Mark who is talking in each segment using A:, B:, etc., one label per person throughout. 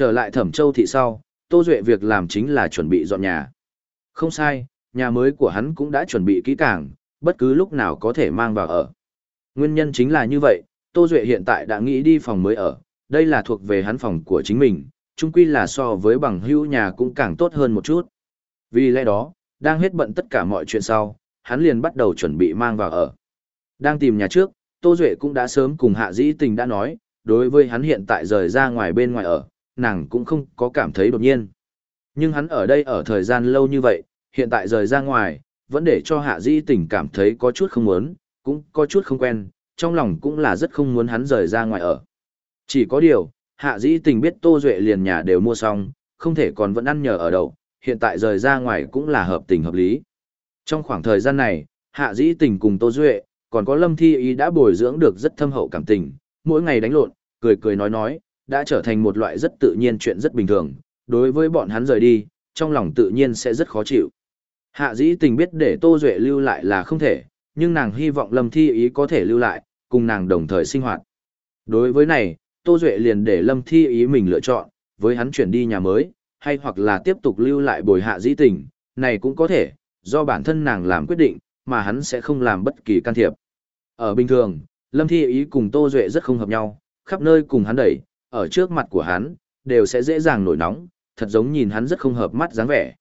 A: Trở lại Thẩm Châu thị sau, Tô Duệ việc làm chính là chuẩn bị dọn nhà. Không sai, nhà mới của hắn cũng đã chuẩn bị kỹ càng, bất cứ lúc nào có thể mang vào ở. Nguyên nhân chính là như vậy, Tô Duệ hiện tại đã nghĩ đi phòng mới ở, đây là thuộc về hắn phòng của chính mình, chung quy là so với bằng hữu nhà cũng càng tốt hơn một chút. Vì lẽ đó, đang hết bận tất cả mọi chuyện sau, hắn liền bắt đầu chuẩn bị mang vào ở. Đang tìm nhà trước, Tô Duệ cũng đã sớm cùng Hạ Dĩ Tình đã nói, đối với hắn hiện tại rời ra ngoài bên ngoài ở, nàng cũng không có cảm thấy đột nhiên. Nhưng hắn ở đây ở thời gian lâu như vậy, hiện tại rời ra ngoài, vẫn để cho Hạ Di Tình cảm thấy có chút không muốn, cũng có chút không quen, trong lòng cũng là rất không muốn hắn rời ra ngoài ở. Chỉ có điều, Hạ Di Tình biết Tô Duệ liền nhà đều mua xong, không thể còn vẫn ăn nhờ ở đậu, hiện tại rời ra ngoài cũng là hợp tình hợp lý. Trong khoảng thời gian này, Hạ Dĩ Tình cùng Tô Duệ, còn có Lâm Thi Ý đã bồi dưỡng được rất thâm hậu cảm tình, mỗi ngày đánh lộn, cười cười nói nói, đã trở thành một loại rất tự nhiên chuyện rất bình thường, đối với bọn hắn rời đi, trong lòng tự nhiên sẽ rất khó chịu. Hạ Dĩ Tình biết để Tô Duệ lưu lại là không thể, nhưng nàng hy vọng Lâm Thi Ý có thể lưu lại, cùng nàng đồng thời sinh hoạt. Đối với này, Tô Duệ liền để Lâm Thi Ý mình lựa chọn, với hắn chuyển đi nhà mới, hay hoặc là tiếp tục lưu lại bồi hạ dĩ tình, này cũng có thể, do bản thân nàng làm quyết định, mà hắn sẽ không làm bất kỳ can thiệp. Ở bình thường, Lâm Thi Ý cùng Tô Duệ rất không hợp nhau, khắp nơi cùng hắn đẩy, ở trước mặt của hắn, đều sẽ dễ dàng nổi nóng, thật giống nhìn hắn rất không hợp mắt dáng vẻ.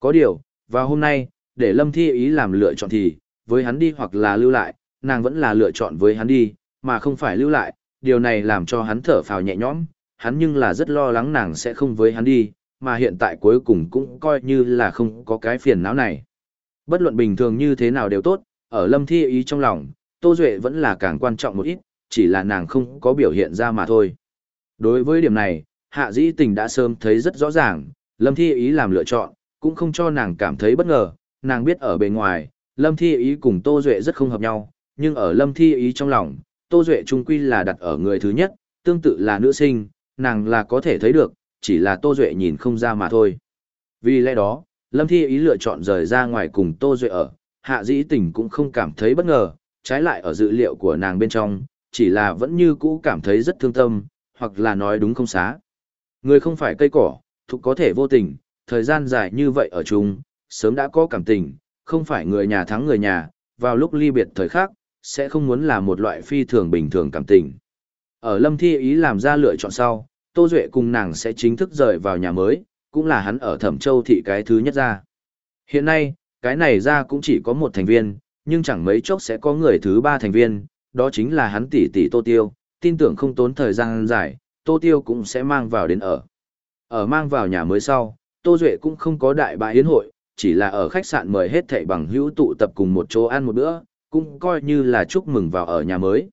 A: Có điều, vào hôm nay, để Lâm Thi Ý làm lựa chọn thì, với hắn đi hoặc là lưu lại, nàng vẫn là lựa chọn với hắn đi, mà không phải lưu lại, điều này làm cho hắn thở phào nhẹ nhõm, hắn nhưng là rất lo lắng nàng sẽ không với hắn đi, mà hiện tại cuối cùng cũng coi như là không có cái phiền não này. Bất luận bình thường như thế nào đều tốt, ở lâm thi ý trong lòng, Tô Duệ vẫn là càng quan trọng một ít, chỉ là nàng không có biểu hiện ra mà thôi. Đối với điểm này, Hạ Dĩ Tình đã sớm thấy rất rõ ràng, Lâm Thi Ý làm lựa chọn, cũng không cho nàng cảm thấy bất ngờ, nàng biết ở bề ngoài, Lâm Thi Ý cùng Tô Duệ rất không hợp nhau, nhưng ở Lâm Thi Ý trong lòng, Tô Duệ trung quy là đặt ở người thứ nhất, tương tự là nữ sinh, nàng là có thể thấy được, chỉ là Tô Duệ nhìn không ra mà thôi. Vì lẽ đó, Lâm Thi ý lựa chọn rời ra ngoài cùng Tô Duệ ở, hạ dĩ tình cũng không cảm thấy bất ngờ, trái lại ở dự liệu của nàng bên trong, chỉ là vẫn như cũ cảm thấy rất thương tâm, hoặc là nói đúng không xá. Người không phải cây cỏ, thuộc có thể vô tình, thời gian dài như vậy ở chung, sớm đã có cảm tình, không phải người nhà thắng người nhà, vào lúc ly biệt thời khắc, sẽ không muốn là một loại phi thường bình thường cảm tình. Ở Lâm Thi ý làm ra lựa chọn sau, Tô Duệ cùng nàng sẽ chính thức rời vào nhà mới, cũng là hắn ở Thẩm Châu thị cái thứ nhất ra. Hiện nay, cái này ra cũng chỉ có một thành viên, nhưng chẳng mấy chốc sẽ có người thứ ba thành viên, đó chính là hắn tỷ tỷ Tô Tiêu, tin tưởng không tốn thời gian dài, Tô Tiêu cũng sẽ mang vào đến ở. Ở mang vào nhà mới sau, Tô Duệ cũng không có đại bại yến hội, chỉ là ở khách sạn mời hết thảy bằng hữu tụ tập cùng một chỗ ăn một bữa, cũng coi như là chúc mừng vào ở nhà mới.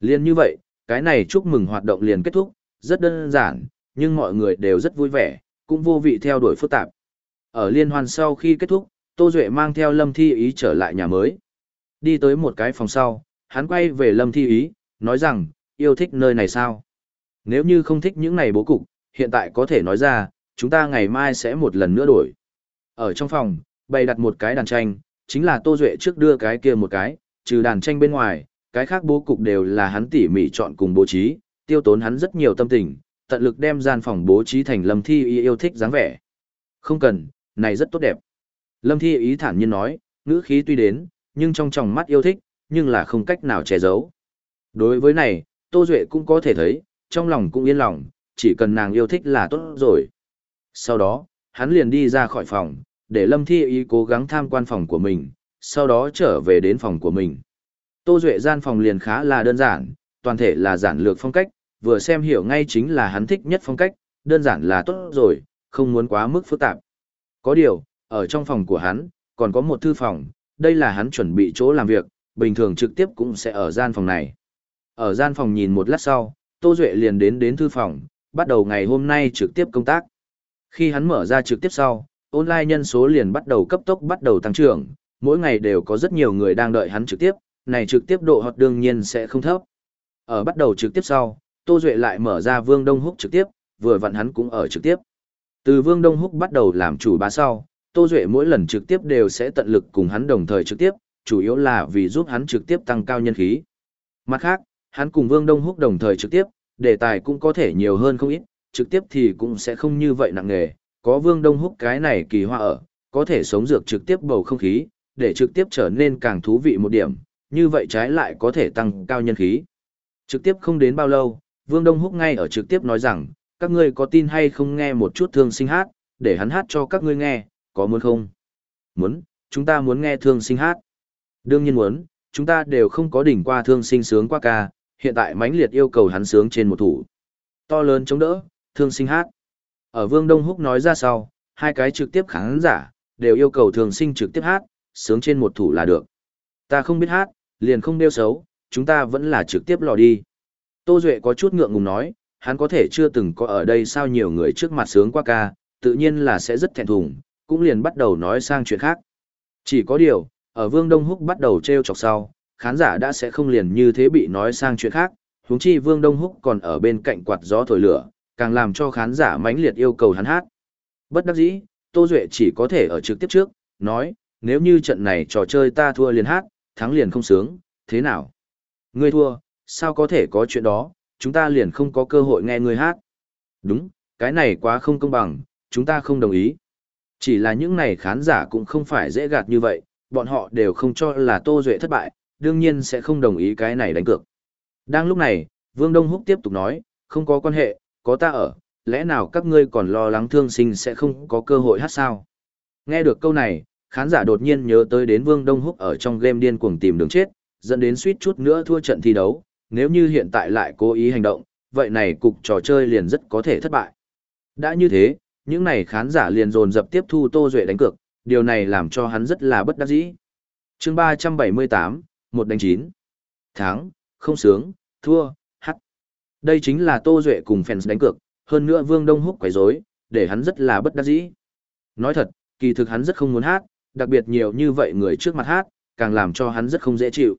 A: Liên như vậy, cái này chúc mừng hoạt động liền kết thúc, rất đơn giản, nhưng mọi người đều rất vui vẻ, cũng vô vị theo đuổi phức tạp. Ở liên hoan sau khi kết thúc, Tô Duệ mang theo Lâm Thi Ý trở lại nhà mới. Đi tới một cái phòng sau, hắn quay về Lâm Thi Ý, nói rằng, yêu thích nơi này sao? Nếu như không thích những này bố cục, hiện tại có thể nói ra, chúng ta ngày mai sẽ một lần nữa đổi. Ở trong phòng, bày đặt một cái đàn tranh, chính là Tô Duệ trước đưa cái kia một cái, trừ đàn tranh bên ngoài, cái khác bố cục đều là hắn tỉ mỉ chọn cùng bố trí, tiêu tốn hắn rất nhiều tâm tình, tận lực đem gian phòng bố trí thành Lâm Thi y yêu thích dáng vẻ. Không cần, này rất tốt đẹp. Lâm Thi ý thản nhiên nói, ngữ khí tuy đến, nhưng trong tròng mắt yêu thích, nhưng là không cách nào che giấu. Đối với này, Tô Duệ cũng có thể thấy, trong lòng cũng yên lòng, chỉ cần nàng yêu thích là tốt rồi. Sau đó, hắn liền đi ra khỏi phòng, để Lâm Thi ý cố gắng tham quan phòng của mình, sau đó trở về đến phòng của mình. Tô Duệ gian phòng liền khá là đơn giản, toàn thể là giản lược phong cách, vừa xem hiểu ngay chính là hắn thích nhất phong cách, đơn giản là tốt rồi, không muốn quá mức phức tạp. Có điều, ở trong phòng của hắn, còn có một thư phòng, đây là hắn chuẩn bị chỗ làm việc, bình thường trực tiếp cũng sẽ ở gian phòng này. Ở gian phòng nhìn một lát sau, Tô Duệ liền đến đến thư phòng, bắt đầu ngày hôm nay trực tiếp công tác. Khi hắn mở ra trực tiếp sau, online nhân số liền bắt đầu cấp tốc bắt đầu tăng trưởng, mỗi ngày đều có rất nhiều người đang đợi hắn trực tiếp, này trực tiếp độ hoạt đương nhiên sẽ không thấp. Ở bắt đầu trực tiếp sau, Tô Duệ lại mở ra Vương Đông Húc trực tiếp, vừa vặn hắn cũng ở trực tiếp. Từ Vương Đông Húc bắt đầu làm chủ bá sau, Tô Duệ mỗi lần trực tiếp đều sẽ tận lực cùng hắn đồng thời trực tiếp, chủ yếu là vì giúp hắn trực tiếp tăng cao nhân khí. Mặt khác, hắn cùng Vương Đông Húc đồng thời trực tiếp, đề tài cũng có thể nhiều hơn không ít, trực tiếp thì cũng sẽ không như vậy nặng nề, có Vương Đông Húc cái này kỳ hoa ở, có thể sống dược trực tiếp bầu không khí, để trực tiếp trở nên càng thú vị một điểm, như vậy trái lại có thể tăng cao nhân khí. Trực tiếp không đến bao lâu, Vương Đông Húc ngay ở trực tiếp nói rằng, các ngươi có tin hay không nghe một chút thương sinh hát, để hắn hát cho các ngươi nghe, có muốn không? Muốn, chúng ta muốn nghe thương sinh hát. Đương nhiên muốn, chúng ta đều không có đỉnh qua thương sinh sướng qua ca, hiện tại mãnh liệt yêu cầu hắn sướng trên một thủ. To lớn chống đỡ, thương sinh hát. Ở Vương Đông Húc nói ra sau, hai cái trực tiếp khán giả, đều yêu cầu thương sinh trực tiếp hát, sướng trên một thủ là được. Ta không biết hát, liền không đeo xấu, chúng ta vẫn là trực tiếp lò đi. Tô Duệ có chút ngượng ngùng nói, hắn có thể chưa từng có ở đây sao nhiều người trước mặt sướng qua ca, tự nhiên là sẽ rất thẹn thùng, cũng liền bắt đầu nói sang chuyện khác. Chỉ có điều, ở Vương Đông Húc bắt đầu treo chọc sau, khán giả đã sẽ không liền như thế bị nói sang chuyện khác, huống chi Vương Đông Húc còn ở bên cạnh quạt gió thổi lửa, càng làm cho khán giả mãnh liệt yêu cầu hắn hát. Bất đắc dĩ, Tô Duệ chỉ có thể ở trực tiếp trước, nói, nếu như trận này trò chơi ta thua liền hát, thắng liền không sướng, thế nào? Ngươi thua, sao có thể có chuyện đó, chúng ta liền không có cơ hội nghe ngươi hát. Đúng, cái này quá không công bằng, chúng ta không đồng ý. Chỉ là những này khán giả cũng không phải dễ gạt như vậy, bọn họ đều không cho là Tô Duệ thất bại, đương nhiên sẽ không đồng ý cái này đánh cược. Đang lúc này, Vương Đông Húc tiếp tục nói, không có quan hệ, có ta ở, lẽ nào các ngươi còn lo lắng thương sinh sẽ không có cơ hội hát sao? Nghe được câu này, khán giả đột nhiên nhớ tới đến Vương Đông Húc ở trong game điên cuồng tìm đường chết, dẫn đến suýt chút nữa thua trận thi đấu, nếu như hiện tại lại cố ý hành động, vậy này cục trò chơi liền rất có thể thất bại. Đã như thế, những này khán giả liền dồn dập tiếp thu Tô Duệ đánh cược, điều này làm cho hắn rất là bất đắc dĩ. chương 378, một đánh chín Thắng, không sướng, thua, hắt. Đây chính là Tô Duệ cùng fans đánh cược, hơn nữa Vương Đông Húc quấy rối để hắn rất là bất đắc dĩ. Nói thật, kỳ thực hắn rất không muốn hát, đặc biệt nhiều như vậy người trước mặt hát, càng làm cho hắn rất không dễ chịu.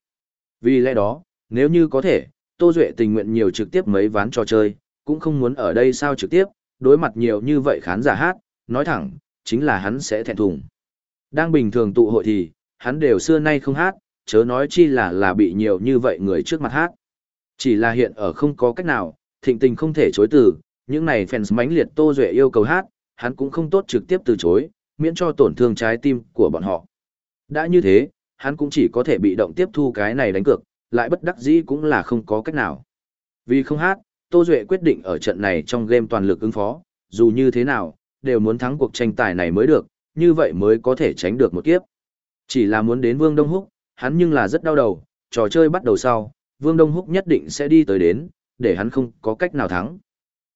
A: Vì lẽ đó, nếu như có thể, Tô Duệ tình nguyện nhiều trực tiếp mấy ván trò chơi, cũng không muốn ở đây sao trực tiếp, đối mặt nhiều như vậy khán giả hát, nói thẳng, chính là hắn sẽ thẹn thùng. Đang bình thường tụ hội thì, hắn đều xưa nay không hát, chớ nói chi là là bị nhiều như vậy người trước mặt hát. Chỉ là hiện ở không có cách nào, thịnh tình không thể chối từ, những này fans mãnh liệt Tô Duệ yêu cầu hát, hắn cũng không tốt trực tiếp từ chối, miễn cho tổn thương trái tim của bọn họ. Đã như thế, hắn cũng chỉ có thể bị động tiếp thu cái này đánh cược, lại bất đắc dĩ cũng là không có cách nào. Vì không hát, Tô Duệ quyết định ở trận này trong game toàn lực ứng phó, dù như thế nào, đều muốn thắng cuộc tranh tài này mới được, như vậy mới có thể tránh được một kiếp. Chỉ là muốn đến Vương Đông Húc, hắn nhưng là rất đau đầu, trò chơi bắt đầu sau, Vương Đông Húc nhất định sẽ đi tới đến, để hắn không có cách nào thắng.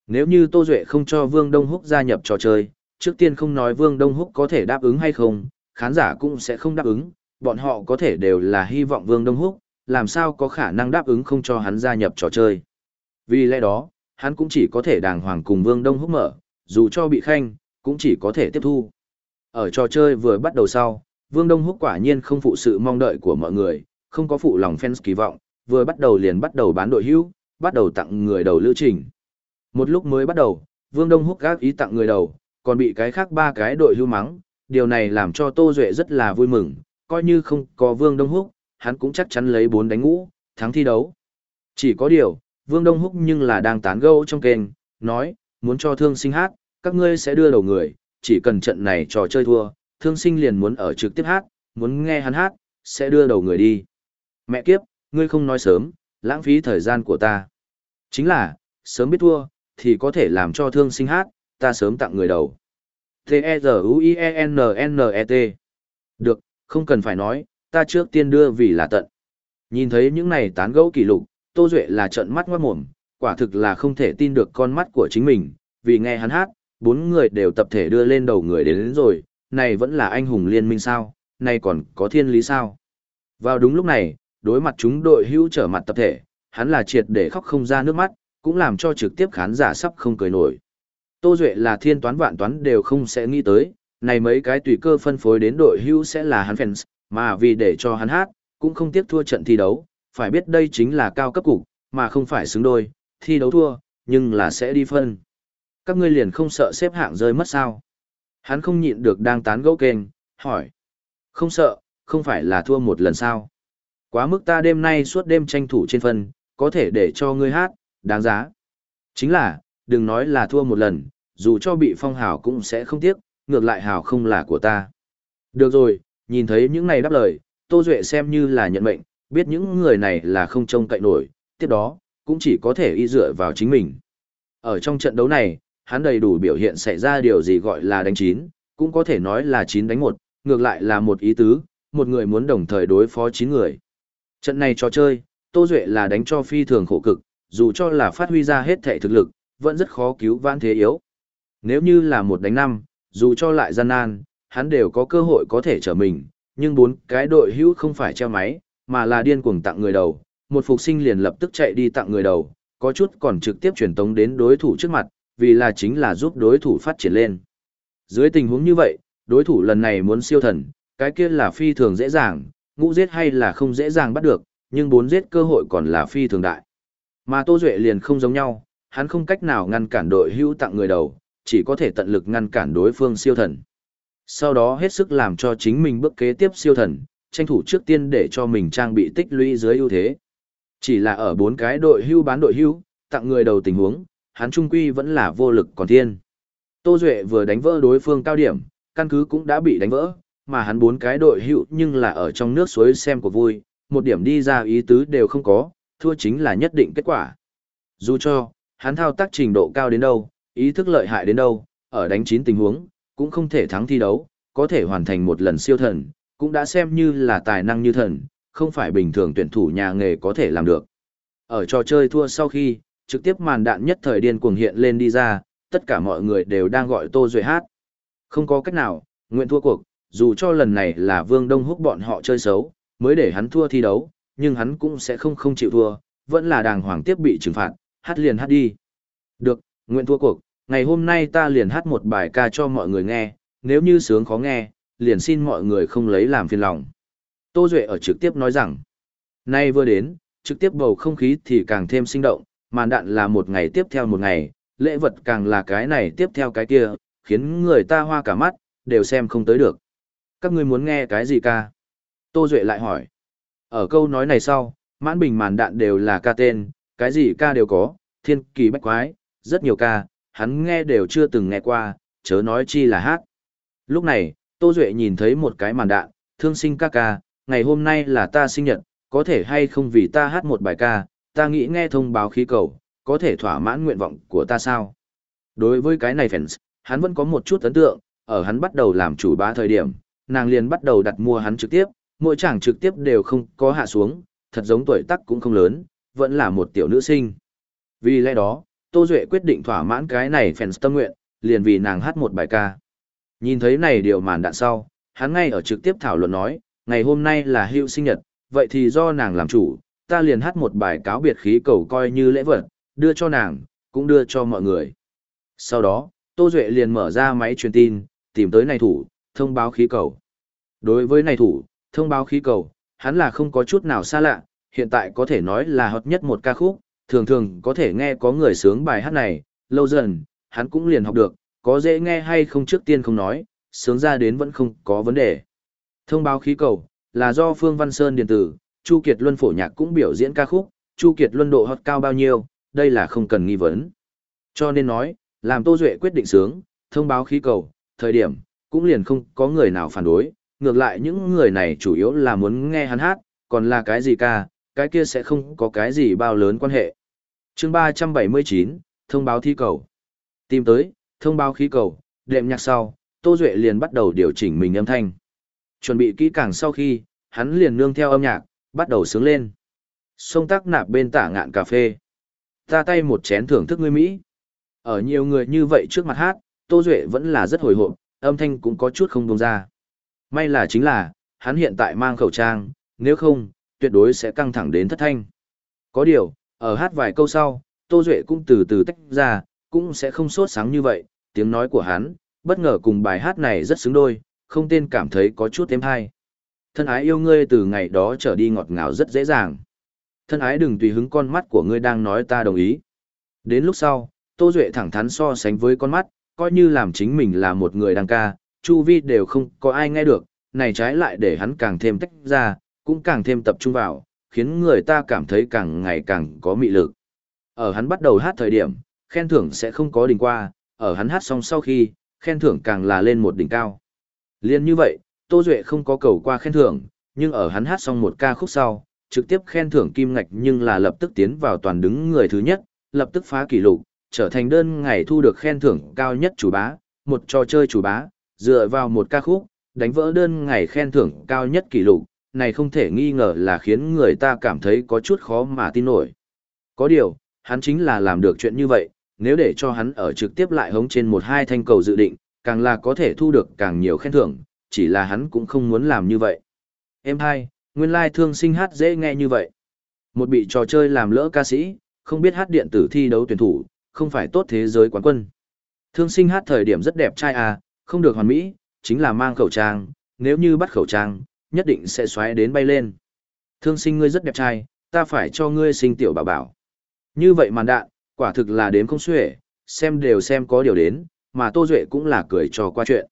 A: Nếu như Tô Duệ không cho Vương Đông Húc gia nhập trò chơi, trước tiên không nói Vương Đông Húc có thể đáp ứng hay không, khán giả cũng sẽ không đáp ứng, bọn họ có thể đều là hy vọng Vương Đông Húc, làm sao có khả năng đáp ứng không cho hắn gia nhập trò chơi. Vì lẽ đó, hắn cũng chỉ có thể đàng hoàng cùng Vương Đông Húc mở, dù cho bị khanh, cũng chỉ có thể tiếp thu. Ở trò chơi vừa bắt đầu sau, Vương Đông Húc quả nhiên không phụ sự mong đợi của mọi người, không có phụ lòng fans kỳ vọng, vừa bắt đầu liền bắt đầu bán đội hữu, bắt đầu tặng người đầu lữ trình. Một lúc mới bắt đầu, Vương Đông Húc gác ý tặng người đầu, còn bị cái khác ba cái đội hưu mắng, điều này làm cho Tô Duệ rất là vui mừng, coi như không có Vương Đông Húc, hắn cũng chắc chắn lấy 4 đánh ngũ, thắng thi đấu. Chỉ có điều, Vương Đông Húc nhưng là đang tán gẫu trong kênh, nói, muốn cho thương sinh hát, các ngươi sẽ đưa đầu người, chỉ cần trận này trò chơi thua, thương sinh liền muốn ở trực tiếp hát, muốn nghe hắn hát, sẽ đưa đầu người đi. Mẹ kiếp, ngươi không nói sớm, lãng phí thời gian của ta. Chính là, sớm biết thua, thì có thể làm cho thương sinh hát, ta sớm tặng người đầu. T-E-Z-U-I-E-N-N-E-T Được, không cần phải nói, ta trước tiên đưa vì là tận. Nhìn thấy những này tán gẫu kỷ lục, Tô Duệ là trận mắt ngoát mồm, quả thực là không thể tin được con mắt của chính mình, vì nghe hắn hát, bốn người đều tập thể đưa lên đầu người đến, đến rồi, này vẫn là anh hùng liên minh sao, này còn có thiên lý sao. Vào đúng lúc này, đối mặt chúng đội hữu trở mặt tập thể, hắn là triệt để khóc không ra nước mắt, cũng làm cho trực tiếp khán giả sắp không cười nổi. Tô Duệ là thiên toán vạn toán đều không sẽ nghĩ tới, này mấy cái tùy cơ phân phối đến đội hữu sẽ là hắn fans, mà vì để cho hắn hát, cũng không tiếc thua trận thi đấu, phải biết đây chính là cao cấp cục, mà không phải xứng đôi, thi đấu thua, nhưng là sẽ đi phân. Các ngươi liền không sợ xếp hạng rơi mất sao? Hắn không nhịn được đang tán gẫu kênh, hỏi. Không sợ, không phải là thua một lần sao? Quá mức ta đêm nay suốt đêm tranh thủ trên phân, có thể để cho ngươi hát, đáng giá. Chính là, đừng nói là thua một lần, dù cho bị phong hào cũng sẽ không tiếc, ngược lại hào không là của ta. Được rồi, nhìn thấy những này đáp lời, Tô Duệ xem như là nhận mệnh, biết những người này là không trông cậy nổi, tiếp đó, cũng chỉ có thể y dựa vào chính mình. Ở trong trận đấu này, hắn đầy đủ biểu hiện xảy ra điều gì gọi là đánh chín, cũng có thể nói là chín đánh một, ngược lại là một ý tứ, một người muốn đồng thời đối phó chín người. Trận này trò chơi, Tô Duệ là đánh cho phi thường khổ cực, dù cho là phát huy ra hết thể thực lực, vẫn rất khó cứu vãn thế yếu. Nếu như là một đánh năm, dù cho lại gian nan, hắn đều có cơ hội có thể trở mình, nhưng bốn cái đội hữu không phải treo máy, mà là điên cuồng tặng người đầu, một phục sinh liền lập tức chạy đi tặng người đầu, có chút còn trực tiếp truyền tống đến đối thủ trước mặt, vì là chính là giúp đối thủ phát triển lên. Dưới tình huống như vậy, đối thủ lần này muốn siêu thần, cái kia là phi thường dễ dàng, ngũ giết hay là không dễ dàng bắt được, nhưng bốn giết cơ hội còn là phi thường đại. Mà Tô Duệ liền không giống nhau, hắn không cách nào ngăn cản đội hữu tặng người đầu, chỉ có thể tận lực ngăn cản đối phương siêu thần. Sau đó hết sức làm cho chính mình bước kế tiếp siêu thần, tranh thủ trước tiên để cho mình trang bị tích lũy dưới ưu thế. Chỉ là ở bốn cái đội hưu bán đội hưu, tặng người đầu tình huống, hắn trung quy vẫn là vô lực còn thiên. Tô Duệ vừa đánh vỡ đối phương cao điểm, căn cứ cũng đã bị đánh vỡ, mà hắn bốn cái đội hữu nhưng là ở trong nước suối xem của vui, một điểm đi ra ý tứ đều không có, thua chính là nhất định kết quả. Dù cho, hắn thao tác trình độ cao đến đâu, ý thức lợi hại đến đâu, ở đánh chín tình huống, cũng không thể thắng thi đấu, có thể hoàn thành một lần siêu thần, cũng đã xem như là tài năng như thần, không phải bình thường tuyển thủ nhà nghề có thể làm được. Ở trò chơi thua sau khi, trực tiếp màn đạn nhất thời điên cuồng hiện lên đi ra, tất cả mọi người đều đang gọi Tô Duệ hát. Không có cách nào, nguyện thua cuộc, dù cho lần này là Vương Đông Húc bọn họ chơi xấu, mới để hắn thua thi đấu, nhưng hắn cũng sẽ không không chịu thua, vẫn là đàng hoàng tiếp bị trừng phạt, hát liền hát đi. Được, nguyện thua cuộc, ngày hôm nay ta liền hát một bài ca cho mọi người nghe, nếu như sướng khó nghe, liền xin mọi người không lấy làm phiền lòng. Tô Duệ ở trực tiếp nói rằng, nay vừa đến, trực tiếp bầu không khí thì càng thêm sinh động, màn đạn là một ngày tiếp theo một ngày, lễ vật càng là cái này tiếp theo cái kia, khiến người ta hoa cả mắt, đều xem không tới được. Các ngươi muốn nghe cái gì ca? Tô Duệ lại hỏi. Ở câu nói này sau, mãn bình màn đạn đều là ca tên, cái gì ca đều có, thiên kỳ bách quái, rất nhiều ca, hắn nghe đều chưa từng nghe qua, chớ nói chi là hát. Lúc này, Tô Duệ nhìn thấy một cái màn đạn, thương sinh ca ca, ngày hôm nay là ta sinh nhật, có thể hay không vì ta hát một bài ca, ta nghĩ nghe thông báo khí cầu, có thể thỏa mãn nguyện vọng của ta sao? Đối với cái này fans, hắn vẫn có một chút ấn tượng, ở hắn bắt đầu làm chủ bá thời điểm, nàng liền bắt đầu đặt mua hắn trực tiếp, mỗi chàng trực tiếp đều không có hạ xuống, thật giống tuổi tác cũng không lớn, vẫn là một tiểu nữ sinh. Vì lẽ đó, Tô Duệ quyết định thỏa mãn cái này fans tâm nguyện, liền vì nàng hát một bài ca. Nhìn thấy này điều màn đạn sau, hắn ngay ở trực tiếp thảo luận nói, ngày hôm nay là hữu sinh nhật, vậy thì do nàng làm chủ, ta liền hát một bài cáo biệt khí cầu coi như lễ vật, đưa cho nàng, cũng đưa cho mọi người. Sau đó, Tô Duệ liền mở ra máy truyền tin, tìm tới này thủ, thông báo khí cầu. Đối với này thủ, thông báo khí cầu, hắn là không có chút nào xa lạ, hiện tại có thể nói là hot nhất một ca khúc, thường thường có thể nghe có người sướng bài hát này, lâu dần, hắn cũng liền học được, có dễ nghe hay không trước tiên không nói, sướng ra đến vẫn không có vấn đề. Thông báo khí cầu, là do Phương Văn Sơn điện tử, Chu Kiệt Luân phổ nhạc cũng biểu diễn ca khúc, Chu Kiệt Luân độ hot cao bao nhiêu, đây là không cần nghi vấn. Cho nên nói, làm Tô Duệ quyết định sướng, thông báo khí cầu, thời điểm, cũng liền không có người nào phản đối, ngược lại những người này chủ yếu là muốn nghe hắn hát, còn là cái gì ca, cái kia sẽ không có cái gì bao lớn quan hệ. chương 379, thông báo thi cầu. Tìm tới, thông báo khí cầu, đệm nhạc sau, Tô Duệ liền bắt đầu điều chỉnh mình âm thanh. Chuẩn bị kỹ càng sau khi, hắn liền nương theo âm nhạc, bắt đầu sướng lên. Sông tắc nạp bên tả ngạn cà phê. Ta tay một chén thưởng thức ngươi Mỹ. Ở nhiều người như vậy trước mặt hát, Tô Duệ vẫn là rất hồi hộp, âm thanh cũng có chút không đông ra. May là chính là, hắn hiện tại mang khẩu trang, nếu không, tuyệt đối sẽ căng thẳng đến thất thanh. Có điều, ở hát vài câu sau, Tô Duệ cũng từ từ tách ra, cũng sẽ không sốt sáng như vậy, tiếng nói của hắn, bất ngờ cùng bài hát này rất xứng đôi, không tên cảm thấy có chút thêm hay. Thân ái yêu ngươi từ ngày đó trở đi ngọt ngào rất dễ dàng. Thân ái đừng tùy hứng con mắt của ngươi đang nói ta đồng ý. Đến lúc sau, Tô Duệ thẳng thắn so sánh với con mắt, coi như làm chính mình là một người đàn ca, chu vi đều không có ai nghe được, này trái lại để hắn càng thêm tách ra, cũng càng thêm tập trung vào, khiến người ta cảm thấy càng ngày càng có mị lực. Ở hắn bắt đầu hát thời điểm, khen thưởng sẽ không có đỉnh qua, ở hắn hát xong sau khi, khen thưởng càng là lên một đỉnh cao. Liên như vậy, Tô Duệ không có cầu qua khen thưởng, nhưng ở hắn hát xong một ca khúc sau, trực tiếp khen thưởng kim ngạch nhưng là lập tức tiến vào toàn đứng người thứ nhất, lập tức phá kỷ lục, trở thành đơn ngày thu được khen thưởng cao nhất chủ bá, một trò chơi chủ bá, dựa vào một ca khúc, đánh vỡ đơn ngày khen thưởng cao nhất kỷ lục, này không thể nghi ngờ là khiến người ta cảm thấy có chút khó mà tin nổi. Có điều, hắn chính là làm được chuyện như vậy, nếu để cho hắn ở trực tiếp lại hống trên một hai thanh cầu dự định, càng là có thể thu được càng nhiều khen thưởng, chỉ là hắn cũng không muốn làm như vậy. Em hai, nguyên lai thương sinh hát dễ nghe như vậy. Một bị trò chơi làm lỡ ca sĩ, không biết hát điện tử thi đấu tuyển thủ, không phải tốt thế giới quán quân. Thương sinh hát thời điểm rất đẹp trai à, không được hoàn mỹ, chính là mang khẩu trang, nếu như bắt khẩu trang, nhất định sẽ xoáy đến bay lên. Thương sinh ngươi rất đẹp trai, ta phải cho ngươi sinh tiểu bảo bảo. Như vậy màn đạn, quả thực là đếm không xuể, xem đều xem có điều đến, mà Tô Duệ cũng là cười cho qua chuyện.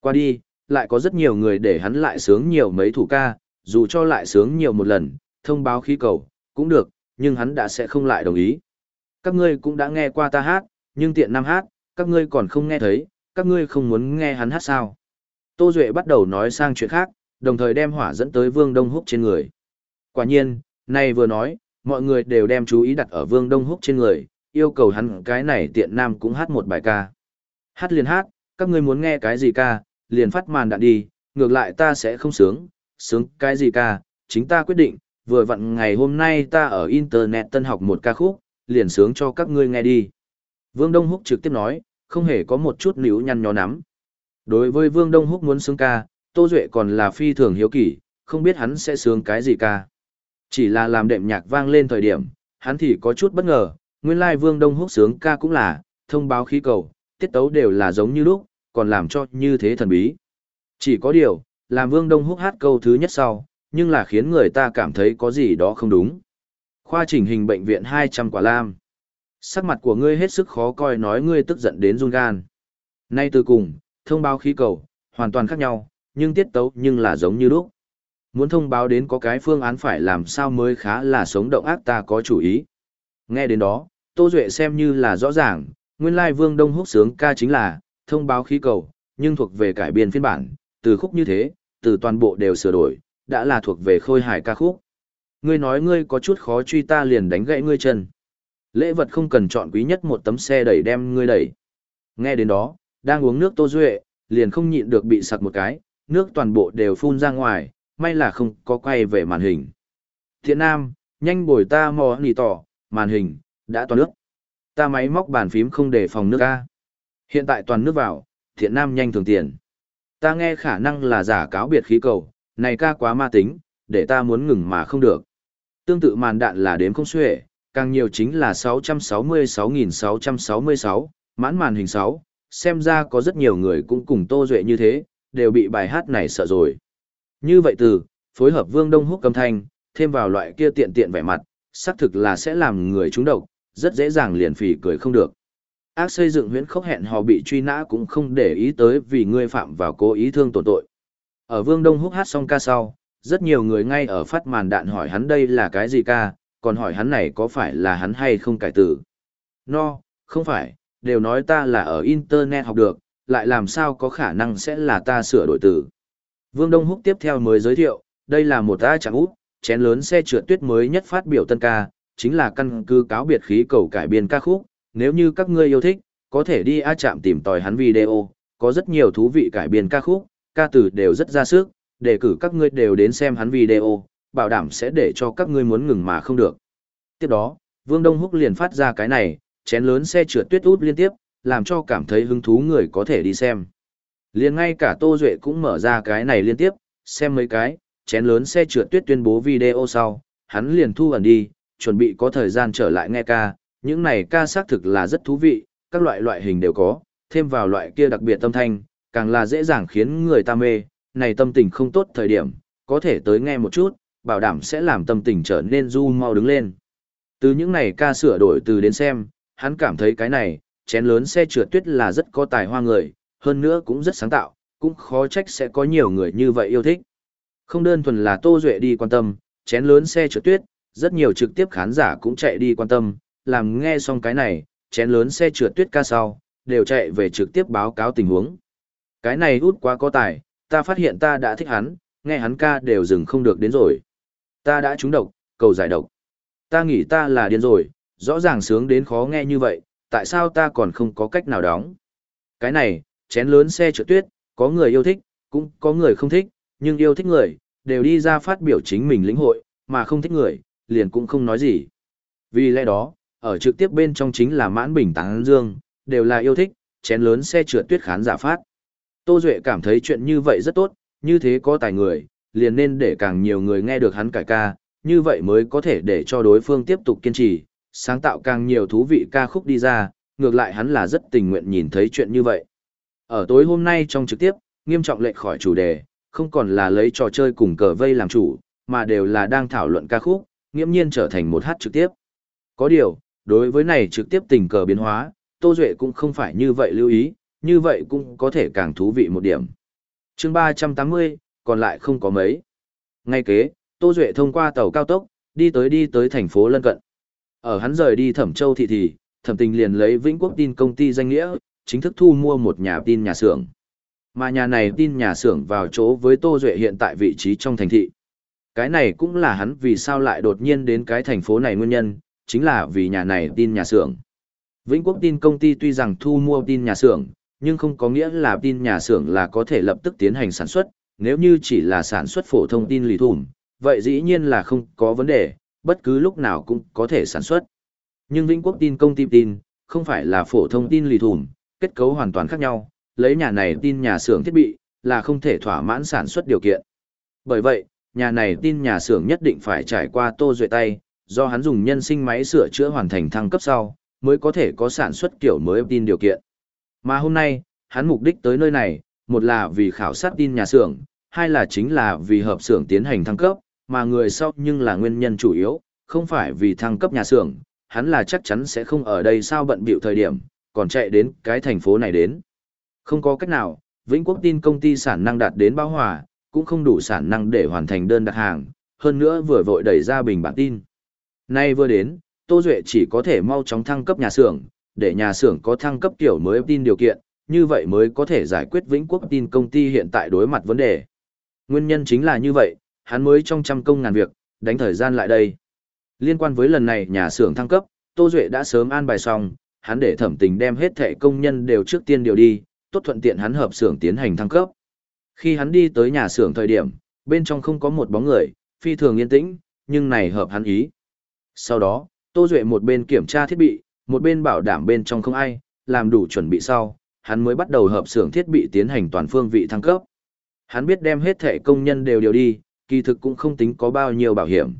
A: Qua đi, lại có rất nhiều người để hắn lại sướng nhiều mấy thủ ca, dù cho lại sướng nhiều một lần, thông báo khí cầu, cũng được, nhưng hắn đã sẽ không lại đồng ý. Các ngươi cũng đã nghe qua ta hát, nhưng tiện nam hát, các ngươi còn không nghe thấy, các ngươi không muốn nghe hắn hát sao. Tô Duệ bắt đầu nói sang chuyện khác, đồng thời đem hỏa dẫn tới Vương Đông Húc trên người. Quả nhiên, này vừa nói, mọi người đều đem chú ý đặt ở Vương Đông Húc trên người, yêu cầu hắn cái này tiện nam cũng hát một bài ca. Hát liền hát, các ngươi muốn nghe cái gì ca, liền phát màn đạn đi, ngược lại ta sẽ không sướng, sướng cái gì ca, chính ta quyết định, vừa vặn ngày hôm nay ta ở Internet tân học một ca khúc, liền sướng cho các ngươi nghe đi. Vương Đông Húc trực tiếp nói, không hề có một chút níu nhăn nhó nắm. Đối với Vương Đông Húc muốn sướng ca, Tô Duệ còn là phi thường hiếu kỳ, không biết hắn sẽ sướng cái gì ca. Chỉ là làm đệm nhạc vang lên thời điểm, hắn thì có chút bất ngờ, nguyên lai Vương Đông Húc sướng ca cũng là, thông báo khí cầu, tiết tấu đều là giống như lúc, còn làm cho như thế thần bí. Chỉ có điều, làm Vương Đông Húc hát câu thứ nhất sau, nhưng là khiến người ta cảm thấy có gì đó không đúng. Khoa chỉnh hình bệnh viện 200 quả lam. Sắc mặt của ngươi hết sức khó coi nói ngươi tức giận đến run gan. Nay từ cùng, thông báo khí cầu, hoàn toàn khác nhau, nhưng tiết tấu nhưng là giống như lúc. Muốn thông báo đến có cái phương án phải làm sao mới khá là sống động ác ta có chủ ý. Nghe đến đó, Tô Duệ xem như là rõ ràng, nguyên lai Vương Đông Húc sướng ca chính là thông báo khí cầu, nhưng thuộc về cải biên phiên bản, từ khúc như thế, từ toàn bộ đều sửa đổi, đã là thuộc về khôi hài ca khúc. Ngươi nói ngươi có chút khó truy ta liền đánh gãy ngươi chân. Lễ vật không cần chọn quý nhất một tấm xe đẩy đem ngươi đẩy. Nghe đến đó, đang uống nước Tô Duệ, liền không nhịn được bị sặc một cái, nước toàn bộ đều phun ra ngoài, may là không có quay về màn hình. Thiện Nam, nhanh bồi ta mò nỉ tỏ, màn hình, đã toàn nước. Ta máy móc bàn phím không để phòng nước A. Hiện tại toàn nước vào, Thiện Nam nhanh thường tiền. Ta nghe khả năng là giả cáo biệt khí cầu, này ca quá ma tính, để ta muốn ngừng mà không được. Tương tự màn đạn là đếm không xuể, càng nhiều chính là 666.666, mãn màn hình 6, xem ra có rất nhiều người cũng cùng Tô Duệ như thế, đều bị bài hát này sợ rồi. Như vậy từ, phối hợp Vương Đông Húc cầm thanh, thêm vào loại kia tiện tiện vẻ mặt, xác thực là sẽ làm người trúng độc, rất dễ dàng liền phỉ cười không được. Ác xây dựng huyễn khốc hẹn hò bị truy nã cũng không để ý tới vì ngươi phạm vào cố ý thương tổn tội. Ở Vương Đông Húc hát xong ca sau, rất nhiều người ngay ở phát màn đạn hỏi hắn đây là cái gì ca, còn hỏi hắn này có phải là hắn hay không cải tử. No, không phải, đều nói ta là ở Internet học được, lại làm sao có khả năng sẽ là ta sửa đổi từ. Vương Đông Húc tiếp theo mới giới thiệu, đây là một ta chẳng út, chén lớn xe trượt tuyết mới nhất phát biểu tân ca, chính là căn cứ cáo biệt khí cầu cải biên ca khúc, nếu như các ngươi yêu thích, có thể đi A chạm tìm tòi hắn video, có rất nhiều thú vị cải biên ca khúc, ca từ đều rất ra sức, đề cử các ngươi đều đến xem hắn video, bảo đảm sẽ để cho các ngươi muốn ngừng mà không được. Tiếp đó, Vương Đông Húc liền phát ra cái này, chén lớn xe trượt tuyết út liên tiếp, làm cho cảm thấy hứng thú người có thể đi xem. Liền ngay cả Tô Duệ cũng mở ra cái này liên tiếp, xem mấy cái, chén lớn xe trượt tuyết tuyên bố video sau, hắn liền thu ẩn đi, chuẩn bị có thời gian trở lại nghe ca, những này ca xác thực là rất thú vị, các loại loại hình đều có, thêm vào loại kia đặc biệt tâm thanh, càng là dễ dàng khiến người ta mê, này tâm tình không tốt thời điểm, có thể tới nghe một chút, bảo đảm sẽ làm tâm tình trở nên du mau đứng lên. Từ những này ca sửa đổi từ đến xem, hắn cảm thấy cái này, chén lớn xe trượt tuyết là rất có tài hoa người, hơn nữa cũng rất sáng tạo, cũng khó trách sẽ có nhiều người như vậy yêu thích. Không đơn thuần là Tô Duệ đi quan tâm, chén lớn xe trượt tuyết, rất nhiều trực tiếp khán giả cũng chạy đi quan tâm, làm nghe xong cái này, chén lớn xe trượt tuyết ca sau, đều chạy về trực tiếp báo cáo tình huống. Cái này út quá có tài, ta phát hiện ta đã thích hắn, nghe hắn ca đều dừng không được đến rồi. Ta đã trúng độc, cầu giải độc. Ta nghĩ ta là điên rồi, rõ ràng sướng đến khó nghe như vậy, tại sao ta còn không có cách nào đóng. Cái này, chén lớn xe trượt tuyết, có người yêu thích, cũng có người không thích, nhưng yêu thích người, đều đi ra phát biểu chính mình lĩnh hội, mà không thích người, liền cũng không nói gì. Vì lẽ đó, ở trực tiếp bên trong chính là mãn bình tán dương, đều là yêu thích, chén lớn xe trượt tuyết khán giả phát. Tô Duệ cảm thấy chuyện như vậy rất tốt, như thế có tài người, liền nên để càng nhiều người nghe được hắn cải ca, như vậy mới có thể để cho đối phương tiếp tục kiên trì, sáng tạo càng nhiều thú vị ca khúc đi ra, ngược lại hắn là rất tình nguyện nhìn thấy chuyện như vậy. Ở tối hôm nay trong trực tiếp, nghiêm trọng lệch khỏi chủ đề, không còn là lấy trò chơi cùng cờ vây làm chủ, mà đều là đang thảo luận ca khúc, nghiễm nhiên trở thành một hát trực tiếp. Có điều, đối với này trực tiếp tình cờ biến hóa, Tô Duệ cũng không phải như vậy lưu ý, như vậy cũng có thể càng thú vị một điểm. chương 380, còn lại không có mấy. Ngay kế, Tô Duệ thông qua tàu cao tốc, đi tới đi tới thành phố lân cận. Ở hắn rời đi Thẩm Châu thị thì, Thẩm Tình liền lấy Vĩnh Quốc tin công ty danh nghĩa, chính thức thu mua một nhà tin nhà xưởng. Mà nhà này tin nhà xưởng vào chỗ với Tô Duệ hiện tại vị trí trong thành thị. Cái này cũng là hắn vì sao lại đột nhiên đến cái thành phố này nguyên nhân, chính là vì nhà này tin nhà xưởng. Vĩnh Quốc tin công ty tuy rằng thu mua tin nhà xưởng, nhưng không có nghĩa là tin nhà xưởng là có thể lập tức tiến hành sản xuất, nếu như chỉ là sản xuất phổ thông tin lì thủm, vậy dĩ nhiên là không có vấn đề, bất cứ lúc nào cũng có thể sản xuất. Nhưng Vĩnh Quốc tin công ty tin, không phải là phổ thông tin lì thủm, kết cấu hoàn toàn khác nhau, lấy nhà này tin nhà xưởng thiết bị, là không thể thỏa mãn sản xuất điều kiện. Bởi vậy, nhà này tin nhà xưởng nhất định phải trải qua tô duệ tay, do hắn dùng nhân sinh máy sửa chữa hoàn thành thăng cấp sau, mới có thể có sản xuất kiểu mới tin điều kiện. Mà hôm nay, hắn mục đích tới nơi này, một là vì khảo sát tin nhà xưởng, hai là chính là vì hợp xưởng tiến hành thăng cấp, mà người sau nhưng là nguyên nhân chủ yếu, không phải vì thăng cấp nhà xưởng, hắn là chắc chắn sẽ không ở đây sao bận bịu thời điểm, còn chạy đến cái thành phố này đến. Không có cách nào, Vĩnh Quốc tin công ty sản năng đạt đến bao hòa, cũng không đủ sản năng để hoàn thành đơn đặt hàng, hơn nữa vừa vội đẩy ra bình bản tin. Nay vừa đến, Tô Duệ chỉ có thể mau chóng thăng cấp nhà xưởng, để nhà xưởng có thăng cấp kiểu mới tin điều kiện, như vậy mới có thể giải quyết Vĩnh Quốc tin công ty hiện tại đối mặt vấn đề. Nguyên nhân chính là như vậy, hắn mới trong trăm công ngàn việc, đánh thời gian lại đây. Liên quan với lần này nhà xưởng thăng cấp, Tô Duệ đã sớm an bài xong, hắn để thẩm tình đem hết thẻ công nhân đều trước tiên điều đi, tốt thuận tiện hắn hợp xưởng tiến hành thăng cấp. Khi hắn đi tới nhà xưởng thời điểm, bên trong không có một bóng người, phi thường yên tĩnh, nhưng này hợp hắn ý. Sau đó, Tô Duệ một bên kiểm tra thiết bị, một bên bảo đảm bên trong không ai, làm đủ chuẩn bị sau, hắn mới bắt đầu hợp xưởng thiết bị tiến hành toàn phương vị thăng cấp. Hắn biết đem hết thể công nhân đều điều đi, kỳ thực cũng không tính có bao nhiêu bảo hiểm.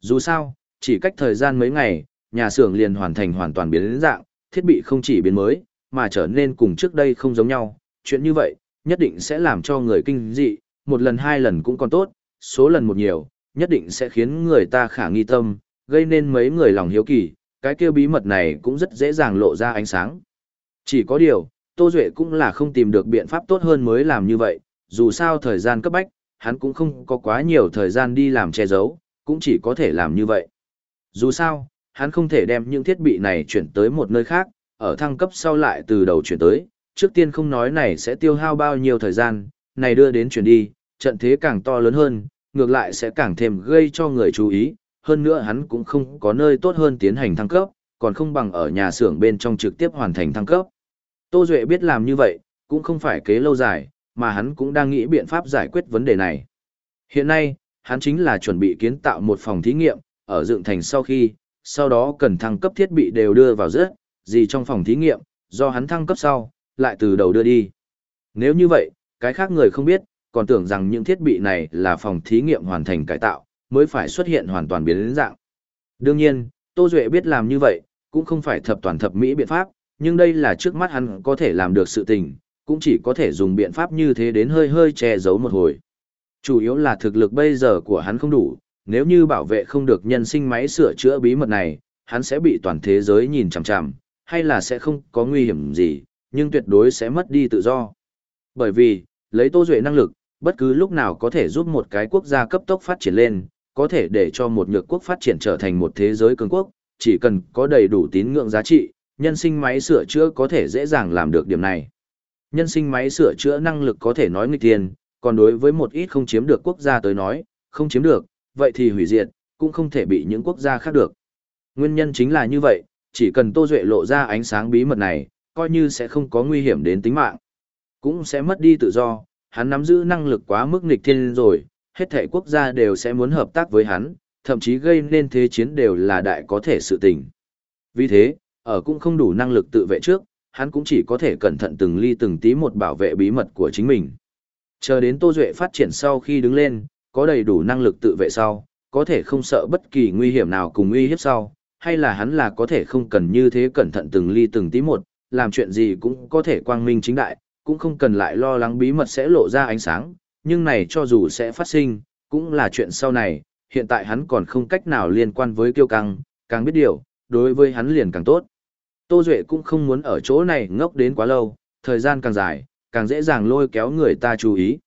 A: Dù sao, chỉ cách thời gian mấy ngày, nhà xưởng liền hoàn thành hoàn toàn biến dạng, thiết bị không chỉ biến mới, mà trở nên cùng trước đây không giống nhau. Chuyện như vậy, nhất định sẽ làm cho người kinh dị, một lần hai lần cũng còn tốt, số lần một nhiều, nhất định sẽ khiến người ta khả nghi tâm, gây nên mấy người lòng hiếu kỳ, cái kia bí mật này cũng rất dễ dàng lộ ra ánh sáng. Chỉ có điều, Tô Duệ cũng là không tìm được biện pháp tốt hơn mới làm như vậy, dù sao thời gian cấp bách, hắn cũng không có quá nhiều thời gian đi làm che giấu, cũng chỉ có thể làm như vậy. Dù sao, hắn không thể đem những thiết bị này chuyển tới một nơi khác, ở thăng cấp sau lại từ đầu chuyển tới, trước tiên không nói này sẽ tiêu hao bao nhiêu thời gian, này đưa đến chuyển đi, trận thế càng to lớn hơn, ngược lại sẽ càng thêm gây cho người chú ý, hơn nữa hắn cũng không có nơi tốt hơn tiến hành thăng cấp, còn không bằng ở nhà xưởng bên trong trực tiếp hoàn thành thăng cấp. Tô Duệ biết làm như vậy, cũng không phải kế lâu dài, mà hắn cũng đang nghĩ biện pháp giải quyết vấn đề này. Hiện nay, hắn chính là chuẩn bị kiến tạo một phòng thí nghiệm, ở dựng thành sau khi, sau đó cần thăng cấp thiết bị đều đưa vào giữa, gì trong phòng thí nghiệm, do hắn thăng cấp sau, lại từ đầu đưa đi. Nếu như vậy, cái khác người không biết, còn tưởng rằng những thiết bị này là phòng thí nghiệm hoàn thành cải tạo, mới phải xuất hiện hoàn toàn biến đến dạng. Đương nhiên, Tô Duệ biết làm như vậy, cũng không phải thập toàn thập mỹ biện pháp, nhưng đây là trước mắt hắn có thể làm được sự tình, cũng chỉ có thể dùng biện pháp như thế đến hơi hơi che giấu một hồi. Chủ yếu là thực lực bây giờ của hắn không đủ, nếu như bảo vệ không được nhân sinh máy sửa chữa bí mật này, hắn sẽ bị toàn thế giới nhìn chằm chằm, hay là sẽ không có nguy hiểm gì, nhưng tuyệt đối sẽ mất đi tự do. Bởi vì, lấy Tô Duệ năng lực, bất cứ lúc nào có thể giúp một cái quốc gia cấp tốc phát triển lên, có thể để cho một nhược quốc phát triển trở thành một thế giới cường quốc, chỉ cần có đầy đủ tín ngưỡng giá trị, nhân sinh máy sửa chữa có thể dễ dàng làm được điểm này. Nhân sinh máy sửa chữa năng lực có thể nói nghịch tiền, còn đối với một ít không chiếm được quốc gia tới nói, không chiếm được, vậy thì hủy diệt, cũng không thể bị những quốc gia khác được. Nguyên nhân chính là như vậy, chỉ cần Tô Duệ lộ ra ánh sáng bí mật này, coi như sẽ không có nguy hiểm đến tính mạng. Cũng sẽ mất đi tự do, hắn nắm giữ năng lực quá mức nghịch thiên rồi, hết thể quốc gia đều sẽ muốn hợp tác với hắn, thậm chí gây nên thế chiến đều là đại có thể sự tình. Vì thế, ở cũng không đủ năng lực tự vệ trước, hắn cũng chỉ có thể cẩn thận từng ly từng tí một bảo vệ bí mật của chính mình. Chờ đến Tô Duệ phát triển sau khi đứng lên, có đầy đủ năng lực tự vệ sau, có thể không sợ bất kỳ nguy hiểm nào cùng uy hiếp sau, hay là hắn là có thể không cần như thế cẩn thận từng ly từng tí một, làm chuyện gì cũng có thể quang minh chính đại, cũng không cần lại lo lắng bí mật sẽ lộ ra ánh sáng, nhưng này cho dù sẽ phát sinh, cũng là chuyện sau này, hiện tại hắn còn không cách nào liên quan với kiêu căng, càng biết điều, đối với hắn liền càng tốt. Tô Duệ cũng không muốn ở chỗ này ngốc đến quá lâu, thời gian càng dài, càng dễ dàng lôi kéo người ta chú ý.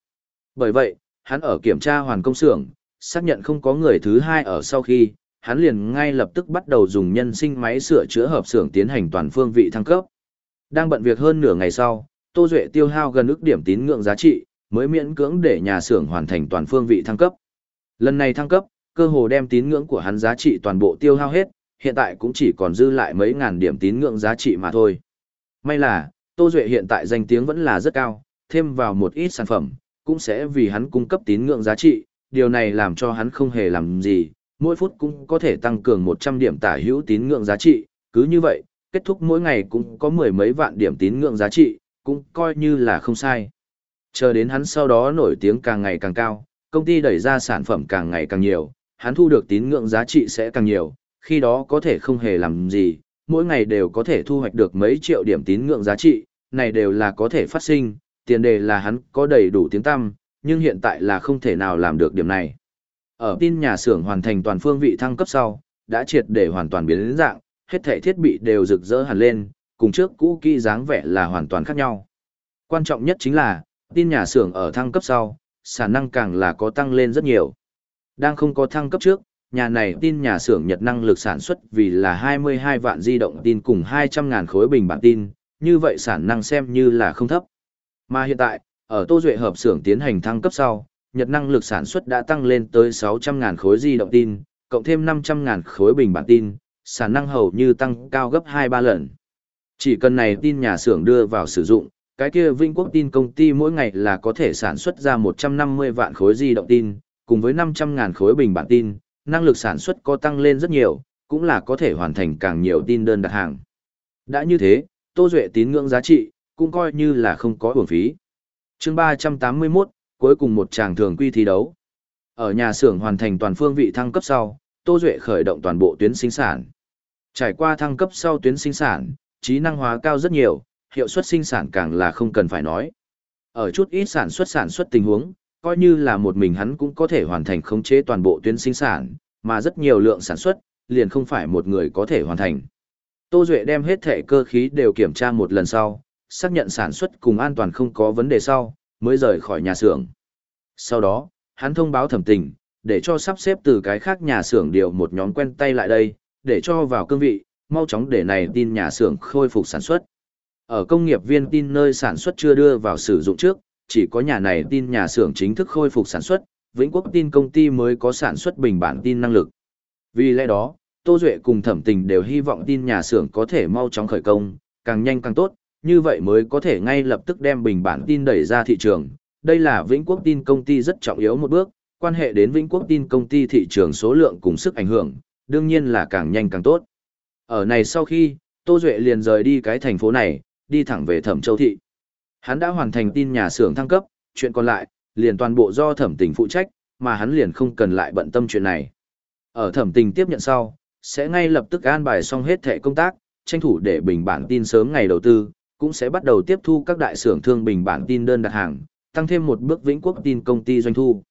A: Bởi vậy, hắn ở kiểm tra hoàn công xưởng, xác nhận không có người thứ hai ở sau khi, hắn liền ngay lập tức bắt đầu dùng nhân sinh máy sửa chữa hợp xưởng tiến hành toàn phương vị thăng cấp. Đang bận việc hơn nửa ngày sau, Tô Duệ tiêu hao gần ức điểm tín ngưỡng giá trị, mới miễn cưỡng để nhà xưởng hoàn thành toàn phương vị thăng cấp. Lần này thăng cấp, cơ hồ đem tín ngưỡng của hắn giá trị toàn bộ tiêu hao hết, hiện tại cũng chỉ còn dư lại mấy ngàn điểm tín ngưỡng giá trị mà thôi. May là, Tô Duệ hiện tại danh tiếng vẫn là rất cao, thêm vào một ít sản phẩm, cũng sẽ vì hắn cung cấp tín ngưỡng giá trị, điều này làm cho hắn không hề làm gì, mỗi phút cũng có thể tăng cường 100 điểm tả hữu tín ngưỡng giá trị, cứ như vậy, kết thúc mỗi ngày cũng có mười mấy vạn điểm tín ngưỡng giá trị, cũng coi như là không sai. Chờ đến hắn sau đó nổi tiếng càng ngày càng cao, công ty đẩy ra sản phẩm càng ngày càng nhiều, hắn thu được tín ngưỡng giá trị sẽ càng nhiều, khi đó có thể không hề làm gì, mỗi ngày đều có thể thu hoạch được mấy triệu điểm tín ngưỡng giá trị, này đều là có thể phát sinh, tiền đề là hắn có đầy đủ tiếng tăm, nhưng hiện tại là không thể nào làm được điểm này. Ở tin nhà xưởng hoàn thành toàn phương vị thăng cấp sau, đã triệt để hoàn toàn biến đến dạng, hết thể thiết bị đều rực rỡ hẳn lên, cùng trước cũ kỹ dáng vẻ là hoàn toàn khác nhau. Quan trọng nhất chính là, tin nhà xưởng ở thăng cấp sau, sản năng càng là có tăng lên rất nhiều. Đang không có thăng cấp trước, nhà này tin nhà xưởng Nhật năng lực sản xuất vì là 22 vạn di động tin cùng 200 ngàn khối bình bản tin, như vậy sản năng xem như là không thấp. Mà hiện tại, ở Tô Duệ hợp xưởng tiến hành thăng cấp sau, Nhật năng lực sản xuất đã tăng lên tới 600 ngàn khối di động tin, cộng thêm 500 ngàn khối bình bản tin, sản năng hầu như tăng cao gấp 2-3 lần. Chỉ cần này tin nhà xưởng đưa vào sử dụng, cái kia Vinh Quốc tin công ty mỗi ngày là có thể sản xuất ra 150 vạn khối di động tin, cùng với 500 ngàn khối bình bản tin, năng lực sản xuất có tăng lên rất nhiều, cũng là có thể hoàn thành càng nhiều tin đơn đặt hàng. Đã như thế, Tô Duệ tín ngưỡng giá trị, cũng coi như là không có uổng phí. chương 381, cuối cùng một tràng thường quy thi đấu. Ở nhà xưởng hoàn thành toàn phương vị thăng cấp sau, Tô Duệ khởi động toàn bộ tuyến sinh sản. Trải qua thăng cấp sau tuyến sinh sản, trí năng hóa cao rất nhiều, hiệu suất sinh sản càng là không cần phải nói. Ở chút ít sản xuất sản xuất tình huống, coi như là một mình hắn cũng có thể hoàn thành khống chế toàn bộ tuyến sinh sản, mà rất nhiều lượng sản xuất, liền không phải một người có thể hoàn thành. Tô Duệ đem hết thể cơ khí đều kiểm tra một lần sau, xác nhận sản xuất cùng an toàn không có vấn đề sau, mới rời khỏi nhà xưởng. Sau đó, hắn thông báo thẩm tình, để cho sắp xếp từ cái khác nhà xưởng điều một nhóm quen tay lại đây, để cho vào cương vị, mau chóng để này tin nhà xưởng khôi phục sản xuất. Ở công nghiệp viên tin nơi sản xuất chưa đưa vào sử dụng trước, chỉ có nhà này tin nhà xưởng chính thức khôi phục sản xuất, Vĩnh Quốc tin công ty mới có sản xuất bình bản tin năng lực. Vì lẽ đó, Tô Duệ cùng thẩm tình đều hy vọng tin nhà xưởng có thể mau chóng khởi công, càng nhanh càng tốt, như vậy mới có thể ngay lập tức đem bình bản tin đẩy ra thị trường. Đây là Vĩnh Quốc tin công ty rất trọng yếu một bước, quan hệ đến Vĩnh Quốc tin công ty thị trường số lượng cùng sức ảnh hưởng, đương nhiên là càng nhanh càng tốt. Ở này sau khi, Tô Duệ liền rời đi cái thành phố này, đi thẳng về Thẩm Châu Thị. Hắn đã hoàn thành tin nhà xưởng thăng cấp, chuyện còn lại, liền toàn bộ do thẩm tình phụ trách, mà hắn liền không cần lại bận tâm chuyện này. Ở thẩm tình tiếp nhận sau, sẽ ngay lập tức an bài xong hết thẻ công tác, tranh thủ để bình bản tin sớm ngày đầu tư, cũng sẽ bắt đầu tiếp thu các đại xưởng thương bình bản tin đơn đặt hàng, tăng thêm một bước vĩnh quốc tin công ty doanh thu.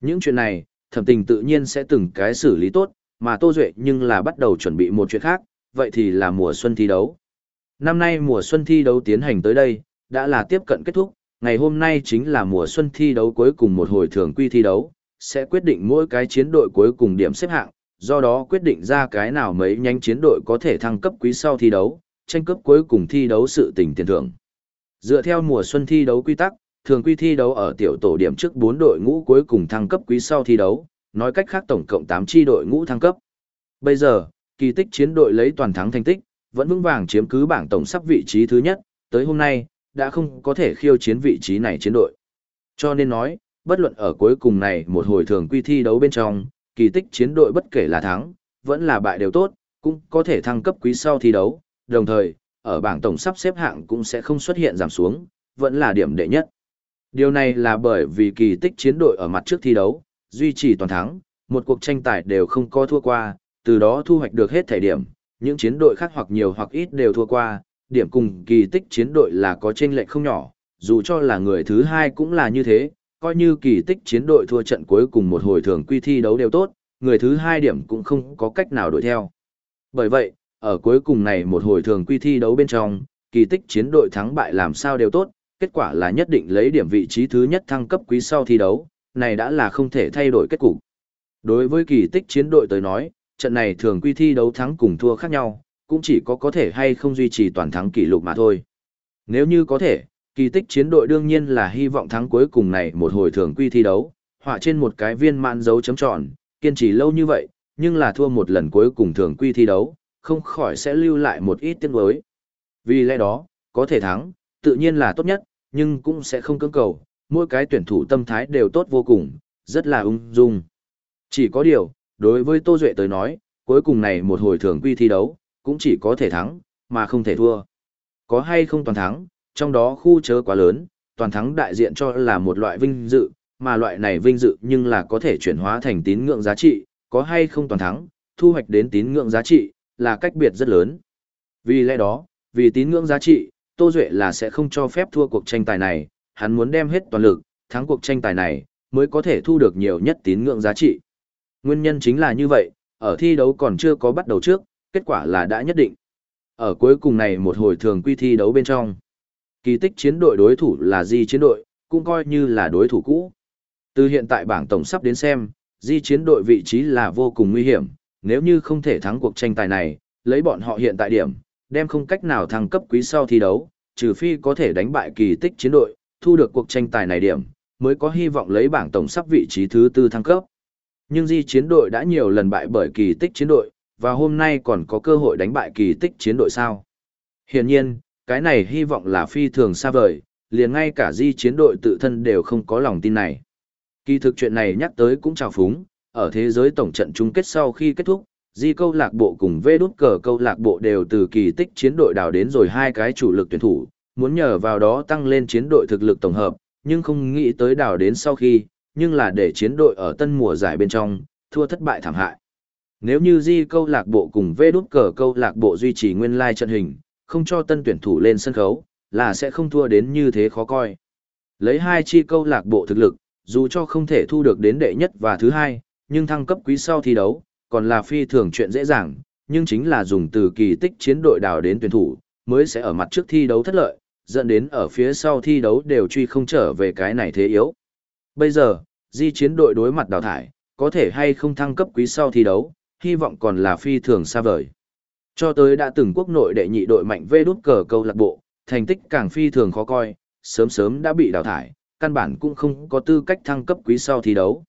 A: Những chuyện này, thẩm tình tự nhiên sẽ từng cái xử lý tốt, mà Tô Duệ nhưng là bắt đầu chuẩn bị một chuyện khác, vậy thì là mùa xuân thi đấu. Năm nay mùa xuân thi đấu tiến hành tới đây, đã là tiếp cận kết thúc, ngày hôm nay chính là mùa xuân thi đấu cuối cùng một hồi thường quy thi đấu, sẽ quyết định mỗi cái chiến đội cuối cùng điểm xếp hạng, do đó quyết định ra cái nào mấy nhánh chiến đội có thể thăng cấp quý sau thi đấu, tranh cấp cuối cùng thi đấu sự tình tiền thưởng. Dựa theo mùa xuân thi đấu quy tắc, thường quy thi đấu ở tiểu tổ điểm trước 4 đội ngũ cuối cùng thăng cấp quý sau thi đấu, nói cách khác tổng cộng 8 chi đội ngũ thăng cấp. Bây giờ, kỳ tích chiến đội lấy toàn thắng thành tích, vẫn vững vàng chiếm cứ bảng tổng sắp vị trí thứ nhất, tới hôm nay, đã không có thể khiêu chiến vị trí này chiến đội. Cho nên nói, bất luận ở cuối cùng này một hồi thường quy thi đấu bên trong, kỳ tích chiến đội bất kể là thắng, vẫn là bại đều tốt, cũng có thể thăng cấp quý sau thi đấu, đồng thời, ở bảng tổng sắp xếp hạng cũng sẽ không xuất hiện giảm xuống, vẫn là điểm đệ nhất. Điều này là bởi vì kỳ tích chiến đội ở mặt trước thi đấu, duy trì toàn thắng, một cuộc tranh tài đều không có thua qua, từ đó thu hoạch được hết thể điểm, những chiến đội khác hoặc nhiều hoặc ít đều thua qua, điểm cùng kỳ tích chiến đội là có chênh lệch không nhỏ, dù cho là người thứ hai cũng là như thế, coi như kỳ tích chiến đội thua trận cuối cùng một hồi thường quy thi đấu đều tốt, người thứ hai điểm cũng không có cách nào đuổi theo. Bởi vậy, ở cuối cùng này một hồi thường quy thi đấu bên trong, kỳ tích chiến đội thắng bại làm sao đều tốt, kết quả là nhất định lấy điểm vị trí thứ nhất thăng cấp quý sau thi đấu, này đã là không thể thay đổi kết cục. Đối với kỳ tích chiến đội tới nói, trận này thường quy thi đấu thắng cùng thua khác nhau, cũng chỉ có có thể hay không duy trì toàn thắng kỷ lục mà thôi. Nếu như có thể, kỳ tích chiến đội đương nhiên là hy vọng thắng cuối cùng này một hồi thường quy thi đấu, họa trên một cái viên mãn dấu chấm tròn, kiên trì lâu như vậy, nhưng là thua một lần cuối cùng thường quy thi đấu, không khỏi sẽ lưu lại một ít tiếng đối. Vì lẽ đó, có thể thắng, tự nhiên là tốt nhất, nhưng cũng sẽ không cưỡng cầu, mỗi cái tuyển thủ tâm thái đều tốt vô cùng, rất là ung dung. Chỉ có điều, đối với Tô Duệ tới nói, cuối cùng này một hồi thường quy thi đấu, cũng chỉ có thể thắng, mà không thể thua. Có hay không toàn thắng, trong đó khu chớ quá lớn, toàn thắng đại diện cho là một loại vinh dự, mà loại này vinh dự nhưng là có thể chuyển hóa thành tín ngưỡng giá trị, có hay không toàn thắng, thu hoạch đến tín ngưỡng giá trị, là cách biệt rất lớn. Vì lẽ đó, vì tín ngưỡng giá trị, Tô Duệ là sẽ không cho phép thua cuộc tranh tài này, hắn muốn đem hết toàn lực, thắng cuộc tranh tài này, mới có thể thu được nhiều nhất tín ngưỡng giá trị. Nguyên nhân chính là như vậy, ở thi đấu còn chưa có bắt đầu trước, kết quả là đã nhất định. Ở cuối cùng này một hồi thường quy thi đấu bên trong, kỳ tích chiến đội đối thủ là Di chiến đội, cũng coi như là đối thủ cũ. Từ hiện tại bảng tổng sắp đến xem, Di chiến đội vị trí là vô cùng nguy hiểm, nếu như không thể thắng cuộc tranh tài này, lấy bọn họ hiện tại điểm, đem không cách nào thăng cấp quý sau thi đấu, trừ phi có thể đánh bại kỳ tích chiến đội, thu được cuộc tranh tài này điểm, mới có hy vọng lấy bảng tổng sắp vị trí thứ tư thăng cấp. Nhưng di chiến đội đã nhiều lần bại bởi kỳ tích chiến đội, và hôm nay còn có cơ hội đánh bại kỳ tích chiến đội sao. Hiển nhiên, cái này hy vọng là phi thường xa vời, liền ngay cả di chiến đội tự thân đều không có lòng tin này. Kỳ thực chuyện này nhắc tới cũng trào phúng, ở thế giới tổng trận chung kết sau khi kết thúc, di câu lạc bộ cùng vê đút cờ câu lạc bộ đều từ kỳ tích chiến đội đào đến rồi hai cái chủ lực tuyển thủ, muốn nhờ vào đó tăng lên chiến đội thực lực tổng hợp, nhưng không nghĩ tới đào đến sau khi, nhưng là để chiến đội ở tân mùa giải bên trong, thua thất bại thảm hại. Nếu như di câu lạc bộ cùng vê đút cờ câu lạc bộ duy trì nguyên lai trận hình, không cho tân tuyển thủ lên sân khấu, là sẽ không thua đến như thế khó coi. Lấy hai chi câu lạc bộ thực lực, dù cho không thể thu được đến đệ nhất và thứ hai, nhưng thăng cấp quý sau thi đấu, còn là phi thường chuyện dễ dàng, nhưng chính là dùng từ kỳ tích chiến đội đào đến tuyển thủ, mới sẽ ở mặt trước thi đấu thất lợi, dẫn đến ở phía sau thi đấu đều truy không trở về cái này thế yếu. Bây giờ, di chiến đội đối mặt đào thải, có thể hay không thăng cấp quý sau thi đấu, hy vọng còn là phi thường xa vời. Cho tới đã từng quốc nội đệ nhị đội mạnh vê đút cờ câu lạc bộ, thành tích càng phi thường khó coi, sớm sớm đã bị đào thải, căn bản cũng không có tư cách thăng cấp quý sau thi đấu.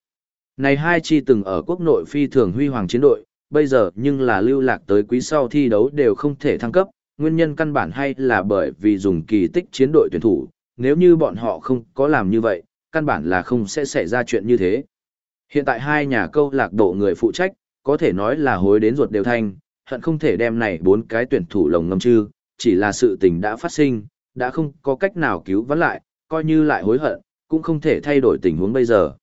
A: Này hai chi từng ở quốc nội phi thường huy hoàng chiến đội, bây giờ nhưng là lưu lạc tới quý sau thi đấu đều không thể thăng cấp, nguyên nhân căn bản hay là bởi vì dùng kỳ tích chiến đội tuyển thủ, nếu như bọn họ không có làm như vậy, căn bản là không sẽ xảy ra chuyện như thế. Hiện tại hai nhà câu lạc bộ người phụ trách, có thể nói là hối đến ruột đều thanh, hận không thể đem này bốn cái tuyển thủ lồng ngâm chư, chỉ là sự tình đã phát sinh, đã không có cách nào cứu vãn lại, coi như lại hối hận, cũng không thể thay đổi tình huống bây giờ.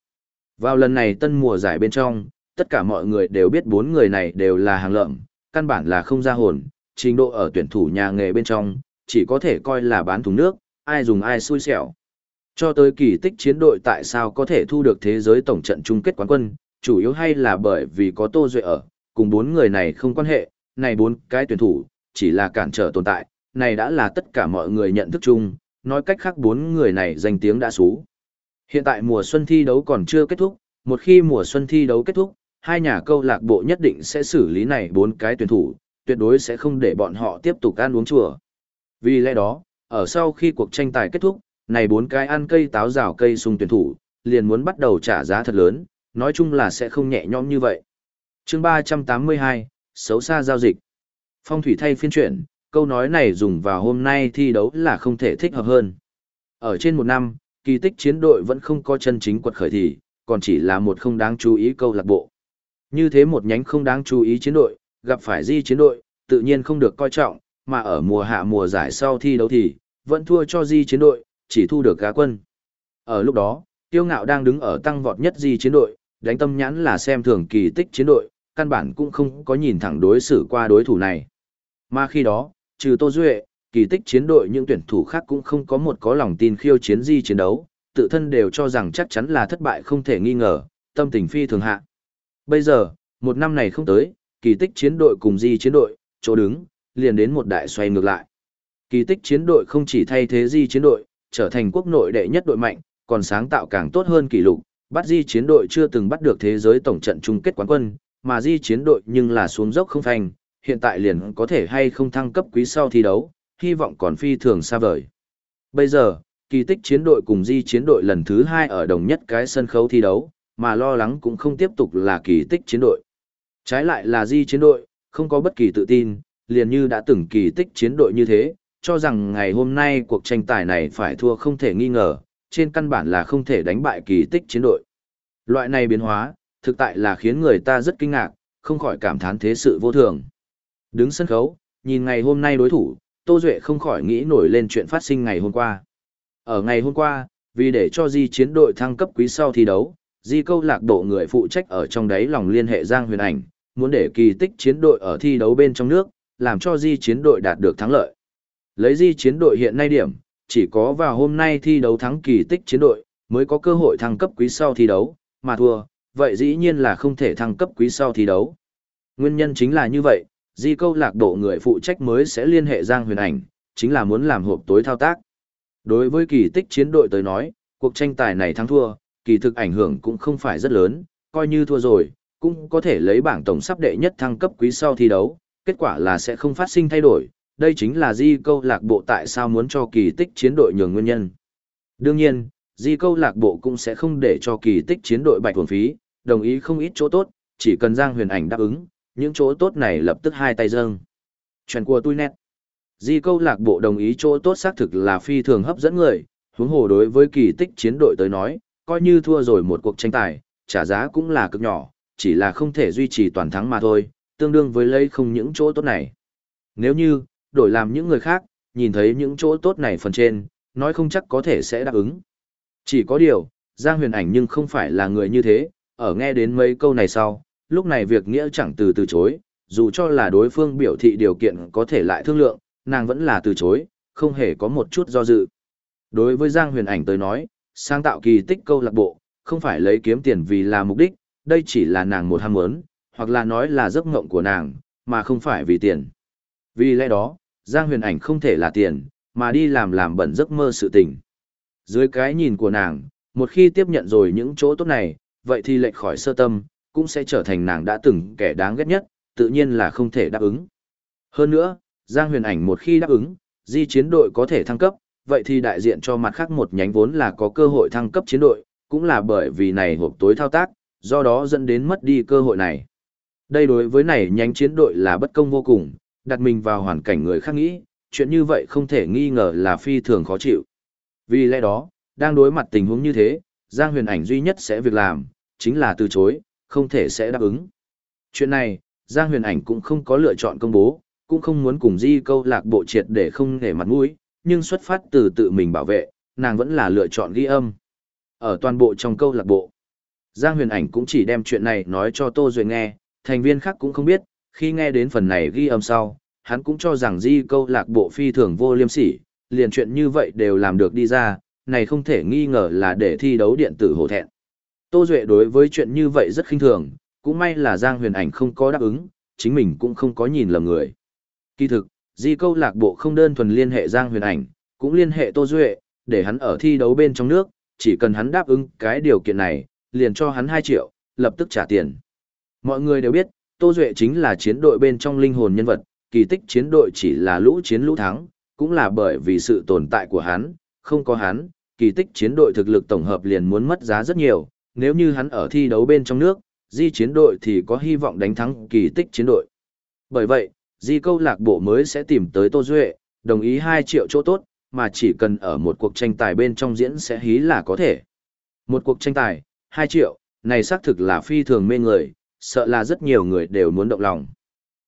A: Vào lần này tân mùa giải bên trong, tất cả mọi người đều biết bốn người này đều là hàng lợm, căn bản là không ra hồn, trình độ ở tuyển thủ nhà nghề bên trong, chỉ có thể coi là bán thùng nước, ai dùng ai xui xẻo. Cho tới kỳ tích chiến đội tại sao có thể thu được thế giới tổng trận chung kết quán quân, chủ yếu hay là bởi vì có Tô Duệ ở, cùng bốn người này không quan hệ, này bốn cái tuyển thủ, chỉ là cản trở tồn tại, này đã là tất cả mọi người nhận thức chung, nói cách khác bốn người này danh tiếng đã xú. Hiện tại mùa xuân thi đấu còn chưa kết thúc, một khi mùa xuân thi đấu kết thúc, hai nhà câu lạc bộ nhất định sẽ xử lý này bốn cái tuyển thủ, tuyệt đối sẽ không để bọn họ tiếp tục ăn uống chùa. Vì lẽ đó, ở sau khi cuộc tranh tài kết thúc, này bốn cái ăn cây táo rào cây sung tuyển thủ, liền muốn bắt đầu trả giá thật lớn, nói chung là sẽ không nhẹ nhõm như vậy. chương 382, xấu xa giao dịch. Phong thủy thay phiên chuyển, câu nói này dùng vào hôm nay thi đấu là không thể thích hợp hơn. Ở trên một năm, kỳ tích chiến đội vẫn không có chân chính quật khởi thì, còn chỉ là một không đáng chú ý câu lạc bộ. Như thế một nhánh không đáng chú ý chiến đội, gặp phải di chiến đội, tự nhiên không được coi trọng, mà ở mùa hạ mùa giải sau thi đấu thì, vẫn thua cho di chiến đội, chỉ thu được gá quân. Ở lúc đó, tiêu ngạo đang đứng ở tăng vọt nhất di chiến đội, đánh tâm nhãn là xem thường kỳ tích chiến đội, căn bản cũng không có nhìn thẳng đối xử qua đối thủ này. Mà khi đó, trừ Tô Duệ, kỳ tích chiến đội những tuyển thủ khác cũng không có một có lòng tin khiêu chiến di chiến đấu, tự thân đều cho rằng chắc chắn là thất bại không thể nghi ngờ, tâm tình phi thường hạ. Bây giờ, một năm này không tới, kỳ tích chiến đội cùng di chiến đội, chỗ đứng, liền đến một đại xoay ngược lại. Kỳ tích chiến đội không chỉ thay thế di chiến đội, trở thành quốc nội đệ nhất đội mạnh, còn sáng tạo càng tốt hơn kỷ lục, bắt di chiến đội chưa từng bắt được thế giới tổng trận chung kết quán quân, mà di chiến đội nhưng là xuống dốc không phanh, hiện tại liền có thể hay không thăng cấp quý sau thi đấu, hy vọng còn phi thường xa vời. Bây giờ, kỳ tích chiến đội cùng di chiến đội lần thứ hai ở đồng nhất cái sân khấu thi đấu, mà lo lắng cũng không tiếp tục là kỳ tích chiến đội. Trái lại là di chiến đội, không có bất kỳ tự tin, liền như đã từng kỳ tích chiến đội như thế, cho rằng ngày hôm nay cuộc tranh tài này phải thua không thể nghi ngờ, trên căn bản là không thể đánh bại kỳ tích chiến đội. Loại này biến hóa, thực tại là khiến người ta rất kinh ngạc, không khỏi cảm thán thế sự vô thường. Đứng sân khấu, nhìn ngày hôm nay đối thủ, Tô Duệ không khỏi nghĩ nổi lên chuyện phát sinh ngày hôm qua. Ở ngày hôm qua, vì để cho di chiến đội thăng cấp quý sau thi đấu, di câu lạc bộ người phụ trách ở trong đấy lòng liên hệ Giang Huyền Ảnh, muốn để kỳ tích chiến đội ở thi đấu bên trong nước, làm cho di chiến đội đạt được thắng lợi. Lấy di chiến đội hiện nay điểm, chỉ có vào hôm nay thi đấu thắng kỳ tích chiến đội, mới có cơ hội thăng cấp quý sau thi đấu, mà thua, vậy dĩ nhiên là không thể thăng cấp quý sau thi đấu. Nguyên nhân chính là như vậy, di câu lạc bộ người phụ trách mới sẽ liên hệ Giang Huyền Ảnh, chính là muốn làm hộp tối thao tác. Đối với kỳ tích chiến đội tới nói, cuộc tranh tài này thắng thua, kỳ thực ảnh hưởng cũng không phải rất lớn, coi như thua rồi, cũng có thể lấy bảng tổng sắp đệ nhất thăng cấp quý sau thi đấu, kết quả là sẽ không phát sinh thay đổi, đây chính là di câu lạc bộ tại sao muốn cho kỳ tích chiến đội nhường nguyên nhân. Đương nhiên, di câu lạc bộ cũng sẽ không để cho kỳ tích chiến đội bạch thuần phí, đồng ý không ít chỗ tốt, chỉ cần Giang Huyền Ảnh đáp ứng, những chỗ tốt này lập tức hai tay dâng. Chuyện của tôi nét. Di câu lạc bộ đồng ý chỗ tốt xác thực là phi thường hấp dẫn người, huống hồ đối với kỳ tích chiến đội tới nói, coi như thua rồi một cuộc tranh tài, trả giá cũng là cực nhỏ, chỉ là không thể duy trì toàn thắng mà thôi, tương đương với lấy không những chỗ tốt này. Nếu như, đổi làm những người khác, nhìn thấy những chỗ tốt này phần trên, nói không chắc có thể sẽ đáp ứng. Chỉ có điều, Giang huyền ảnh nhưng không phải là người như thế, ở nghe đến mấy câu này sau, lúc này việc nghĩa chẳng từ từ chối, dù cho là đối phương biểu thị điều kiện có thể lại thương lượng, nàng vẫn là từ chối, không hề có một chút do dự. Đối với Giang huyền ảnh tới nói, sáng tạo kỳ tích câu lạc bộ, không phải lấy kiếm tiền vì là mục đích, đây chỉ là nàng một ham muốn, hoặc là nói là giấc mộng của nàng, mà không phải vì tiền. Vì lẽ đó, Giang huyền ảnh không thể là tiền, mà đi làm làm bẩn giấc mơ sự tình. Dưới cái nhìn của nàng, một khi tiếp nhận rồi những chỗ tốt này, vậy thì lệch khỏi sơ tâm, cũng sẽ trở thành nàng đã từng kẻ đáng ghét nhất, tự nhiên là không thể đáp ứng. Hơn nữa, Giang huyền ảnh một khi đáp ứng, di chiến đội có thể thăng cấp, vậy thì đại diện cho mặt khác một nhánh vốn là có cơ hội thăng cấp chiến đội, cũng là bởi vì này hộp tối thao tác, do đó dẫn đến mất đi cơ hội này. Đây đối với này nhánh chiến đội là bất công vô cùng, đặt mình vào hoàn cảnh người khác nghĩ, chuyện như vậy không thể nghi ngờ là phi thường khó chịu. Vì lẽ đó, đang đối mặt tình huống như thế, Giang huyền ảnh duy nhất sẽ việc làm, chính là từ chối, không thể sẽ đáp ứng. Chuyện này, Giang huyền ảnh cũng không có lựa chọn công bố, cũng không muốn cùng di câu lạc bộ triệt để không để mặt mũi, nhưng xuất phát từ tự mình bảo vệ, nàng vẫn là lựa chọn ghi âm. Ở toàn bộ trong câu lạc bộ, Giang huyền ảnh cũng chỉ đem chuyện này nói cho Tô Duệ nghe, thành viên khác cũng không biết, khi nghe đến phần này ghi âm sau, hắn cũng cho rằng di câu lạc bộ phi thường vô liêm sỉ, liền chuyện như vậy đều làm được đi ra, này không thể nghi ngờ là để thi đấu điện tử hổ thẹn. Tô Duệ đối với chuyện như vậy rất khinh thường, cũng may là Giang huyền ảnh không có đáp ứng, chính mình cũng không có nhìn lầm người. Kỳ thực, di câu lạc bộ không đơn thuần liên hệ Giang huyền ảnh, cũng liên hệ Tô Duệ, để hắn ở thi đấu bên trong nước, chỉ cần hắn đáp ứng cái điều kiện này, liền cho hắn 2 triệu, lập tức trả tiền. Mọi người đều biết, Tô Duệ chính là chiến đội bên trong linh hồn nhân vật, kỳ tích chiến đội chỉ là lũ chiến lũ thắng, cũng là bởi vì sự tồn tại của hắn, không có hắn, kỳ tích chiến đội thực lực tổng hợp liền muốn mất giá rất nhiều, nếu như hắn ở thi đấu bên trong nước, di chiến đội thì có hy vọng đánh thắng kỳ tích chiến đội. Bởi vậy, di câu lạc bộ mới sẽ tìm tới Tô Duệ, đồng ý 2 triệu chỗ tốt, mà chỉ cần ở một cuộc tranh tài bên trong diễn sẽ hí là có thể. Một cuộc tranh tài, 2 triệu, này xác thực là phi thường mê người, sợ là rất nhiều người đều muốn động lòng.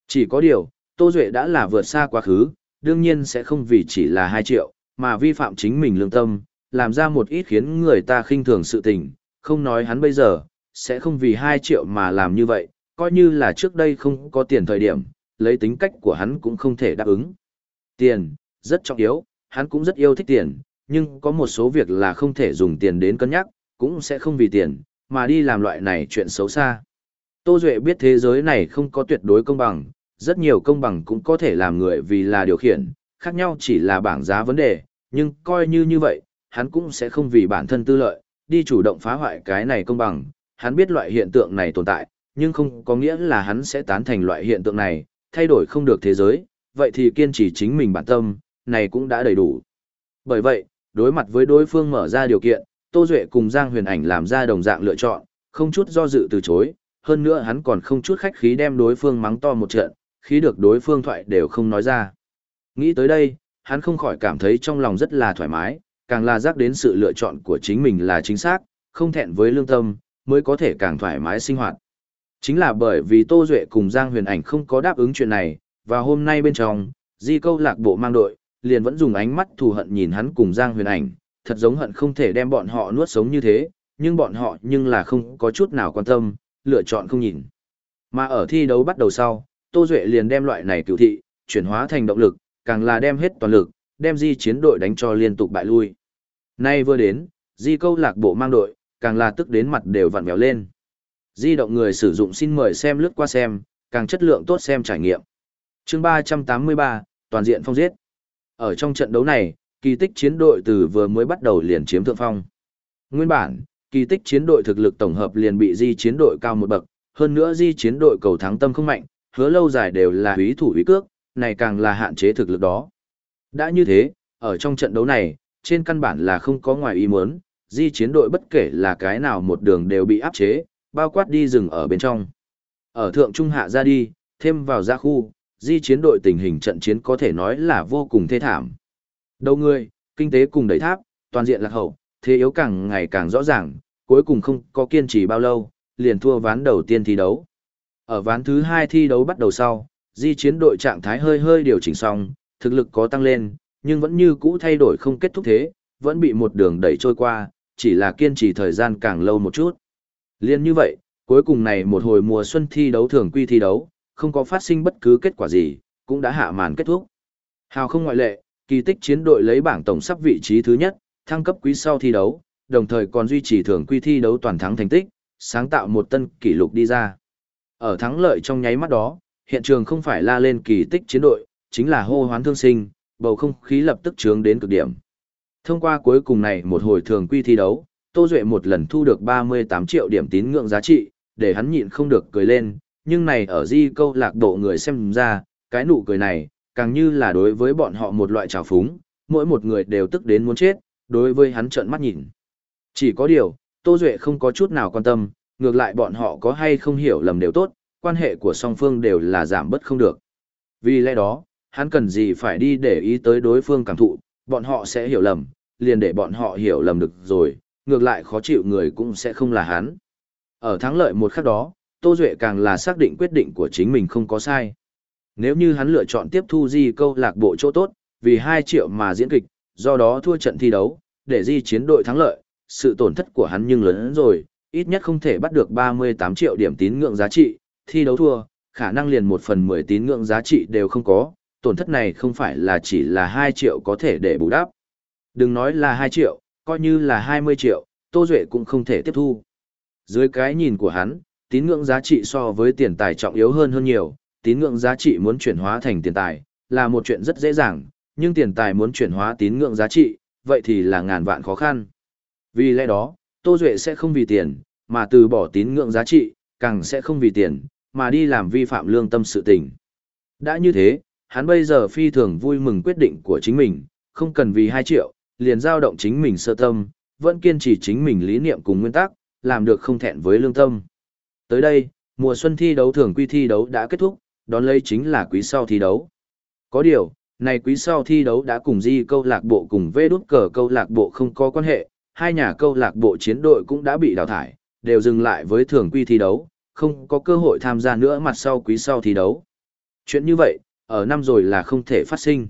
A: Chỉ có điều, Tô Duệ đã là vượt xa quá khứ, đương nhiên sẽ không vì chỉ là 2 triệu, mà vi phạm chính mình lương tâm, làm ra một ít khiến người ta khinh thường sự tình, không nói hắn bây giờ, sẽ không vì 2 triệu mà làm như vậy, coi như là trước đây không có tiền thời điểm, lấy tính cách của hắn cũng không thể đáp ứng. Tiền, rất trọng yếu, hắn cũng rất yêu thích tiền, nhưng có một số việc là không thể dùng tiền đến cân nhắc, cũng sẽ không vì tiền, mà đi làm loại này chuyện xấu xa. Tô Duệ biết thế giới này không có tuyệt đối công bằng, rất nhiều công bằng cũng có thể làm người vì là điều khiển, khác nhau chỉ là bảng giá vấn đề, nhưng coi như như vậy, hắn cũng sẽ không vì bản thân tư lợi, đi chủ động phá hoại cái này công bằng, hắn biết loại hiện tượng này tồn tại, nhưng không có nghĩa là hắn sẽ tán thành loại hiện tượng này, thay đổi không được thế giới, vậy thì kiên trì chính mình bản tâm, này cũng đã đầy đủ. Bởi vậy, đối mặt với đối phương mở ra điều kiện, Tô Duệ cùng Giang Huyền Ảnh làm ra đồng dạng lựa chọn, không chút do dự từ chối, hơn nữa hắn còn không chút khách khí đem đối phương mắng to một trận, khí được đối phương thoại đều không nói ra. Nghĩ tới đây, hắn không khỏi cảm thấy trong lòng rất là thoải mái, càng là giác đến sự lựa chọn của chính mình là chính xác, không thẹn với lương tâm, mới có thể càng thoải mái sinh hoạt. Chính là bởi vì Tô Duệ cùng Giang Huyền Ảnh không có đáp ứng chuyện này, và hôm nay bên trong, di câu lạc bộ mang đội, liền vẫn dùng ánh mắt thù hận nhìn hắn cùng Giang Huyền Ảnh, thật giống hận không thể đem bọn họ nuốt sống như thế, nhưng bọn họ nhưng là không có chút nào quan tâm, lựa chọn không nhìn. Mà ở thi đấu bắt đầu sau, Tô Duệ liền đem loại này cửu thị, chuyển hóa thành động lực, càng là đem hết toàn lực, đem di chiến đội đánh cho liên tục bại lui. Nay vừa đến, di câu lạc bộ mang đội, càng là tức đến mặt đều vặn béo lên. Di động người sử dụng xin mời xem lướt qua xem, càng chất lượng tốt xem trải nghiệm. chương 383, toàn diện phong giết. Ở trong trận đấu này, kỳ tích chiến đội từ vừa mới bắt đầu liền chiếm thượng phong. Nguyên bản, kỳ tích chiến đội thực lực tổng hợp liền bị di chiến đội cao một bậc, hơn nữa di chiến đội cầu thắng tâm không mạnh, hứa lâu dài đều là húy thủ húy cước, này càng là hạn chế thực lực đó. Đã như thế, ở trong trận đấu này, trên căn bản là không có ngoài ý muốn, di chiến đội bất kể là cái nào một đường đều bị áp chế, bao quát đi rừng ở bên trong. Ở thượng trung hạ ra đi, thêm vào ra khu, di chiến đội tình hình trận chiến có thể nói là vô cùng thê thảm. Đầu người, kinh tế cùng đẩy tháp, toàn diện lạc hậu, thế yếu càng ngày càng rõ ràng, cuối cùng không có kiên trì bao lâu, liền thua ván đầu tiên thi đấu. Ở ván thứ hai thi đấu bắt đầu sau, di chiến đội trạng thái hơi hơi điều chỉnh xong, thực lực có tăng lên, nhưng vẫn như cũ thay đổi không kết thúc thế, vẫn bị một đường đẩy trôi qua, chỉ là kiên trì thời gian càng lâu một chút. Liên như vậy, cuối cùng này một hồi mùa xuân thi đấu thường quy thi đấu, không có phát sinh bất cứ kết quả gì, cũng đã hạ màn kết thúc. Hào không ngoại lệ, kỳ tích chiến đội lấy bảng tổng sắp vị trí thứ nhất, thăng cấp quý sau thi đấu, đồng thời còn duy trì thưởng quy thi đấu toàn thắng thành tích, sáng tạo một tân kỷ lục đi ra. Ở thắng lợi trong nháy mắt đó, hiện trường không phải la lên kỳ tích chiến đội, chính là hô hoán thương sinh, bầu không khí lập tức trướng đến cực điểm. Thông qua cuối cùng này một hồi thường quy thi đấu, Tô Duệ một lần thu được 38 triệu điểm tín ngưỡng giá trị, để hắn nhịn không được cười lên, nhưng này ở di câu lạc bộ người xem ra, cái nụ cười này, càng như là đối với bọn họ một loại trào phúng, mỗi một người đều tức đến muốn chết, đối với hắn trợn mắt nhìn. Chỉ có điều, Tô Duệ không có chút nào quan tâm, ngược lại bọn họ có hay không hiểu lầm đều tốt, quan hệ của song phương đều là giảm bất không được. Vì lẽ đó, hắn cần gì phải đi để ý tới đối phương cảm thụ, bọn họ sẽ hiểu lầm, liền để bọn họ hiểu lầm được rồi, ngược lại khó chịu người cũng sẽ không là hắn. Ở thắng lợi một khắc đó, Tô Duệ càng là xác định quyết định của chính mình không có sai. Nếu như hắn lựa chọn tiếp thu di câu lạc bộ chỗ tốt, vì 2 triệu mà diễn kịch, do đó thua trận thi đấu, để di chiến đội thắng lợi, sự tổn thất của hắn nhưng lớn hơn rồi, ít nhất không thể bắt được 38 triệu điểm tín ngưỡng giá trị, thi đấu thua, khả năng liền 1 phần 10 tín ngưỡng giá trị đều không có, tổn thất này không phải là chỉ là 2 triệu có thể để bù đắp. Đừng nói là 2 triệu, coi như là 20 triệu, Tô Duệ cũng không thể tiếp thu. Dưới cái nhìn của hắn, tín ngưỡng giá trị so với tiền tài trọng yếu hơn hơn nhiều, tín ngưỡng giá trị muốn chuyển hóa thành tiền tài, là một chuyện rất dễ dàng, nhưng tiền tài muốn chuyển hóa tín ngưỡng giá trị, vậy thì là ngàn vạn khó khăn. Vì lẽ đó, Tô Duệ sẽ không vì tiền, mà từ bỏ tín ngưỡng giá trị, càng sẽ không vì tiền, mà đi làm vi phạm lương tâm sự tình. Đã như thế, hắn bây giờ phi thường vui mừng quyết định của chính mình, không cần vì 2 triệu, liền giao động chính mình sơ tâm, vẫn kiên trì chính mình lý niệm cùng nguyên tắc, làm được không thẹn với lương tâm. Tới đây, mùa xuân thi đấu thường quy thi đấu đã kết thúc, đón lấy chính là quý sau thi đấu. Có điều, này quý sau thi đấu đã cùng di câu lạc bộ cùng vê đút cờ câu lạc bộ không có quan hệ, hai nhà câu lạc bộ chiến đội cũng đã bị đào thải, đều dừng lại với thường quy thi đấu, không có cơ hội tham gia nữa mặt sau quý sau thi đấu. Chuyện như vậy, ở năm rồi là không thể phát sinh.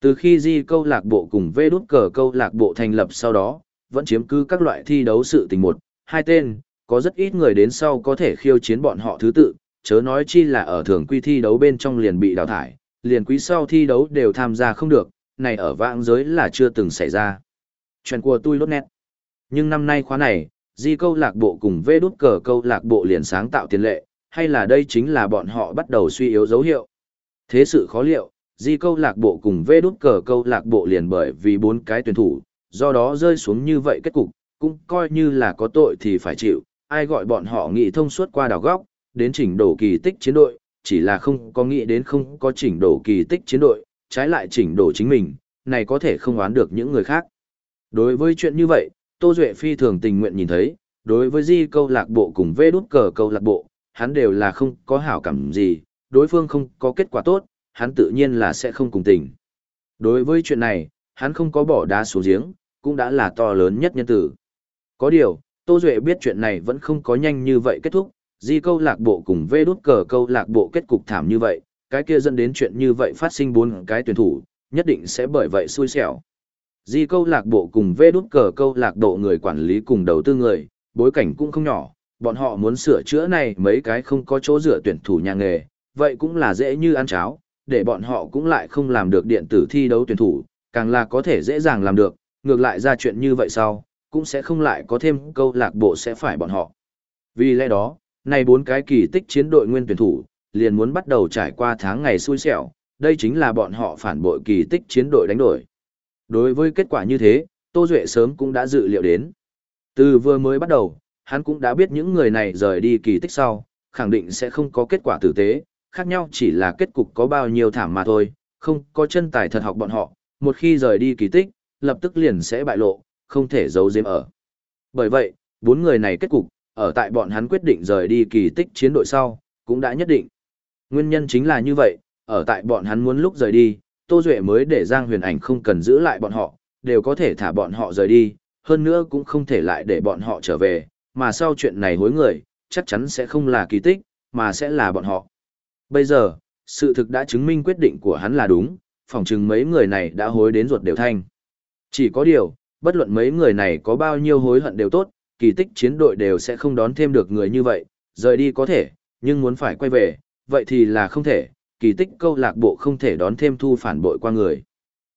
A: Từ khi di câu lạc bộ cùng vê đút cờ câu lạc bộ thành lập sau đó, vẫn chiếm cứ các loại thi đấu sự tình một, hai tên, có rất ít người đến sau có thể khiêu chiến bọn họ thứ tự, chớ nói chi là ở thường quy thi đấu bên trong liền bị đào thải, liền quý sau thi đấu đều tham gia không được, này ở vãng giới là chưa từng xảy ra. Chuyện của tôi lốt nét. Nhưng năm nay khóa này, di câu lạc bộ cùng vê đút cờ câu lạc bộ liền sáng tạo tiền lệ, hay là đây chính là bọn họ bắt đầu suy yếu dấu hiệu. Thế sự khó liệu, di câu lạc bộ cùng vê đút cờ câu lạc bộ liền bởi vì bốn cái tuyển thủ, do đó rơi xuống như vậy kết cục, cũng coi như là có tội thì phải chịu, ai gọi bọn họ nghĩ thông suốt qua đảo góc, đến chỉnh đổ kỳ tích chiến đội, chỉ là không có nghĩ đến không có chỉnh đổ kỳ tích chiến đội, trái lại chỉnh đổ chính mình, này có thể không oán được những người khác. Đối với chuyện như vậy, Tô Duệ phi thường tình nguyện nhìn thấy, đối với di câu lạc bộ cùng vê đút cờ câu lạc bộ, hắn đều là không có hảo cảm gì, đối phương không có kết quả tốt, hắn tự nhiên là sẽ không cùng tình. Đối với chuyện này, hắn không có bỏ đá xuống giếng, cũng đã là to lớn nhất nhân tử. Có điều, Tô Duệ biết chuyện này vẫn không có nhanh như vậy kết thúc, di câu lạc bộ cùng vê đút cờ câu lạc bộ kết cục thảm như vậy, cái kia dẫn đến chuyện như vậy phát sinh bốn cái tuyển thủ, nhất định sẽ bởi vậy xui xẻo. Di câu lạc bộ cùng vê đút cờ câu lạc bộ người quản lý cùng đầu tư người, bối cảnh cũng không nhỏ, bọn họ muốn sửa chữa này mấy cái không có chỗ dựa tuyển thủ nhà nghề, vậy cũng là dễ như ăn cháo, để bọn họ cũng lại không làm được điện tử thi đấu tuyển thủ, càng là có thể dễ dàng làm được, ngược lại ra chuyện như vậy sau, cũng sẽ không lại có thêm câu lạc bộ sẽ phải bọn họ. Vì lẽ đó, này bốn cái kỳ tích chiến đội nguyên tuyển thủ, liền muốn bắt đầu trải qua tháng ngày xui xẻo, đây chính là bọn họ phản bội kỳ tích chiến đội đánh đổi. Đối với kết quả như thế, Tô Duệ sớm cũng đã dự liệu đến. Từ vừa mới bắt đầu, hắn cũng đã biết những người này rời đi kỳ tích sau, khẳng định sẽ không có kết quả tử tế, khác nhau chỉ là kết cục có bao nhiêu thảm mà thôi, không có chân tài thật học bọn họ, một khi rời đi kỳ tích, lập tức liền sẽ bại lộ, không thể giấu giếm ở. Bởi vậy, bốn người này kết cục, ở tại bọn hắn quyết định rời đi kỳ tích chiến đội sau, cũng đã nhất định. Nguyên nhân chính là như vậy, ở tại bọn hắn muốn lúc rời đi, Tô Duệ mới để Giang Huyền Ảnh không cần giữ lại bọn họ, đều có thể thả bọn họ rời đi, hơn nữa cũng không thể lại để bọn họ trở về, mà sau chuyện này hối người, chắc chắn sẽ không là kỳ tích, mà sẽ là bọn họ. Bây giờ, sự thực đã chứng minh quyết định của hắn là đúng, phỏng chừng mấy người này đã hối đến ruột đều thanh. Chỉ có điều, bất luận mấy người này có bao nhiêu hối hận đều tốt, kỳ tích chiến đội đều sẽ không đón thêm được người như vậy, rời đi có thể, nhưng muốn phải quay về, vậy thì là không thể, kỳ tích câu lạc bộ không thể đón thêm thu phản bội qua người.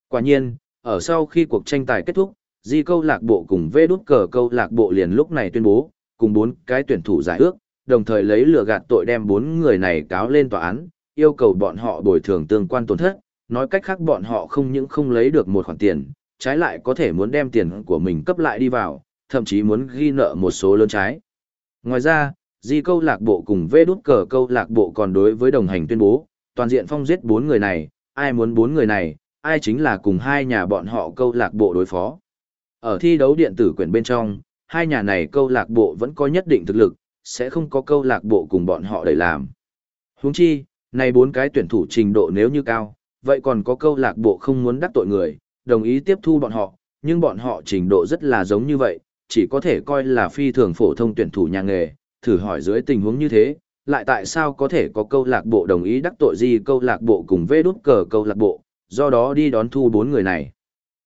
A: Quả nhiên, ở sau khi cuộc tranh tài kết thúc, di câu lạc bộ cùng vê đút cờ câu lạc bộ liền lúc này tuyên bố, cùng bốn cái tuyển thủ giải ước, đồng thời lấy lừa gạt tội đem bốn người này cáo lên tòa án, yêu cầu bọn họ bồi thường tương quan tổn thất, nói cách khác bọn họ không những không lấy được một khoản tiền, trái lại có thể muốn đem tiền của mình cấp lại đi vào, thậm chí muốn ghi nợ một số lớn trái. Ngoài ra, di câu lạc bộ cùng vê đút cờ câu lạc bộ còn đối với đồng hành tuyên bố, toàn diện phong giết bốn người này, ai muốn bốn người này, ai chính là cùng hai nhà bọn họ câu lạc bộ đối phó. Ở thi đấu điện tử quyển bên trong, hai nhà này câu lạc bộ vẫn có nhất định thực lực, sẽ không có câu lạc bộ cùng bọn họ đẩy làm. Huống chi, này bốn cái tuyển thủ trình độ nếu như cao, vậy còn có câu lạc bộ không muốn đắc tội người, đồng ý tiếp thu bọn họ, nhưng bọn họ trình độ rất là giống như vậy, chỉ có thể coi là phi thường phổ thông tuyển thủ nhà nghề, thử hỏi dưới tình huống như thế, lại tại sao có thể có câu lạc bộ đồng ý đắc tội gì câu lạc bộ cùng vê đút cờ câu lạc bộ, do đó đi đón thu bốn người này.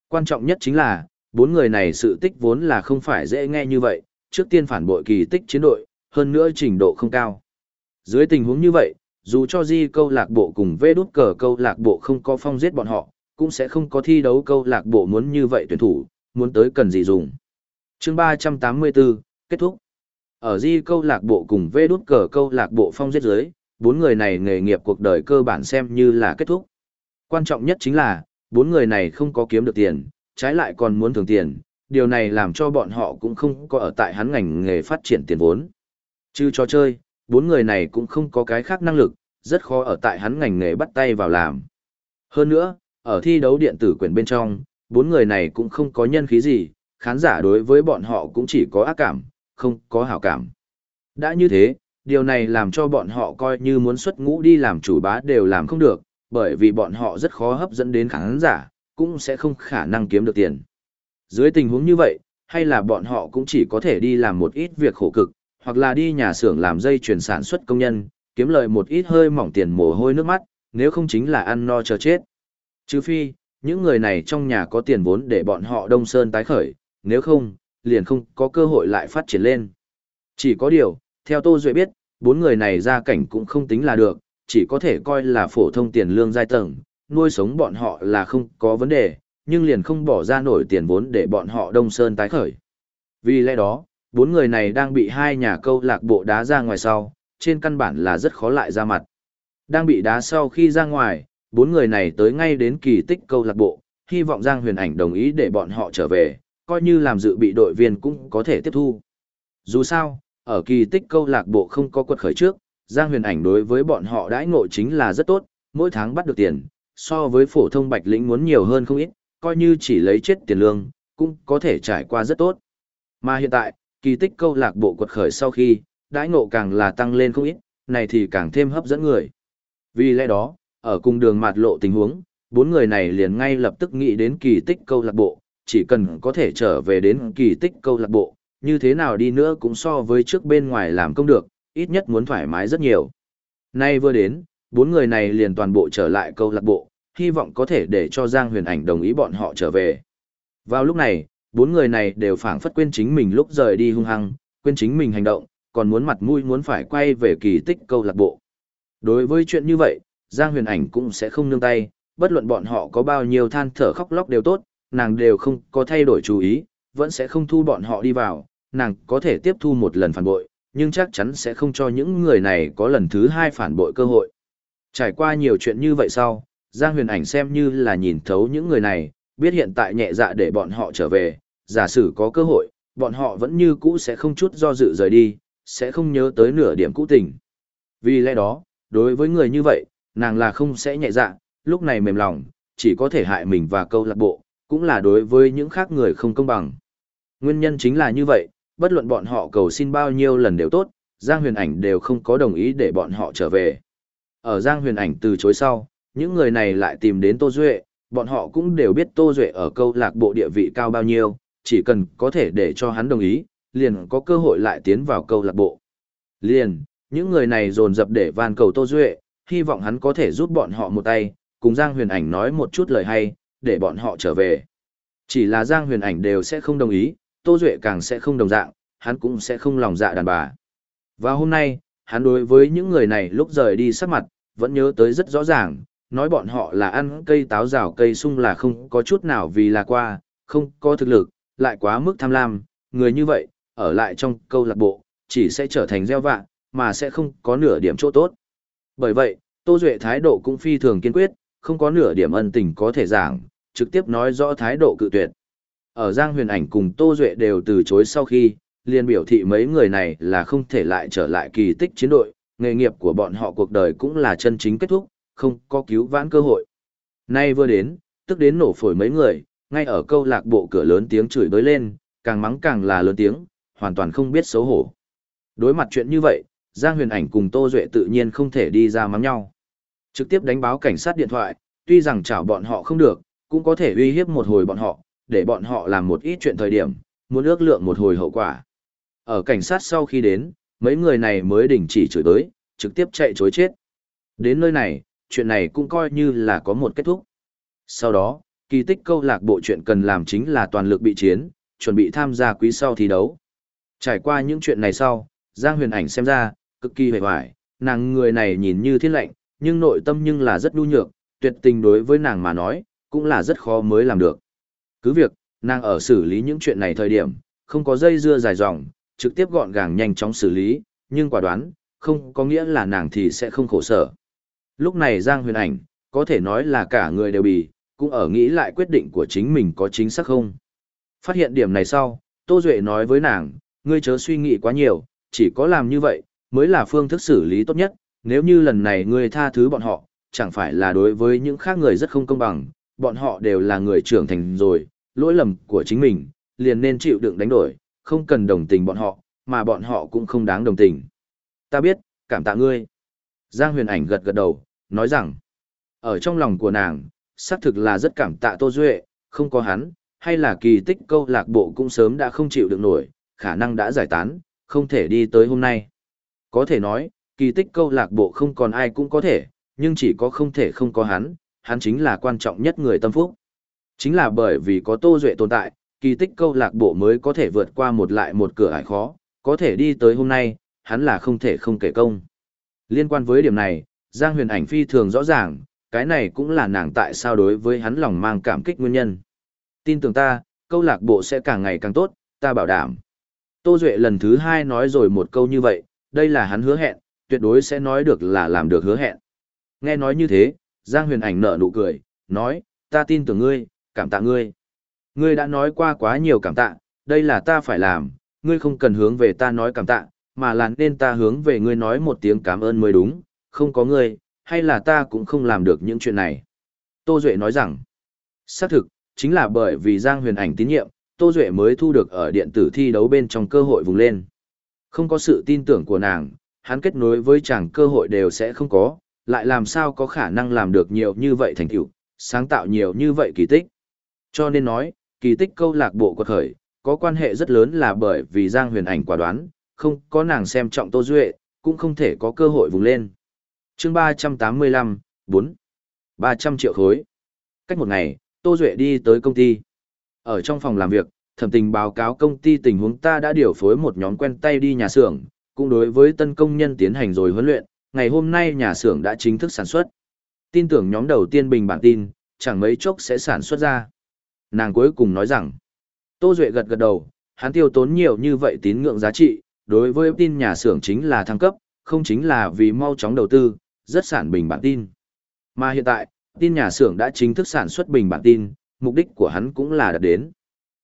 A: Quan trọng nhất chính là, bốn người này sự tích vốn là không phải dễ nghe như vậy, trước tiên phản bội kỳ tích chiến đội, hơn nữa trình độ không cao. Dưới tình huống như vậy, dù cho di câu lạc bộ cùng vê đút cờ câu lạc bộ không có phong giết bọn họ, cũng sẽ không có thi đấu câu lạc bộ muốn như vậy tuyển thủ, muốn tới cần gì dùng chương 384, kết thúc. Ở di câu lạc bộ cùng vê đút cờ câu lạc bộ phong giết giới, bốn người này nghề nghiệp cuộc đời cơ bản xem như là kết thúc. Quan trọng nhất chính là, bốn người này không có kiếm được tiền, trái lại còn muốn thường tiền, điều này làm cho bọn họ cũng không có ở tại hắn ngành nghề phát triển tiền vốn. Chứ cho chơi, bốn người này cũng không có cái khác năng lực, rất khó ở tại hắn ngành nghề bắt tay vào làm. Hơn nữa, ở thi đấu điện tử quyển bên trong, bốn người này cũng không có nhân khí gì, khán giả đối với bọn họ cũng chỉ có ác cảm, không có hảo cảm. Đã như thế, điều này làm cho bọn họ coi như muốn xuất ngũ đi làm chủ bá đều làm không được, bởi vì bọn họ rất khó hấp dẫn đến khán giả, cũng sẽ không khả năng kiếm được tiền. Dưới tình huống như vậy, hay là bọn họ cũng chỉ có thể đi làm một ít việc khổ cực, hoặc là đi nhà xưởng làm dây chuyển sản xuất công nhân, kiếm lợi một ít hơi mỏng tiền mồ hôi nước mắt, nếu không chính là ăn no chờ chết. Trừ phi, những người này trong nhà có tiền vốn để bọn họ đông sơn tái khởi, nếu không, liền không có cơ hội lại phát triển lên. Chỉ có điều, theo Tô Duệ biết, bốn người này ra cảnh cũng không tính là được, chỉ có thể coi là phổ thông tiền lương giai tầng, nuôi sống bọn họ là không có vấn đề, nhưng liền không bỏ ra nổi tiền vốn để bọn họ đông sơn tái khởi. Vì lẽ đó, bốn người này đang bị hai nhà câu lạc bộ đá ra ngoài sau, trên căn bản là rất khó lại ra mặt. Đang bị đá sau khi ra ngoài, bốn người này tới ngay đến kỳ tích câu lạc bộ, hy vọng Giang Huyền Ảnh đồng ý để bọn họ trở về, coi như làm dự bị đội viên cũng có thể tiếp thu. Dù sao, ở kỳ tích câu lạc bộ không có quật khởi trước, Giang Huyền Ảnh đối với bọn họ đãi ngộ chính là rất tốt, mỗi tháng bắt được tiền, so với phổ thông bạch lĩnh muốn nhiều hơn không ít, coi như chỉ lấy chết tiền lương, cũng có thể trải qua rất tốt. Mà hiện tại, kỳ tích câu lạc bộ quật khởi sau khi, đãi ngộ càng là tăng lên không ít, này thì càng thêm hấp dẫn người. Vì lẽ đó, ở cùng đường mạt lộ tình huống, bốn người này liền ngay lập tức nghĩ đến kỳ tích câu lạc bộ, chỉ cần có thể trở về đến kỳ tích câu lạc bộ, như thế nào đi nữa cũng so với trước bên ngoài làm công được, ít nhất muốn thoải mái rất nhiều. Nay vừa đến, bốn người này liền toàn bộ trở lại câu lạc bộ, hy vọng có thể để cho Giang Huyền Ảnh đồng ý bọn họ trở về. Vào lúc này, bốn người này đều phảng phất quên chính mình lúc rời đi hung hăng, quên chính mình hành động, còn muốn mặt mũi muốn phải quay về kỳ tích câu lạc bộ. Đối với chuyện như vậy, Giang Huyền Ảnh cũng sẽ không nương tay, bất luận bọn họ có bao nhiêu than thở khóc lóc đều tốt, nàng đều không có thay đổi chú ý, vẫn sẽ không thu bọn họ đi vào, nàng có thể tiếp thu một lần phản bội, nhưng chắc chắn sẽ không cho những người này có lần thứ hai phản bội cơ hội. Trải qua nhiều chuyện như vậy sau, Giang Huyền Ảnh xem như là nhìn thấu những người này, biết hiện tại nhẹ dạ để bọn họ trở về, giả sử có cơ hội, bọn họ vẫn như cũ sẽ không chút do dự rời đi, sẽ không nhớ tới nửa điểm cũ tình. Vì lẽ đó, đối với người như vậy, nàng là không sẽ nhẹ dạ, lúc này mềm lòng, chỉ có thể hại mình và câu lạc bộ, cũng là đối với những khác người không công bằng. Nguyên nhân chính là như vậy, bất luận bọn họ cầu xin bao nhiêu lần đều tốt, Giang Huyền Ảnh đều không có đồng ý để bọn họ trở về. Ở Giang Huyền Ảnh từ chối sau, những người này lại tìm đến Tô Duệ, bọn họ cũng đều biết Tô Duệ ở câu lạc bộ địa vị cao bao nhiêu, chỉ cần có thể để cho hắn đồng ý, liền có cơ hội lại tiến vào câu lạc bộ. Liền, những người này dồn dập để van cầu Tô Duệ, hy vọng hắn có thể giúp bọn họ một tay, cùng Giang Huyền Ảnh nói một chút lời hay, để bọn họ trở về. Chỉ là Giang Huyền Ảnh đều sẽ không đồng ý, Tô Duệ càng sẽ không đồng dạng, hắn cũng sẽ không lòng dạ đàn bà. Và hôm nay, hắn đối với những người này lúc rời đi sắc mặt, vẫn nhớ tới rất rõ ràng, nói bọn họ là ăn cây táo rào cây sung là không có chút nào vì là qua, không có thực lực, lại quá mức tham lam, người như vậy, ở lại trong câu lạc bộ, chỉ sẽ trở thành gieo vạ, mà sẽ không có nửa điểm chỗ tốt. Bởi vậy, Tô Duệ thái độ cũng phi thường kiên quyết, không có nửa điểm ân tình có thể giảng, trực tiếp nói rõ thái độ cự tuyệt. Ở Giang Huyền Ảnh cùng Tô Duệ đều từ chối sau khi, liền biểu thị mấy người này là không thể lại trở lại kỳ tích chiến đội, nghề nghiệp của bọn họ cuộc đời cũng là chân chính kết thúc, không có cứu vãn cơ hội. Nay vừa đến, tức đến nổ phổi mấy người, ngay ở câu lạc bộ cửa lớn tiếng chửi bới lên, càng mắng càng là lớn tiếng, hoàn toàn không biết xấu hổ. Đối mặt chuyện như vậy, Giang Huyền Ảnh cùng Tô Duệ tự nhiên không thể đi ra mắng nhau. Trực tiếp đánh báo cảnh sát điện thoại, tuy rằng chảo bọn họ không được, cũng có thể uy hiếp một hồi bọn họ, để bọn họ làm một ít chuyện thời điểm, muốn ước lượng một hồi hậu quả. Ở cảnh sát sau khi đến, mấy người này mới đình chỉ chửi tới, trực tiếp chạy chối chết. Đến nơi này, chuyện này cũng coi như là có một kết thúc. Sau đó, kỳ tích câu lạc bộ chuyện cần làm chính là toàn lực bị chiến, chuẩn bị tham gia quý sau thi đấu. Trải qua những chuyện này sau, Giang Huyền Ảnh xem ra, cực kỳ hề hoài, nàng người này nhìn như thiên lệnh, nhưng nội tâm nhưng là rất nhu nhược, tuyệt tình đối với nàng mà nói, cũng là rất khó mới làm được. Cứ việc, nàng ở xử lý những chuyện này thời điểm, không có dây dưa dài dòng, trực tiếp gọn gàng nhanh chóng xử lý, nhưng quả đoán, không có nghĩa là nàng thì sẽ không khổ sở. Lúc này Giang Huyền Ảnh, có thể nói là cả người đều bị, cũng ở nghĩ lại quyết định của chính mình có chính xác không. Phát hiện điểm này sau, Tô Duệ nói với nàng, ngươi chớ suy nghĩ quá nhiều, chỉ có làm như vậy, mới là phương thức xử lý tốt nhất, nếu như lần này ngươi tha thứ bọn họ, chẳng phải là đối với những khác người rất không công bằng, bọn họ đều là người trưởng thành rồi, lỗi lầm của chính mình, liền nên chịu đựng đánh đổi, không cần đồng tình bọn họ, mà bọn họ cũng không đáng đồng tình. Ta biết, cảm tạ ngươi. Giang huyền ảnh gật gật đầu, nói rằng, ở trong lòng của nàng, xác thực là rất cảm tạ Tô Duệ, không có hắn, hay là kỳ tích câu lạc bộ cũng sớm đã không chịu được nổi, khả năng đã giải tán, không thể đi tới hôm nay. Có thể nói, kỳ tích câu lạc bộ không còn ai cũng có thể, nhưng chỉ có không thể không có hắn, hắn chính là quan trọng nhất người tâm phúc. Chính là bởi vì có Tô Duệ tồn tại, kỳ tích câu lạc bộ mới có thể vượt qua một lại một cửa ải khó, có thể đi tới hôm nay, hắn là không thể không kể công. Liên quan với điểm này, Giang huyền ảnh phi thường rõ ràng, cái này cũng là nàng tại sao đối với hắn lòng mang cảm kích nguyên nhân. Tin tưởng ta, câu lạc bộ sẽ càng ngày càng tốt, ta bảo đảm. Tô Duệ lần thứ hai nói rồi một câu như vậy, đây là hắn hứa hẹn, tuyệt đối sẽ nói được là làm được hứa hẹn. Nghe nói như thế, Giang huyền ảnh nở nụ cười, nói, ta tin tưởng ngươi, cảm tạ ngươi. Ngươi đã nói qua quá nhiều cảm tạ, đây là ta phải làm, ngươi không cần hướng về ta nói cảm tạ, mà là nên ta hướng về ngươi nói một tiếng cảm ơn mới đúng, không có ngươi, hay là ta cũng không làm được những chuyện này. Tô Duệ nói rằng, xác thực, chính là bởi vì Giang huyền ảnh tín nhiệm, Tô Duệ mới thu được ở điện tử thi đấu bên trong cơ hội vùng lên. Không có sự tin tưởng của nàng, hắn kết nối với chàng cơ hội đều sẽ không có, lại làm sao có khả năng làm được nhiều như vậy thành tựu, sáng tạo nhiều như vậy kỳ tích. Cho nên nói, kỳ tích câu lạc bộ quật khởi, có quan hệ rất lớn là bởi vì Giang huyền ảnh quả đoán, không có nàng xem trọng Tô Duệ, cũng không thể có cơ hội vùng lên. chương 385, 4. 300 triệu khối. Cách một ngày, Tô Duệ đi tới công ty. Ở trong phòng làm việc, thẩm tình báo cáo công ty tình huống ta đã điều phối một nhóm quen tay đi nhà xưởng, cũng đối với tân công nhân tiến hành rồi huấn luyện, ngày hôm nay nhà xưởng đã chính thức sản xuất. Tin tưởng nhóm đầu tiên bình bản tin, chẳng mấy chốc sẽ sản xuất ra. Nàng cuối cùng nói rằng, Tô Duệ gật gật đầu, hắn tiêu tốn nhiều như vậy tín ngưỡng giá trị, đối với tin nhà xưởng chính là thăng cấp, không chính là vì mau chóng đầu tư, rất sản bình bản tin. Mà hiện tại, tin nhà xưởng đã chính thức sản xuất bình bản tin, mục đích của hắn cũng là đạt đến.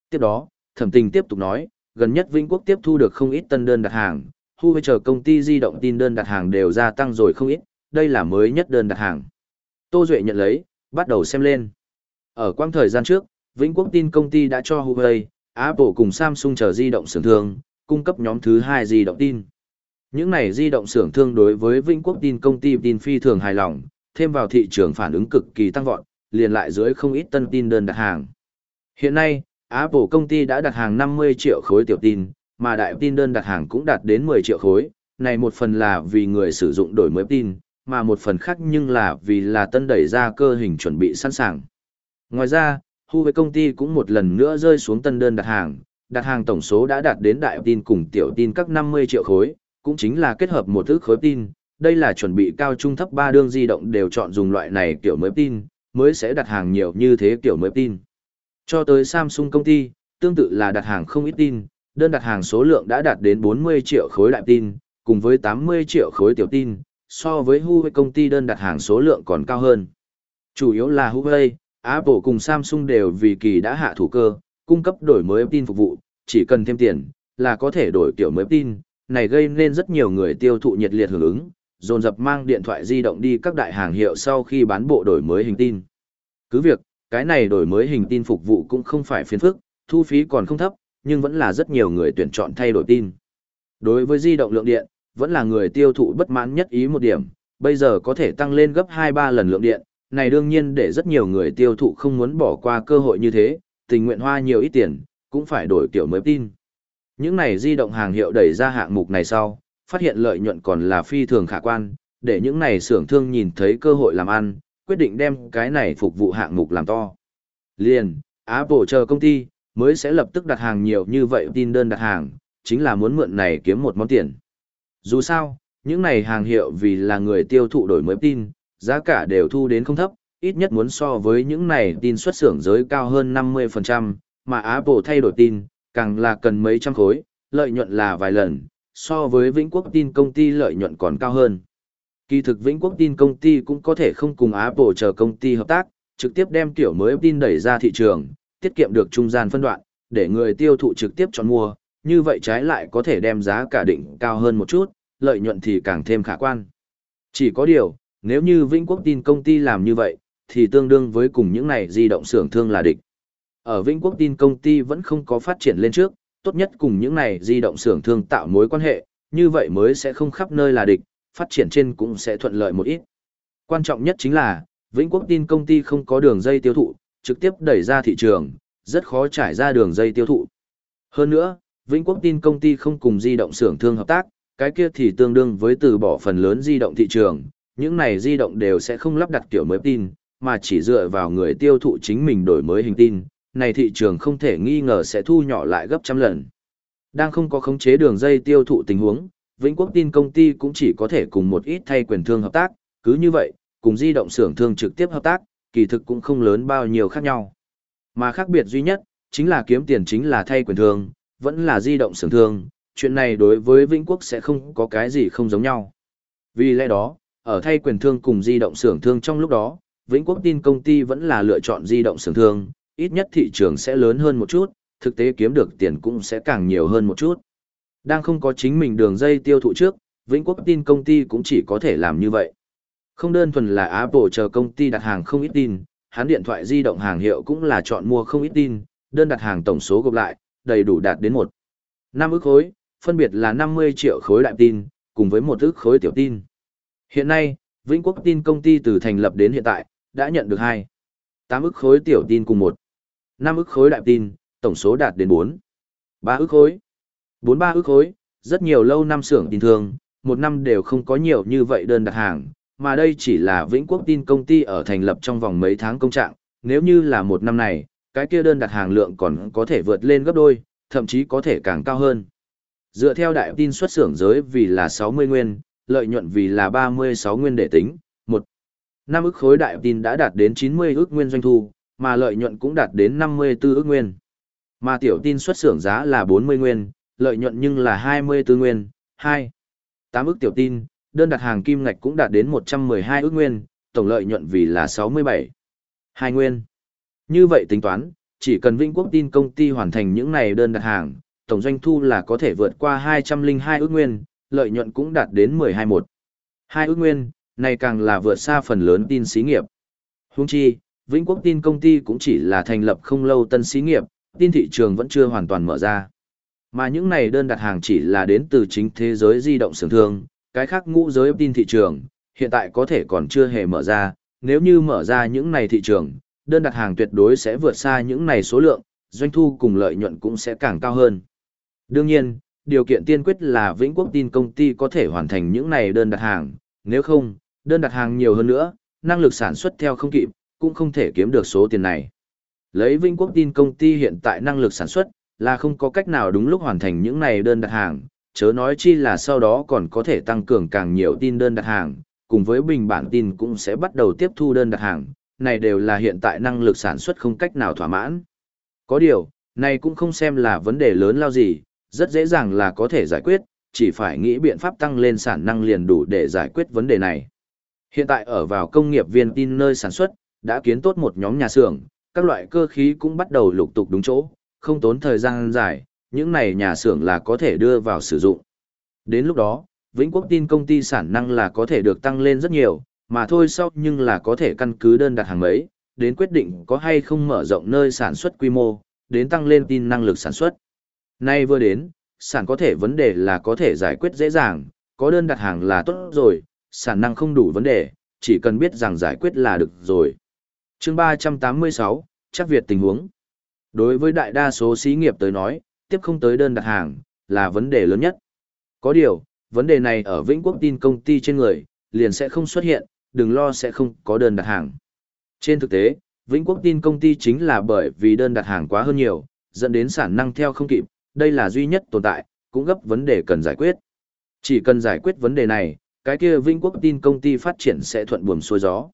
A: Tiếp đó, thẩm tình tiếp tục nói, gần nhất Vĩnh Quốc tiếp thu được không ít tân đơn đặt hàng, Huawei chờ công ty di động tin đơn đặt hàng đều gia tăng rồi không ít, đây là mới nhất đơn đặt hàng. Tô Duệ nhận lấy, bắt đầu xem lên. Ở quang thời gian trước, Vĩnh Quốc tin công ty đã cho Huawei, Apple cùng Samsung chờ di động xưởng thương, cung cấp nhóm thứ hai di động tin. Những này di động xưởng thương đối với Vĩnh Quốc tin công ty tin phi thường hài lòng, thêm vào thị trường phản ứng cực kỳ tăng vọt, liền lại dưới không ít tân tin đơn đặt hàng. Hiện nay, Apple công ty đã đặt hàng 50 triệu khối tiểu tin, mà đại tin đơn đặt hàng cũng đạt đến 10 triệu khối, này một phần là vì người sử dụng đổi mới tin, mà một phần khác nhưng là vì là tân đẩy ra cơ hình chuẩn bị sẵn sàng. Ngoài ra, Hu với công ty cũng một lần nữa rơi xuống tân đơn đặt hàng, đặt hàng tổng số đã đạt đến đại tin cùng tiểu tin các 50 triệu khối, cũng chính là kết hợp một thứ khối tin, đây là chuẩn bị cao trung thấp ba đương di động đều chọn dùng loại này kiểu mới tin, mới sẽ đặt hàng nhiều như thế kiểu mới tin. Cho tới Samsung công ty, tương tự là đặt hàng không ít tin, đơn đặt hàng số lượng đã đạt đến 40 triệu khối đại tin, cùng với 80 triệu khối tiểu tin, so với Huawei công ty đơn đặt hàng số lượng còn cao hơn. Chủ yếu là Huawei, Apple cùng Samsung đều vì kỳ đã hạ thủ cơ, cung cấp đổi mới tin phục vụ, chỉ cần thêm tiền, là có thể đổi kiểu mới tin, này gây nên rất nhiều người tiêu thụ nhiệt liệt hưởng ứng, dồn dập mang điện thoại di động đi các đại hàng hiệu sau khi bán bộ đổi mới hình tin. Cứ việc, cái này đổi mới hình tin phục vụ cũng không phải phiền phức, thu phí còn không thấp, nhưng vẫn là rất nhiều người tuyển chọn thay đổi tin. Đối với di động lượng điện, vẫn là người tiêu thụ bất mãn nhất ý một điểm, bây giờ có thể tăng lên gấp 2-3 lần lượng điện, này đương nhiên để rất nhiều người tiêu thụ không muốn bỏ qua cơ hội như thế, tình nguyện hoa nhiều ít tiền, cũng phải đổi kiểu mới tin. Những này di động hàng hiệu đẩy ra hạng mục này sau, phát hiện lợi nhuận còn là phi thường khả quan, để những này xưởng thương nhìn thấy cơ hội làm ăn, quyết định đem cái này phục vụ hạng mục làm to. Liền, Apple chờ công ty, mới sẽ lập tức đặt hàng nhiều như vậy tin đơn đặt hàng, chính là muốn mượn này kiếm một món tiền. Dù sao, những này hàng hiệu vì là người tiêu thụ đổi mới tin, giá cả đều thu đến không thấp, ít nhất muốn so với những này tin xuất xưởng giới cao hơn 50%, mà Apple thay đổi tin, càng là cần mấy trăm khối, lợi nhuận là vài lần, so với Vĩnh Quốc tin công ty lợi nhuận còn cao hơn. Kỳ thực Vĩnh Quốc tin công ty cũng có thể không cùng Apple chờ công ty hợp tác, trực tiếp đem tiểu mới tin đẩy ra thị trường, tiết kiệm được trung gian phân đoạn, để người tiêu thụ trực tiếp chọn mua, như vậy trái lại có thể đem giá cả định cao hơn một chút, lợi nhuận thì càng thêm khả quan. Chỉ có điều, nếu như Vĩnh Quốc tin công ty làm như vậy, thì tương đương với cùng những này di động xưởng thương là địch. Ở Vĩnh Quốc tin công ty vẫn không có phát triển lên trước, tốt nhất cùng những này di động xưởng thương tạo mối quan hệ, như vậy mới sẽ không khắp nơi là địch, phát triển trên cũng sẽ thuận lợi một ít. Quan trọng nhất chính là, Vĩnh Quốc tin công ty không có đường dây tiêu thụ, trực tiếp đẩy ra thị trường, rất khó trải ra đường dây tiêu thụ. Hơn nữa, Vĩnh Quốc tin công ty không cùng di động xưởng thương hợp tác, cái kia thì tương đương với từ bỏ phần lớn di động thị trường, những này di động đều sẽ không lắp đặt kiểu mới tin, mà chỉ dựa vào người tiêu thụ chính mình đổi mới hình tin, này thị trường không thể nghi ngờ sẽ thu nhỏ lại gấp trăm lần. Đang không có khống chế đường dây tiêu thụ tình huống, Vĩnh Quốc tin công ty cũng chỉ có thể cùng một ít thay quyền thương hợp tác, cứ như vậy, cùng di động xưởng thương trực tiếp hợp tác, kỳ thực cũng không lớn bao nhiêu khác nhau. Mà khác biệt duy nhất, chính là kiếm tiền chính là thay quyền thương, vẫn là di động sưởng thương, chuyện này đối với Vĩnh Quốc sẽ không có cái gì không giống nhau. Vì lẽ đó, ở thay quyền thương cùng di động sưởng thương trong lúc đó, Vĩnh Quốc tin công ty vẫn là lựa chọn di động sưởng thương, ít nhất thị trường sẽ lớn hơn một chút, thực tế kiếm được tiền cũng sẽ càng nhiều hơn một chút. Đang không có chính mình đường dây tiêu thụ trước, Vĩnh Quốc tin công ty cũng chỉ có thể làm như vậy. Không đơn thuần là Apple chờ công ty đặt hàng không ít tin, hắn điện thoại di động hàng hiệu cũng là chọn mua không ít tin, đơn đặt hàng tổng số gộp lại, đầy đủ đạt đến một năm ức khối, phân biệt là 50 triệu khối đại tin, cùng với một ức khối tiểu tin. Hiện nay, Vĩnh Quốc tin công ty từ thành lập đến hiện tại, đã nhận được 2, 8 ức khối tiểu tin cùng 1. 5 ức khối đại tin, tổng số đạt đến 4, 3 ức khối. 43 ức khối, rất nhiều lâu năm xưởng tin thường, một năm đều không có nhiều như vậy đơn đặt hàng, mà đây chỉ là Vĩnh Quốc tin công ty ở thành lập trong vòng mấy tháng công trạng, nếu như là một năm này, cái kia đơn đặt hàng lượng còn có thể vượt lên gấp đôi, thậm chí có thể càng cao hơn. Dựa theo đại tin xuất xưởng giới vì là 60 nguyên, lợi nhuận vì là 36 nguyên để tính, một năm ức khối đại tin đã đạt đến 90 ức nguyên doanh thu, mà lợi nhuận cũng đạt đến 54 ức nguyên. Mà tiểu tin xuất xưởng giá là 40 nguyên, lợi nhuận nhưng là 24 nguyên, 2. 8 ức tiểu tin, đơn đặt hàng kim ngạch cũng đạt đến 112 ước nguyên, tổng lợi nhuận vì là 67. 2 nguyên. Như vậy tính toán, chỉ cần Vĩnh Quốc tin công ty hoàn thành những này đơn đặt hàng, tổng doanh thu là có thể vượt qua 202 ước nguyên, lợi nhuận cũng đạt đến 121 2 ước nguyên, này càng là vượt xa phần lớn tin xí nghiệp. Huống chi, Vĩnh Quốc tin công ty cũng chỉ là thành lập không lâu tân xí nghiệp, tin thị trường vẫn chưa hoàn toàn mở ra. Mà những này đơn đặt hàng chỉ là đến từ chính thế giới di động sưởng thương, cái khác ngũ giới tin thị trường, hiện tại có thể còn chưa hề mở ra, nếu như mở ra những này thị trường, đơn đặt hàng tuyệt đối sẽ vượt xa những này số lượng, doanh thu cùng lợi nhuận cũng sẽ càng cao hơn. Đương nhiên, điều kiện tiên quyết là Vĩnh Quốc tin công ty có thể hoàn thành những này đơn đặt hàng, nếu không, đơn đặt hàng nhiều hơn nữa, năng lực sản xuất theo không kịp, cũng không thể kiếm được số tiền này. Lấy Vĩnh Quốc tin công ty hiện tại năng lực sản xuất, là không có cách nào đúng lúc hoàn thành những này đơn đặt hàng, chớ nói chi là sau đó còn có thể tăng cường càng nhiều tin đơn đặt hàng, cùng với bình bản tin cũng sẽ bắt đầu tiếp thu đơn đặt hàng, này đều là hiện tại năng lực sản xuất không cách nào thỏa mãn. Có điều, này cũng không xem là vấn đề lớn lao gì, rất dễ dàng là có thể giải quyết, chỉ phải nghĩ biện pháp tăng lên sản năng liền đủ để giải quyết vấn đề này. Hiện tại ở vào công nghiệp viên tin nơi sản xuất, đã kiến tốt một nhóm nhà xưởng, các loại cơ khí cũng bắt đầu lục tục đúng chỗ, không tốn thời gian dài, những này nhà xưởng là có thể đưa vào sử dụng. Đến lúc đó, Vĩnh Quốc tin công ty sản năng là có thể được tăng lên rất nhiều, mà thôi sau nhưng là có thể căn cứ đơn đặt hàng mấy, đến quyết định có hay không mở rộng nơi sản xuất quy mô, đến tăng lên tin năng lực sản xuất. Nay vừa đến, sản có thể vấn đề là có thể giải quyết dễ dàng, có đơn đặt hàng là tốt rồi, sản năng không đủ vấn đề, chỉ cần biết rằng giải quyết là được rồi. chương 386, chắc Việt tình huống. Đối với đại đa số xí nghiệp tới nói, tiếp không tới đơn đặt hàng, là vấn đề lớn nhất. Có điều, vấn đề này ở Vĩnh Quốc tin công ty trên người, liền sẽ không xuất hiện, đừng lo sẽ không có đơn đặt hàng. Trên thực tế, Vĩnh Quốc tin công ty chính là bởi vì đơn đặt hàng quá hơn nhiều, dẫn đến sản năng theo không kịp, đây là duy nhất tồn tại, cũng gấp vấn đề cần giải quyết. Chỉ cần giải quyết vấn đề này, cái kia Vĩnh Quốc tin công ty phát triển sẽ thuận buồm xuôi gió.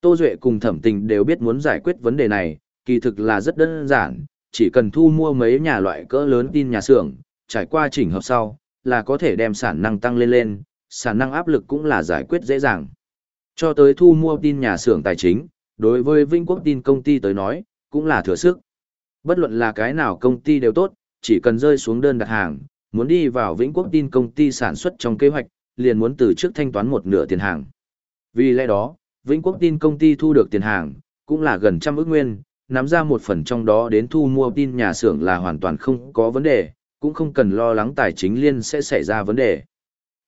A: Tô Duệ cùng thẩm tình đều biết muốn giải quyết vấn đề này, kỳ thực là rất đơn giản, chỉ cần thu mua mấy nhà loại cỡ lớn tin nhà xưởng, trải qua chỉnh hợp sau, là có thể đem sản năng tăng lên lên, sản năng áp lực cũng là giải quyết dễ dàng. Cho tới thu mua tin nhà xưởng tài chính, đối với Vinh Quốc tin công ty tới nói, cũng là thừa sức. Bất luận là cái nào công ty đều tốt, chỉ cần rơi xuống đơn đặt hàng, muốn đi vào Vĩnh Quốc tin công ty sản xuất trong kế hoạch, liền muốn từ trước thanh toán một nửa tiền hàng. Vì lẽ đó, Vĩnh Quốc tin công ty thu được tiền hàng, cũng là gần trăm ước nguyên, nắm ra một phần trong đó đến thu mua tin nhà xưởng là hoàn toàn không có vấn đề, cũng không cần lo lắng tài chính liên sẽ xảy ra vấn đề.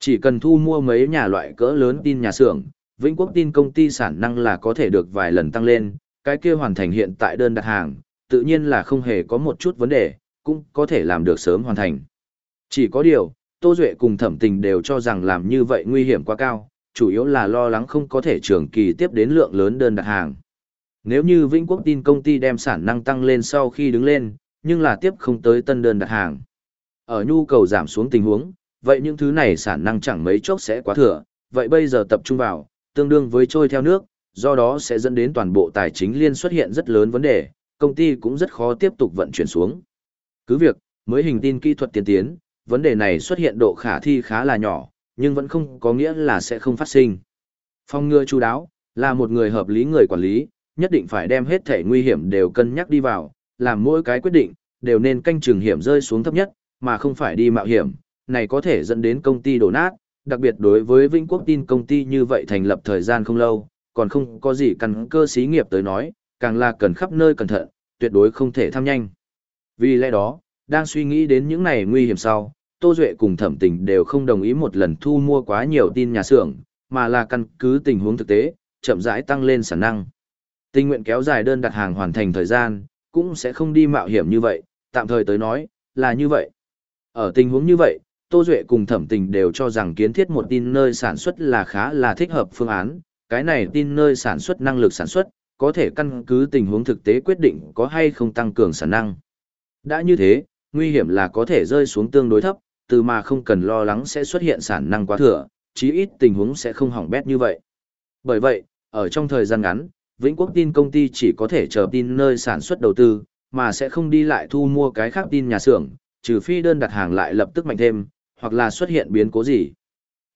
A: Chỉ cần thu mua mấy nhà loại cỡ lớn tin nhà xưởng, Vĩnh Quốc tin công ty sản năng là có thể được vài lần tăng lên, cái kia hoàn thành hiện tại đơn đặt hàng, tự nhiên là không hề có một chút vấn đề, cũng có thể làm được sớm hoàn thành. Chỉ có điều, Tô Duệ cùng thẩm tình đều cho rằng làm như vậy nguy hiểm quá cao, chủ yếu là lo lắng không có thể trường kỳ tiếp đến lượng lớn đơn đặt hàng. Nếu như Vĩnh Quốc tin công ty đem sản năng tăng lên sau khi đứng lên, nhưng là tiếp không tới tân đơn đặt hàng. Ở nhu cầu giảm xuống tình huống, vậy những thứ này sản năng chẳng mấy chốc sẽ quá thừa, vậy bây giờ tập trung vào, tương đương với trôi theo nước, do đó sẽ dẫn đến toàn bộ tài chính liên xuất hiện rất lớn vấn đề, công ty cũng rất khó tiếp tục vận chuyển xuống. Cứ việc, mới hình tin kỹ thuật tiên tiến, vấn đề này xuất hiện độ khả thi khá là nhỏ, nhưng vẫn không có nghĩa là sẽ không phát sinh. Phong ngừa chú đáo, là một người hợp lý người quản lý, nhất định phải đem hết thể nguy hiểm đều cân nhắc đi vào, làm mỗi cái quyết định, đều nên canh chừng hiểm rơi xuống thấp nhất, mà không phải đi mạo hiểm, này có thể dẫn đến công ty đổ nát, đặc biệt đối với Vĩnh Quốc tin công ty như vậy thành lập thời gian không lâu, còn không có gì căn cơ xí nghiệp tới nói, càng là cần khắp nơi cẩn thận, tuyệt đối không thể tham nhanh. Vì lẽ đó, đang suy nghĩ đến những này nguy hiểm sau, Tô Duệ cùng thẩm tình đều không đồng ý một lần thu mua quá nhiều tin nhà xưởng, mà là căn cứ tình huống thực tế, chậm rãi tăng lên sản năng. Tình nguyện kéo dài đơn đặt hàng hoàn thành thời gian, cũng sẽ không đi mạo hiểm như vậy, tạm thời tới nói, là như vậy. Ở tình huống như vậy, Tô Duệ cùng thẩm tình đều cho rằng kiến thiết một tin nơi sản xuất là khá là thích hợp phương án, cái này tin nơi sản xuất năng lực sản xuất, có thể căn cứ tình huống thực tế quyết định có hay không tăng cường sản năng. Đã như thế, nguy hiểm là có thể rơi xuống tương đối thấp, từ mà không cần lo lắng sẽ xuất hiện sản năng quá thừa, chí ít tình huống sẽ không hỏng bét như vậy. Bởi vậy, ở trong thời gian ngắn, Vĩnh Quốc tin công ty chỉ có thể chờ tin nơi sản xuất đầu tư, mà sẽ không đi lại thu mua cái khác tin nhà xưởng, trừ phi đơn đặt hàng lại lập tức mạnh thêm, hoặc là xuất hiện biến cố gì.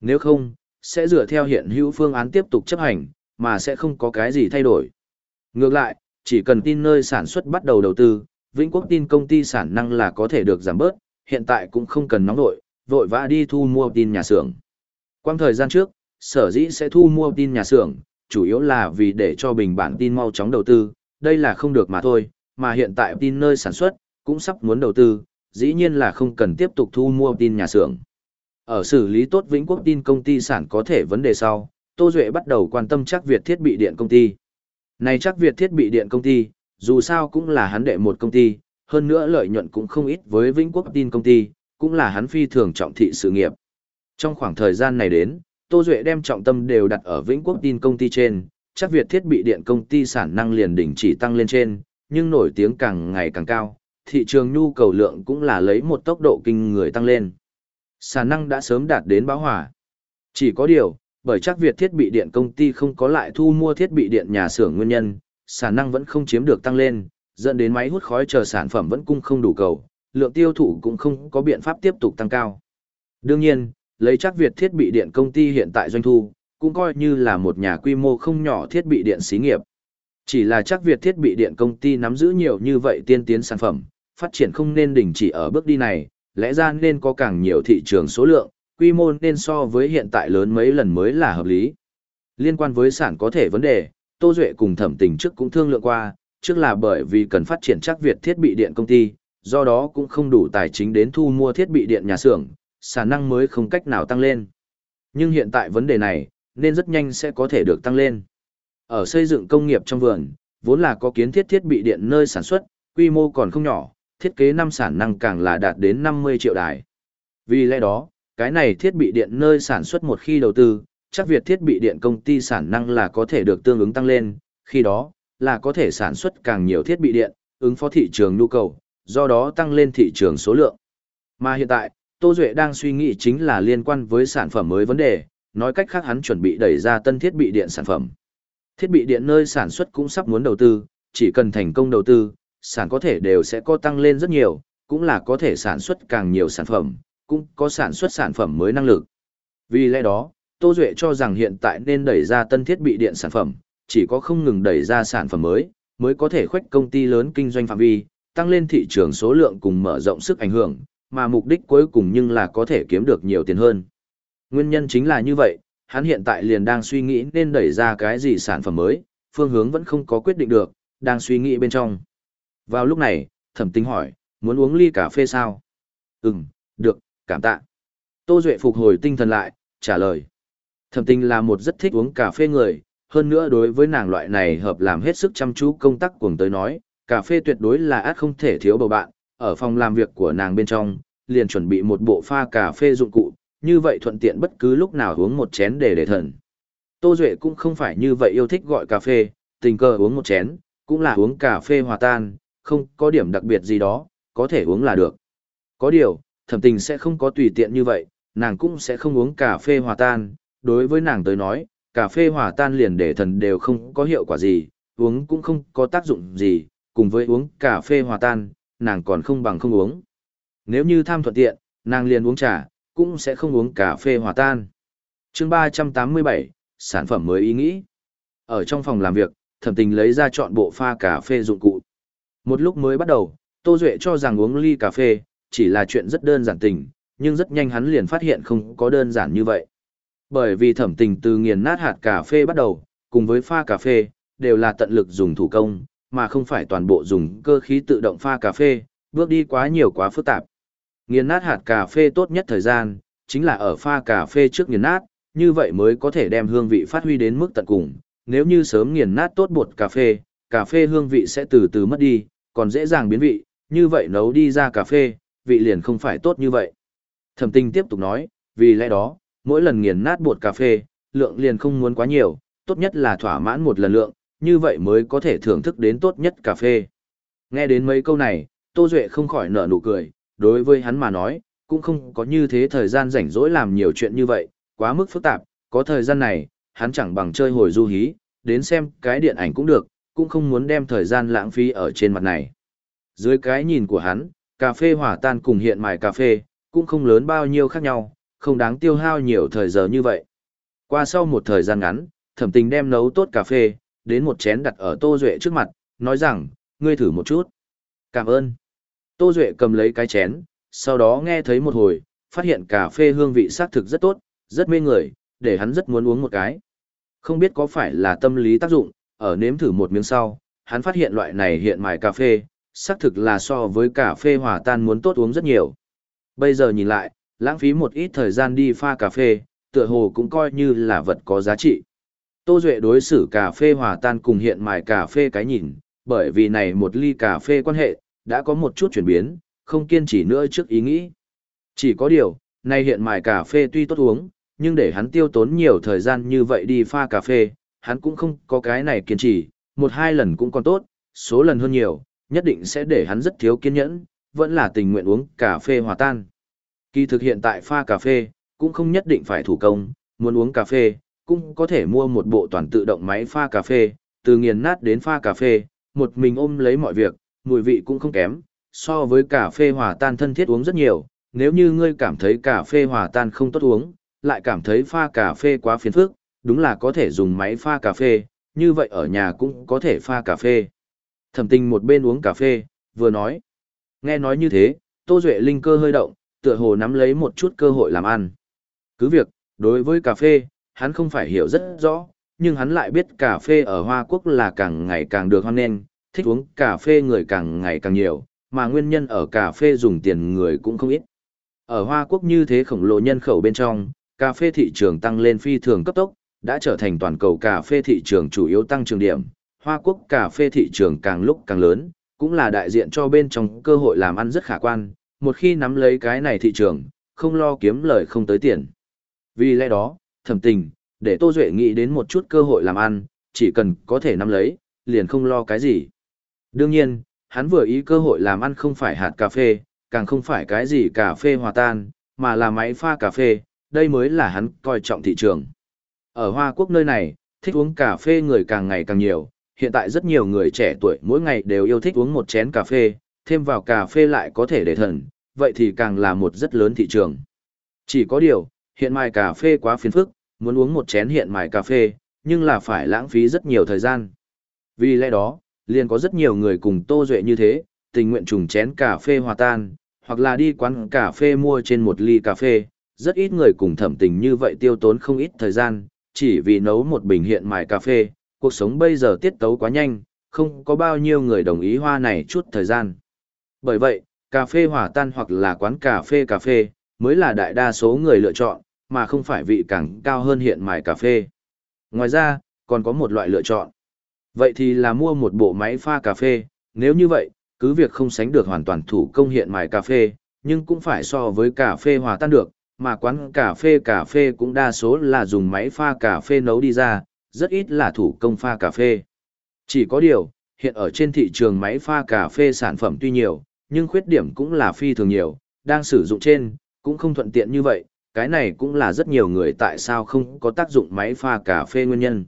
A: Nếu không, sẽ dựa theo hiện hữu phương án tiếp tục chấp hành, mà sẽ không có cái gì thay đổi. Ngược lại, chỉ cần tin nơi sản xuất bắt đầu đầu tư, Vĩnh Quốc tin công ty sản năng là có thể được giảm bớt, hiện tại cũng không cần nóng nổi, vội vã đi thu mua tin nhà xưởng. Quang thời gian trước, sở dĩ sẽ thu mua tin nhà xưởng, chủ yếu là vì để cho bình bản tin mau chóng đầu tư, đây là không được mà thôi, mà hiện tại tin nơi sản xuất, cũng sắp muốn đầu tư, dĩ nhiên là không cần tiếp tục thu mua tin nhà xưởng. Ở xử lý tốt Vĩnh Quốc tin công ty sản có thể vấn đề sau, Tô Duệ bắt đầu quan tâm chắc Việt thiết bị điện công ty. Này chắc Việt thiết bị điện công ty, dù sao cũng là hắn đệ một công ty, hơn nữa lợi nhuận cũng không ít với Vĩnh Quốc tin công ty, cũng là hắn phi thường trọng thị sự nghiệp. Trong khoảng thời gian này đến, Tô Duệ đem trọng tâm đều đặt ở Vĩnh Quốc tin công ty trên, chắc Việt thiết bị điện công ty sản năng liền đỉnh chỉ tăng lên trên, nhưng nổi tiếng càng ngày càng cao, thị trường nhu cầu lượng cũng là lấy một tốc độ kinh người tăng lên. Sản năng đã sớm đạt đến báo hỏa. Chỉ có điều, bởi chắc Việt thiết bị điện công ty không có lại thu mua thiết bị điện nhà xưởng nguyên nhân, sản năng vẫn không chiếm được tăng lên, dẫn đến máy hút khói chờ sản phẩm vẫn cung không đủ cầu, lượng tiêu thụ cũng không có biện pháp tiếp tục tăng cao. Đương nhiên, lấy chắc Việt thiết bị điện công ty hiện tại doanh thu, cũng coi như là một nhà quy mô không nhỏ thiết bị điện xí nghiệp. Chỉ là chắc Việt thiết bị điện công ty nắm giữ nhiều như vậy tiên tiến sản phẩm, phát triển không nên đình chỉ ở bước đi này, lẽ ra nên có càng nhiều thị trường số lượng, quy mô nên so với hiện tại lớn mấy lần mới là hợp lý. Liên quan với sản có thể vấn đề, Tô Duệ cùng thẩm tình trước cũng thương lượng qua, trước là bởi vì cần phát triển chắc Việt thiết bị điện công ty, do đó cũng không đủ tài chính đến thu mua thiết bị điện nhà xưởng, sản năng mới không cách nào tăng lên. Nhưng hiện tại vấn đề này, nên rất nhanh sẽ có thể được tăng lên. Ở xây dựng công nghiệp trong vườn, vốn là có kiến thiết thiết bị điện nơi sản xuất, quy mô còn không nhỏ, thiết kế năm sản năng càng là đạt đến 50 triệu đài. Vì lẽ đó, cái này thiết bị điện nơi sản xuất một khi đầu tư, chắc việc thiết bị điện công ty sản năng là có thể được tương ứng tăng lên, khi đó, là có thể sản xuất càng nhiều thiết bị điện, ứng phó thị trường nhu cầu, do đó tăng lên thị trường số lượng. Mà hiện tại, Tô Duệ đang suy nghĩ chính là liên quan với sản phẩm mới vấn đề, nói cách khác hắn chuẩn bị đẩy ra tân thiết bị điện sản phẩm. Thiết bị điện nơi sản xuất cũng sắp muốn đầu tư, chỉ cần thành công đầu tư, sản có thể đều sẽ có tăng lên rất nhiều, cũng là có thể sản xuất càng nhiều sản phẩm, cũng có sản xuất sản phẩm mới năng lực. Vì lẽ đó, Tô Duệ cho rằng hiện tại nên đẩy ra tân thiết bị điện sản phẩm, chỉ có không ngừng đẩy ra sản phẩm mới, mới có thể khuếch công ty lớn kinh doanh phạm vi, tăng lên thị trường số lượng cùng mở rộng sức ảnh hưởng, mà mục đích cuối cùng nhưng là có thể kiếm được nhiều tiền hơn. Nguyên nhân chính là như vậy, hắn hiện tại liền đang suy nghĩ nên đẩy ra cái gì sản phẩm mới, phương hướng vẫn không có quyết định được, đang suy nghĩ bên trong. Vào lúc này, thẩm tinh hỏi, muốn uống ly cà phê sao? Ừm, được, cảm tạ. Tô Duệ phục hồi tinh thần lại, trả lời. Thẩm tinh là một rất thích uống cà phê người, hơn nữa đối với nàng loại này hợp làm hết sức chăm chú công tác cuồng tới nói, cà phê tuyệt đối là át không thể thiếu bầu bạn, ở phòng làm việc của nàng bên trong, liền chuẩn bị một bộ pha cà phê dụng cụ, như vậy thuận tiện bất cứ lúc nào uống một chén để để thần. Tô Duệ cũng không phải như vậy yêu thích gọi cà phê, tình cờ uống một chén, cũng là uống cà phê hòa tan, không có điểm đặc biệt gì đó, có thể uống là được. Có điều, thẩm tình sẽ không có tùy tiện như vậy, nàng cũng sẽ không uống cà phê hòa tan, đối với nàng tới nói, cà phê hòa tan liền để thần đều không có hiệu quả gì, uống cũng không có tác dụng gì, cùng với uống cà phê hòa tan, nàng còn không bằng không uống. Nếu như tham thuận tiện, nàng liền uống trà, cũng sẽ không uống cà phê hòa tan. chương 387, sản phẩm mới ý nghĩ. Ở trong phòng làm việc, thẩm tình lấy ra chọn bộ pha cà phê dụng cụ. Một lúc mới bắt đầu, Tô Duệ cho rằng uống ly cà phê, chỉ là chuyện rất đơn giản tình, nhưng rất nhanh hắn liền phát hiện không có đơn giản như vậy. Bởi vì thẩm tình từ nghiền nát hạt cà phê bắt đầu, cùng với pha cà phê, đều là tận lực dùng thủ công, mà không phải toàn bộ dùng cơ khí tự động pha cà phê, bước đi quá nhiều quá phức tạp. Nghiền nát hạt cà phê tốt nhất thời gian, chính là ở pha cà phê trước nghiền nát, như vậy mới có thể đem hương vị phát huy đến mức tận cùng. Nếu như sớm nghiền nát tốt bột cà phê, cà phê hương vị sẽ từ từ mất đi, còn dễ dàng biến vị, như vậy nấu đi ra cà phê, vị liền không phải tốt như vậy. Thẩm tinh tiếp tục nói, vì lẽ đó, mỗi lần nghiền nát bột cà phê, lượng liền không muốn quá nhiều, tốt nhất là thỏa mãn một lần lượng, như vậy mới có thể thưởng thức đến tốt nhất cà phê. Nghe đến mấy câu này, Tô Duệ không khỏi nở nụ cười, đối với hắn mà nói, cũng không có như thế thời gian rảnh rỗi làm nhiều chuyện như vậy, quá mức phức tạp, có thời gian này, hắn chẳng bằng chơi hồi du hí, đến xem cái điện ảnh cũng được, cũng không muốn đem thời gian lãng phí ở trên mặt này. Dưới cái nhìn của hắn, cà phê hỏa tan cùng hiện mài cà phê, cũng không lớn bao nhiêu khác nhau, không đáng tiêu hao nhiều thời giờ như vậy. Qua sau một thời gian ngắn, thẩm tình đem nấu tốt cà phê, đến một chén đặt ở Tô Duệ trước mặt, nói rằng, ngươi thử một chút. Cảm ơn. Tô Duệ cầm lấy cái chén, sau đó nghe thấy một hồi, phát hiện cà phê hương vị xác thực rất tốt, rất mê người, để hắn rất muốn uống một cái. Không biết có phải là tâm lý tác dụng, ở nếm thử một miếng sau, hắn phát hiện loại này hiện mài cà phê, xác thực là so với cà phê hòa tan muốn tốt uống rất nhiều. Bây giờ nhìn lại, lãng phí một ít thời gian đi pha cà phê, tựa hồ cũng coi như là vật có giá trị. Tô Duệ đối xử cà phê hòa tan cùng hiện mài cà phê cái nhìn, bởi vì này một ly cà phê quan hệ, đã có một chút chuyển biến, không kiên trì nữa trước ý nghĩ. Chỉ có điều, nay hiện mài cà phê tuy tốt uống, nhưng để hắn tiêu tốn nhiều thời gian như vậy đi pha cà phê, hắn cũng không có cái này kiên trì, một hai lần cũng còn tốt, số lần hơn nhiều, nhất định sẽ để hắn rất thiếu kiên nhẫn, vẫn là tình nguyện uống cà phê hòa tan. Kỳ thực hiện tại pha cà phê, cũng không nhất định phải thủ công, muốn uống cà phê, cũng có thể mua một bộ toàn tự động máy pha cà phê, từ nghiền nát đến pha cà phê, một mình ôm lấy mọi việc, mùi vị cũng không kém, so với cà phê hòa tan thân thiết uống rất nhiều, nếu như ngươi cảm thấy cà phê hòa tan không tốt uống, lại cảm thấy pha cà phê quá phiền phức, đúng là có thể dùng máy pha cà phê, như vậy ở nhà cũng có thể pha cà phê. Thẩm tình một bên uống cà phê, vừa nói. Nghe nói như thế, Tô Duệ Linh cơ hơi động, tựa hồ nắm lấy một chút cơ hội làm ăn. Cứ việc, đối với cà phê, hắn không phải hiểu rất rõ, nhưng hắn lại biết cà phê ở Hoa Quốc là càng ngày càng được hoan nghênh, thích uống cà phê người càng ngày càng nhiều, mà nguyên nhân ở cà phê dùng tiền người cũng không ít. Ở Hoa Quốc như thế khổng lồ nhân khẩu bên trong, cà phê thị trường tăng lên phi thường cấp tốc, đã trở thành toàn cầu cà phê thị trường chủ yếu tăng trưởng điểm. Hoa Quốc cà phê thị trường càng lúc càng lớn, cũng là đại diện cho bên trong cơ hội làm ăn rất khả quan, một khi nắm lấy cái này thị trường, không lo kiếm lời không tới tiền. Vì lẽ đó, thẩm tình, để Tô Duệ nghĩ đến một chút cơ hội làm ăn, chỉ cần có thể nắm lấy, liền không lo cái gì. Đương nhiên, hắn vừa ý cơ hội làm ăn không phải hạt cà phê, càng không phải cái gì cà phê hòa tan, mà là máy pha cà phê, đây mới là hắn coi trọng thị trường. Ở Hoa Quốc nơi này, thích uống cà phê người càng ngày càng nhiều, hiện tại rất nhiều người trẻ tuổi mỗi ngày đều yêu thích uống một chén cà phê, thêm vào cà phê lại có thể để thần, vậy thì càng là một rất lớn thị trường. Chỉ có điều, hiện mài cà phê quá phiền phức, muốn uống một chén hiện mài cà phê, nhưng là phải lãng phí rất nhiều thời gian. Vì lẽ đó, liền có rất nhiều người cùng Tô Duệ như thế, tình nguyện trùng chén cà phê hòa tan, hoặc là đi quán cà phê mua trên một ly cà phê, rất ít người cùng thẩm tình như vậy tiêu tốn không ít thời gian, chỉ vì nấu một bình hiện mài cà phê, cuộc sống bây giờ tiết tấu quá nhanh, không có bao nhiêu người đồng ý hoa này chút thời gian. Bởi vậy, cà phê hòa tan hoặc là quán cà phê cà phê, mới là đại đa số người lựa chọn, mà không phải vị càng cao hơn hiện mài cà phê. Ngoài ra, còn có một loại lựa chọn. Vậy thì là mua một bộ máy pha cà phê, nếu như vậy, cứ việc không sánh được hoàn toàn thủ công hiện mài cà phê, nhưng cũng phải so với cà phê hòa tan được, mà quán cà phê cà phê cũng đa số là dùng máy pha cà phê nấu đi ra, rất ít là thủ công pha cà phê. Chỉ có điều, hiện ở trên thị trường máy pha cà phê sản phẩm tuy nhiều, nhưng khuyết điểm cũng là phi thường nhiều, đang sử dụng trên, cũng không thuận tiện như vậy, cái này cũng là rất nhiều người tại sao không có tác dụng máy pha cà phê nguyên nhân.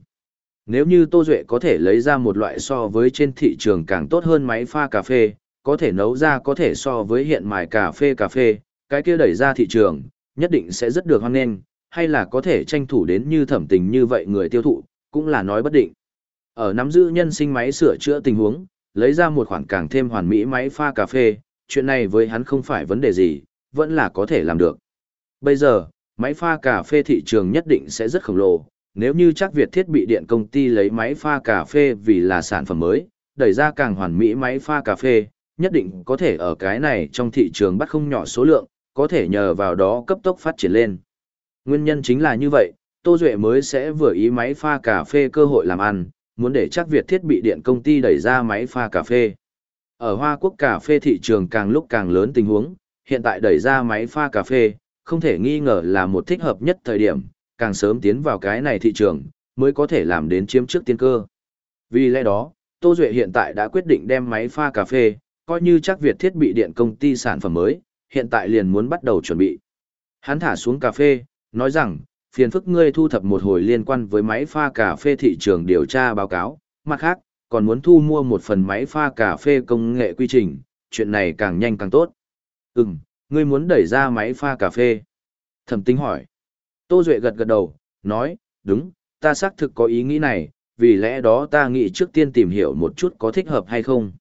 A: Nếu như Tô Duệ có thể lấy ra một loại so với trên thị trường càng tốt hơn máy pha cà phê, có thể nấu ra có thể so với hiện mài cà phê cà phê, cái kia đẩy ra thị trường, nhất định sẽ rất được hoan nghênh, hay là có thể tranh thủ đến như thẩm tình như vậy người tiêu thụ, cũng là nói bất định. Ở nắm giữ nhân sinh máy sửa chữa tình huống, lấy ra một khoản càng thêm hoàn mỹ máy pha cà phê, chuyện này với hắn không phải vấn đề gì, vẫn là có thể làm được. Bây giờ, máy pha cà phê thị trường nhất định sẽ rất khổng lồ, nếu như chắc Việt thiết bị điện công ty lấy máy pha cà phê vì là sản phẩm mới, đẩy ra càng hoàn mỹ máy pha cà phê, nhất định có thể ở cái này trong thị trường bắt không nhỏ số lượng, có thể nhờ vào đó cấp tốc phát triển lên. Nguyên nhân chính là như vậy, Tô Duệ mới sẽ vừa ý máy pha cà phê cơ hội làm ăn, muốn để chắc Việt thiết bị điện công ty đẩy ra máy pha cà phê. Ở Hoa Quốc cà phê thị trường càng lúc càng lớn tình huống, hiện tại đẩy ra máy pha cà phê, không thể nghi ngờ là một thích hợp nhất thời điểm, càng sớm tiến vào cái này thị trường, mới có thể làm đến chiếm trước tiên cơ. Vì lẽ đó, Tô Duệ hiện tại đã quyết định đem máy pha cà phê, coi như chắc Việt thiết bị điện công ty sản phẩm mới, hiện tại liền muốn bắt đầu chuẩn bị. Hắn thả xuống cà phê, nói rằng, phiền phức ngươi thu thập một hồi liên quan với máy pha cà phê thị trường điều tra báo cáo, mặt khác, còn muốn thu mua một phần máy pha cà phê công nghệ quy trình, chuyện này càng nhanh càng tốt. Ừm, ngươi muốn đẩy ra máy pha cà phê. Thẩm tính hỏi. Tô Duệ gật gật đầu, nói, đúng, ta xác thực có ý nghĩ này, vì lẽ đó ta nghĩ trước tiên tìm hiểu một chút có thích hợp hay không.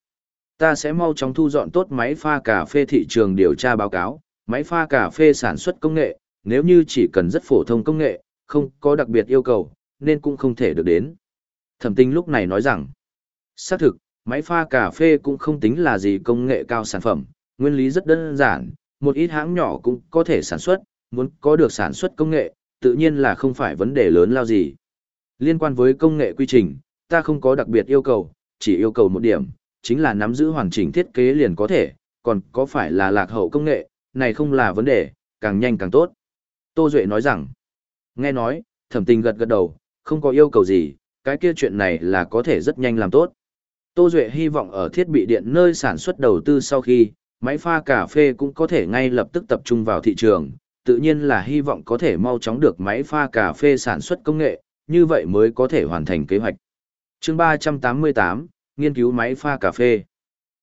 A: Ta sẽ mau chóng thu dọn tốt máy pha cà phê thị trường điều tra báo cáo, máy pha cà phê sản xuất công nghệ, nếu như chỉ cần rất phổ thông công nghệ, không có đặc biệt yêu cầu, nên cũng không thể được đến. Thẩm tinh lúc này nói rằng, xác thực, máy pha cà phê cũng không tính là gì công nghệ cao sản phẩm, nguyên lý rất đơn giản, một ít hãng nhỏ cũng có thể sản xuất, muốn có được sản xuất công nghệ, tự nhiên là không phải vấn đề lớn lao gì. Liên quan với công nghệ quy trình, ta không có đặc biệt yêu cầu, chỉ yêu cầu một điểm, chính là nắm giữ hoàn chỉnh thiết kế liền có thể, còn có phải là lạc hậu công nghệ, này không là vấn đề, càng nhanh càng tốt. Tô Duệ nói rằng, nghe nói, thẩm tình gật gật đầu, không có yêu cầu gì, cái kia chuyện này là có thể rất nhanh làm tốt. Tô Duệ hy vọng ở thiết bị điện nơi sản xuất đầu tư sau khi, máy pha cà phê cũng có thể ngay lập tức tập trung vào thị trường, tự nhiên là hy vọng có thể mau chóng được máy pha cà phê sản xuất công nghệ, như vậy mới có thể hoàn thành kế hoạch. chương 388, nghiên cứu máy pha cà phê.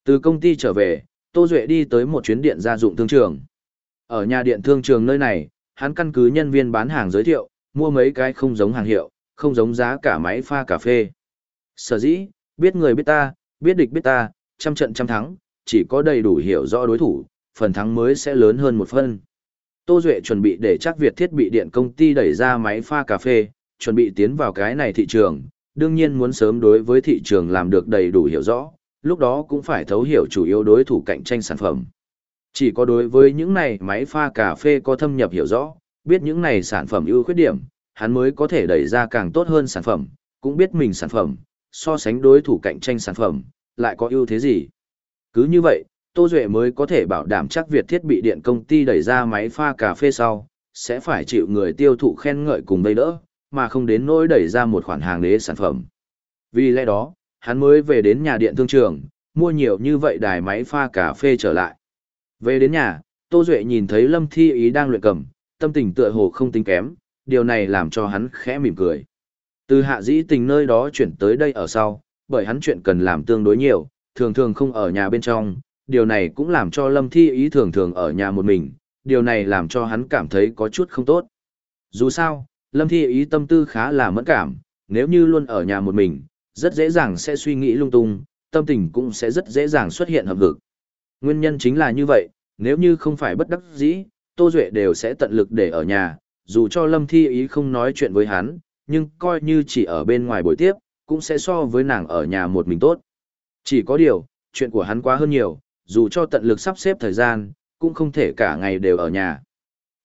A: Từ công ty trở về, Tô Duệ đi tới một chuyến điện gia dụng thương trường. Ở nhà điện thương trường nơi này, hắn căn cứ nhân viên bán hàng giới thiệu, mua mấy cái không giống hàng hiệu, không giống giá cả máy pha cà phê. Sở dĩ, biết người biết ta, biết địch biết ta, trăm trận trăm thắng, chỉ có đầy đủ hiểu rõ đối thủ, phần thắng mới sẽ lớn hơn một phân. Tô Duệ chuẩn bị để chắc Việt thiết bị điện công ty đẩy ra máy pha cà phê, chuẩn bị tiến vào cái này thị trường, đương nhiên muốn sớm đối với thị trường làm được đầy đủ hiểu rõ, lúc đó cũng phải thấu hiểu chủ yếu đối thủ cạnh tranh sản phẩm. Chỉ có đối với những này máy pha cà phê có thâm nhập hiểu rõ, biết những này sản phẩm ưu khuyết điểm, hắn mới có thể đẩy ra càng tốt hơn sản phẩm, cũng biết mình sản phẩm, so sánh đối thủ cạnh tranh sản phẩm, lại có ưu thế gì. Cứ như vậy, Tô Duệ mới có thể bảo đảm chắc việc thiết bị điện công ty đẩy ra máy pha cà phê sau, sẽ phải chịu người tiêu thụ khen ngợi cùng đây đỡ, mà không đến nỗi đẩy ra một khoản hàng đế sản phẩm. Vì lẽ đó, hắn mới về đến nhà điện thương trường, mua nhiều như vậy đài máy pha cà phê trở lại. Về đến nhà, Tô Duệ nhìn thấy Lâm Thi Ý đang luyện cầm, tâm tình tựa hồ không tính kém, điều này làm cho hắn khẽ mỉm cười. Từ hạ dĩ tình nơi đó chuyển tới đây ở sau, bởi hắn chuyện cần làm tương đối nhiều, thường thường không ở nhà bên trong, điều này cũng làm cho Lâm Thi Ý thường thường ở nhà một mình, điều này làm cho hắn cảm thấy có chút không tốt. Dù sao, Lâm Thi Ý tâm tư khá là mẫn cảm, nếu như luôn ở nhà một mình, rất dễ dàng sẽ suy nghĩ lung tung, tâm tình cũng sẽ rất dễ dàng xuất hiện hợp lực. Nguyên nhân chính là như vậy, nếu như không phải bất đắc dĩ, Tô Duệ đều sẽ tận lực để ở nhà, dù cho Lâm Thi Ý không nói chuyện với hắn, nhưng coi như chỉ ở bên ngoài buổi tiếp, cũng sẽ so với nàng ở nhà một mình tốt. Chỉ có điều, chuyện của hắn quá hơn nhiều, dù cho tận lực sắp xếp thời gian, cũng không thể cả ngày đều ở nhà.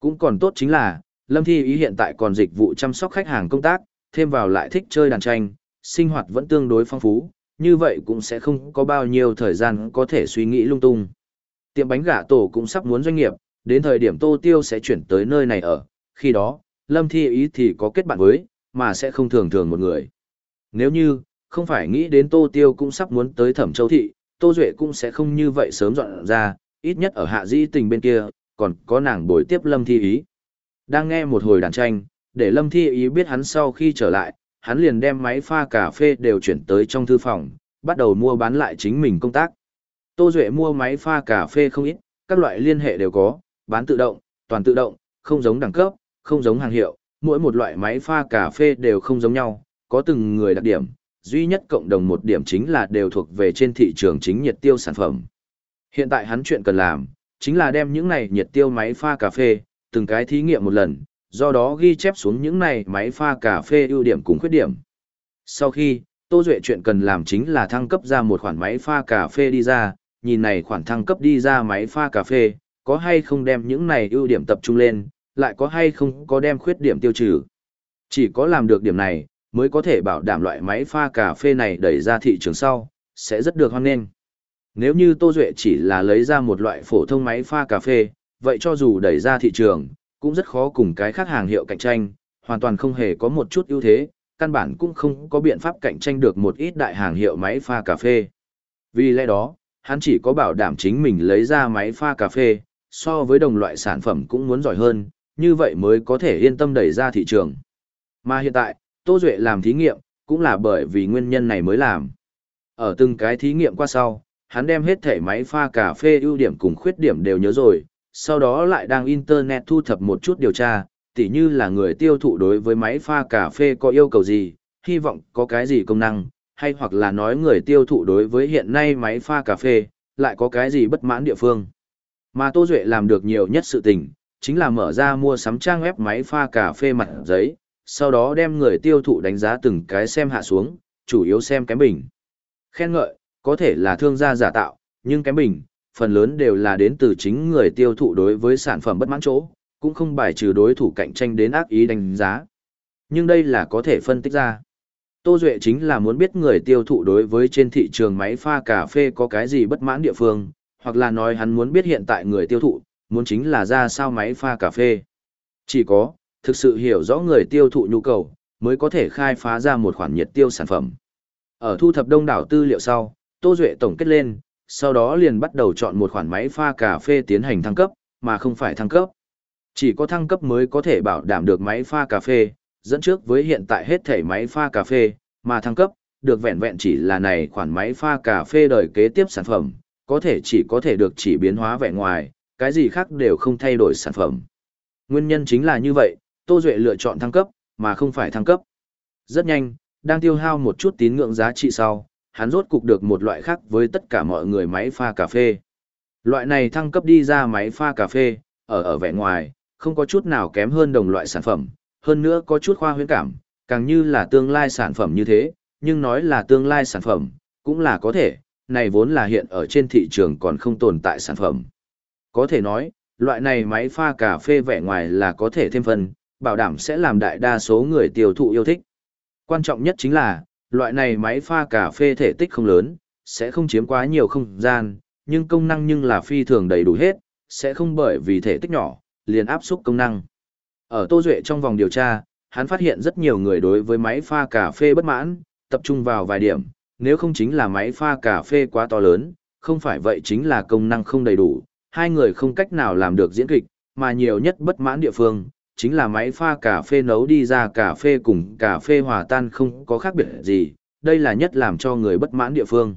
A: Cũng còn tốt chính là, Lâm Thi Ý hiện tại còn dịch vụ chăm sóc khách hàng công tác, thêm vào lại thích chơi đàn tranh, sinh hoạt vẫn tương đối phong phú, như vậy cũng sẽ không có bao nhiêu thời gian có thể suy nghĩ lung tung. Tiệm bánh gà tổ cũng sắp muốn doanh nghiệp, đến thời điểm Tô Tiêu sẽ chuyển tới nơi này ở, khi đó, Lâm Thi Ý thì có kết bạn với, mà sẽ không thường thường một người. Nếu như, không phải nghĩ đến Tô Tiêu cũng sắp muốn tới Thẩm Châu Thị, Tô Duệ cũng sẽ không như vậy sớm dọn ra, ít nhất ở hạ di tình bên kia, còn có nàng bồi tiếp Lâm Thi Ý. Đang nghe một hồi đàn tranh, để Lâm Thi Ý biết hắn sau khi trở lại, hắn liền đem máy pha cà phê đều chuyển tới trong thư phòng, bắt đầu mua bán lại chính mình công tác. Tô Duệ mua máy pha cà phê không ít, các loại liên hệ đều có, bán tự động, toàn tự động, không giống đẳng cấp, không giống hàng hiệu, mỗi một loại máy pha cà phê đều không giống nhau, có từng người đặc điểm, duy nhất cộng đồng một điểm chính là đều thuộc về trên thị trường chính nhiệt tiêu sản phẩm. Hiện tại hắn chuyện cần làm, chính là đem những này nhiệt tiêu máy pha cà phê, từng cái thí nghiệm một lần, do đó ghi chép xuống những này máy pha cà phê ưu điểm cùng khuyết điểm. Sau khi, Tô Duệ chuyện cần làm chính là thăng cấp ra một khoản máy pha cà phê đi ra, nhìn này khoản thăng cấp đi ra máy pha cà phê, có hay không đem những này ưu điểm tập trung lên, lại có hay không có đem khuyết điểm tiêu trừ. Chỉ có làm được điểm này, mới có thể bảo đảm loại máy pha cà phê này đẩy ra thị trường sau, sẽ rất được hoan nghênh. Nếu như Tô Duệ chỉ là lấy ra một loại phổ thông máy pha cà phê, vậy cho dù đẩy ra thị trường, cũng rất khó cùng cái khác hàng hiệu cạnh tranh, hoàn toàn không hề có một chút ưu thế, căn bản cũng không có biện pháp cạnh tranh được một ít đại hàng hiệu máy pha cà phê. Vì lẽ đó, hắn chỉ có bảo đảm chính mình lấy ra máy pha cà phê, so với đồng loại sản phẩm cũng muốn giỏi hơn, như vậy mới có thể yên tâm đẩy ra thị trường. Mà hiện tại, Tô Duệ làm thí nghiệm, cũng là bởi vì nguyên nhân này mới làm. Ở từng cái thí nghiệm qua sau, hắn đem hết thể máy pha cà phê ưu điểm cùng khuyết điểm đều nhớ rồi, sau đó lại đang Internet thu thập một chút điều tra, tỉ như là người tiêu thụ đối với máy pha cà phê có yêu cầu gì, hy vọng có cái gì công năng, hay hoặc là nói người tiêu thụ đối với hiện nay máy pha cà phê, lại có cái gì bất mãn địa phương. Mà Tô Duệ làm được nhiều nhất sự tình, chính là mở ra mua sắm trang web máy pha cà phê mặt giấy, sau đó đem người tiêu thụ đánh giá từng cái xem hạ xuống, chủ yếu xem kém bình. Khen ngợi, có thể là thương gia giả tạo, nhưng kém bình, phần lớn đều là đến từ chính người tiêu thụ đối với sản phẩm bất mãn chỗ, cũng không bài trừ đối thủ cạnh tranh đến ác ý đánh giá. Nhưng đây là có thể phân tích ra. Tô Duệ chính là muốn biết người tiêu thụ đối với trên thị trường máy pha cà phê có cái gì bất mãn địa phương, hoặc là nói hắn muốn biết hiện tại người tiêu thụ, muốn chính là ra sao máy pha cà phê. Chỉ có, thực sự hiểu rõ người tiêu thụ nhu cầu, mới có thể khai phá ra một khoản nhiệt tiêu sản phẩm. Ở thu thập đông đảo tư liệu sau, Tô Duệ tổng kết lên, sau đó liền bắt đầu chọn một khoản máy pha cà phê tiến hành thăng cấp, mà không phải thăng cấp. Chỉ có thăng cấp mới có thể bảo đảm được máy pha cà phê, dẫn trước với hiện tại hết thể máy pha cà phê, mà thăng cấp, được vẹn vẹn chỉ là này khoản máy pha cà phê đời kế tiếp sản phẩm, có thể chỉ có thể được chỉ biến hóa vẻ ngoài, cái gì khác đều không thay đổi sản phẩm. Nguyên nhân chính là như vậy, Tô Duệ lựa chọn thăng cấp, mà không phải thăng cấp. Rất nhanh, đang tiêu hao một chút tín ngưỡng giá trị sau, hắn rốt cục được một loại khác với tất cả mọi người máy pha cà phê. Loại này thăng cấp đi ra máy pha cà phê, ở ở vẻ ngoài, không có chút nào kém hơn đồng loại sản phẩm, hơn nữa có chút khoa huyễn cảm, càng như là tương lai sản phẩm như thế, nhưng nói là tương lai sản phẩm, cũng là có thể, này vốn là hiện ở trên thị trường còn không tồn tại sản phẩm. Có thể nói, loại này máy pha cà phê vẻ ngoài là có thể thêm phần, bảo đảm sẽ làm đại đa số người tiêu thụ yêu thích. Quan trọng nhất chính là, loại này máy pha cà phê thể tích không lớn, sẽ không chiếm quá nhiều không gian, nhưng công năng nhưng là phi thường đầy đủ hết, sẽ không bởi vì thể tích nhỏ, liền áp suất công năng. Ở Tô Duệ trong vòng điều tra, hắn phát hiện rất nhiều người đối với máy pha cà phê bất mãn, tập trung vào vài điểm, nếu không chính là máy pha cà phê quá to lớn, không phải vậy chính là công năng không đầy đủ, hai người không cách nào làm được diễn kịch, mà nhiều nhất bất mãn địa phương, chính là máy pha cà phê nấu đi ra cà phê cùng cà phê hòa tan không có khác biệt gì, đây là nhất làm cho người bất mãn địa phương.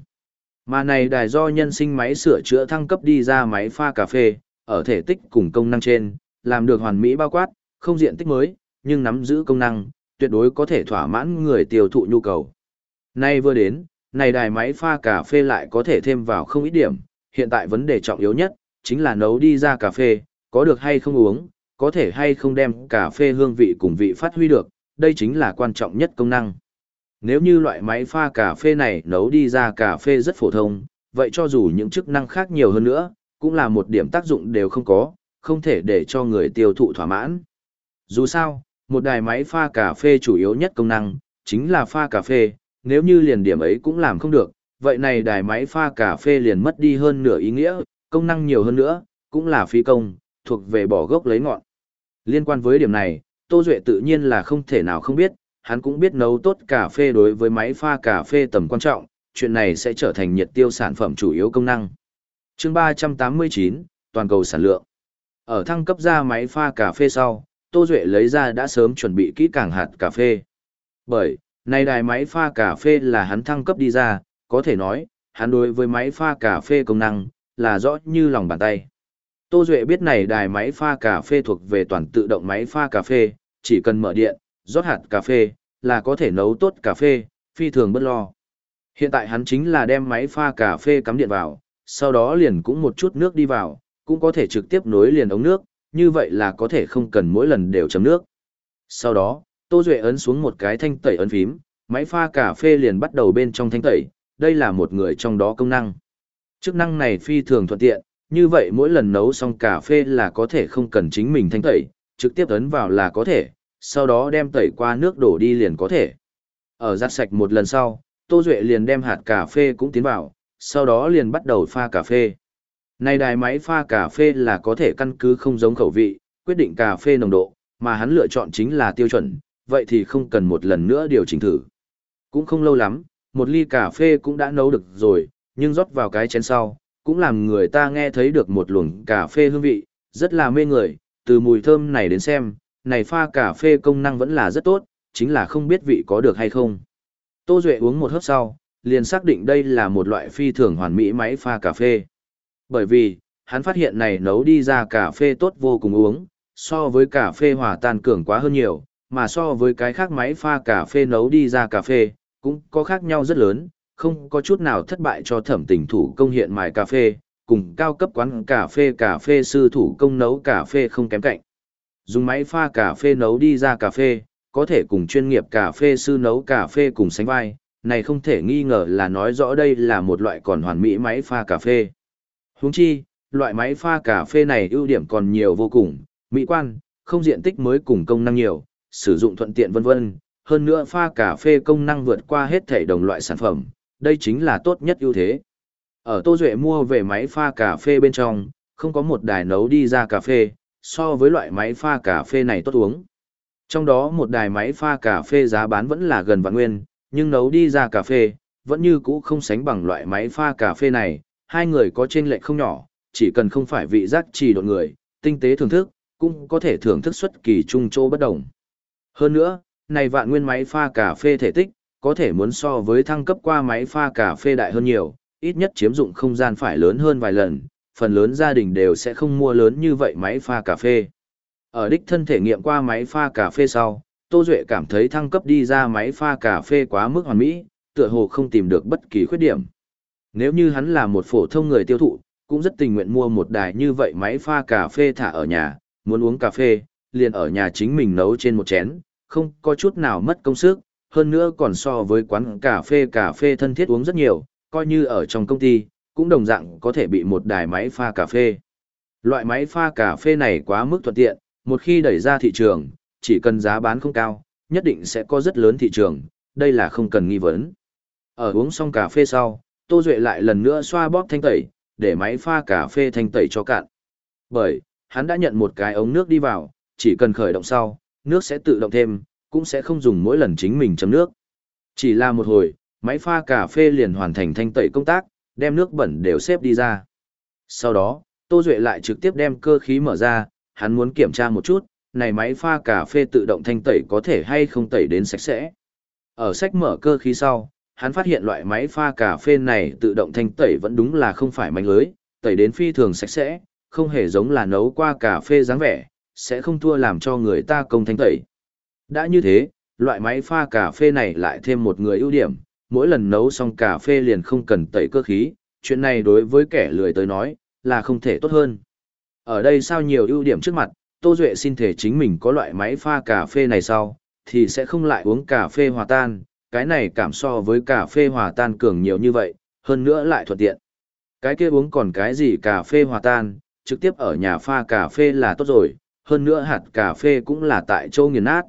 A: Mà này đài do nhân sinh máy sửa chữa thăng cấp đi ra máy pha cà phê, ở thể tích cùng công năng trên, làm được hoàn mỹ bao quát, không diện tích mới, nhưng nắm giữ công năng, tuyệt đối có thể thỏa mãn người tiêu thụ nhu cầu. Nay vừa đến, này đài máy pha cà phê lại có thể thêm vào không ít điểm, hiện tại vấn đề trọng yếu nhất, chính là nấu đi ra cà phê, có được hay không uống, có thể hay không đem cà phê hương vị cùng vị phát huy được, đây chính là quan trọng nhất công năng. Nếu như loại máy pha cà phê này nấu đi ra cà phê rất phổ thông, vậy cho dù những chức năng khác nhiều hơn nữa, cũng là một điểm tác dụng đều không có, không thể để cho người tiêu thụ thỏa mãn. Dù sao, một đài máy pha cà phê chủ yếu nhất công năng, chính là pha cà phê, nếu như liền điểm ấy cũng làm không được, vậy này đài máy pha cà phê liền mất đi hơn nửa ý nghĩa, công năng nhiều hơn nữa, cũng là phí công, thuộc về bỏ gốc lấy ngọn. Liên quan với điểm này, Tô Duệ tự nhiên là không thể nào không biết, hắn cũng biết nấu tốt cà phê đối với máy pha cà phê tầm quan trọng, chuyện này sẽ trở thành nhiệt tiêu sản phẩm chủ yếu công năng. chương 389, toàn cầu sản lượng. Ở thăng cấp ra máy pha cà phê sau, Tô Duệ lấy ra đã sớm chuẩn bị kỹ càng hạt cà phê. Bởi, này đài máy pha cà phê là hắn thăng cấp đi ra, có thể nói, hắn đối với máy pha cà phê công năng, là rõ như lòng bàn tay. Tô Duệ biết này đài máy pha cà phê thuộc về toàn tự động máy pha cà phê, chỉ cần mở điện, rót hạt cà phê, là có thể nấu tốt cà phê, phi thường bất lo. Hiện tại hắn chính là đem máy pha cà phê cắm điện vào, sau đó liền cũng một chút nước đi vào, cũng có thể trực tiếp nối liền ống nước, như vậy là có thể không cần mỗi lần đều chấm nước. Sau đó, Tô Duệ ấn xuống một cái thanh tẩy ấn phím, máy pha cà phê liền bắt đầu bên trong thanh tẩy, đây là một người trong đó công năng. Chức năng này phi thường thuận tiện, như vậy mỗi lần nấu xong cà phê là có thể không cần chính mình thanh tẩy, trực tiếp ấn vào là có thể, sau đó đem tẩy qua nước đổ đi liền có thể. Ở giặt sạch một lần sau, Tô Duệ liền đem hạt cà phê cũng tiến vào, sau đó liền bắt đầu pha cà phê. Này đài máy pha cà phê là có thể căn cứ không giống khẩu vị, quyết định cà phê nồng độ, mà hắn lựa chọn chính là tiêu chuẩn, vậy thì không cần một lần nữa điều chỉnh thử. Cũng không lâu lắm, một ly cà phê cũng đã nấu được rồi, nhưng rót vào cái chén sau, cũng làm người ta nghe thấy được một luồng cà phê hương vị, rất là mê người, từ mùi thơm này đến xem, này pha cà phê công năng vẫn là rất tốt, chính là không biết vị có được hay không. Tô Duệ uống một hớp sau, liền xác định đây là một loại phi thường hoàn mỹ máy pha cà phê. Bởi vì, hắn phát hiện này nấu đi ra cà phê tốt vô cùng uống, so với cà phê hòa tan cường quá hơn nhiều, mà so với cái khác máy pha cà phê nấu đi ra cà phê, cũng có khác nhau rất lớn, không có chút nào thất bại cho thẩm tình thủ công hiện mài cà phê, cùng cao cấp quán cà phê cà phê sư thủ công nấu cà phê không kém cạnh. Dùng máy pha cà phê nấu đi ra cà phê, có thể cùng chuyên nghiệp cà phê sư nấu cà phê cùng sánh vai, này không thể nghi ngờ là nói rõ đây là một loại còn hoàn mỹ máy pha cà phê. Huống chi, loại máy pha cà phê này ưu điểm còn nhiều vô cùng, mỹ quan, không diện tích mới cùng công năng nhiều, sử dụng thuận tiện vân vân, hơn nữa pha cà phê công năng vượt qua hết thể đồng loại sản phẩm, đây chính là tốt nhất ưu thế. Ở Tô Duệ mua về máy pha cà phê bên trong, không có một đài nấu đi ra cà phê, so với loại máy pha cà phê này tốt uống. Trong đó một đài máy pha cà phê giá bán vẫn là gần vạn nguyên, nhưng nấu đi ra cà phê, vẫn như cũ không sánh bằng loại máy pha cà phê này, hai người có chênh lệch không nhỏ, chỉ cần không phải vị giác trì độn người, tinh tế thưởng thức, cũng có thể thưởng thức xuất kỳ trung chỗ bất đồng. Hơn nữa, này vạn nguyên máy pha cà phê thể tích, có thể muốn so với thăng cấp qua máy pha cà phê đại hơn nhiều, ít nhất chiếm dụng không gian phải lớn hơn vài lần, phần lớn gia đình đều sẽ không mua lớn như vậy máy pha cà phê. Ở đích thân thể nghiệm qua máy pha cà phê sau, Tô Duệ cảm thấy thăng cấp đi ra máy pha cà phê quá mức hoàn mỹ, tựa hồ không tìm được bất kỳ khuyết điểm. Nếu như hắn là một phổ thông người tiêu thụ, cũng rất tình nguyện mua một đài như vậy máy pha cà phê thả ở nhà, muốn uống cà phê, liền ở nhà chính mình nấu trên một chén, không có chút nào mất công sức, hơn nữa còn so với quán cà phê cà phê thân thiết uống rất nhiều, coi như ở trong công ty, cũng đồng dạng có thể bị một đài máy pha cà phê. Loại máy pha cà phê này quá mức thuận tiện, một khi đẩy ra thị trường, chỉ cần giá bán không cao, nhất định sẽ có rất lớn thị trường, đây là không cần nghi vấn. Ở uống xong cà phê sau, Tô Duệ lại lần nữa xoa bóp thanh tẩy, để máy pha cà phê thanh tẩy cho cạn. Bởi, hắn đã nhận một cái ống nước đi vào, chỉ cần khởi động sau, nước sẽ tự động thêm, cũng sẽ không dùng mỗi lần chính mình chấm nước. Chỉ là một hồi, máy pha cà phê liền hoàn thành thanh tẩy công tác, đem nước bẩn đều xếp đi ra. Sau đó, Tô Duệ lại trực tiếp đem cơ khí mở ra, hắn muốn kiểm tra một chút, này máy pha cà phê tự động thanh tẩy có thể hay không tẩy đến sạch sẽ. Ở sách mở cơ khí sau, hắn phát hiện loại máy pha cà phê này tự động thanh tẩy vẫn đúng là không phải mánh lưới, tẩy đến phi thường sạch sẽ, không hề giống là nấu qua cà phê dáng vẻ, sẽ không thua làm cho người ta công thanh tẩy. Đã như thế, loại máy pha cà phê này lại thêm một người ưu điểm, mỗi lần nấu xong cà phê liền không cần tẩy cơ khí, chuyện này đối với kẻ lười tới nói, là không thể tốt hơn. Ở đây sao nhiều ưu điểm trước mặt, Tô Duệ xin thể chính mình có loại máy pha cà phê này sau, thì sẽ không lại uống cà phê hòa tan, cái này cảm so với cà phê hòa tan cường nhiều như vậy, hơn nữa lại thuận tiện. Cái kia uống còn cái gì cà phê hòa tan, trực tiếp ở nhà pha cà phê là tốt rồi, hơn nữa hạt cà phê cũng là tại châu nghiền nát.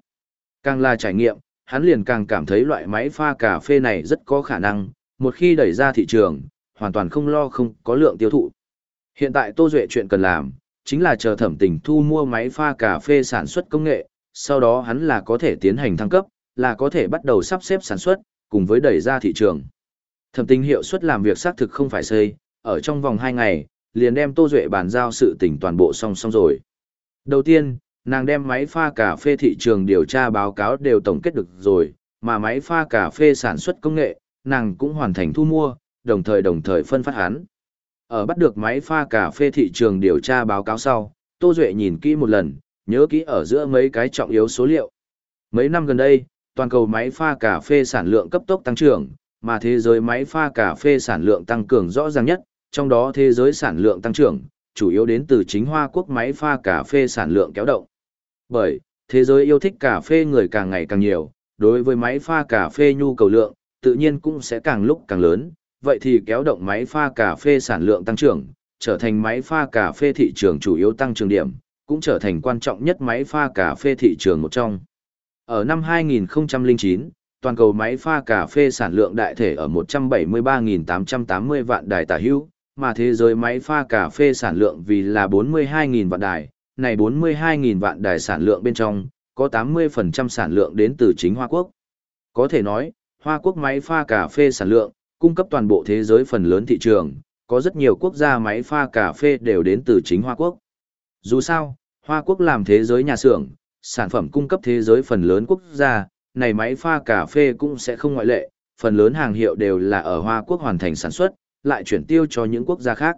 A: Càng là trải nghiệm, hắn liền càng cảm thấy loại máy pha cà phê này rất có khả năng, một khi đẩy ra thị trường, hoàn toàn không lo không có lượng tiêu thụ. Hiện tại Tô Duệ chuyện cần làm, chính là chờ thẩm tình thu mua máy pha cà phê sản xuất công nghệ, sau đó hắn là có thể tiến hành thăng cấp, là có thể bắt đầu sắp xếp sản xuất, cùng với đẩy ra thị trường. Thẩm tình hiệu suất làm việc xác thực không phải xây, ở trong vòng 2 ngày, liền đem Tô Duệ bàn giao sự tình toàn bộ xong xong rồi. Đầu tiên, nàng đem máy pha cà phê thị trường điều tra báo cáo đều tổng kết được rồi, mà máy pha cà phê sản xuất công nghệ, nàng cũng hoàn thành thu mua, đồng thời đồng thời phân phát hắn. Ở bắt được máy pha cà phê thị trường điều tra báo cáo sau, Tô Duệ nhìn kỹ một lần, nhớ kỹ ở giữa mấy cái trọng yếu số liệu. Mấy năm gần đây, toàn cầu máy pha cà phê sản lượng cấp tốc tăng trưởng, mà thế giới máy pha cà phê sản lượng tăng cường rõ ràng nhất, trong đó thế giới sản lượng tăng trưởng, chủ yếu đến từ chính Hoa Quốc máy pha cà phê sản lượng kéo động. Bởi, thế giới yêu thích cà phê người càng ngày càng nhiều, đối với máy pha cà phê nhu cầu lượng, tự nhiên cũng sẽ càng lúc càng lớn, vậy thì kéo động máy pha cà phê sản lượng tăng trưởng, trở thành máy pha cà phê thị trường chủ yếu tăng trưởng điểm, cũng trở thành quan trọng nhất máy pha cà phê thị trường một trong. Ở năm 2009, toàn cầu máy pha cà phê sản lượng đại thể ở 173.880 vạn đài tả hữu, mà thế giới máy pha cà phê sản lượng vì là 42.000 vạn đài, này 42.000 vạn đài sản lượng bên trong, có 80% sản lượng đến từ chính Hoa Quốc. Có thể nói, Hoa Quốc máy pha cà phê sản lượng, cung cấp toàn bộ thế giới phần lớn thị trường, có rất nhiều quốc gia máy pha cà phê đều đến từ chính Hoa Quốc. Dù sao, Hoa Quốc làm thế giới nhà xưởng, sản phẩm cung cấp thế giới phần lớn quốc gia, này máy pha cà phê cũng sẽ không ngoại lệ, phần lớn hàng hiệu đều là ở Hoa Quốc hoàn thành sản xuất, lại chuyển tiêu cho những quốc gia khác.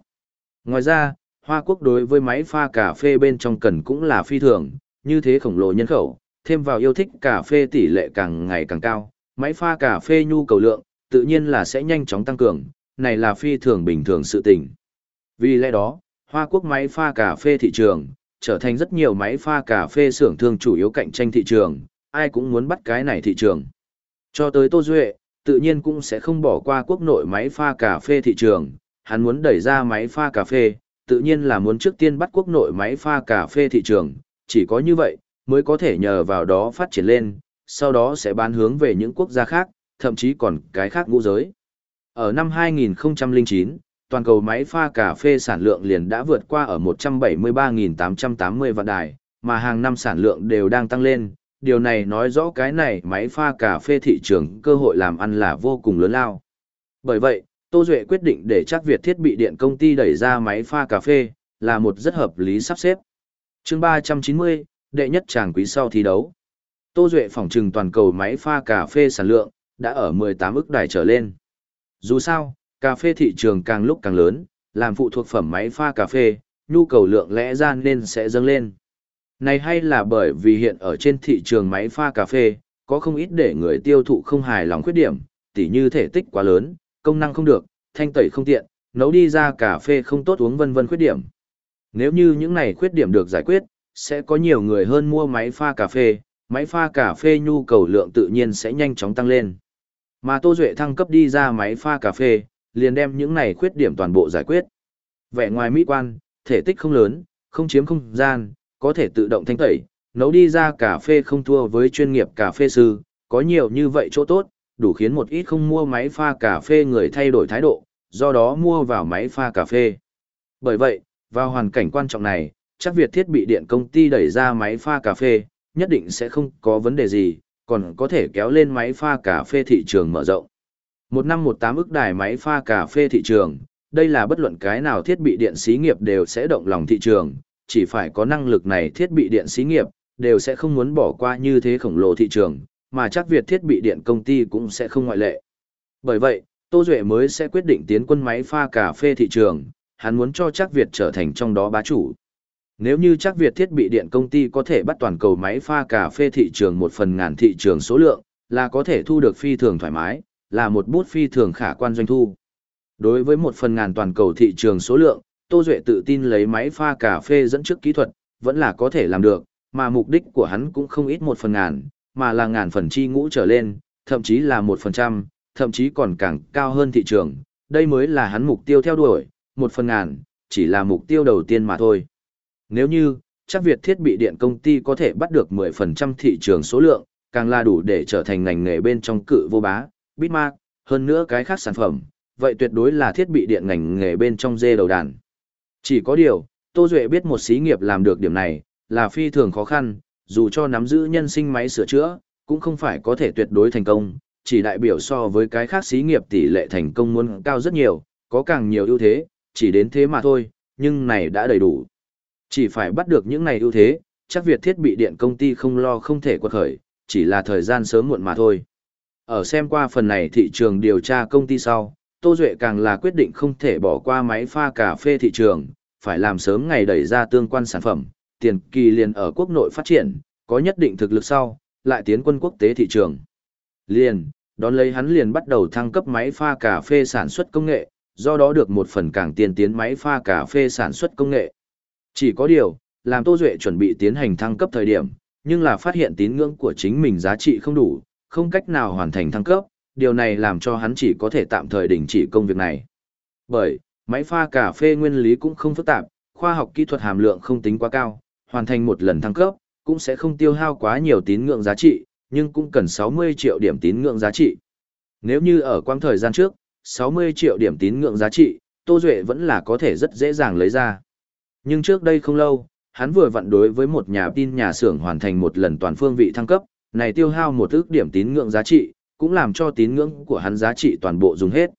A: Ngoài ra, Hoa Quốc đối với máy pha cà phê bên trong cần cũng là phi thường, như thế khổng lồ nhân khẩu, thêm vào yêu thích cà phê tỷ lệ càng ngày càng cao, máy pha cà phê nhu cầu lượng, tự nhiên là sẽ nhanh chóng tăng cường, này là phi thường bình thường sự tình. Vì lẽ đó, Hoa Quốc máy pha cà phê thị trường, trở thành rất nhiều máy pha cà phê xưởng thương chủ yếu cạnh tranh thị trường, ai cũng muốn bắt cái này thị trường. Cho tới Tô Duệ, tự nhiên cũng sẽ không bỏ qua quốc nội máy pha cà phê thị trường, hắn muốn đẩy ra máy pha cà phê, tự nhiên là muốn trước tiên bắt quốc nội máy pha cà phê thị trường, chỉ có như vậy, mới có thể nhờ vào đó phát triển lên, sau đó sẽ bán hướng về những quốc gia khác, thậm chí còn cái khác ngũ giới. Ở năm 2009, toàn cầu máy pha cà phê sản lượng liền đã vượt qua ở 173.880 vạn đài, mà hàng năm sản lượng đều đang tăng lên. Điều này nói rõ cái này máy pha cà phê thị trường cơ hội làm ăn là vô cùng lớn lao. Bởi vậy, Tô Duệ quyết định để chắc Việt thiết bị điện công ty đẩy ra máy pha cà phê, là một rất hợp lý sắp xếp. chương 390, đệ nhất chàng quý sau thi đấu. Tô Duệ phỏng trừng toàn cầu máy pha cà phê sản lượng, đã ở 18 ức đài trở lên. Dù sao, cà phê thị trường càng lúc càng lớn, làm phụ thuộc phẩm máy pha cà phê, nhu cầu lượng lẽ ra nên sẽ dâng lên. Này hay là bởi vì hiện ở trên thị trường máy pha cà phê, có không ít để người tiêu thụ không hài lòng khuyết điểm, tỉ như thể tích quá lớn, công năng không được, thanh tẩy không tiện, nấu đi ra cà phê không tốt uống vân vân khuyết điểm. Nếu như những này khuyết điểm được giải quyết, sẽ có nhiều người hơn mua máy pha cà phê, máy pha cà phê nhu cầu lượng tự nhiên sẽ nhanh chóng tăng lên. Mà Tô Duệ thăng cấp đi ra máy pha cà phê, liền đem những này khuyết điểm toàn bộ giải quyết. Vẻ ngoài mỹ quan, thể tích không lớn, không chiếm không gian, có thể tự động thanh tẩy, nấu đi ra cà phê không thua với chuyên nghiệp cà phê sư, có nhiều như vậy chỗ tốt, đủ khiến một ít không mua máy pha cà phê người thay đổi thái độ, do đó mua vào máy pha cà phê. Bởi vậy, vào hoàn cảnh quan trọng này, chắc việc thiết bị điện công ty đẩy ra máy pha cà phê, nhất định sẽ không có vấn đề gì, còn có thể kéo lên máy pha cà phê thị trường mở rộng. Một năm một tám ức đài máy pha cà phê thị trường, đây là bất luận cái nào thiết bị điện xí nghiệp đều sẽ động lòng thị trường, chỉ phải có năng lực này thiết bị điện xí nghiệp, đều sẽ không muốn bỏ qua như thế khổng lồ thị trường, mà chắc Việt thiết bị điện công ty cũng sẽ không ngoại lệ. Bởi vậy, Tô Duệ mới sẽ quyết định tiến quân máy pha cà phê thị trường, hắn muốn cho chắc Việt trở thành trong đó bá chủ. Nếu như chắc Việt thiết bị điện công ty có thể bắt toàn cầu máy pha cà phê thị trường một phần ngàn thị trường số lượng, là có thể thu được phi thường thoải mái, là một bút phi thường khả quan doanh thu. Đối với một phần ngàn toàn cầu thị trường số lượng, Tô Duệ tự tin lấy máy pha cà phê dẫn trước kỹ thuật, vẫn là có thể làm được, mà mục đích của hắn cũng không ít một phần ngàn, mà là ngàn phần chi ngũ trở lên, thậm chí là một phần trăm, thậm chí còn càng cao hơn thị trường, đây mới là hắn mục tiêu theo đuổi, một phần ngàn, chỉ là mục tiêu đầu tiên mà thôi. Nếu như, chắc Việt thiết bị điện công ty có thể bắt được 10% thị trường số lượng, càng là đủ để trở thành ngành nghề bên trong cự vô bá, Bitmark, hơn nữa cái khác sản phẩm, vậy tuyệt đối là thiết bị điện ngành nghề bên trong dê đầu đàn. Chỉ có điều, Tô Duệ biết một xí nghiệp làm được điểm này, là phi thường khó khăn, dù cho nắm giữ nhân sinh máy sửa chữa, cũng không phải có thể tuyệt đối thành công, chỉ đại biểu so với cái khác xí nghiệp tỷ lệ thành công muốn cao rất nhiều, có càng nhiều ưu thế, chỉ đến thế mà thôi, nhưng này đã đầy đủ. Chỉ phải bắt được những này ưu thế, chắc việc thiết bị điện công ty không lo không thể quật khởi, chỉ là thời gian sớm muộn mà thôi. Ở xem qua phần này thị trường điều tra công ty sau, Tô Duệ càng là quyết định không thể bỏ qua máy pha cà phê thị trường, phải làm sớm ngày đẩy ra tương quan sản phẩm, tiền kỳ liền ở quốc nội phát triển, có nhất định thực lực sau, lại tiến quân quốc tế thị trường. Liền, đón lấy hắn liền bắt đầu thăng cấp máy pha cà phê sản xuất công nghệ, do đó được một phần càng tiền tiến máy pha cà phê sản xuất công nghệ. Chỉ có điều, làm Tô Duệ chuẩn bị tiến hành thăng cấp thời điểm, nhưng là phát hiện tín ngưỡng của chính mình giá trị không đủ, không cách nào hoàn thành thăng cấp, điều này làm cho hắn chỉ có thể tạm thời đình chỉ công việc này. Bởi, máy pha cà phê nguyên lý cũng không phức tạp, khoa học kỹ thuật hàm lượng không tính quá cao, hoàn thành một lần thăng cấp, cũng sẽ không tiêu hao quá nhiều tín ngưỡng giá trị, nhưng cũng cần 60 triệu điểm tín ngưỡng giá trị. Nếu như ở quãng thời gian trước, 60 triệu điểm tín ngưỡng giá trị, Tô Duệ vẫn là có thể rất dễ dàng lấy ra. Nhưng trước đây không lâu, hắn vừa vặn đối với một nhà tin nhà xưởng hoàn thành một lần toàn phương vị thăng cấp, này tiêu hao một ước điểm tín ngưỡng giá trị, cũng làm cho tín ngưỡng của hắn giá trị toàn bộ dùng hết.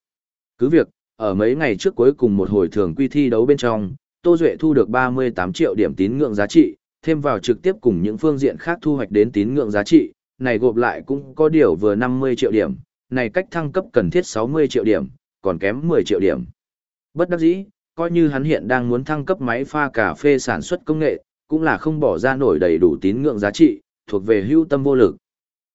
A: Cứ việc, ở mấy ngày trước cuối cùng một hồi thường quy thi đấu bên trong, Tô Duệ thu được 38 triệu điểm tín ngưỡng giá trị, thêm vào trực tiếp cùng những phương diện khác thu hoạch đến tín ngưỡng giá trị, này gộp lại cũng có điều vừa 50 triệu điểm, này cách thăng cấp cần thiết 60 triệu điểm, còn kém 10 triệu điểm. Bất đắc dĩ, coi như hắn hiện đang muốn thăng cấp máy pha cà phê sản xuất công nghệ, cũng là không bỏ ra nổi đầy đủ tín ngưỡng giá trị, thuộc về hưu tâm vô lực.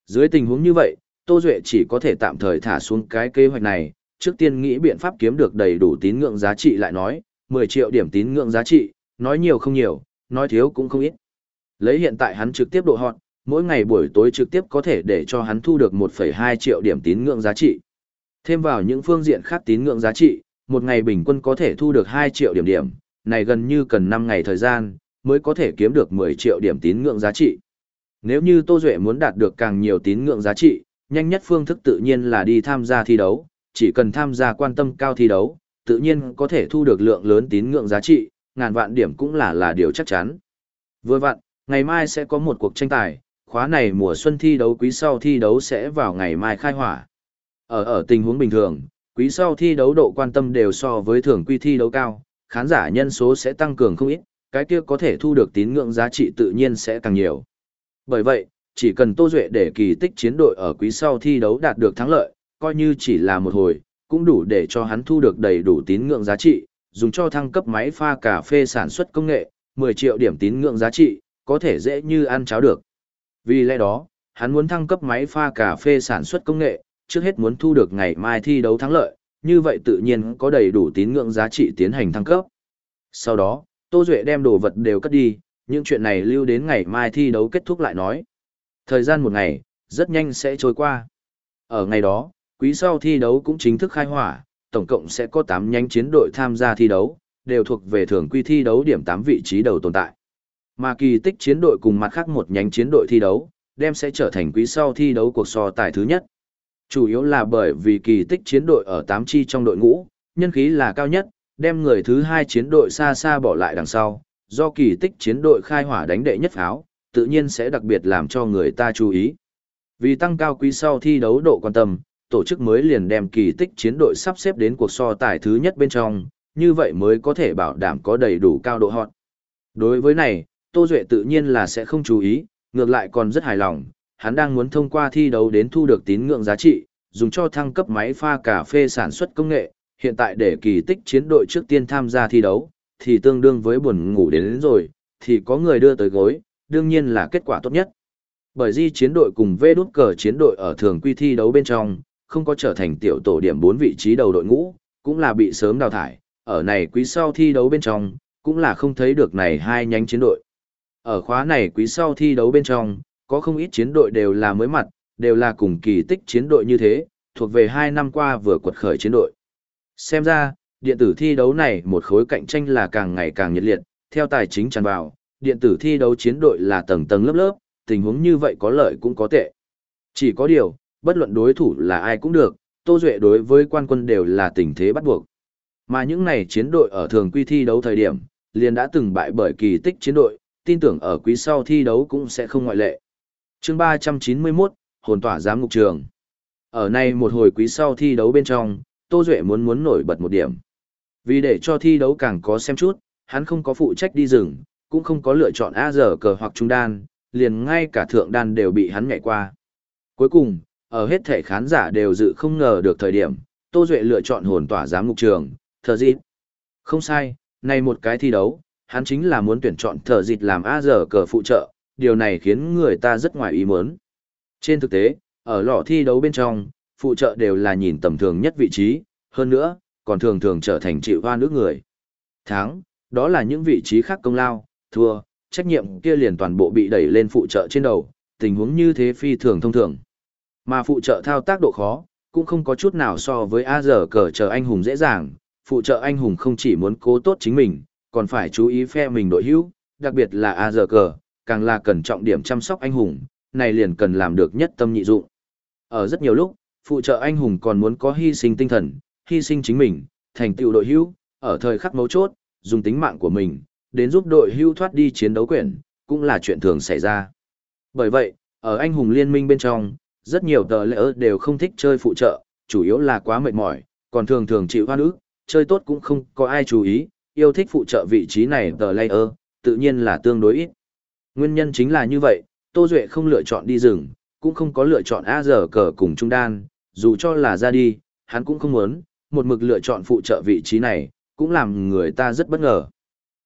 A: Dưới tình huống như vậy, Tô Duệ chỉ có thể tạm thời thả xuống cái kế hoạch này, trước tiên nghĩ biện pháp kiếm được đầy đủ tín ngưỡng giá trị lại nói, 10 triệu điểm tín ngưỡng giá trị, nói nhiều không nhiều, nói thiếu cũng không ít. Lấy hiện tại hắn trực tiếp độ họn, mỗi ngày buổi tối trực tiếp có thể để cho hắn thu được 1,2 triệu điểm tín ngưỡng giá trị. Thêm vào những phương diện khác tín ngưỡng giá trị, một ngày bình quân có thể thu được 2 triệu điểm điểm, này gần như cần 5 ngày thời gian, mới có thể kiếm được 10 triệu điểm tín ngưỡng giá trị. Nếu như Tô Duệ muốn đạt được càng nhiều tín ngưỡng giá trị, nhanh nhất phương thức tự nhiên là đi tham gia thi đấu, chỉ cần tham gia quan tâm cao thi đấu, tự nhiên có thể thu được lượng lớn tín ngưỡng giá trị, ngàn vạn điểm cũng là là điều chắc chắn. Vừa vặn, ngày mai sẽ có một cuộc tranh tài, khóa này mùa xuân thi đấu quý sau thi đấu sẽ vào ngày mai khai hỏa. Ở ở tình huống bình thường, quý sau thi đấu độ quan tâm đều so với thường quy thi đấu cao, khán giả nhân số sẽ tăng cường không ít, cái kia có thể thu được tín ngưỡng giá trị tự nhiên sẽ càng nhiều. Bởi vậy, chỉ cần Tô Duệ để kỳ tích chiến đội ở quý sau thi đấu đạt được thắng lợi, coi như chỉ là một hồi, cũng đủ để cho hắn thu được đầy đủ tín ngưỡng giá trị, dùng cho thăng cấp máy pha cà phê sản xuất công nghệ, 10 triệu điểm tín ngưỡng giá trị, có thể dễ như ăn cháo được. Vì lẽ đó, hắn muốn thăng cấp máy pha cà phê sản xuất công nghệ, trước hết muốn thu được ngày mai thi đấu thắng lợi, như vậy tự nhiên có đầy đủ tín ngưỡng giá trị tiến hành thăng cấp. Sau đó, Tô Duệ đem đồ vật đều cất đi, những chuyện này lưu đến ngày mai thi đấu kết thúc lại nói. Thời gian một ngày, rất nhanh sẽ trôi qua. Ở ngày đó, quý sau thi đấu cũng chính thức khai hỏa, tổng cộng sẽ có 8 nhánh chiến đội tham gia thi đấu, đều thuộc về thường quy thi đấu điểm 8 vị trí đầu tồn tại. Mà kỳ tích chiến đội cùng mặt khác một nhánh chiến đội thi đấu, đem sẽ trở thành quý sau thi đấu cuộc so tài thứ nhất. Chủ yếu là bởi vì kỳ tích chiến đội ở 8 chi trong đội ngũ, nhân khí là cao nhất, đem người thứ hai chiến đội xa xa bỏ lại đằng sau, do kỳ tích chiến đội khai hỏa đánh đệ nhất pháo, tự nhiên sẽ đặc biệt làm cho người ta chú ý. Vì tăng cao quý sau thi đấu độ quan tâm, tổ chức mới liền đem kỳ tích chiến đội sắp xếp đến cuộc so tài thứ nhất bên trong, như vậy mới có thể bảo đảm có đầy đủ cao độ hot. Đối với này, Tô Duệ tự nhiên là sẽ không chú ý, ngược lại còn rất hài lòng, hắn đang muốn thông qua thi đấu đến thu được tín ngưỡng giá trị, dùng cho thăng cấp máy pha cà phê sản xuất công nghệ, hiện tại để kỳ tích chiến đội trước tiên tham gia thi đấu, thì tương đương với buồn ngủ đến, đến rồi, thì có người đưa tới gối, đương nhiên là kết quả tốt nhất. Bởi di chiến đội cùng V đút cờ chiến đội ở thường quy thi đấu bên trong, không có trở thành tiểu tổ điểm 4 vị trí đầu đội ngũ, cũng là bị sớm đào thải, ở này quý sau thi đấu bên trong, cũng là không thấy được này hai nhánh chiến đội. Ở khóa này quý sau thi đấu bên trong, có không ít chiến đội đều là mới mặt, đều là cùng kỳ tích chiến đội như thế, thuộc về hai năm qua vừa quật khởi chiến đội. Xem ra, điện tử thi đấu này một khối cạnh tranh là càng ngày càng nhiệt liệt, theo tài chính tràn vào, điện tử thi đấu chiến đội là tầng tầng lớp lớp, tình huống như vậy có lợi cũng có tệ. Chỉ có điều, bất luận đối thủ là ai cũng được, Tô Duệ đối với quan quân đều là tình thế bắt buộc. Mà những này chiến đội ở thường quy thi đấu thời điểm, liền đã từng bại bởi kỳ tích chiến đội, tin tưởng ở quý sau thi đấu cũng sẽ không ngoại lệ. chương 391, hồn tỏa giám ngục trường. Ở nay một hồi quý sau thi đấu bên trong, Tô Duệ muốn muốn nổi bật một điểm. Vì để cho thi đấu càng có xem chút, hắn không có phụ trách đi rừng, cũng không có lựa chọn A giờ cờ hoặc trung đan, liền ngay cả thượng đan đều bị hắn nhảy qua. Cuối cùng, ở hết thể khán giả đều dự không ngờ được thời điểm, Tô Duệ lựa chọn hồn tỏa giám ngục trường, thờ dịt, Không sai, này một cái thi đấu, hắn chính là muốn tuyển chọn thờ dịt làm A giờ cờ phụ trợ, điều này khiến người ta rất ngoài ý muốn. Trên thực tế, ở lò thi đấu bên trong, phụ trợ đều là nhìn tầm thường nhất vị trí, hơn nữa, còn thường thường trở thành chịu hoa nước người. Thắng, đó là những vị trí khác công lao, thua, trách nhiệm kia liền toàn bộ bị đẩy lên phụ trợ trên đầu, tình huống như thế phi thường thông thường. Mà phụ trợ thao tác độ khó, cũng không có chút nào so với A giờ cờ chờ anh hùng dễ dàng, phụ trợ anh hùng không chỉ muốn cố tốt chính mình, còn phải chú ý phe mình đội hữu, đặc biệt là A giờ cờ, càng là cần trọng điểm chăm sóc anh hùng, này liền cần làm được nhất tâm nhị dụng. Ở rất nhiều lúc, phụ trợ anh hùng còn muốn có hy sinh tinh thần, hy sinh chính mình, thành tựu đội hữu, ở thời khắc mấu chốt, dùng tính mạng của mình, đến giúp đội hữu thoát đi chiến đấu quyển, cũng là chuyện thường xảy ra. Bởi vậy, ở anh hùng liên minh bên trong, rất nhiều tờ lễ đều không thích chơi phụ trợ, chủ yếu là quá mệt mỏi, còn thường thường chịu hoa nữ, chơi tốt cũng không có ai chú ý, yêu thích phụ trợ vị trí này tờ layer, tự nhiên là tương đối ít. Nguyên nhân chính là như vậy, Tô Duệ không lựa chọn đi rừng, cũng không có lựa chọn A giờ cờ cùng trung đan, dù cho là ra đi, hắn cũng không muốn, một mực lựa chọn phụ trợ vị trí này, cũng làm người ta rất bất ngờ.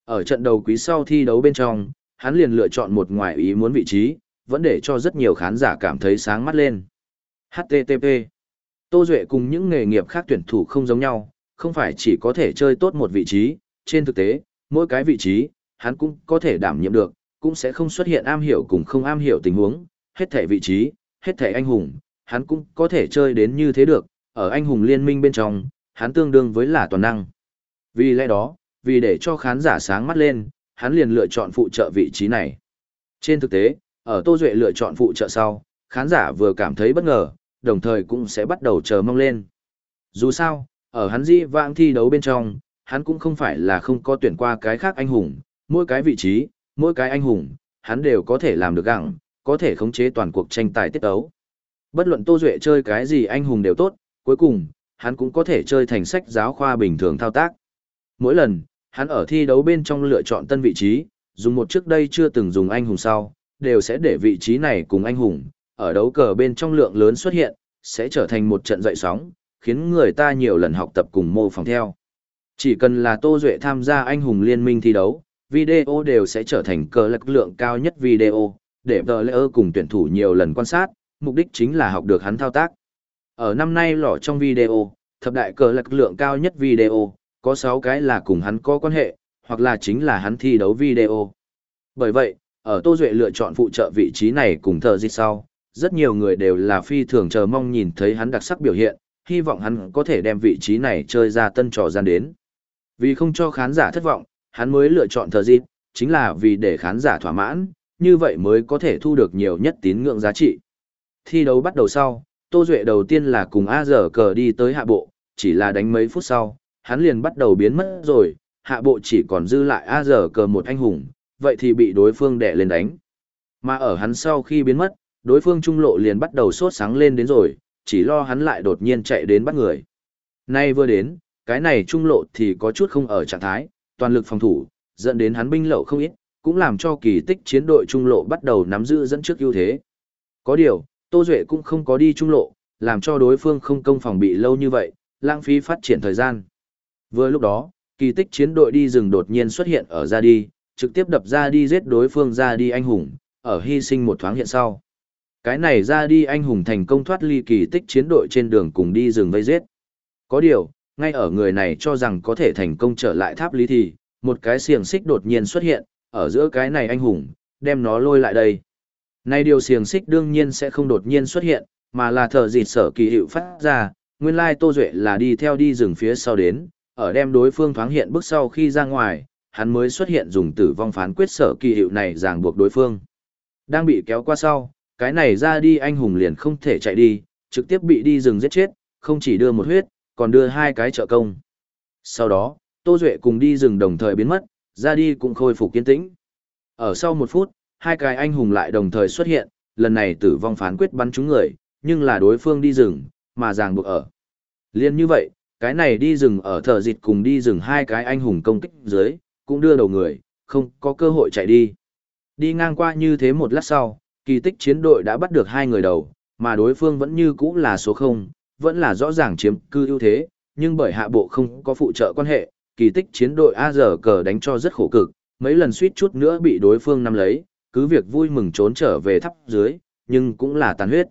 A: Ở trận đầu quý sau thi đấu bên trong, hắn liền lựa chọn một ngoại ý muốn vị trí, vẫn để cho rất nhiều khán giả cảm thấy sáng mắt lên. HTTP Tô Duệ cùng những nghề nghiệp khác tuyển thủ không giống nhau, không phải chỉ có thể chơi tốt một vị trí, trên thực tế, mỗi cái vị trí, hắn cũng có thể đảm nhiệm được, cũng sẽ không xuất hiện am hiểu cùng không am hiểu tình huống, hết thể vị trí, hết thể anh hùng, hắn cũng có thể chơi đến như thế được, ở anh hùng liên minh bên trong, hắn tương đương với là toàn năng. Vì lẽ đó, vì để cho khán giả sáng mắt lên, hắn liền lựa chọn phụ trợ vị trí này. Trên thực tế, ở Tô Duệ lựa chọn phụ trợ sau, khán giả vừa cảm thấy bất ngờ, đồng thời cũng sẽ bắt đầu chờ mong lên. Dù sao, ở hắn di vãng thi đấu bên trong, hắn cũng không phải là không có tuyển qua cái khác anh hùng, mỗi cái vị trí, mỗi cái anh hùng, hắn đều có thể làm được gặng, có thể khống chế toàn cuộc tranh tài tiết đấu. Bất luận Tô Duệ chơi cái gì anh hùng đều tốt, cuối cùng, hắn cũng có thể chơi thành sách giáo khoa bình thường thao tác. Mỗi lần, hắn ở thi đấu bên trong lựa chọn tân vị trí, dùng một trước đây chưa từng dùng anh hùng sau, đều sẽ để vị trí này cùng anh hùng, ở đấu cờ bên trong lượng lớn xuất hiện, sẽ trở thành một trận dậy sóng, khiến người ta nhiều lần học tập cùng mô phỏng theo. Chỉ cần là Tô Duệ tham gia anh hùng liên minh thi đấu, video đều sẽ trở thành cờ lực lượng cao nhất video, để tờ lệ cùng tuyển thủ nhiều lần quan sát, mục đích chính là học được hắn thao tác. Ở năm nay lỏ trong video, thập đại cờ lực lượng cao nhất video, có 6 cái là cùng hắn có quan hệ, hoặc là chính là hắn thi đấu video. Bởi vậy, ở Tô Duệ lựa chọn phụ trợ vị trí này cùng thờ dịch sau, rất nhiều người đều là phi thường chờ mong nhìn thấy hắn đặc sắc biểu hiện, hy vọng hắn có thể đem vị trí này chơi ra tân trò gian đến. Vì không cho khán giả thất vọng, hắn mới lựa chọn thờ dịch, chính là vì để khán giả thỏa mãn, như vậy mới có thể thu được nhiều nhất tín ngưỡng giá trị. Thi đấu bắt đầu sau, Tô Duệ đầu tiên là cùng A giờ cờ đi tới hạ bộ, chỉ là đánh mấy phút sau, hắn liền bắt đầu biến mất rồi, hạ bộ chỉ còn dư lại A giờ cờ một anh hùng, vậy thì bị đối phương đè lên đánh. Mà ở hắn sau khi biến mất, đối phương trung lộ liền bắt đầu sốt sáng lên đến rồi, chỉ lo hắn lại đột nhiên chạy đến bắt người. Nay vừa đến, cái này trung lộ thì có chút không ở trạng thái, toàn lực phòng thủ, dẫn đến hắn binh lậu không ít, cũng làm cho kỳ tích chiến đội trung lộ bắt đầu nắm giữ dẫn trước ưu thế. Có điều, Tô Duệ cũng không có đi trung lộ, làm cho đối phương không công phòng bị lâu như vậy, lãng phí phát triển thời gian. Vừa lúc đó, kỳ tích chiến đội đi rừng đột nhiên xuất hiện ở ra đi, trực tiếp đập ra đi giết đối phương ra đi anh hùng, ở hy sinh một thoáng hiện sau. Cái này ra đi anh hùng thành công thoát ly kỳ tích chiến đội trên đường cùng đi rừng vây giết. Có điều, ngay ở người này cho rằng có thể thành công trở lại tháp lý thì, một cái xiềng xích đột nhiên xuất hiện, ở giữa cái này anh hùng, đem nó lôi lại đây. Nay điều xiềng xích đương nhiên sẽ không đột nhiên xuất hiện, mà là thờ dịt sở kỳ hiệu phát ra, nguyên lai Tô Duệ là đi theo đi rừng phía sau đến, ở đem đối phương thoáng hiện bước sau khi ra ngoài, hắn mới xuất hiện dùng tử vong phán quyết sở kỳ hiệu này ràng buộc đối phương. Đang bị kéo qua sau, cái này ra đi anh hùng liền không thể chạy đi, trực tiếp bị đi rừng giết chết, không chỉ đưa một huyết, còn đưa hai cái trợ công. Sau đó, Tô Duệ cùng đi rừng đồng thời biến mất, ra đi cũng khôi phục kiên tĩnh. Ở sau một phút, hai cái anh hùng lại đồng thời xuất hiện, lần này tử vong phán quyết bắn trúng người, nhưng là đối phương đi rừng, mà ràng buộc ở. Liên như vậy, cái này đi rừng ở thờ dịch cùng đi rừng hai cái anh hùng công kích dưới, cũng đưa đầu người, không có cơ hội chạy đi. Đi ngang qua như thế một lát sau, kỳ tích chiến đội đã bắt được hai người đầu, mà đối phương vẫn như cũ là số 0, vẫn là rõ ràng chiếm cư ưu thế, nhưng bởi hạ bộ không có phụ trợ quan hệ, kỳ tích chiến đội A giờ cờ đánh cho rất khổ cực, mấy lần suýt chút nữa bị đối phương nắm lấy, cứ việc vui mừng trốn trở về thắp dưới, nhưng cũng là tàn huyết.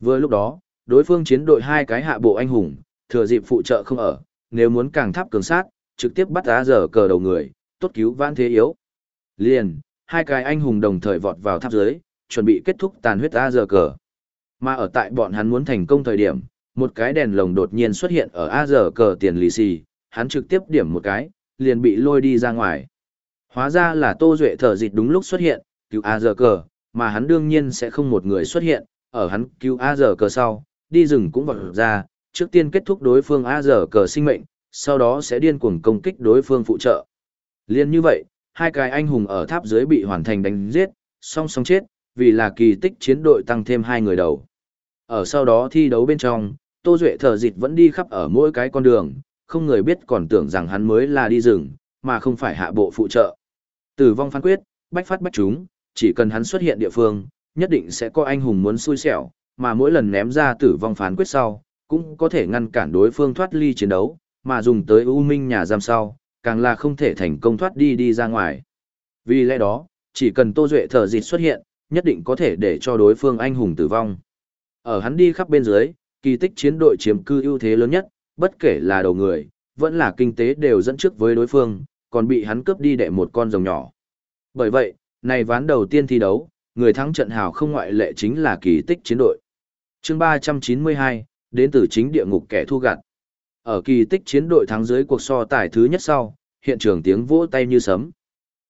A: Vừa lúc đó, đối phương chiến đội hai cái hạ bộ anh hùng, thừa dịp phụ trợ không ở, nếu muốn càng thắp cường sát, trực tiếp bắt A giờ cờ đầu người, tốt cứu vãn thế yếu. Liền, hai cái anh hùng đồng thời vọt vào tháp dưới, chuẩn bị kết thúc tàn huyết A giờ cờ. Mà ở tại bọn hắn muốn thành công thời điểm, một cái đèn lồng đột nhiên xuất hiện ở A giờ cờ tiền lì xì, hắn trực tiếp điểm một cái, liền bị lôi đi ra ngoài. Hóa ra là Tô Duệ thở dịch đúng lúc xuất hiện, cứu A giờ cờ, mà hắn đương nhiên sẽ không một người xuất hiện, ở hắn cứu A giờ cờ sau, đi rừng cũng vọt ra, trước tiên kết thúc đối phương A giờ cờ sinh mệnh, sau đó sẽ điên cuồng công kích đối phương phụ trợ. Liên như vậy, hai cái anh hùng ở tháp dưới bị hoàn thành đánh giết, song song chết, vì là kỳ tích chiến đội tăng thêm hai người đầu. Ở sau đó thi đấu bên trong, Tô Duệ thở dịch vẫn đi khắp ở mỗi cái con đường, không người biết còn tưởng rằng hắn mới là đi rừng, mà không phải hạ bộ phụ trợ. Tử vong phán quyết, bách phát bách chúng, chỉ cần hắn xuất hiện địa phương, nhất định sẽ có anh hùng muốn xui xẻo, mà mỗi lần ném ra tử vong phán quyết sau, cũng có thể ngăn cản đối phương thoát ly chiến đấu, mà dùng tới U Minh nhà giam sau, càng là không thể thành công thoát đi đi ra ngoài. Vì lẽ đó, chỉ cần Tô Duệ thở dịch xuất hiện, nhất định có thể để cho đối phương anh hùng tử vong. Ở hắn đi khắp bên dưới, kỳ tích chiến đội chiếm cư ưu thế lớn nhất, bất kể là đầu người, vẫn là kinh tế đều dẫn trước với đối phương, còn bị hắn cướp đi đệ một con rồng nhỏ. Bởi vậy, này ván đầu tiên thi đấu, người thắng trận hào không ngoại lệ chính là kỳ tích chiến đội. chương 392, đến từ chính địa ngục kẻ thu gặt. Ở kỳ tích chiến đội thắng dưới cuộc so tài thứ nhất sau, hiện trường tiếng vỗ tay như sấm.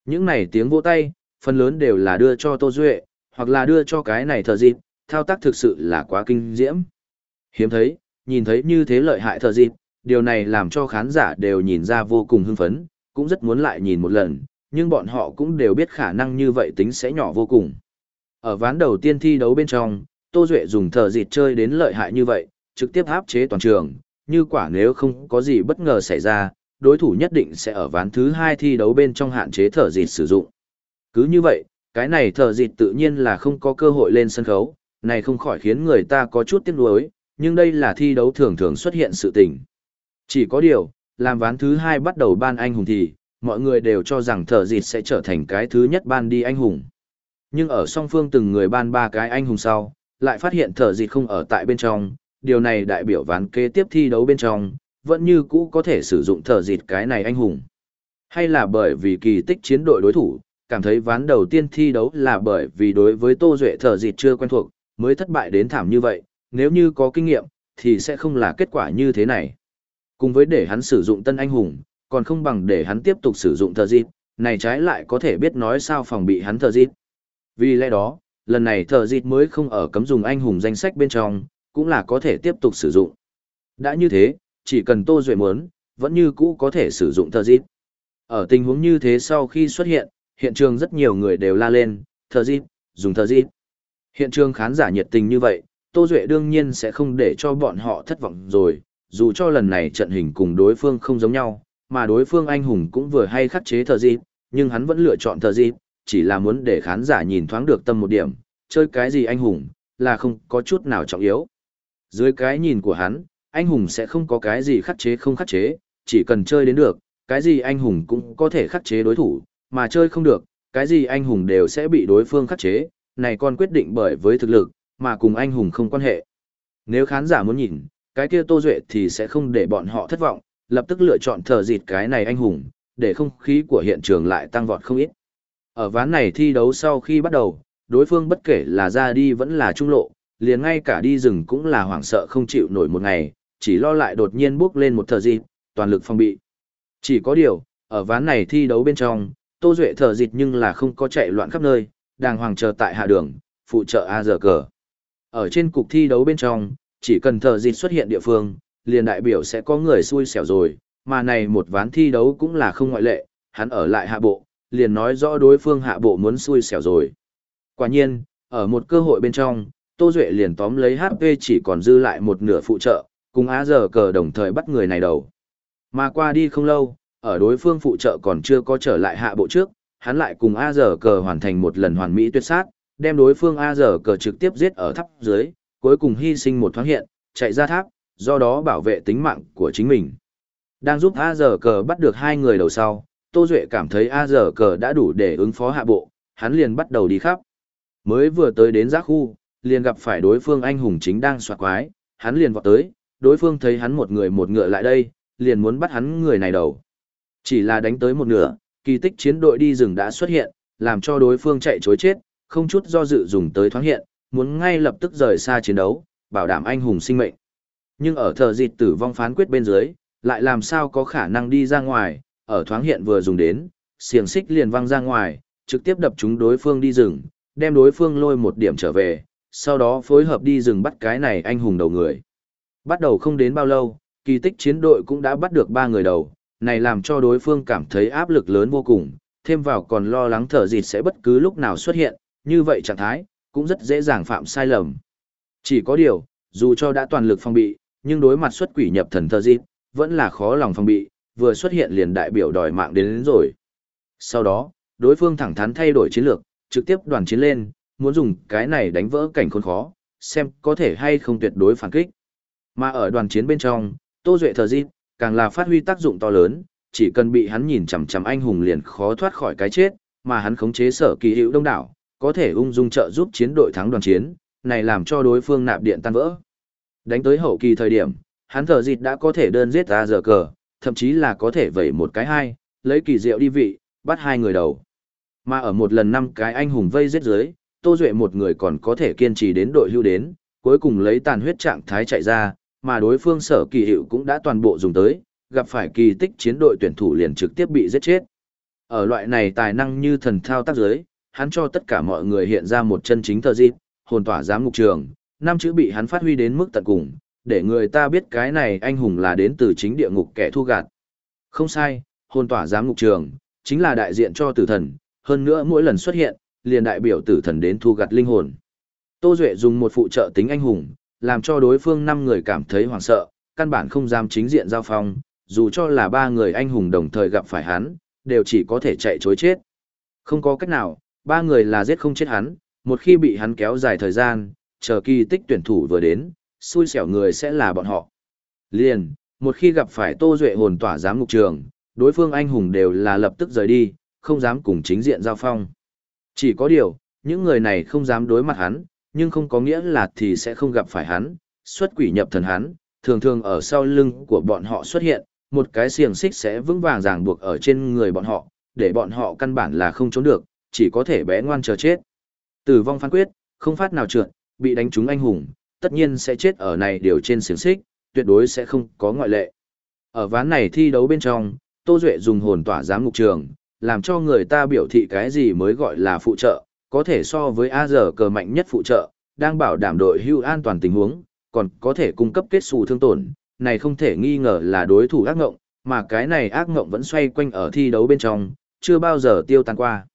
A: Những này tiếng vỗ tay, phần lớn đều là đưa cho Tô Duệ, hoặc là đưa cho cái này thờ dịp, thao tác thực sự là quá kinh diễm. Hiếm thấy, nhìn thấy như thế lợi hại thờ dịp, điều này làm cho khán giả đều nhìn ra vô cùng hưng phấn, cũng rất muốn lại nhìn một lần, nhưng bọn họ cũng đều biết khả năng như vậy tính sẽ nhỏ vô cùng. Ở ván đầu tiên thi đấu bên trong, Tô Duệ dùng thờ dịp chơi đến lợi hại như vậy, trực tiếp áp chế toàn trường, như quả nếu không có gì bất ngờ xảy ra, đối thủ nhất định sẽ ở ván thứ hai thi đấu bên trong hạn chế thở dịt sử dụng. Cứ như vậy, cái này thở dịt tự nhiên là không có cơ hội lên sân khấu, này không khỏi khiến người ta có chút tiếc nuối, nhưng đây là thi đấu thường thường xuất hiện sự tình. Chỉ có điều, làm ván thứ hai bắt đầu ban anh hùng thì, mọi người đều cho rằng thở dịt sẽ trở thành cái thứ nhất ban đi anh hùng. Nhưng ở song phương từng người ban ba cái anh hùng sau, lại phát hiện thở dịt không ở tại bên trong, điều này đại biểu ván kế tiếp thi đấu bên trong, vẫn như cũ có thể sử dụng thở dịt cái này anh hùng. Hay là bởi vì kỳ tích chiến đội đối thủ, cảm thấy ván đầu tiên thi đấu là bởi vì đối với Tô Duệ thở dịt chưa quen thuộc, mới thất bại đến thảm như vậy, nếu như có kinh nghiệm, thì sẽ không là kết quả như thế này. Cùng với để hắn sử dụng tân anh hùng, còn không bằng để hắn tiếp tục sử dụng thờ dịt, này trái lại có thể biết nói sao phòng bị hắn thờ dịt. Vì lẽ đó, lần này thờ dịt mới không ở cấm dùng anh hùng danh sách bên trong, cũng là có thể tiếp tục sử dụng. Đã như thế, chỉ cần Tô Duệ muốn, vẫn như cũ có thể sử dụng thờ dịp. Ở tình huống như thế sau khi xuất hiện, hiện trường rất nhiều người đều la lên, thờ dịp, dùng thờ dịp. Hiện trường khán giả nhiệt tình như vậy, Tô Duệ đương nhiên sẽ không để cho bọn họ thất vọng rồi, dù cho lần này trận hình cùng đối phương không giống nhau, mà đối phương anh hùng cũng vừa hay khắc chế thờ dịp, nhưng hắn vẫn lựa chọn thờ dịp, chỉ là muốn để khán giả nhìn thoáng được tâm một điểm, chơi cái gì anh hùng, là không có chút nào trọng yếu. Dưới cái nhìn của hắn, anh hùng sẽ không có cái gì khắc chế không khắc chế, chỉ cần chơi đến được, cái gì anh hùng cũng có thể khắc chế đối thủ, mà chơi không được, cái gì anh hùng đều sẽ bị đối phương khắc chế, này còn quyết định bởi với thực lực, mà cùng anh hùng không quan hệ. Nếu khán giả muốn nhìn, cái kia Tô Duệ thì sẽ không để bọn họ thất vọng, lập tức lựa chọn thờ dịt cái này anh hùng, để không khí của hiện trường lại tăng vọt không ít. Ở ván này thi đấu sau khi bắt đầu, đối phương bất kể là ra đi vẫn là trung lộ, liền ngay cả đi rừng cũng là hoảng sợ không chịu nổi một ngày, chỉ lo lại đột nhiên bước lên một thờ dịp, toàn lực phòng bị. Chỉ có điều, ở ván này thi đấu bên trong, Tô Duệ thờ dịt nhưng là không có chạy loạn khắp nơi, đàng hoàng chờ tại hạ đường, phụ trợ A giờ cờ. Ở trên cục thi đấu bên trong, chỉ cần thờ dịt xuất hiện địa phương, liền đại biểu sẽ có người xui xẻo rồi, mà này một ván thi đấu cũng là không ngoại lệ, hắn ở lại hạ bộ, liền nói rõ đối phương hạ bộ muốn xui xẻo rồi. Quả nhiên, ở một cơ hội bên trong, Tô Duệ liền tóm lấy HP chỉ còn dư lại một nửa phụ trợ, cùng á giờ cờ đồng thời bắt người này đầu. Mà qua đi không lâu, ở đối phương phụ trợ còn chưa có trở lại hạ bộ trước, hắn lại cùng A giờ cờ hoàn thành một lần hoàn mỹ tuyệt sát, đem đối phương A giờ cờ trực tiếp giết ở tháp dưới, cuối cùng hy sinh một thoáng hiện, chạy ra tháp, do đó bảo vệ tính mạng của chính mình. Đang giúp A giờ cờ bắt được hai người đầu sau, Tô Duệ cảm thấy A giờ cờ đã đủ để ứng phó hạ bộ, hắn liền bắt đầu đi khắp. Mới vừa tới đến giác khu, liền gặp phải đối phương anh hùng chính đang soạt quái, hắn liền vọt tới, đối phương thấy hắn một người một ngựa lại đây, liền muốn bắt hắn người này đầu. Chỉ là đánh tới một nửa, kỳ tích chiến đội đi rừng đã xuất hiện, làm cho đối phương chạy chối chết, không chút do dự dùng tới thoáng hiện, muốn ngay lập tức rời xa chiến đấu, bảo đảm anh hùng sinh mệnh. Nhưng ở thờ dịch tử vong phán quyết bên dưới, lại làm sao có khả năng đi ra ngoài, ở thoáng hiện vừa dùng đến, xiềng xích liền văng ra ngoài, trực tiếp đập chúng đối phương đi rừng, đem đối phương lôi một điểm trở về, sau đó phối hợp đi rừng bắt cái này anh hùng đầu người. Bắt đầu không đến bao lâu, kỳ tích chiến đội cũng đã bắt được ba người đầu, này làm cho đối phương cảm thấy áp lực lớn vô cùng, thêm vào còn lo lắng thở dịt sẽ bất cứ lúc nào xuất hiện, như vậy trạng thái, cũng rất dễ dàng phạm sai lầm. Chỉ có điều, dù cho đã toàn lực phòng bị, nhưng đối mặt xuất quỷ nhập thần thở dịt, vẫn là khó lòng phòng bị, vừa xuất hiện liền đại biểu đòi mạng đến, đến rồi. Sau đó, đối phương thẳng thắn thay đổi chiến lược, trực tiếp đoàn chiến lên, muốn dùng cái này đánh vỡ cảnh khốn khó, xem có thể hay không tuyệt đối phản kích. Mà ở đoàn chiến bên trong, Tô Duệ thờ dịp, càng là phát huy tác dụng to lớn, chỉ cần bị hắn nhìn chằm chằm anh hùng liền khó thoát khỏi cái chết, mà hắn khống chế sở kỳ hữu đông đảo, có thể ung dung trợ giúp chiến đội thắng đoàn chiến, này làm cho đối phương nạp điện tan vỡ. Đánh tới hậu kỳ thời điểm, hắn thờ dịt đã có thể đơn giết ra giờ cờ, thậm chí là có thể vẩy một cái hai, lấy kỳ diệu đi vị, bắt hai người đầu. Mà ở một lần năm cái anh hùng vây giết dưới, Tô Duệ một người còn có thể kiên trì đến đội hưu đến, cuối cùng lấy tàn huyết trạng thái chạy ra, mà đối phương sở kỳ hiệu cũng đã toàn bộ dùng tới, gặp phải kỳ tích chiến đội tuyển thủ liền trực tiếp bị giết chết. Ở loại này tài năng như thần thao tác giới, hắn cho tất cả mọi người hiện ra một chân chính thờ dịp, hồn tỏa giám ngục trường, năm chữ bị hắn phát huy đến mức tận cùng, để người ta biết cái này anh hùng là đến từ chính địa ngục kẻ thu gạt. Không sai, hồn tỏa giám ngục trường, chính là đại diện cho tử thần, hơn nữa mỗi lần xuất hiện, liền đại biểu tử thần đến thu gặt linh hồn. Tô Duệ dùng một phụ trợ tính anh hùng, làm cho đối phương 5 người cảm thấy hoảng sợ, căn bản không dám chính diện giao phong, dù cho là ba người anh hùng đồng thời gặp phải hắn, đều chỉ có thể chạy chối chết. Không có cách nào, ba người là giết không chết hắn, một khi bị hắn kéo dài thời gian, chờ kỳ tích tuyển thủ vừa đến, xui xẻo người sẽ là bọn họ. Liền, một khi gặp phải Tô Duệ hồn tỏa giám ngục trường, đối phương anh hùng đều là lập tức rời đi, không dám cùng chính diện giao phong. Chỉ có điều, những người này không dám đối mặt hắn, nhưng không có nghĩa là thì sẽ không gặp phải hắn, xuất quỷ nhập thần hắn, thường thường ở sau lưng của bọn họ xuất hiện, một cái xiềng xích sẽ vững vàng ràng buộc ở trên người bọn họ, để bọn họ căn bản là không trốn được, chỉ có thể bé ngoan chờ chết. Tử vong phán quyết, không phát nào trượt, bị đánh trúng anh hùng, tất nhiên sẽ chết ở này điều trên xiềng xích, tuyệt đối sẽ không có ngoại lệ. Ở ván này thi đấu bên trong, Tô Duệ dùng hồn tỏa giám ngục trường, làm cho người ta biểu thị cái gì mới gọi là phụ trợ, có thể so với A giờ cờ mạnh nhất phụ trợ, đang bảo đảm đội hưu an toàn tình huống, còn có thể cung cấp kết xù thương tổn, này không thể nghi ngờ là đối thủ ác ngộng, mà cái này ác ngộng vẫn xoay quanh ở thi đấu bên trong, chưa bao giờ tiêu tan qua.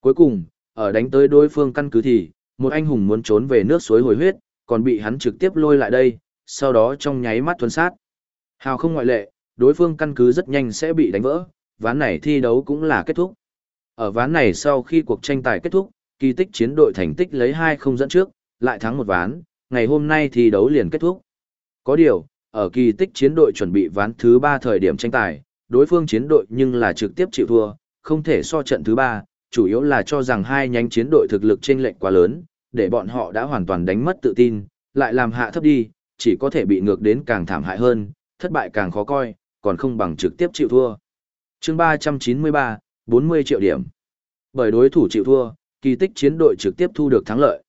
A: Cuối cùng, ở đánh tới đối phương căn cứ thì, một anh hùng muốn trốn về nước suối hồi huyết, còn bị hắn trực tiếp lôi lại đây, sau đó trong nháy mắt thuần sát. Hào không ngoại lệ, đối phương căn cứ rất nhanh sẽ bị đánh vỡ, ván này thi đấu cũng là kết thúc. Ở ván này sau khi cuộc tranh tài kết thúc, kỳ tích chiến đội thành tích lấy 2 không dẫn trước, lại thắng một ván, ngày hôm nay thi đấu liền kết thúc. Có điều, ở kỳ tích chiến đội chuẩn bị ván thứ 3 thời điểm tranh tài, đối phương chiến đội nhưng là trực tiếp chịu thua, không thể so trận thứ 3, chủ yếu là cho rằng hai nhánh chiến đội thực lực chênh lệch quá lớn, để bọn họ đã hoàn toàn đánh mất tự tin, lại làm hạ thấp đi, chỉ có thể bị ngược đến càng thảm hại hơn, thất bại càng khó coi, còn không bằng trực tiếp chịu thua chương 393, 40 triệu điểm. Bởi đối thủ chịu thua, kỳ tích chiến đội trực tiếp thu được thắng lợi.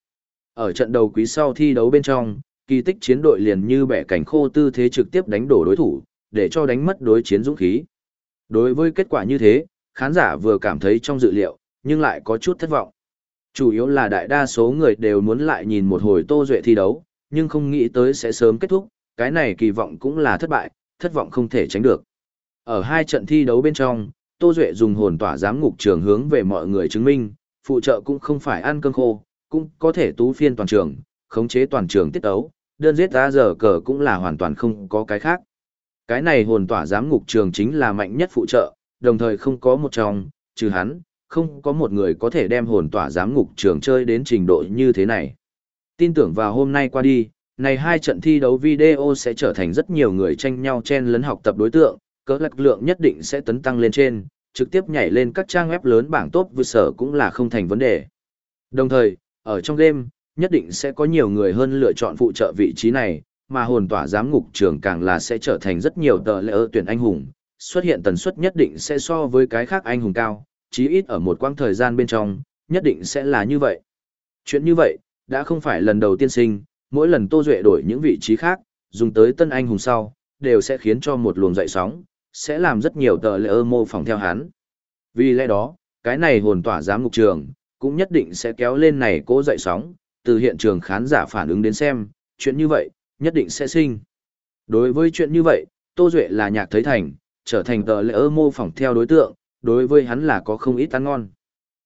A: Ở trận đầu quý sau thi đấu bên trong, kỳ tích chiến đội liền như bẻ cảnh khô tư thế trực tiếp đánh đổ đối thủ, để cho đánh mất đối chiến dũng khí. Đối với kết quả như thế, khán giả vừa cảm thấy trong dự liệu, nhưng lại có chút thất vọng. Chủ yếu là đại đa số người đều muốn lại nhìn một hồi Tô Duệ thi đấu, nhưng không nghĩ tới sẽ sớm kết thúc, cái này kỳ vọng cũng là thất bại, thất vọng không thể tránh được. Ở hai trận thi đấu bên trong, Tô Duệ dùng hồn tỏa giám ngục trường hướng về mọi người chứng minh, phụ trợ cũng không phải ăn cơm khô, cũng có thể tú phiên toàn trường, khống chế toàn trường tiết đấu, đơn giết ra giờ cờ cũng là hoàn toàn không có cái khác. Cái này hồn tỏa giám ngục trường chính là mạnh nhất phụ trợ, đồng thời không có một trong, trừ hắn, không có một người có thể đem hồn tỏa giám ngục trường chơi đến trình độ như thế này. Tin tưởng vào hôm nay qua đi, này hai trận thi đấu video sẽ trở thành rất nhiều người tranh nhau chen lấn học tập đối tượng, cỡ lực lượng nhất định sẽ tấn tăng lên trên, trực tiếp nhảy lên các trang web lớn bảng top vừa sở cũng là không thành vấn đề. Đồng thời, ở trong game, nhất định sẽ có nhiều người hơn lựa chọn phụ trợ vị trí này, mà hồn tỏa giám ngục trường càng là sẽ trở thành rất nhiều tờ lệ tuyển anh hùng, xuất hiện tần suất nhất định sẽ so với cái khác anh hùng cao, chí ít ở một quãng thời gian bên trong, nhất định sẽ là như vậy. Chuyện như vậy, đã không phải lần đầu tiên sinh, mỗi lần Tô Duệ đổi những vị trí khác, dùng tới tân anh hùng sau, đều sẽ khiến cho một luồng dậy sóng, sẽ làm rất nhiều tờ lệ mô phỏng theo hắn. Vì lẽ đó, cái này hồn tỏa giám ngục trường, cũng nhất định sẽ kéo lên này cố dậy sóng, từ hiện trường khán giả phản ứng đến xem, chuyện như vậy, nhất định sẽ sinh. Đối với chuyện như vậy, Tô Duệ là nhạc thấy thành, trở thành tờ lệ mô phỏng theo đối tượng, đối với hắn là có không ít ăn ngon.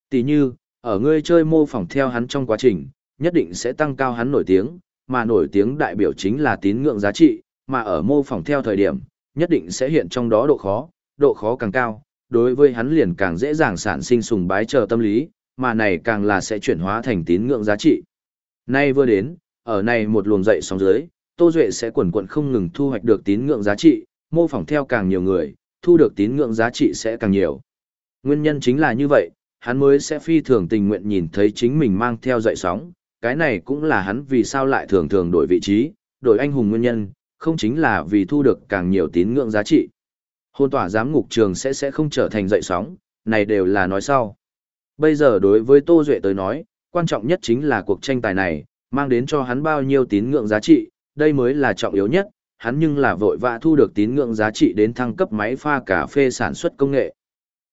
A: Tỷ như, ở ngươi chơi mô phỏng theo hắn trong quá trình, nhất định sẽ tăng cao hắn nổi tiếng, mà nổi tiếng đại biểu chính là tín ngưỡng giá trị, mà ở mô phỏng theo thời điểm, nhất định sẽ hiện trong đó độ khó, độ khó càng cao, đối với hắn liền càng dễ dàng sản sinh sùng bái chờ tâm lý, mà này càng là sẽ chuyển hóa thành tín ngưỡng giá trị. Nay vừa đến, ở này một luồng dậy sóng dưới, Tô Duệ sẽ quần quận không ngừng thu hoạch được tín ngưỡng giá trị, mô phỏng theo càng nhiều người, thu được tín ngưỡng giá trị sẽ càng nhiều. Nguyên nhân chính là như vậy, hắn mới sẽ phi thường tình nguyện nhìn thấy chính mình mang theo dậy sóng, cái này cũng là hắn vì sao lại thường thường đổi vị trí, đổi anh hùng nguyên nhân, không chính là vì thu được càng nhiều tín ngưỡng giá trị. Hôn tỏa giám ngục trường sẽ sẽ không trở thành dậy sóng, này đều là nói sau. Bây giờ đối với Tô Duệ tới nói, quan trọng nhất chính là cuộc tranh tài này, mang đến cho hắn bao nhiêu tín ngưỡng giá trị, đây mới là trọng yếu nhất, hắn nhưng là vội vã thu được tín ngưỡng giá trị đến thăng cấp máy pha cà phê sản xuất công nghệ.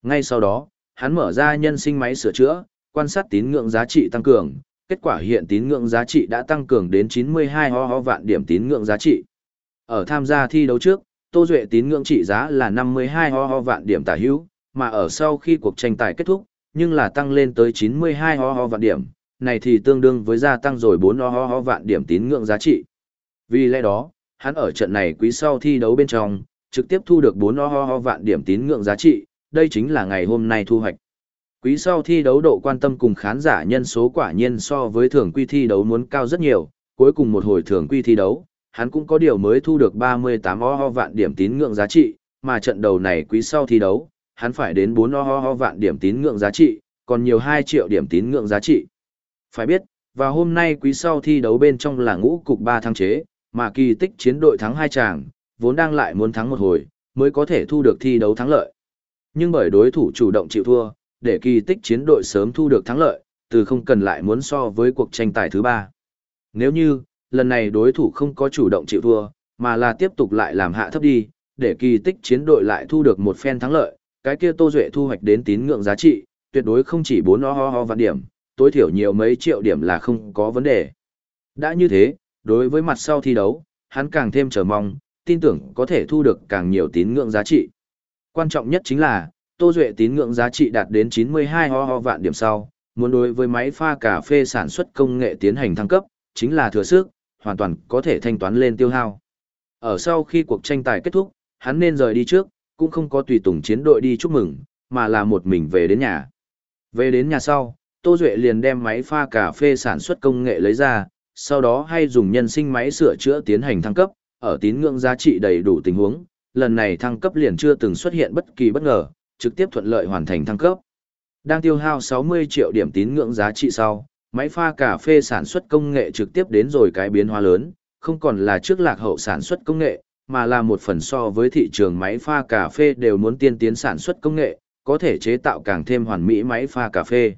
A: Ngay sau đó, hắn mở ra nhân sinh máy sửa chữa, quan sát tín ngưỡng giá trị tăng cường, kết quả hiện tín ngưỡng giá trị đã tăng cường đến 92 ho ho vạn điểm tín ngưỡng giá trị. Ở tham gia thi đấu trước, Tô Duệ tín ngưỡng trị giá là 52 ho ho vạn điểm tả hữu, mà ở sau khi cuộc tranh tài kết thúc, nhưng là tăng lên tới 92 ho ho vạn điểm, này thì tương đương với gia tăng rồi 4 ho ho vạn điểm tín ngưỡng giá trị. Vì lẽ đó, hắn ở trận này quý sau thi đấu bên trong, trực tiếp thu được 4 ho ho vạn điểm tín ngưỡng giá trị, đây chính là ngày hôm nay thu hoạch. Quý sau thi đấu độ quan tâm cùng khán giả nhân số quả nhiên so với thường quy thi đấu muốn cao rất nhiều, cuối cùng một hồi thường quy thi đấu, hắn cũng có điều mới thu được 38 o ho vạn điểm tín ngưỡng giá trị, mà trận đầu này quý sau thi đấu, hắn phải đến 4 ho ho vạn điểm tín ngưỡng giá trị, còn nhiều 2 triệu điểm tín ngưỡng giá trị. Phải biết, và hôm nay quý sau thi đấu bên trong là ngũ cục 3 thắng chế, mà kỳ tích chiến đội thắng hai chàng, vốn đang lại muốn thắng một hồi, mới có thể thu được thi đấu thắng lợi. Nhưng bởi đối thủ chủ động chịu thua, để kỳ tích chiến đội sớm thu được thắng lợi, từ không cần lại muốn so với cuộc tranh tài thứ ba. Nếu như, lần này đối thủ không có chủ động chịu thua, mà là tiếp tục lại làm hạ thấp đi, để kỳ tích chiến đội lại thu được một phen thắng lợi, cái kia Tô Duệ thu hoạch đến tín ngưỡng giá trị, tuyệt đối không chỉ 4 ho ho ho vạn điểm, tối thiểu nhiều mấy triệu điểm là không có vấn đề. Đã như thế, đối với mặt sau thi đấu, hắn càng thêm chờ mong, tin tưởng có thể thu được càng nhiều tín ngưỡng giá trị. Quan trọng nhất chính là, Tô Duệ tín ngưỡng giá trị đạt đến 92 ho ho vạn điểm sau, muốn đối với máy pha cà phê sản xuất công nghệ tiến hành thăng cấp, chính là thừa sức, hoàn toàn có thể thanh toán lên tiêu hao. Ở sau khi cuộc tranh tài kết thúc, hắn nên rời đi trước, cũng không có tùy tùng chiến đội đi chúc mừng, mà là một mình về đến nhà. Về đến nhà sau, Tô Duệ liền đem máy pha cà phê sản xuất công nghệ lấy ra, sau đó hay dùng nhân sinh máy sửa chữa tiến hành thăng cấp, ở tín ngưỡng giá trị đầy đủ tình huống, lần này thăng cấp liền chưa từng xuất hiện bất kỳ bất ngờ, trực tiếp thuận lợi hoàn thành thăng cấp. Đang tiêu hao 60 triệu điểm tín ngưỡng giá trị sau, máy pha cà phê sản xuất công nghệ trực tiếp đến rồi cái biến hóa lớn, không còn là trước lạc hậu sản xuất công nghệ, mà là một phần so với thị trường máy pha cà phê đều muốn tiên tiến sản xuất công nghệ, có thể chế tạo càng thêm hoàn mỹ máy pha cà phê.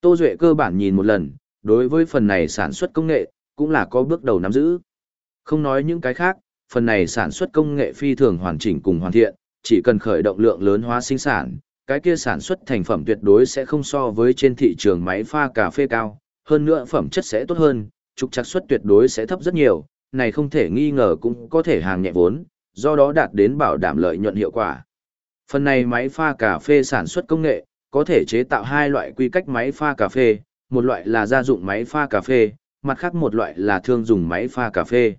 A: Tô Duệ cơ bản nhìn một lần, đối với phần này sản xuất công nghệ, cũng là có bước đầu nắm giữ. Không nói những cái khác, phần này sản xuất công nghệ phi thường hoàn chỉnh cùng hoàn thiện, chỉ cần khởi động lượng lớn hóa sinh sản, cái kia sản xuất thành phẩm tuyệt đối sẽ không so với trên thị trường máy pha cà phê cao, hơn nữa phẩm chất sẽ tốt hơn, trục trặc suất tuyệt đối sẽ thấp rất nhiều, này không thể nghi ngờ cũng có thể hàng nhẹ vốn, do đó đạt đến bảo đảm lợi nhuận hiệu quả. Phần này máy pha cà phê sản xuất công nghệ, có thể chế tạo hai loại quy cách máy pha cà phê, một loại là gia dụng máy pha cà phê, mặt khác một loại là thương dùng máy pha cà phê.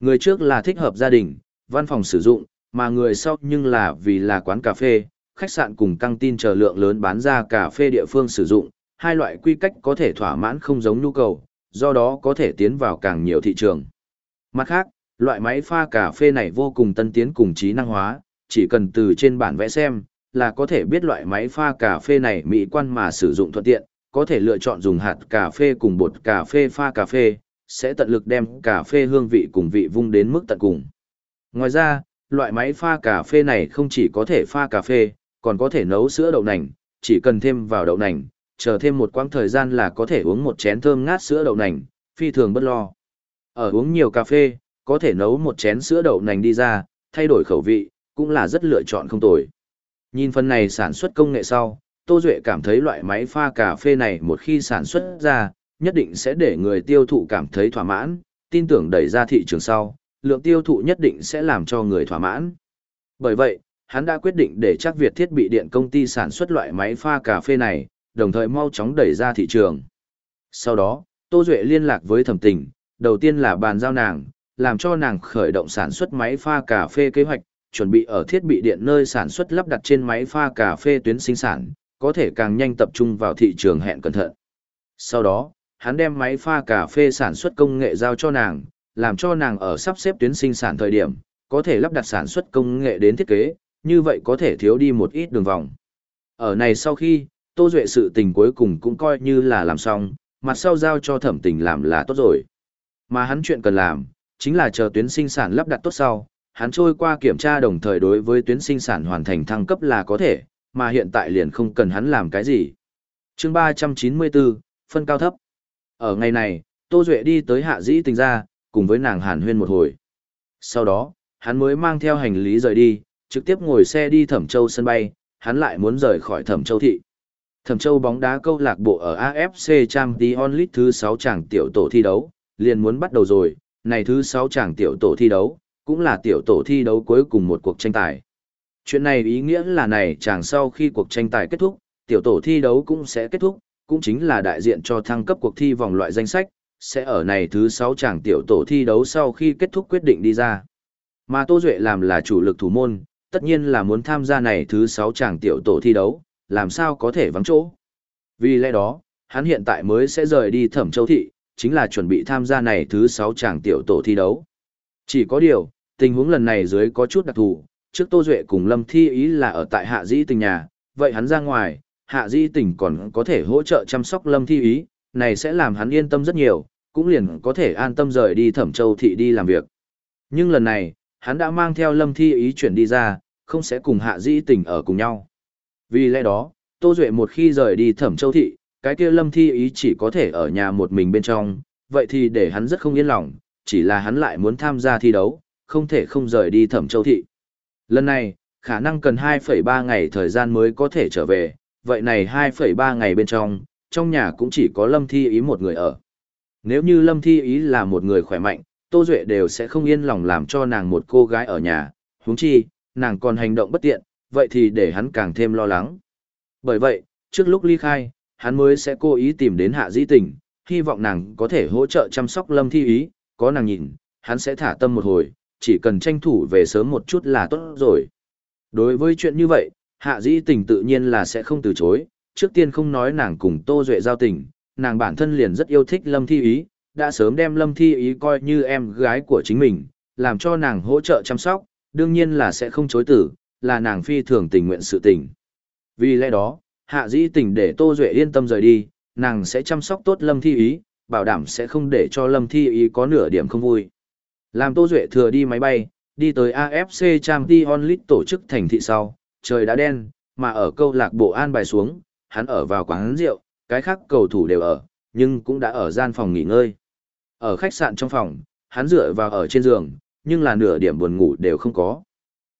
A: Người trước là thích hợp gia đình, văn phòng sử dụng, mà người sau nhưng là vì là quán cà phê, khách sạn cùng căng tin chờ lượng lớn bán ra cà phê địa phương sử dụng, hai loại quy cách có thể thỏa mãn không giống nhu cầu, do đó có thể tiến vào càng nhiều thị trường. Mặt khác, loại máy pha cà phê này vô cùng tân tiến cùng trí năng hóa, chỉ cần từ trên bản vẽ xem, là có thể biết loại máy pha cà phê này mỹ quan mà sử dụng thuận tiện, có thể lựa chọn dùng hạt cà phê cùng bột cà phê pha cà phê, sẽ tận lực đem cà phê hương vị cùng vị vung đến mức tận cùng. Ngoài ra, loại máy pha cà phê này không chỉ có thể pha cà phê, còn có thể nấu sữa đậu nành, chỉ cần thêm vào đậu nành, chờ thêm một quãng thời gian là có thể uống một chén thơm ngát sữa đậu nành, phi thường bất lo. Ở uống nhiều cà phê, có thể nấu một chén sữa đậu nành đi ra, thay đổi khẩu vị, cũng là rất lựa chọn không tồi. Nhìn phần này sản xuất công nghệ sau, Tô Duệ cảm thấy loại máy pha cà phê này một khi sản xuất ra, nhất định sẽ để người tiêu thụ cảm thấy thỏa mãn, tin tưởng đẩy ra thị trường sau, lượng tiêu thụ nhất định sẽ làm cho người thỏa mãn. Bởi vậy, hắn đã quyết định để chắc Việt thiết bị điện công ty sản xuất loại máy pha cà phê này, đồng thời mau chóng đẩy ra thị trường. Sau đó, Tô Duệ liên lạc với thẩm tình, đầu tiên là bàn giao nàng, làm cho nàng khởi động sản xuất máy pha cà phê kế hoạch, chuẩn bị ở thiết bị điện nơi sản xuất lắp đặt trên máy pha cà phê tuyến sinh sản, có thể càng nhanh tập trung vào thị trường hẹn cẩn thận. Sau đó, hắn đem máy pha cà phê sản xuất công nghệ giao cho nàng, làm cho nàng ở sắp xếp tuyến sinh sản thời điểm, có thể lắp đặt sản xuất công nghệ đến thiết kế, như vậy có thể thiếu đi một ít đường vòng. Ở này sau khi, Tô Duệ sự tình cuối cùng cũng coi như là làm xong, mặt sau giao cho thẩm tình làm là tốt rồi. Mà hắn chuyện cần làm, chính là chờ tuyến sinh sản lắp đặt tốt sau, hắn trôi qua kiểm tra đồng thời đối với tuyến sinh sản hoàn thành thăng cấp là có thể, mà hiện tại liền không cần hắn làm cái gì. chương 394, phân cao thấp. Ở ngày này, Tô Duệ đi tới hạ dĩ tình ra, cùng với nàng hàn huyên một hồi. Sau đó, hắn mới mang theo hành lý rời đi, trực tiếp ngồi xe đi Thẩm Châu sân bay, hắn lại muốn rời khỏi Thẩm Châu thị. Thẩm Châu bóng đá câu lạc bộ ở AFC Champions League thứ 6 chàng tiểu tổ thi đấu, liền muốn bắt đầu rồi, này thứ 6 chàng tiểu tổ thi đấu, cũng là tiểu tổ thi đấu cuối cùng một cuộc tranh tài. Chuyện này ý nghĩa là này chàng sau khi cuộc tranh tài kết thúc, tiểu tổ thi đấu cũng sẽ kết thúc, cũng chính là đại diện cho thăng cấp cuộc thi vòng loại danh sách, sẽ ở này thứ 6 chàng tiểu tổ thi đấu sau khi kết thúc quyết định đi ra. Mà Tô Duệ làm là chủ lực thủ môn, tất nhiên là muốn tham gia này thứ 6 chàng tiểu tổ thi đấu, làm sao có thể vắng chỗ. Vì lẽ đó, hắn hiện tại mới sẽ rời đi Thẩm Châu Thị, chính là chuẩn bị tham gia này thứ 6 chàng tiểu tổ thi đấu. Chỉ có điều, tình huống lần này dưới có chút đặc thù, trước Tô Duệ cùng Lâm Thi ý là ở tại Hạ Dĩ Tình nhà, vậy hắn ra ngoài, Hạ Dĩ Tình còn có thể hỗ trợ chăm sóc Lâm Thi ý, này sẽ làm hắn yên tâm rất nhiều, cũng liền có thể an tâm rời đi Thẩm Châu Thị đi làm việc. Nhưng lần này, hắn đã mang theo Lâm Thi ý chuyển đi ra, không sẽ cùng Hạ Dĩ Tình ở cùng nhau. Vì lẽ đó, Tô Duệ một khi rời đi Thẩm Châu Thị, cái kia Lâm Thi ý chỉ có thể ở nhà một mình bên trong, vậy thì để hắn rất không yên lòng, chỉ là hắn lại muốn tham gia thi đấu, không thể không rời đi Thẩm Châu Thị. Lần này, khả năng cần 2,3 ngày thời gian mới có thể trở về, vậy này 2,3 ngày bên trong, trong nhà cũng chỉ có Lâm Thi ý một người ở. Nếu như Lâm Thi ý là một người khỏe mạnh, Tô Duệ đều sẽ không yên lòng làm cho nàng một cô gái ở nhà, huống chi, nàng còn hành động bất tiện, vậy thì để hắn càng thêm lo lắng. Bởi vậy, trước lúc ly khai, hắn mới sẽ cố ý tìm đến hạ dĩ tình, hy vọng nàng có thể hỗ trợ chăm sóc lâm thi ý, có nàng nhìn, hắn sẽ thả tâm một hồi, chỉ cần tranh thủ về sớm một chút là tốt rồi. Đối với chuyện như vậy, hạ dĩ tình tự nhiên là sẽ không từ chối, trước tiên không nói nàng cùng Tô Duệ giao tình, nàng bản thân liền rất yêu thích lâm thi ý, đã sớm đem lâm thi ý coi như em gái của chính mình, làm cho nàng hỗ trợ chăm sóc, đương nhiên là sẽ không chối tử, là nàng phi thường tình nguyện sự tình. Vì lẽ đó, hạ dĩ tình để Tô Duệ yên tâm rời đi, nàng sẽ chăm sóc tốt lâm thi ý, bảo đảm sẽ không để cho lâm thi ý có nửa điểm không vui. Làm Tô Duệ thừa đi máy bay, đi tới AFC Champions League tổ chức thành thị sau, trời đã đen, mà ở câu lạc bộ an bài xuống, hắn ở vào quán rượu, cái khác cầu thủ đều ở, nhưng cũng đã ở gian phòng nghỉ ngơi. Ở khách sạn trong phòng, hắn dựa vào ở trên giường, nhưng là nửa điểm buồn ngủ đều không có.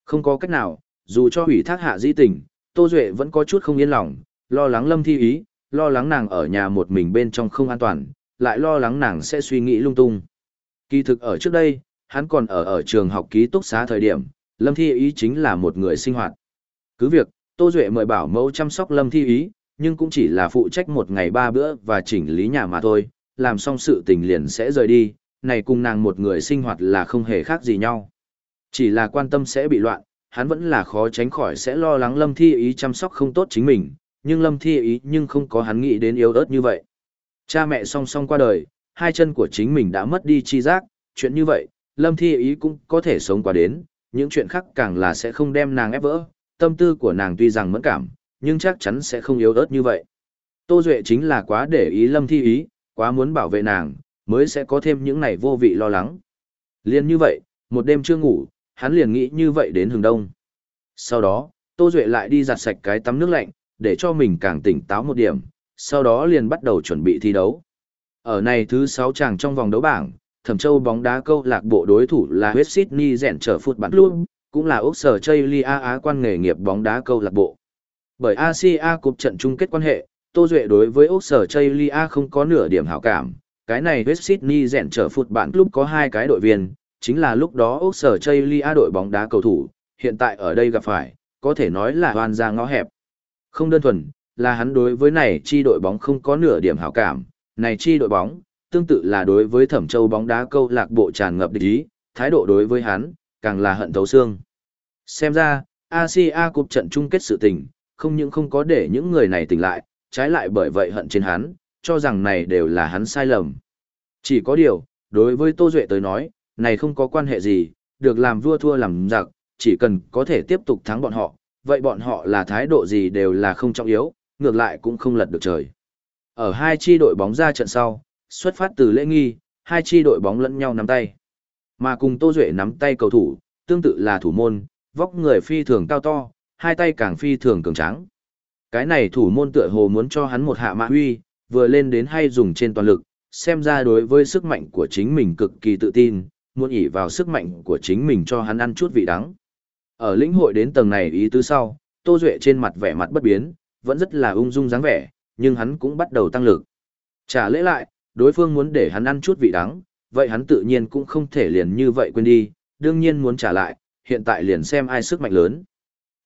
A: Không có cách nào, dù cho hủy thác hạ di tình, Tô Duệ vẫn có chút không yên lòng, lo lắng lâm thi ý, lo lắng nàng ở nhà một mình bên trong không an toàn, lại lo lắng nàng sẽ suy nghĩ lung tung. Kỳ thực ở trước đây, hắn còn ở ở trường học ký túc xá thời điểm, lâm thi ý chính là một người sinh hoạt. Cứ việc, Tô Duệ mời bảo mẫu chăm sóc lâm thi ý, nhưng cũng chỉ là phụ trách một ngày ba bữa và chỉnh lý nhà mà thôi, làm xong sự tình liền sẽ rời đi, này cùng nàng một người sinh hoạt là không hề khác gì nhau. Chỉ là quan tâm sẽ bị loạn, hắn vẫn là khó tránh khỏi sẽ lo lắng lâm thi ý chăm sóc không tốt chính mình, nhưng lâm thi ý nhưng không có hắn nghĩ đến yếu ớt như vậy. Cha mẹ song song qua đời, hai chân của chính mình đã mất đi chi giác, chuyện như vậy, lâm thi ý cũng có thể sống qua đến, những chuyện khác càng là sẽ không đem nàng ép vỡ, tâm tư của nàng tuy rằng mẫn cảm, nhưng chắc chắn sẽ không yếu ớt như vậy. Tô Duệ chính là quá để ý lâm thi ý, quá muốn bảo vệ nàng, mới sẽ có thêm những này vô vị lo lắng. Liên như vậy, một đêm chưa ngủ, hắn liền nghĩ như vậy đến hướng đông. Sau đó, Tô Duệ lại đi giặt sạch cái tắm nước lạnh, để cho mình càng tỉnh táo một điểm, sau đó liền bắt đầu chuẩn bị thi đấu. Ở này thứ 6 chàng trong vòng đấu bảng, Thẩm Châu bóng đá câu lạc bộ đối thủ là West Sydney rèn trở phút bản luôn, cũng là Úc Sở Chaylia Á quan nghề nghiệp bóng đá câu lạc bộ. Bởi Asia Cup trận chung kết quan hệ, Tô Duệ đối với Úc Sở Chaylia không có nửa điểm hảo cảm. Cái này West Sydney rèn trở phút bản club có hai cái đội viên, chính là lúc đó ốc Sở Chaylia đội bóng đá cầu thủ, hiện tại ở đây gặp phải, có thể nói là hoàn ra ngõ hẹp. Không đơn thuần, là hắn đối với này chi đội bóng không có nửa điểm hảo cảm, này chi đội bóng, tương tự là đối với Thẩm Châu bóng đá câu lạc bộ tràn ngập địch ý, thái độ đối với hắn, càng là hận thấu xương. Xem ra, Asia Cup trận chung kết sự tình, không những không có để những người này tỉnh lại, trái lại bởi vậy hận trên hắn, cho rằng này đều là hắn sai lầm. Chỉ có điều, đối với Tô Duệ tới nói, này không có quan hệ gì, được làm vua thua làm giặc, chỉ cần có thể tiếp tục thắng bọn họ, vậy bọn họ là thái độ gì đều là không trọng yếu, ngược lại cũng không lật được trời. Ở hai chi đội bóng ra trận sau, xuất phát từ lễ nghi, hai chi đội bóng lẫn nhau nắm tay. Mà cùng Tô Duệ nắm tay cầu thủ, tương tự là thủ môn, vóc người phi thường cao to, hai tay càng phi thường cường tráng. Cái này thủ môn tựa hồ muốn cho hắn một hạ mạ huy, vừa lên đến hay dùng trên toàn lực, xem ra đối với sức mạnh của chính mình cực kỳ tự tin, muốn ỉ vào sức mạnh của chính mình cho hắn ăn chút vị đắng. Ở lĩnh hội đến tầng này ý tứ sau, Tô Duệ trên mặt vẻ mặt bất biến, vẫn rất là ung dung dáng vẻ, nhưng hắn cũng bắt đầu tăng lực. Trả lễ lại, đối phương muốn để hắn ăn chút vị đắng, vậy hắn tự nhiên cũng không thể liền như vậy quên đi, đương nhiên muốn trả lại, hiện tại liền xem ai sức mạnh lớn.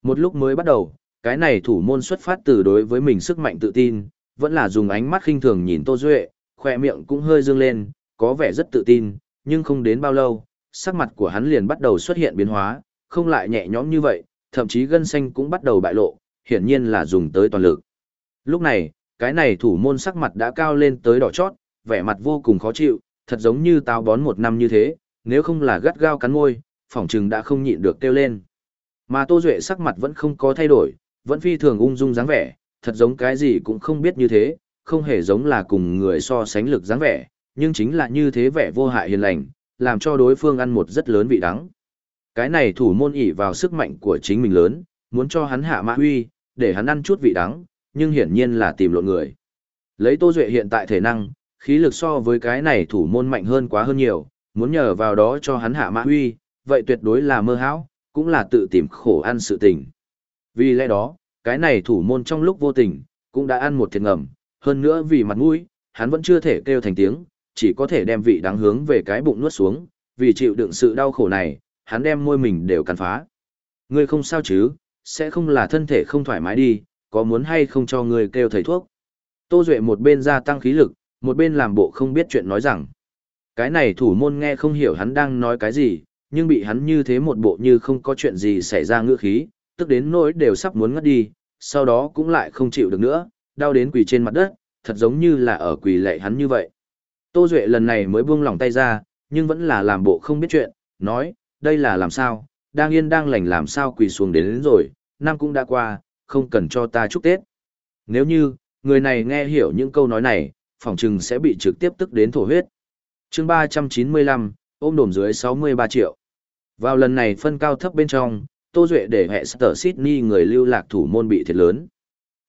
A: Một lúc mới bắt đầu, cái này thủ môn xuất phát từ đối với mình sức mạnh tự tin, vẫn là dùng ánh mắt khinh thường nhìn Tô Duệ, khỏe miệng cũng hơi dương lên, có vẻ rất tự tin, nhưng không đến bao lâu, sắc mặt của hắn liền bắt đầu xuất hiện biến hóa, không lại nhẹ nhõm như vậy, thậm chí gân xanh cũng bắt đầu bại lộ, hiển nhiên là dùng tới toàn lực. Lúc này, cái này thủ môn sắc mặt đã cao lên tới đỏ chót, vẻ mặt vô cùng khó chịu, thật giống như táo bón một năm như thế, nếu không là gắt gao cắn môi, phỏng chừng đã không nhịn được kêu lên. Mà Tô Duệ sắc mặt vẫn không có thay đổi, vẫn phi thường ung dung dáng vẻ, thật giống cái gì cũng không biết như thế, không hề giống là cùng người so sánh lực dáng vẻ, nhưng chính là như thế vẻ vô hại hiền lành, làm cho đối phương ăn một rất lớn vị đắng. Cái này thủ môn ỉ vào sức mạnh của chính mình lớn, muốn cho hắn hạ mã huy, để hắn ăn chút vị đắng, nhưng hiển nhiên là tìm lộn người. Lấy Tô Duệ hiện tại thể năng, khí lực so với cái này thủ môn mạnh hơn quá hơn nhiều, muốn nhờ vào đó cho hắn hạ mã huy, vậy tuyệt đối là mơ hão, cũng là tự tìm khổ ăn sự tình. Vì lẽ đó, cái này thủ môn trong lúc vô tình, cũng đã ăn một thiệt ngầm, hơn nữa vì mặt mũi, hắn vẫn chưa thể kêu thành tiếng, chỉ có thể đem vị đáng hướng về cái bụng nuốt xuống, vì chịu đựng sự đau khổ này, hắn đem môi mình đều cắn phá. Ngươi không sao chứ, sẽ không là thân thể không thoải mái đi, có muốn hay không cho ngươi kêu thầy thuốc. Tô Duệ một bên gia tăng khí lực, một bên làm bộ không biết chuyện nói rằng. Cái này thủ môn nghe không hiểu hắn đang nói cái gì, nhưng bị hắn như thế một bộ như không có chuyện gì xảy ra ngựa khí, tức đến nỗi đều sắp muốn ngất đi, sau đó cũng lại không chịu được nữa, đau đến quỳ trên mặt đất, thật giống như là ở quỳ lệ hắn như vậy. Tô Duệ lần này mới buông lỏng tay ra, nhưng vẫn là làm bộ không biết chuyện, nói, đây là làm sao, đang yên đang lành làm sao quỳ xuống đến, đến rồi, năm cũng đã qua, không cần cho ta chúc Tết. Nếu như, người này nghe hiểu những câu nói này, phỏng chừng sẽ bị trực tiếp tức đến thổ huyết. chương 395, ôm đồm dưới 63 triệu. Vào lần này phân cao thấp bên trong, Tô Duệ để hệ Sở Sydney người lưu lạc thủ môn bị thiệt lớn.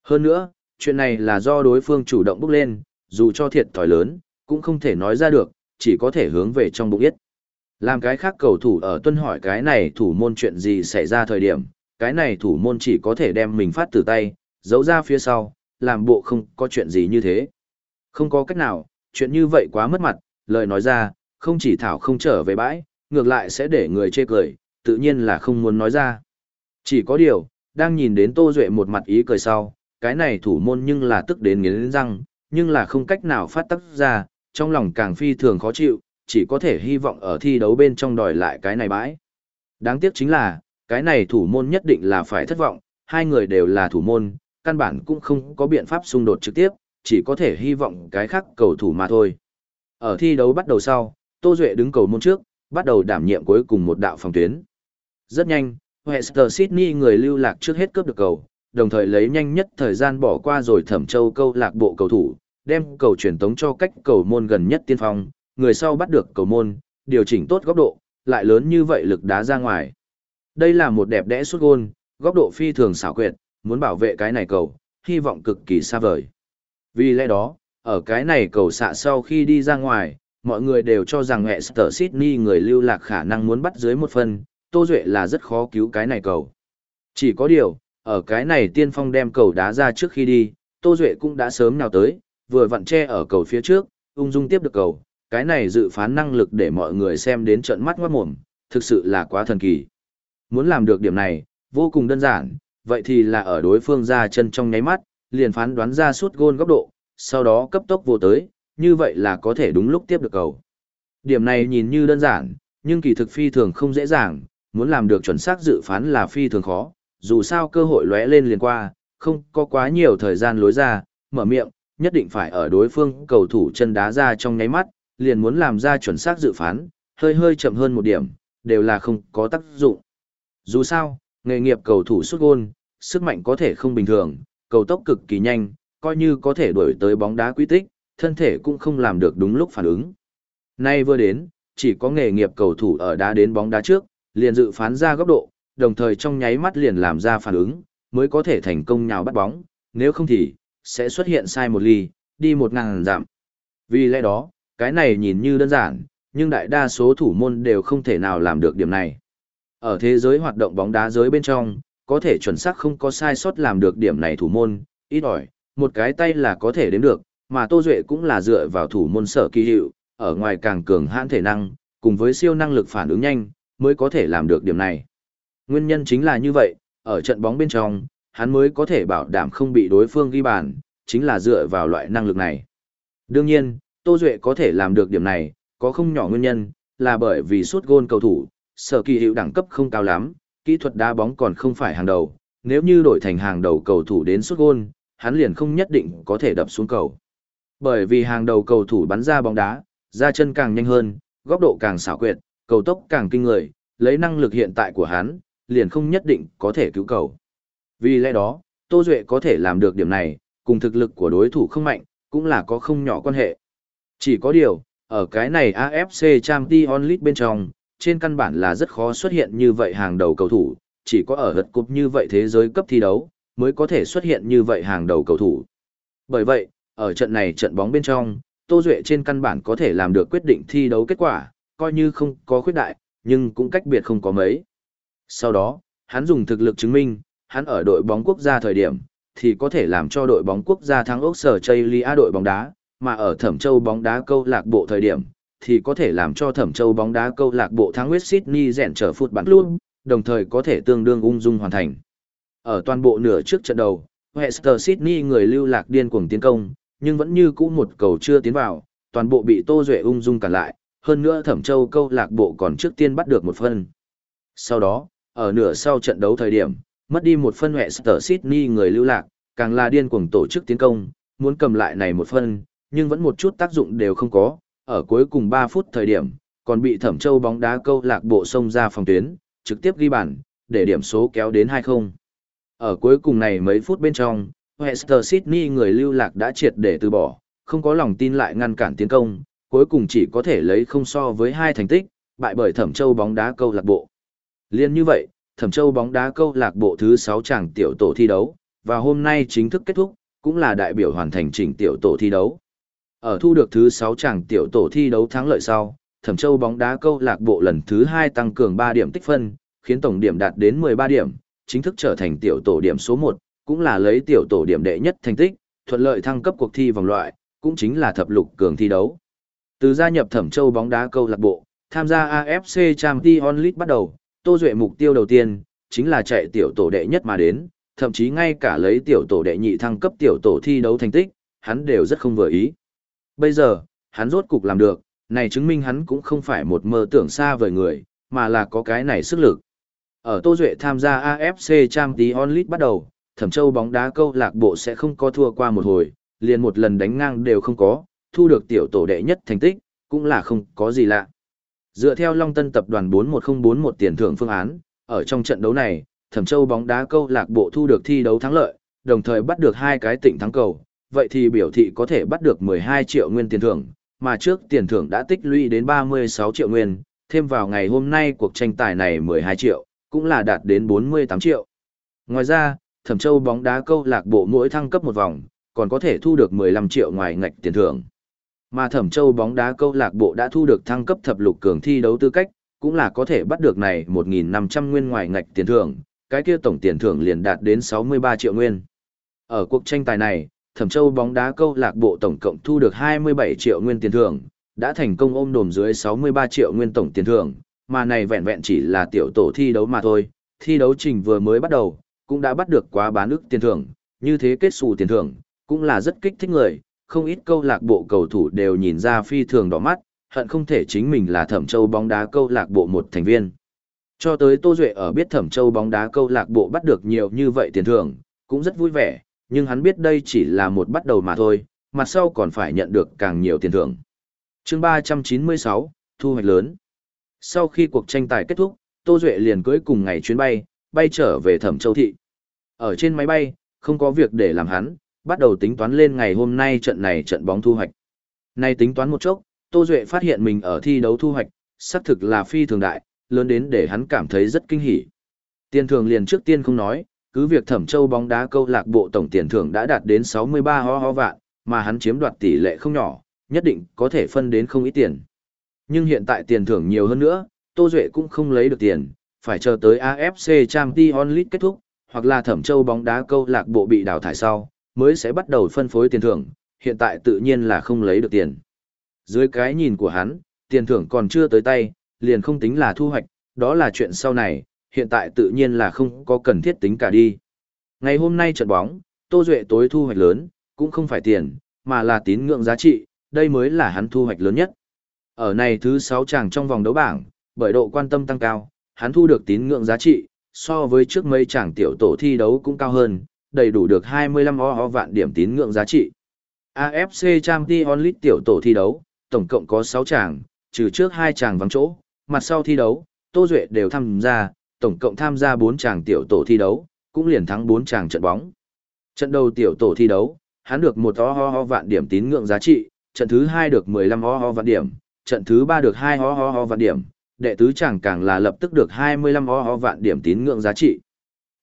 A: Hơn nữa, chuyện này là do đối phương chủ động bước lên, dù cho thiệt thòi lớn, cũng không thể nói ra được, chỉ có thể hướng về trong bụng yết. Làm cái khác cầu thủ ở tuân hỏi cái này thủ môn chuyện gì xảy ra thời điểm, cái này thủ môn chỉ có thể đem mình phát từ tay, giấu ra phía sau, làm bộ không có chuyện gì như thế. Không có cách nào, chuyện như vậy quá mất mặt, lời nói ra, không chỉ thảo không trở về bãi, ngược lại sẽ để người chê cười, tự nhiên là không muốn nói ra. Chỉ có điều, đang nhìn đến Tô Duệ một mặt ý cười sau, cái này thủ môn nhưng là tức đến nghiến răng, nhưng là không cách nào phát tắc ra, trong lòng càng phi thường khó chịu, chỉ có thể hy vọng ở thi đấu bên trong đòi lại cái này bãi. Đáng tiếc chính là, cái này thủ môn nhất định là phải thất vọng, hai người đều là thủ môn, căn bản cũng không có biện pháp xung đột trực tiếp, chỉ có thể hy vọng cái khác cầu thủ mà thôi. Ở thi đấu bắt đầu sau, Tô Duệ đứng cầu môn trước, bắt đầu đảm nhiệm cuối cùng một đạo phòng tuyến. Rất nhanh, Wester Sydney người lưu lạc trước hết cướp được cầu, đồng thời lấy nhanh nhất thời gian bỏ qua rồi thẩm châu câu lạc bộ cầu thủ, đem cầu truyền tống cho cách cầu môn gần nhất tiên phong, người sau bắt được cầu môn, điều chỉnh tốt góc độ, lại lớn như vậy lực đá ra ngoài. Đây là một đẹp đẽ sút gôn, góc độ phi thường xảo quyệt, muốn bảo vệ cái này cầu, hy vọng cực kỳ xa vời. Vì lẽ đó, ở cái này cầu xạ sau khi đi ra ngoài, mọi người đều cho rằng Exeter Sydney người lưu lạc khả năng muốn bắt dưới một phần, Tô Duệ là rất khó cứu cái này cầu. Chỉ có điều, ở cái này tiên phong đem cầu đá ra trước khi đi, Tô Duệ cũng đã sớm nào tới, vừa vặn che ở cầu phía trước, ung dung tiếp được cầu, cái này dự phán năng lực để mọi người xem đến trận mắt ngoát mồm, thực sự là quá thần kỳ. Muốn làm được điểm này, vô cùng đơn giản, vậy thì là ở đối phương ra chân trong nháy mắt, liền phán đoán ra suốt gôn góc độ, sau đó cấp tốc vô tới, như vậy là có thể đúng lúc tiếp được cầu. Điểm này nhìn như đơn giản, nhưng kỳ thực phi thường không dễ dàng, muốn làm được chuẩn xác dự phán là phi thường khó, dù sao cơ hội lóe lên liền qua, không có quá nhiều thời gian lối ra, mở miệng, nhất định phải ở đối phương cầu thủ chân đá ra trong nháy mắt, liền muốn làm ra chuẩn xác dự phán, hơi hơi chậm hơn một điểm, đều là không có tác dụng. Dù sao, nghề nghiệp cầu thủ xuất gôn, sức mạnh có thể không bình thường, cầu tốc cực kỳ nhanh, coi như có thể đuổi tới bóng đá quy tích, thân thể cũng không làm được đúng lúc phản ứng. Nay vừa đến, chỉ có nghề nghiệp cầu thủ ở đá đến bóng đá trước, liền dự phán ra góc độ, đồng thời trong nháy mắt liền làm ra phản ứng, mới có thể thành công nhào bắt bóng, nếu không thì, sẽ xuất hiện sai một ly, đi một ngàn giảm. Vì lẽ đó, cái này nhìn như đơn giản, nhưng đại đa số thủ môn đều không thể nào làm được điểm này. Ở thế giới hoạt động bóng đá giới bên trong, có thể chuẩn xác không có sai sót làm được điểm này thủ môn, ít ỏi, một cái tay là có thể đến được, mà Tô Duệ cũng là dựa vào thủ môn sở kỳ hiệu, ở ngoài càng cường hãn thể năng, cùng với siêu năng lực phản ứng nhanh, mới có thể làm được điểm này. Nguyên nhân chính là như vậy, ở trận bóng bên trong, hắn mới có thể bảo đảm không bị đối phương ghi bàn, chính là dựa vào loại năng lực này. Đương nhiên, Tô Duệ có thể làm được điểm này, có không nhỏ nguyên nhân, là bởi vì suốt gôn cầu thủ, sở kỳ hiệu đẳng cấp không cao lắm, kỹ thuật đá bóng còn không phải hàng đầu, nếu như đổi thành hàng đầu cầu thủ đến suốt gôn, hắn liền không nhất định có thể đập xuống cầu. Bởi vì hàng đầu cầu thủ bắn ra bóng đá, ra chân càng nhanh hơn, góc độ càng xảo quyệt, cầu tốc càng kinh người, lấy năng lực hiện tại của hắn, liền không nhất định có thể cứu cầu. Vì lẽ đó, Tô Duệ có thể làm được điểm này, cùng thực lực của đối thủ không mạnh, cũng là có không nhỏ quan hệ. Chỉ có điều, ở cái này AFC Champions League bên trong, trên căn bản là rất khó xuất hiện như vậy hàng đầu cầu thủ, chỉ có ở hật cúp như vậy thế giới cấp thi đấu, mới có thể xuất hiện như vậy hàng đầu cầu thủ. Bởi vậy, ở trận này trận bóng bên trong, Tô Duệ trên căn bản có thể làm được quyết định thi đấu kết quả, coi như không có khuyết đại, nhưng cũng cách biệt không có mấy. Sau đó, hắn dùng thực lực chứng minh, hắn ở đội bóng quốc gia thời điểm, thì có thể làm cho đội bóng quốc gia thắng ốc sở Chaylia đội bóng đá, mà ở Thẩm Châu bóng đá câu lạc bộ thời điểm, thì có thể làm cho Thẩm Châu bóng đá câu lạc bộ thắng West Sydney rèn trở phút bản luôn, đồng thời có thể tương đương ung dung hoàn thành. Ở toàn bộ nửa trước trận đầu, Western Sydney người lưu lạc điên cuồng tiến công, nhưng vẫn như cũ một cầu chưa tiến vào, toàn bộ bị Tô Duệ ung dung cản lại, hơn nữa Thẩm Châu câu lạc bộ còn trước tiên bắt được một phân. Sau đó, ở nửa sau trận đấu thời điểm, mất đi một phân Western Sydney người lưu lạc, càng là điên cuồng tổ chức tiến công, muốn cầm lại này một phân, nhưng vẫn một chút tác dụng đều không có, ở cuối cùng 3 phút thời điểm, còn bị Thẩm Châu bóng đá câu lạc bộ xông ra phòng tuyến, trực tiếp ghi bàn, để điểm số kéo đến 2-0. Ở cuối cùng này mấy phút bên trong, Western Sydney người lưu lạc đã triệt để từ bỏ, không có lòng tin lại ngăn cản tiến công, cuối cùng chỉ có thể lấy không so với hai thành tích, bại bởi Thẩm Châu bóng đá câu lạc bộ. Liên như vậy, Thẩm Châu bóng đá câu lạc bộ thứ 6 chàng tiểu tổ thi đấu, và hôm nay chính thức kết thúc, cũng là đại biểu hoàn thành chỉnh tiểu tổ thi đấu. Ở thu được thứ 6 chàng tiểu tổ thi đấu thắng lợi sau, Thẩm Châu bóng đá câu lạc bộ lần thứ 2 tăng cường 3 điểm tích phân, khiến tổng điểm đạt đến 13 điểm, chính thức trở thành tiểu tổ điểm số 1, cũng là lấy tiểu tổ điểm đệ nhất thành tích, thuận lợi thăng cấp cuộc thi vòng loại, cũng chính là thập lục cường thi đấu. Từ gia nhập Thẩm Châu bóng đá câu lạc bộ, tham gia AFC Champions League bắt đầu, Tô Duệ mục tiêu đầu tiên chính là chạy tiểu tổ đệ nhất mà đến, thậm chí ngay cả lấy tiểu tổ đệ nhị thăng cấp tiểu tổ thi đấu thành tích, hắn đều rất không vừa ý. Bây giờ, hắn rốt cục làm được, này chứng minh hắn cũng không phải một mơ tưởng xa vời người, mà là có cái này sức lực. Ở Tô Duệ tham gia AFC Champions League bắt đầu, Thẩm Châu bóng đá câu lạc bộ sẽ không có thua qua một hồi, liền một lần đánh ngang đều không có, thu được tiểu tổ đệ nhất thành tích, cũng là không có gì lạ. Dựa theo Long Tân tập đoàn 41041 tiền thưởng phương án, ở trong trận đấu này, Thẩm Châu bóng đá câu lạc bộ thu được thi đấu thắng lợi, đồng thời bắt được hai cái tỉnh thắng cầu, vậy thì biểu thị có thể bắt được 12 triệu nguyên tiền thưởng, mà trước tiền thưởng đã tích lũy đến 36 triệu nguyên, thêm vào ngày hôm nay cuộc tranh tài này 12 triệu, cũng là đạt đến 48 triệu. Ngoài ra, Thẩm Châu bóng đá câu lạc bộ mỗi thăng cấp một vòng, còn có thể thu được 15 triệu ngoài ngạch tiền thưởng. Mà Thẩm Châu bóng đá câu lạc bộ đã thu được thăng cấp thập lục cường thi đấu tư cách, cũng là có thể bắt được này 1.500 nguyên ngoài ngạch tiền thưởng, cái kia tổng tiền thưởng liền đạt đến 63 triệu nguyên. Ở cuộc tranh tài này, Thẩm Châu bóng đá câu lạc bộ tổng cộng thu được 27 triệu nguyên tiền thưởng, đã thành công ôm đồm dưới 63 triệu nguyên tổng tiền thưởng, mà này vẹn vẹn chỉ là tiểu tổ thi đấu mà thôi, thi đấu trình vừa mới bắt đầu, cũng đã bắt được quá bán ức tiền thưởng, như thế kết xù tiền thưởng, cũng là rất kích thích người, không ít câu lạc bộ cầu thủ đều nhìn ra phi thường đỏ mắt, hận không thể chính mình là Thẩm Châu bóng đá câu lạc bộ một thành viên. Cho tới Tô Duệ ở biết Thẩm Châu bóng đá câu lạc bộ bắt được nhiều như vậy tiền thưởng, cũng rất vui vẻ, nhưng hắn biết đây chỉ là một bắt đầu mà thôi, mặt sau còn phải nhận được càng nhiều tiền thưởng. chương 396, Thu hoạch lớn. Sau khi cuộc tranh tài kết thúc, Tô Duệ liền cưới cùng ngày chuyến bay, bay trở về Thẩm Châu Thị. Ở trên máy bay, không có việc để làm hắn, bắt đầu tính toán lên ngày hôm nay trận này trận bóng thu hoạch. Nay tính toán một chốc, Tô Duệ phát hiện mình ở thi đấu thu hoạch, xác thực là phi thường đại, lớn đến để hắn cảm thấy rất kinh hỉ. Tiền thưởng liền trước tiên không nói, cứ việc Thẩm Châu bóng đá câu lạc bộ tổng tiền thưởng đã đạt đến 63 ho ho vạn, mà hắn chiếm đoạt tỷ lệ không nhỏ, nhất định có thể phân đến không ít tiền. Nhưng hiện tại tiền thưởng nhiều hơn nữa, Tô Duệ cũng không lấy được tiền, phải chờ tới AFC Champions League kết thúc, hoặc là Thẩm Châu bóng đá câu lạc bộ bị đào thải sau, mới sẽ bắt đầu phân phối tiền thưởng, hiện tại tự nhiên là không lấy được tiền. Dưới cái nhìn của hắn, tiền thưởng còn chưa tới tay, liền không tính là thu hoạch, đó là chuyện sau này, hiện tại tự nhiên là không có cần thiết tính cả đi. Ngày hôm nay trận bóng, Tô Duệ tối thu hoạch lớn, cũng không phải tiền, mà là tín ngưỡng giá trị, đây mới là hắn thu hoạch lớn nhất. Ở này thứ 6 chàng trong vòng đấu bảng, bởi độ quan tâm tăng cao, hắn thu được tín ngưỡng giá trị, so với trước mấy chàng tiểu tổ thi đấu cũng cao hơn, đầy đủ được 25 o, o vạn điểm tín ngưỡng giá trị. AFC Champions League tiểu tổ thi đấu, tổng cộng có 6 chàng, trừ trước 2 chàng vắng chỗ, mặt sau thi đấu, Tô Duệ đều tham gia, tổng cộng tham gia 4 chàng tiểu tổ thi đấu, cũng liền thắng 4 chàng trận bóng. Trận đầu tiểu tổ thi đấu, hắn được 1 o ho ho vạn điểm tín ngưỡng giá trị, trận thứ 2 được 15 ho ho vạn điểm, trận thứ 3 được 2 ho ho ho vạn điểm, đệ tứ chàng càng là lập tức được 25 ho ho vạn điểm tín ngưỡng giá trị.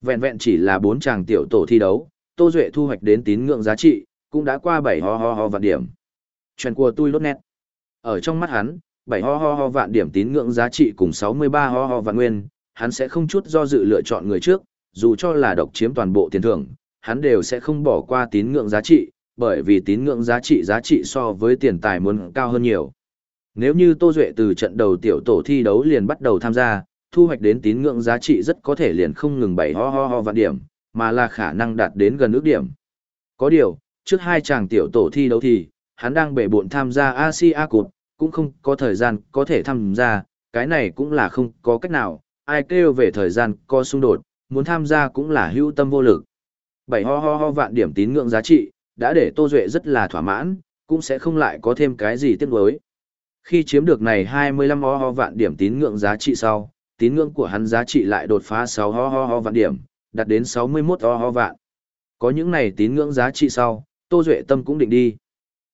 A: Vẹn vẹn chỉ là bốn chàng tiểu tổ thi đấu, Tô Duệ thu hoạch đến tín ngưỡng giá trị, cũng đã qua bảy ho ho ho vạn điểm. Chuyện của tôi lốt nét. Ở trong mắt hắn, bảy ho ho ho vạn điểm tín ngưỡng giá trị cùng 63 ho ho vạn nguyên, hắn sẽ không chút do dự lựa chọn người trước, dù cho là độc chiếm toàn bộ tiền thưởng, hắn đều sẽ không bỏ qua tín ngưỡng giá trị, bởi vì tín ngưỡng giá trị giá trị so với tiền tài muốn cao hơn nhiều. Nếu như Tô Duệ từ trận đầu tiểu tổ thi đấu liền bắt đầu tham gia, thu hoạch đến tín ngưỡng giá trị rất có thể liền không ngừng bảy ho ho ho vạn điểm, mà là khả năng đạt đến gần ước điểm. Có điều, trước hai chàng tiểu tổ thi đấu thì, hắn đang bể buộn tham gia Asia Cup, cũng không có thời gian có thể tham gia, cái này cũng là không có cách nào, ai kêu về thời gian có xung đột, muốn tham gia cũng là hữu tâm vô lực. Bảy ho ho ho vạn điểm tín ngưỡng giá trị, đã để Tô Duệ rất là thỏa mãn, cũng sẽ không lại có thêm cái gì tiếc nuối. Khi chiếm được này 25 ho ho vạn điểm tín ngưỡng giá trị sau, tín ngưỡng của hắn giá trị lại đột phá 6 ho ho ho vạn điểm, đạt đến 61 ho ho vạn. Có những này tín ngưỡng giá trị sau, Tô Duệ tâm cũng định đi.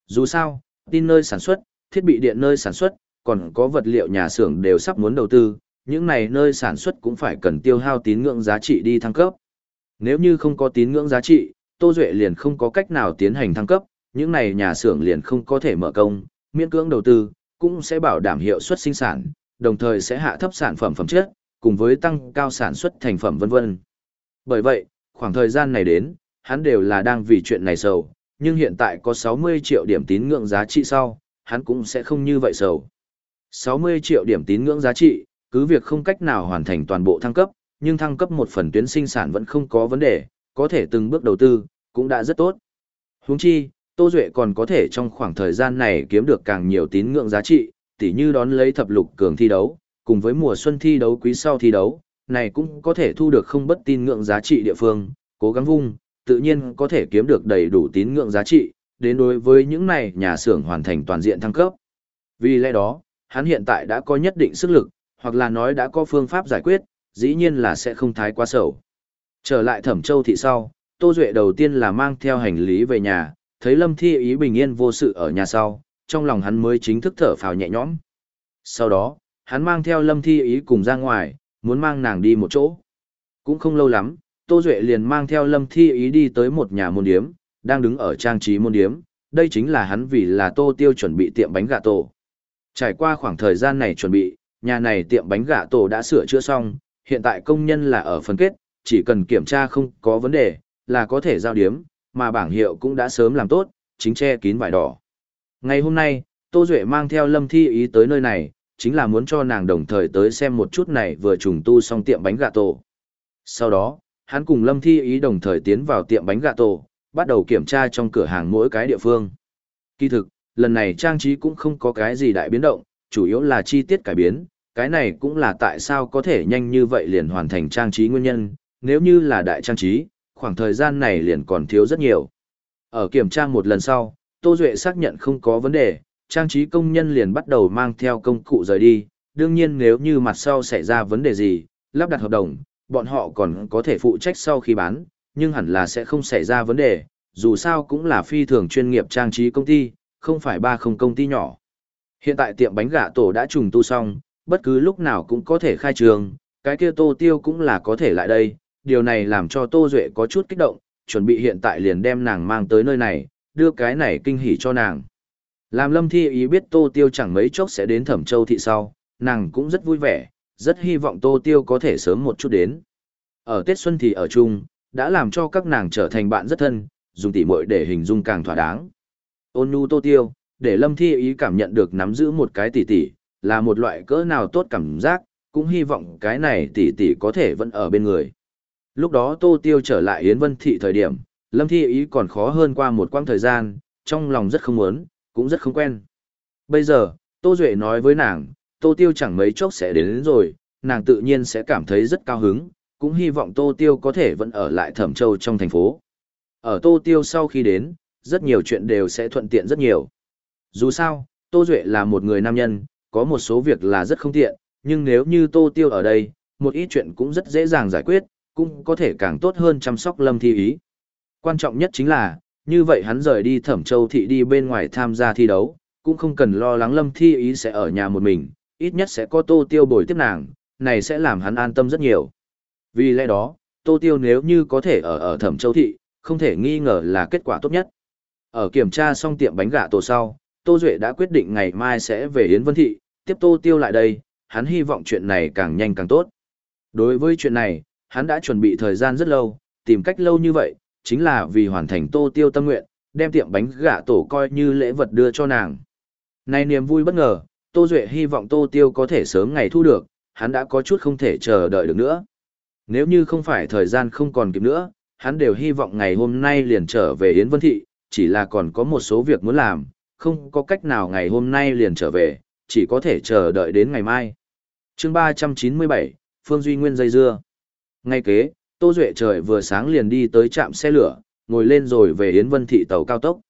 A: Dù sao, tin nơi sản xuất, thiết bị điện nơi sản xuất, còn có vật liệu nhà xưởng đều sắp muốn đầu tư, những này nơi sản xuất cũng phải cần tiêu hao tín ngưỡng giá trị đi thăng cấp. Nếu như không có tín ngưỡng giá trị, Tô Duệ liền không có cách nào tiến hành thăng cấp, những này nhà xưởng liền không có thể mở công, miễn cưỡng đầu tư, cũng sẽ bảo đảm hiệu suất sinh sản, đồng thời sẽ hạ thấp sản phẩm phẩm chất, cùng với tăng cao sản xuất thành phẩm vân vân. Bởi vậy, khoảng thời gian này đến, hắn đều là đang vì chuyện này sầu, nhưng hiện tại có 60 triệu điểm tín ngưỡng giá trị sau, hắn cũng sẽ không như vậy sầu. 60 triệu điểm tín ngưỡng giá trị, cứ việc không cách nào hoàn thành toàn bộ thăng cấp, nhưng thăng cấp một phần tuyến sinh sản vẫn không có vấn đề, có thể từng bước đầu tư, cũng đã rất tốt. Huống chi, Tô Duệ còn có thể trong khoảng thời gian này kiếm được càng nhiều tín ngưỡng giá trị, tỉ như đón lấy thập lục cường thi đấu, cùng với mùa xuân thi đấu quý sau thi đấu, này cũng có thể thu được không bất tin ngưỡng giá trị địa phương, cố gắng vung, tự nhiên có thể kiếm được đầy đủ tín ngưỡng giá trị, đến đối với những này nhà xưởng hoàn thành toàn diện thăng cấp. Vì lẽ đó, hắn hiện tại đã có nhất định sức lực, hoặc là nói đã có phương pháp giải quyết, dĩ nhiên là sẽ không thái quá sầu. Trở lại Thẩm Châu thị sau, Tô Duệ đầu tiên là mang theo hành lý về nhà, thấy Lâm Thi ý bình yên vô sự ở nhà sau, trong lòng hắn mới chính thức thở phào nhẹ nhõm. Sau đó, hắn mang theo Lâm Thi ý cùng ra ngoài, muốn mang nàng đi một chỗ. Cũng không lâu lắm, Tô Duệ liền mang theo Lâm Thi ý đi tới một nhà môn điếm, đang đứng ở trang trí môn điếm, đây chính là hắn vì là Tô Tiêu chuẩn bị tiệm bánh gà tổ. Trải qua khoảng thời gian này chuẩn bị, nhà này tiệm bánh gà tổ đã sửa chữa xong, hiện tại công nhân là ở phân kết, chỉ cần kiểm tra không có vấn đề, là có thể giao điếm, mà bảng hiệu cũng đã sớm làm tốt, chính che kín vải đỏ. Ngày hôm nay, Tô Duệ mang theo Lâm Thi ý tới nơi này, chính là muốn cho nàng đồng thời tới xem một chút này vừa trùng tu xong tiệm bánh gà tổ. Sau đó, hắn cùng Lâm Thi ý đồng thời tiến vào tiệm bánh gà tổ, bắt đầu kiểm tra trong cửa hàng mỗi cái địa phương. Kỳ thực, lần này trang trí cũng không có cái gì đại biến động, chủ yếu là chi tiết cải biến, cái này cũng là tại sao có thể nhanh như vậy liền hoàn thành trang trí nguyên nhân, nếu như là đại trang trí, khoảng thời gian này liền còn thiếu rất nhiều. Ở kiểm tra một lần sau, Tô Duệ xác nhận không có vấn đề, trang trí công nhân liền bắt đầu mang theo công cụ rời đi, đương nhiên nếu như mặt sau xảy ra vấn đề gì, lắp đặt hợp đồng, bọn họ còn có thể phụ trách sau khi bán, nhưng hẳn là sẽ không xảy ra vấn đề, dù sao cũng là phi thường chuyên nghiệp trang trí công ty, không phải ba không công ty nhỏ. Hiện tại tiệm bánh gà tổ đã trùng tu xong, bất cứ lúc nào cũng có thể khai trường, cái kia tô tiêu cũng là có thể lại đây, điều này làm cho tô duệ có chút kích động, chuẩn bị hiện tại liền đem nàng mang tới nơi này, đưa cái này kinh hỉ cho nàng. Làm lâm thi ý biết tô tiêu chẳng mấy chốc sẽ đến thẩm châu thị sau, nàng cũng rất vui vẻ, rất hy vọng tô tiêu có thể sớm một chút đến. Ở Tết Xuân thì ở chung, đã làm cho các nàng trở thành bạn rất thân, dùng tỉ muội để hình dung càng thỏa đáng. Ôn nhu tô tiêu, để lâm thi ý cảm nhận được nắm giữ một cái tỷ tỷ, là một loại cỡ nào tốt cảm giác, cũng hy vọng cái này tỷ tỷ có thể vẫn ở bên người. Lúc đó tô tiêu trở lại Yến Vân Thị thời điểm, lâm thi ý còn khó hơn qua một quãng thời gian, trong lòng rất không muốn, cũng rất không quen. Bây giờ, Tô Duệ nói với nàng, Tô Tiêu chẳng mấy chốc sẽ đến, đến rồi, nàng tự nhiên sẽ cảm thấy rất cao hứng, cũng hy vọng Tô Tiêu có thể vẫn ở lại Thẩm Châu trong thành phố. Ở Tô Tiêu sau khi đến, rất nhiều chuyện đều sẽ thuận tiện rất nhiều. Dù sao, Tô Duệ là một người nam nhân, có một số việc là rất không tiện, nhưng nếu như Tô Tiêu ở đây, một ít chuyện cũng rất dễ dàng giải quyết, cũng có thể càng tốt hơn chăm sóc Lâm Thi Ý. Quan trọng nhất chính là, như vậy hắn rời đi Thẩm Châu thị đi bên ngoài tham gia thi đấu, cũng không cần lo lắng Lâm Thi Ý sẽ ở nhà một mình, ít nhất sẽ có Tô Tiêu bồi tiếp nàng, này sẽ làm hắn an tâm rất nhiều. Vì lẽ đó, Tô Tiêu nếu như có thể ở ở Thẩm Châu thị, không thể nghi ngờ là kết quả tốt nhất. Ở kiểm tra xong tiệm bánh gà tổ sau, Tô Duệ đã quyết định ngày mai sẽ về Yến Vân Thị, tiếp Tô Tiêu lại đây, hắn hy vọng chuyện này càng nhanh càng tốt. Đối với chuyện này, hắn đã chuẩn bị thời gian rất lâu, tìm cách lâu như vậy, chính là vì hoàn thành Tô Tiêu tâm nguyện, đem tiệm bánh gà tổ coi như lễ vật đưa cho nàng. Này niềm vui bất ngờ, Tô Duệ hy vọng Tô Tiêu có thể sớm ngày thu được, hắn đã có chút không thể chờ đợi được nữa. Nếu như không phải thời gian không còn kịp nữa, hắn đều hy vọng ngày hôm nay liền trở về Yến Vân Thị, chỉ là còn có một số việc muốn làm, không có cách nào ngày hôm nay liền trở về, chỉ có thể chờ đợi đến ngày mai. chương 397, Phương Duy Nguyên dây dưa. Ngay kế, Tô Duệ trời vừa sáng liền đi tới trạm xe lửa, ngồi lên rồi về Yến Vân Thị tàu cao tốc.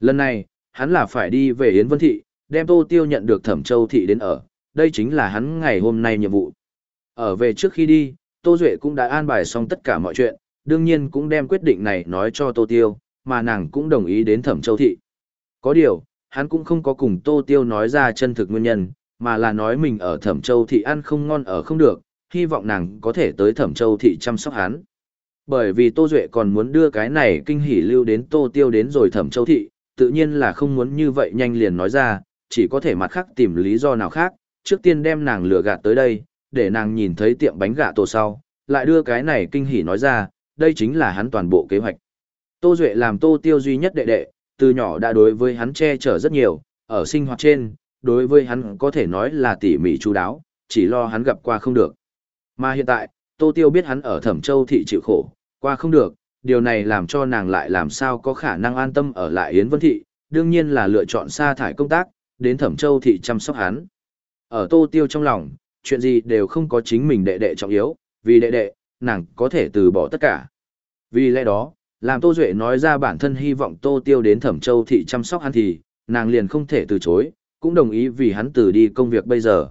A: Lần này, hắn là phải đi về Yến Vân Thị, đem Tô Tiêu nhận được Thẩm Châu Thị đến ở, đây chính là hắn ngày hôm nay nhiệm vụ. Ở về trước khi đi, Tô Duệ cũng đã an bài xong tất cả mọi chuyện, đương nhiên cũng đem quyết định này nói cho Tô Tiêu, mà nàng cũng đồng ý đến Thẩm Châu Thị. Có điều, hắn cũng không có cùng Tô Tiêu nói ra chân thực nguyên nhân, mà là nói mình ở Thẩm Châu thị ăn không ngon ở không được, hy vọng nàng có thể tới Thẩm Châu thị chăm sóc hắn. Bởi vì Tô Duệ còn muốn đưa cái này kinh hỉ lưu đến Tô Tiêu đến rồi Thẩm Châu thị, tự nhiên là không muốn như vậy nhanh liền nói ra, chỉ có thể mặt khác tìm lý do nào khác, trước tiên đem nàng lừa gạt tới đây, để nàng nhìn thấy tiệm bánh gà tổ sau, lại đưa cái này kinh hỉ nói ra, đây chính là hắn toàn bộ kế hoạch. Tô Duệ làm Tô Tiêu duy nhất đệ đệ, từ nhỏ đã đối với hắn che chở rất nhiều, ở sinh hoạt trên, đối với hắn có thể nói là tỉ mỉ chú đáo, chỉ lo hắn gặp qua không được. Mà hiện tại, Tô Tiêu biết hắn ở Thẩm Châu thị chịu khổ, qua không được, điều này làm cho nàng lại làm sao có khả năng an tâm ở lại Yến Vân thị, đương nhiên là lựa chọn sa thải công tác, đến Thẩm Châu thị chăm sóc hắn. Ở Tô Tiêu trong lòng, chuyện gì đều không có chính mình đệ đệ trọng yếu, vì đệ đệ, nàng có thể từ bỏ tất cả. Vì lẽ đó, làm Tô Duệ nói ra bản thân hy vọng Tô Tiêu đến Thẩm Châu thị chăm sóc hắn thì, nàng liền không thể từ chối, cũng đồng ý vì hắn từ đi công việc bây giờ.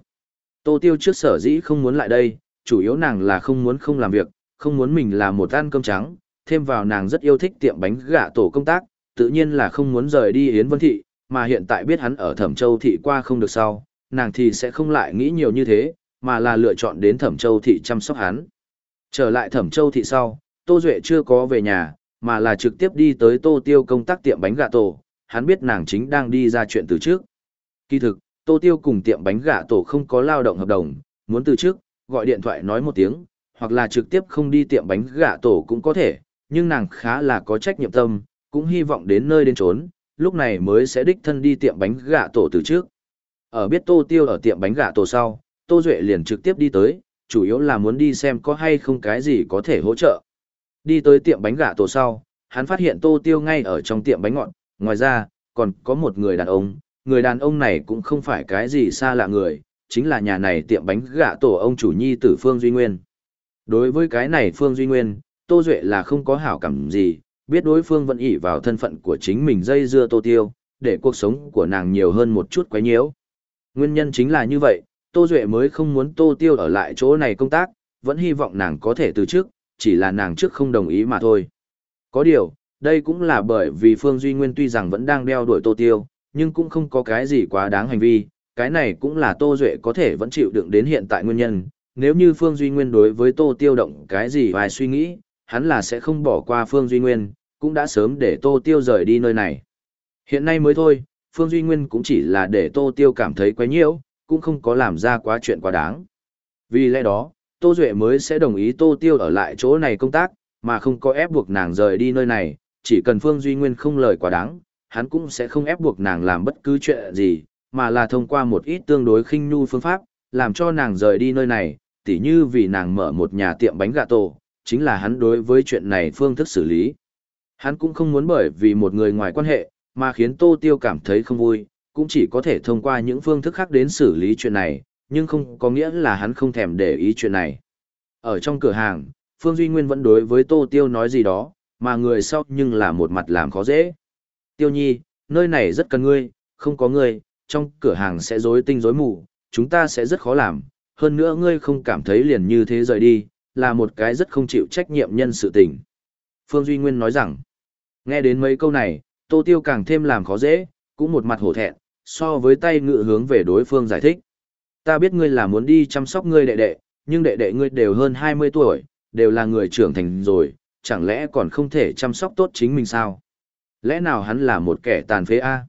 A: Tô Tiêu trước sở dĩ không muốn lại đây, chủ yếu nàng là không muốn không làm việc, không muốn mình là một ăn cơm trắng, thêm vào nàng rất yêu thích tiệm bánh gà tổ công tác, tự nhiên là không muốn rời đi Yến Vân Thị, mà hiện tại biết hắn ở Thẩm Châu Thị qua không được sau, nàng thì sẽ không lại nghĩ nhiều như thế, mà là lựa chọn đến Thẩm Châu Thị chăm sóc hắn. Trở lại Thẩm Châu Thị sau, Tô Duệ chưa có về nhà, mà là trực tiếp đi tới Tô Tiêu công tác tiệm bánh gà tổ, hắn biết nàng chính đang đi ra chuyện từ trước. Kỳ thực, Tô Tiêu cùng tiệm bánh gà tổ không có lao động hợp đồng, muốn từ trước, gọi điện thoại nói một tiếng, hoặc là trực tiếp không đi tiệm bánh gà tổ cũng có thể, nhưng nàng khá là có trách nhiệm tâm, cũng hy vọng đến nơi đến trốn, lúc này mới sẽ đích thân đi tiệm bánh gà tổ từ trước. Ở biết Tô Tiêu ở tiệm bánh gà tổ sau, Tô Duệ liền trực tiếp đi tới, chủ yếu là muốn đi xem có hay không cái gì có thể hỗ trợ. Đi tới tiệm bánh gà tổ sau, hắn phát hiện Tô Tiêu ngay ở trong tiệm bánh ngọt, ngoài ra, còn có một người đàn ông, người đàn ông này cũng không phải cái gì xa lạ người, chính là nhà này tiệm bánh gạ tổ ông chủ nhi tử Phương Duy Nguyên. Đối với cái này Phương Duy Nguyên, Tô Duệ là không có hảo cảm gì, biết đối phương vẫn ỷ vào thân phận của chính mình dây dưa Tô Tiêu, để cuộc sống của nàng nhiều hơn một chút quấy nhiễu. Nguyên nhân chính là như vậy, Tô Duệ mới không muốn Tô Tiêu ở lại chỗ này công tác, vẫn hy vọng nàng có thể từ trước, chỉ là nàng trước không đồng ý mà thôi. Có điều, đây cũng là bởi vì Phương Duy Nguyên tuy rằng vẫn đang đeo đuổi Tô Tiêu, nhưng cũng không có cái gì quá đáng hành vi, cái này cũng là Tô Duệ có thể vẫn chịu đựng đến hiện tại nguyên nhân. Nếu như Phương Duy Nguyên đối với Tô Tiêu động cái gì vài suy nghĩ, hắn là sẽ không bỏ qua Phương Duy Nguyên, cũng đã sớm để Tô Tiêu rời đi nơi này. Hiện nay mới thôi, Phương Duy Nguyên cũng chỉ là để Tô Tiêu cảm thấy quấy nhiễu, cũng không có làm ra quá chuyện quá đáng. Vì lẽ đó, Tô Duệ mới sẽ đồng ý Tô Tiêu ở lại chỗ này công tác, mà không có ép buộc nàng rời đi nơi này, chỉ cần Phương Duy Nguyên không lời quá đáng, hắn cũng sẽ không ép buộc nàng làm bất cứ chuyện gì, mà là thông qua một ít tương đối khinh nhu phương pháp, làm cho nàng rời đi nơi này, tỉ như vì nàng mở một nhà tiệm bánh gà tổ, chính là hắn đối với chuyện này phương thức xử lý. Hắn cũng không muốn bởi vì một người ngoài quan hệ, mà khiến Tô Tiêu cảm thấy không vui, cũng chỉ có thể thông qua những phương thức khác đến xử lý chuyện này, nhưng không có nghĩa là hắn không thèm để ý chuyện này. Ở trong cửa hàng, Phương Duy Nguyên vẫn đối với Tô Tiêu nói gì đó, mà người sau nhưng là một mặt làm khó dễ. Tiêu nhi, nơi này rất cần ngươi, không có ngươi, trong cửa hàng sẽ rối tinh rối mù, chúng ta sẽ rất khó làm, hơn nữa ngươi không cảm thấy liền như thế rời đi, là một cái rất không chịu trách nhiệm nhân sự tình. Phương Duy Nguyên nói rằng, nghe đến mấy câu này, Tô Tiêu càng thêm làm khó dễ, cũng một mặt hổ thẹn, so với tay ngự hướng về đối phương giải thích. Ta biết ngươi là muốn đi chăm sóc ngươi đệ đệ, nhưng đệ đệ ngươi đều hơn 20 tuổi, đều là người trưởng thành rồi, chẳng lẽ còn không thể chăm sóc tốt chính mình sao? Lẽ nào hắn là một kẻ tàn phế A?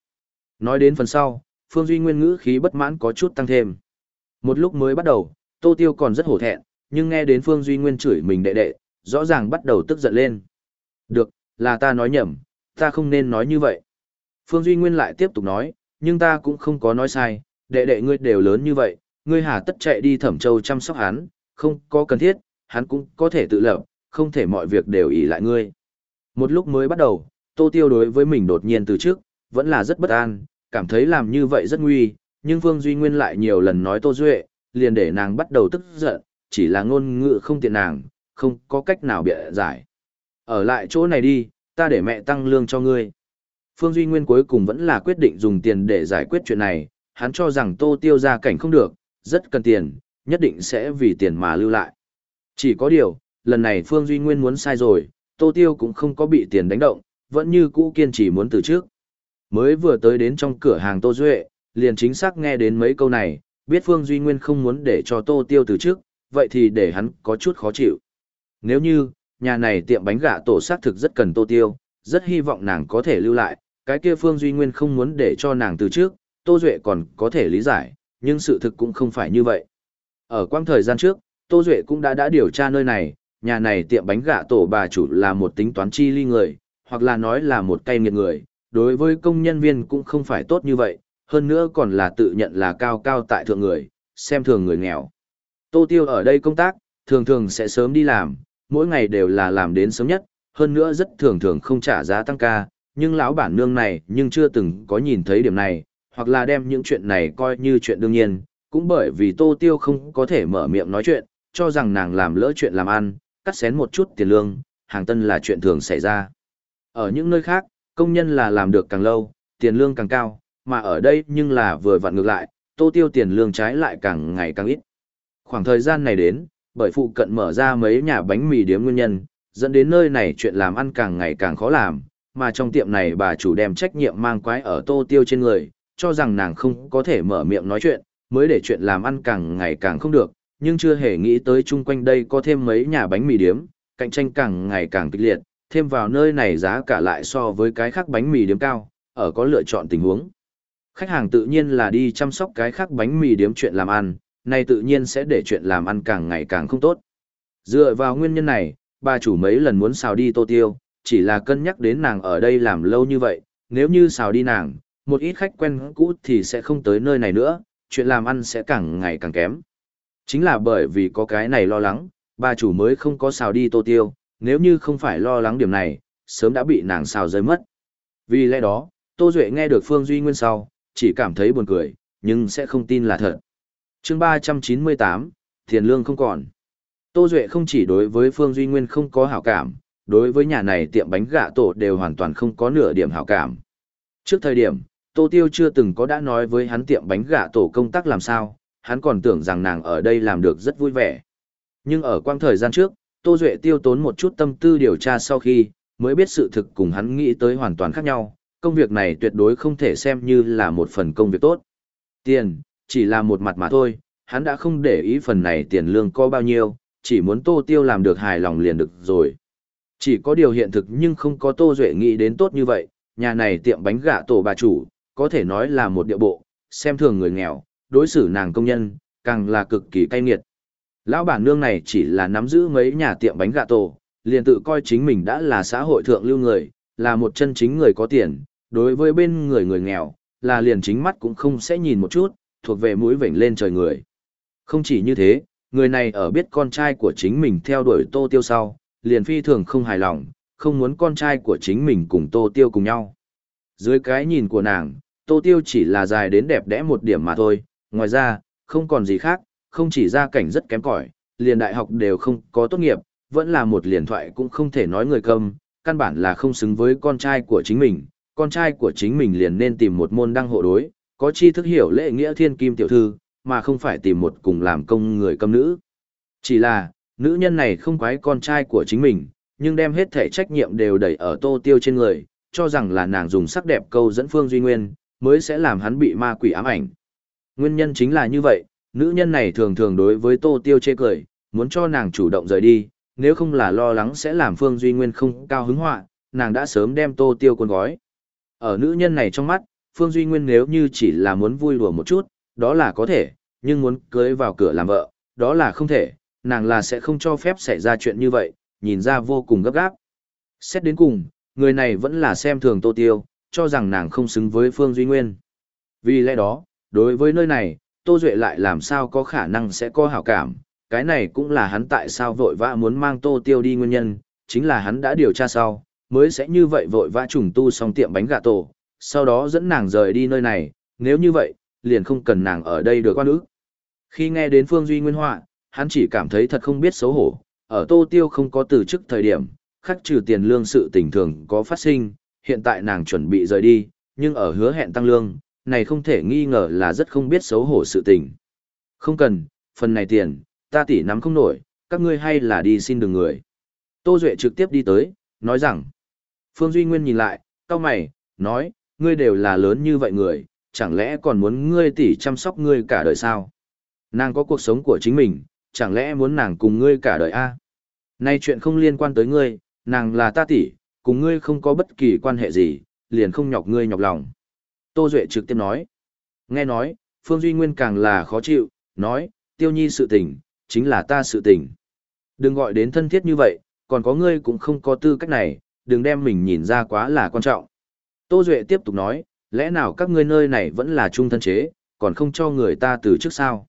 A: Nói đến phần sau, Phương Duy Nguyên ngữ khí bất mãn có chút tăng thêm. Một lúc mới bắt đầu, Tô Tiêu còn rất hổ thẹn, nhưng nghe đến Phương Duy Nguyên chửi mình đệ đệ, rõ ràng bắt đầu tức giận lên. Được, là ta nói nhầm, ta không nên nói như vậy. Phương Duy Nguyên lại tiếp tục nói, nhưng ta cũng không có nói sai, đệ đệ ngươi đều lớn như vậy, ngươi hà tất chạy đi thẩm châu chăm sóc hắn, không có cần thiết, hắn cũng có thể tự lập, không thể mọi việc đều ỷ lại ngươi. Một lúc mới bắt đầu, Tô Tiêu đối với mình đột nhiên từ trước, vẫn là rất bất an, cảm thấy làm như vậy rất nguy, nhưng Phương Duy Nguyên lại nhiều lần nói Tô Duệ, liền để nàng bắt đầu tức giận, chỉ là ngôn ngữ không tiện nàng, không có cách nào bịa giải. Ở lại chỗ này đi, ta để mẹ tăng lương cho ngươi. Phương Duy Nguyên cuối cùng vẫn là quyết định dùng tiền để giải quyết chuyện này, hắn cho rằng Tô Tiêu ra cảnh không được, rất cần tiền, nhất định sẽ vì tiền mà lưu lại. Chỉ có điều, lần này Phương Duy Nguyên muốn sai rồi, Tô Tiêu cũng không có bị tiền đánh động, vẫn như cũ kiên trì muốn từ trước. Mới vừa tới đến trong cửa hàng Tô Duệ, liền chính xác nghe đến mấy câu này, biết Phương Duy Nguyên không muốn để cho Tô Tiêu từ trước, vậy thì để hắn có chút khó chịu. Nếu như, nhà này tiệm bánh gà tổ xác thực rất cần Tô Tiêu, rất hy vọng nàng có thể lưu lại, cái kia Phương Duy Nguyên không muốn để cho nàng từ trước, Tô Duệ còn có thể lý giải, nhưng sự thực cũng không phải như vậy. Ở quang thời gian trước, Tô Duệ cũng đã đã điều tra nơi này, nhà này tiệm bánh gà tổ bà chủ là một tính toán chi ly người, hoặc là nói là một cây nghiệt người, đối với công nhân viên cũng không phải tốt như vậy, hơn nữa còn là tự nhận là cao cao tại thượng người, xem thường người nghèo. Tô Tiêu ở đây công tác, thường thường sẽ sớm đi làm, mỗi ngày đều là làm đến sớm nhất, hơn nữa rất thường thường không trả giá tăng ca, nhưng lão bản nương này nhưng chưa từng có nhìn thấy điểm này, hoặc là đem những chuyện này coi như chuyện đương nhiên, cũng bởi vì Tô Tiêu không có thể mở miệng nói chuyện, cho rằng nàng làm lỡ chuyện làm ăn, cắt xén một chút tiền lương, hàng tân là chuyện thường xảy ra. Ở những nơi khác, công nhân là làm được càng lâu, tiền lương càng cao, mà ở đây nhưng là vừa vặn ngược lại, Tô Tiêu tiền lương trái lại càng ngày càng ít. Khoảng thời gian này đến, bởi phụ cận mở ra mấy nhà bánh mì điếm nguyên nhân, dẫn đến nơi này chuyện làm ăn càng ngày càng khó làm, mà trong tiệm này bà chủ đem trách nhiệm mang quái ở tô tiêu trên người, cho rằng nàng không có thể mở miệng nói chuyện, mới để chuyện làm ăn càng ngày càng không được, nhưng chưa hề nghĩ tới chung quanh đây có thêm mấy nhà bánh mì điếm, cạnh tranh càng ngày càng kịch liệt, thêm vào nơi này giá cả lại so với cái khác bánh mì điếm cao, ở có lựa chọn tình huống. Khách hàng tự nhiên là đi chăm sóc cái khác bánh mì điếm chuyện làm ăn, này tự nhiên sẽ để chuyện làm ăn càng ngày càng không tốt. Dựa vào nguyên nhân này, bà chủ mấy lần muốn xào đi tô tiêu, chỉ là cân nhắc đến nàng ở đây làm lâu như vậy, nếu như xào đi nàng, một ít khách quen cũ thì sẽ không tới nơi này nữa, chuyện làm ăn sẽ càng ngày càng kém. Chính là bởi vì có cái này lo lắng, bà chủ mới không có xào đi tô tiêu, nếu như không phải lo lắng điểm này, sớm đã bị nàng xào rơi mất. Vì lẽ đó, Tô Duệ nghe được Phương Duy Nguyên sau, chỉ cảm thấy buồn cười, nhưng sẽ không tin là thật. chương 398, tiền lương không còn. Tô Duệ không chỉ đối với Phương Duy Nguyên không có hảo cảm, đối với nhà này tiệm bánh gạ tổ đều hoàn toàn không có nửa điểm hảo cảm. Trước thời điểm, Tô Tiêu chưa từng có đã nói với hắn tiệm bánh gạ tổ công tác làm sao, hắn còn tưởng rằng nàng ở đây làm được rất vui vẻ. Nhưng ở quang thời gian trước, Tô Duệ tiêu tốn một chút tâm tư điều tra sau khi, mới biết sự thực cùng hắn nghĩ tới hoàn toàn khác nhau, công việc này tuyệt đối không thể xem như là một phần công việc tốt. Tiền, chỉ là một mặt mà thôi, hắn đã không để ý phần này tiền lương có bao nhiêu, chỉ muốn Tô Tiêu làm được hài lòng liền được rồi. Chỉ có điều hiện thực nhưng không có Tô Duệ nghĩ đến tốt như vậy, nhà này tiệm bánh gạ tổ bà chủ, có thể nói là một địa bộ, xem thường người nghèo, đối xử nàng công nhân, càng là cực kỳ cay nghiệt. Lão bản nương này chỉ là nắm giữ mấy nhà tiệm bánh gà tổ, liền tự coi chính mình đã là xã hội thượng lưu người, là một chân chính người có tiền, đối với bên người người nghèo, là liền chính mắt cũng không sẽ nhìn một chút, thuộc về mũi vểnh lên trời người. Không chỉ như thế, người này ở biết con trai của chính mình theo đuổi tô tiêu sau, liền phi thường không hài lòng, không muốn con trai của chính mình cùng tô tiêu cùng nhau. Dưới cái nhìn của nàng, tô tiêu chỉ là dài đến đẹp đẽ một điểm mà thôi, ngoài ra, không còn gì khác, không chỉ gia cảnh rất kém cỏi, liền đại học đều không có tốt nghiệp, vẫn là một liền thoại cũng không thể nói người cầm, căn bản là không xứng với con trai của chính mình, con trai của chính mình liền nên tìm một môn đăng hộ đối, có chi thức hiểu lễ nghĩa thiên kim tiểu thư, mà không phải tìm một cùng làm công người cầm nữ. Chỉ là, nữ nhân này không quái con trai của chính mình, nhưng đem hết thể trách nhiệm đều đẩy ở tô tiêu trên người, cho rằng là nàng dùng sắc đẹp câu dẫn Phương Duy Nguyên, mới sẽ làm hắn bị ma quỷ ám ảnh. Nguyên nhân chính là như vậy, nữ nhân này thường thường đối với tô tiêu chê cười, muốn cho nàng chủ động rời đi, nếu không là lo lắng sẽ làm Phương Duy Nguyên không cao hứng họa, nàng đã sớm đem tô tiêu cuốn gói. Ở nữ nhân này trong mắt, Phương Duy Nguyên nếu như chỉ là muốn vui đùa một chút, đó là có thể, nhưng muốn cưới vào cửa làm vợ, đó là không thể, nàng là sẽ không cho phép xảy ra chuyện như vậy, nhìn ra vô cùng gấp gáp. Xét đến cùng, người này vẫn là xem thường Tô Tiêu, cho rằng nàng không xứng với Phương Duy Nguyên. Vì lẽ đó, đối với nơi này, Tô Duệ lại làm sao có khả năng sẽ có hảo cảm, cái này cũng là hắn tại sao vội vã muốn mang Tô Tiêu đi nguyên nhân, chính là hắn đã điều tra sau, mới sẽ như vậy vội vã trùng tu xong tiệm bánh gà tổ, sau đó dẫn nàng rời đi nơi này, nếu như vậy, liền không cần nàng ở đây được quan ức. Khi nghe đến Phương Duy Nguyên họa, hắn chỉ cảm thấy thật không biết xấu hổ, ở Tô Tiêu không có từ chức thời điểm, khắc trừ tiền lương sự tình thường có phát sinh, hiện tại nàng chuẩn bị rời đi, nhưng ở hứa hẹn tăng lương, này không thể nghi ngờ là rất không biết xấu hổ sự tình. Không cần, phần này tiền, ta tỉ nắm không nổi, các ngươi hay là đi xin đường người. Tô Duệ trực tiếp đi tới, nói rằng, Phương Duy Nguyên nhìn lại, cao mày, nói, ngươi đều là lớn như vậy người, chẳng lẽ còn muốn ngươi tỷ chăm sóc ngươi cả đời sao? Nàng có cuộc sống của chính mình, chẳng lẽ muốn nàng cùng ngươi cả đời a? À? Nay chuyện không liên quan tới ngươi, nàng là ta tỷ, cùng ngươi không có bất kỳ quan hệ gì, liền không nhọc ngươi nhọc lòng. Tô Duệ trực tiếp nói. Nghe nói, Phương Duy Nguyên càng là khó chịu, nói, tiêu nhi sự tình, chính là ta sự tình. Đừng gọi đến thân thiết như vậy, còn có ngươi cũng không có tư cách này, đừng đem mình nhìn ra quá là quan trọng. Tô Duệ tiếp tục nói, lẽ nào các ngươi nơi này vẫn là trung thân chế, còn không cho người ta từ trước sao?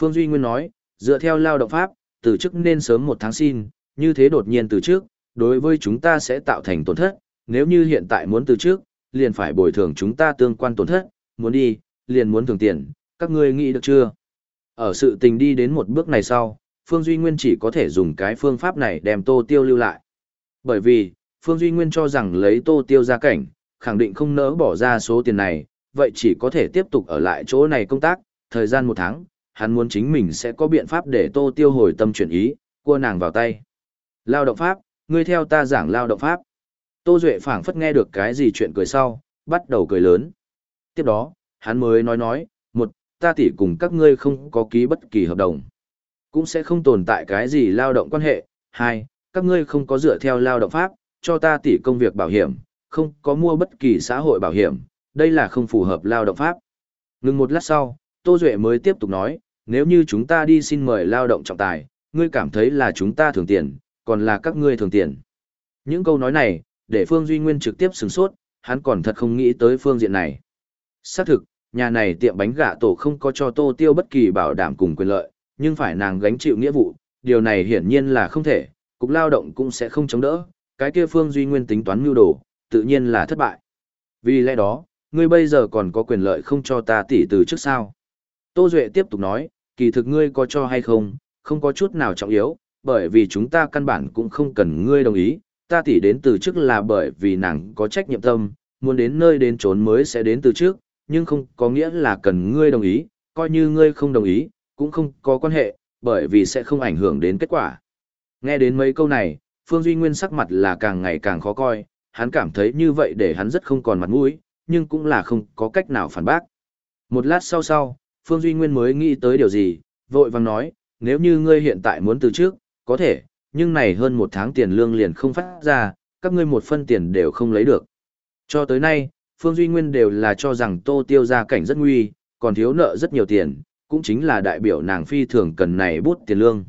A: Phương Duy Nguyên nói, dựa theo lao động pháp, từ chức nên sớm một tháng xin, như thế đột nhiên từ trước, đối với chúng ta sẽ tạo thành tổn thất, nếu như hiện tại muốn từ trước, liền phải bồi thường chúng ta tương quan tổn thất, muốn đi, liền muốn thường tiền, các ngươi nghĩ được chưa? Ở sự tình đi đến một bước này sau, Phương Duy Nguyên chỉ có thể dùng cái phương pháp này đem Tô Tiêu lưu lại. Bởi vì, Phương Duy Nguyên cho rằng lấy Tô Tiêu ra cảnh, khẳng định không nỡ bỏ ra số tiền này, vậy chỉ có thể tiếp tục ở lại chỗ này công tác, thời gian một tháng, hắn muốn chính mình sẽ có biện pháp để Tô Tiêu hồi tâm chuyển ý, cua nàng vào tay. Lao động pháp, ngươi theo ta giảng lao động pháp. Tô Duệ phảng phất nghe được cái gì chuyện cười sau, bắt đầu cười lớn. Tiếp đó, hắn mới nói nói, một, ta tỷ cùng các ngươi không có ký bất kỳ hợp đồng. Cũng sẽ không tồn tại cái gì lao động quan hệ. Hai, các ngươi không có dựa theo lao động pháp, cho ta tỷ công việc bảo hiểm, không có mua bất kỳ xã hội bảo hiểm, đây là không phù hợp lao động pháp. Ngừng một lát sau, Tô Duệ mới tiếp tục nói, nếu như chúng ta đi xin mời lao động trọng tài, ngươi cảm thấy là chúng ta thường tiền, còn là các ngươi thường tiền. Những câu nói này, để Phương Duy Nguyên trực tiếp sửng sốt, hắn còn thật không nghĩ tới phương diện này. Xác thực, nhà này tiệm bánh gà tổ không có cho Tô Tiêu bất kỳ bảo đảm cùng quyền lợi, nhưng phải nàng gánh chịu nghĩa vụ, điều này hiển nhiên là không thể, cục lao động cũng sẽ không chống đỡ, cái kia Phương Duy Nguyên tính toán mưu đồ, tự nhiên là thất bại. Vì lẽ đó, ngươi bây giờ còn có quyền lợi không cho ta tỷ từ trước sao. Tô Duệ tiếp tục nói, kỳ thực ngươi có cho hay không, không có chút nào trọng yếu, bởi vì chúng ta căn bản cũng không cần ngươi đồng ý, ta tỷ đến từ trước là bởi vì nàng có trách nhiệm tâm, muốn đến nơi đến trốn mới sẽ đến từ trước, nhưng không có nghĩa là cần ngươi đồng ý, coi như ngươi không đồng ý, cũng không có quan hệ, bởi vì sẽ không ảnh hưởng đến kết quả. Nghe đến mấy câu này, Phương Duy Nguyên sắc mặt là càng ngày càng khó coi, hắn cảm thấy như vậy để hắn rất không còn mặt mũi, nhưng cũng là không có cách nào phản bác. Một lát sau sau, Phương Duy Nguyên mới nghĩ tới điều gì, vội vàng nói, nếu như ngươi hiện tại muốn từ trước, có thể, nhưng này hơn một tháng tiền lương liền không phát ra, các ngươi một phân tiền đều không lấy được. Cho tới nay, Phương Duy Nguyên đều là cho rằng Tô Tiêu gia cảnh rất nguy, còn thiếu nợ rất nhiều tiền, cũng chính là đại biểu nàng phi thường cần này bút tiền lương.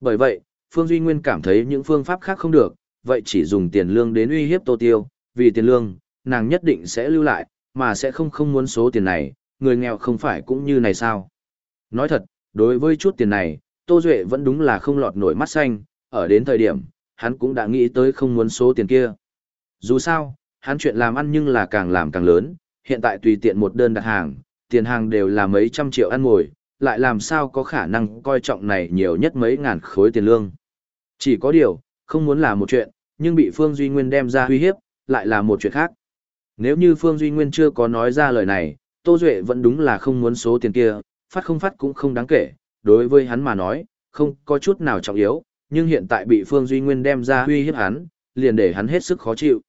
A: Bởi vậy, Phương Duy Nguyên cảm thấy những phương pháp khác không được, vậy chỉ dùng tiền lương đến uy hiếp Tô Tiêu, vì tiền lương, nàng nhất định sẽ lưu lại, mà sẽ không không muốn số tiền này, người nghèo không phải cũng như này sao. Nói thật, đối với chút tiền này, Tô Duệ vẫn đúng là không lọt nổi mắt xanh, ở đến thời điểm, hắn cũng đã nghĩ tới không muốn số tiền kia. Dù sao, hắn chuyện làm ăn nhưng là càng làm càng lớn, hiện tại tùy tiện một đơn đặt hàng, tiền hàng đều là mấy trăm triệu ăn ngồi, lại làm sao có khả năng coi trọng này nhiều nhất mấy ngàn khối tiền lương. Chỉ có điều, không muốn làm một chuyện, nhưng bị Phương Duy Nguyên đem ra uy hiếp, lại là một chuyện khác. Nếu như Phương Duy Nguyên chưa có nói ra lời này, Tô Duệ vẫn đúng là không muốn số tiền kia, phát không phát cũng không đáng kể, đối với hắn mà nói, không có chút nào trọng yếu, nhưng hiện tại bị Phương Duy Nguyên đem ra uy hiếp hắn, liền để hắn hết sức khó chịu.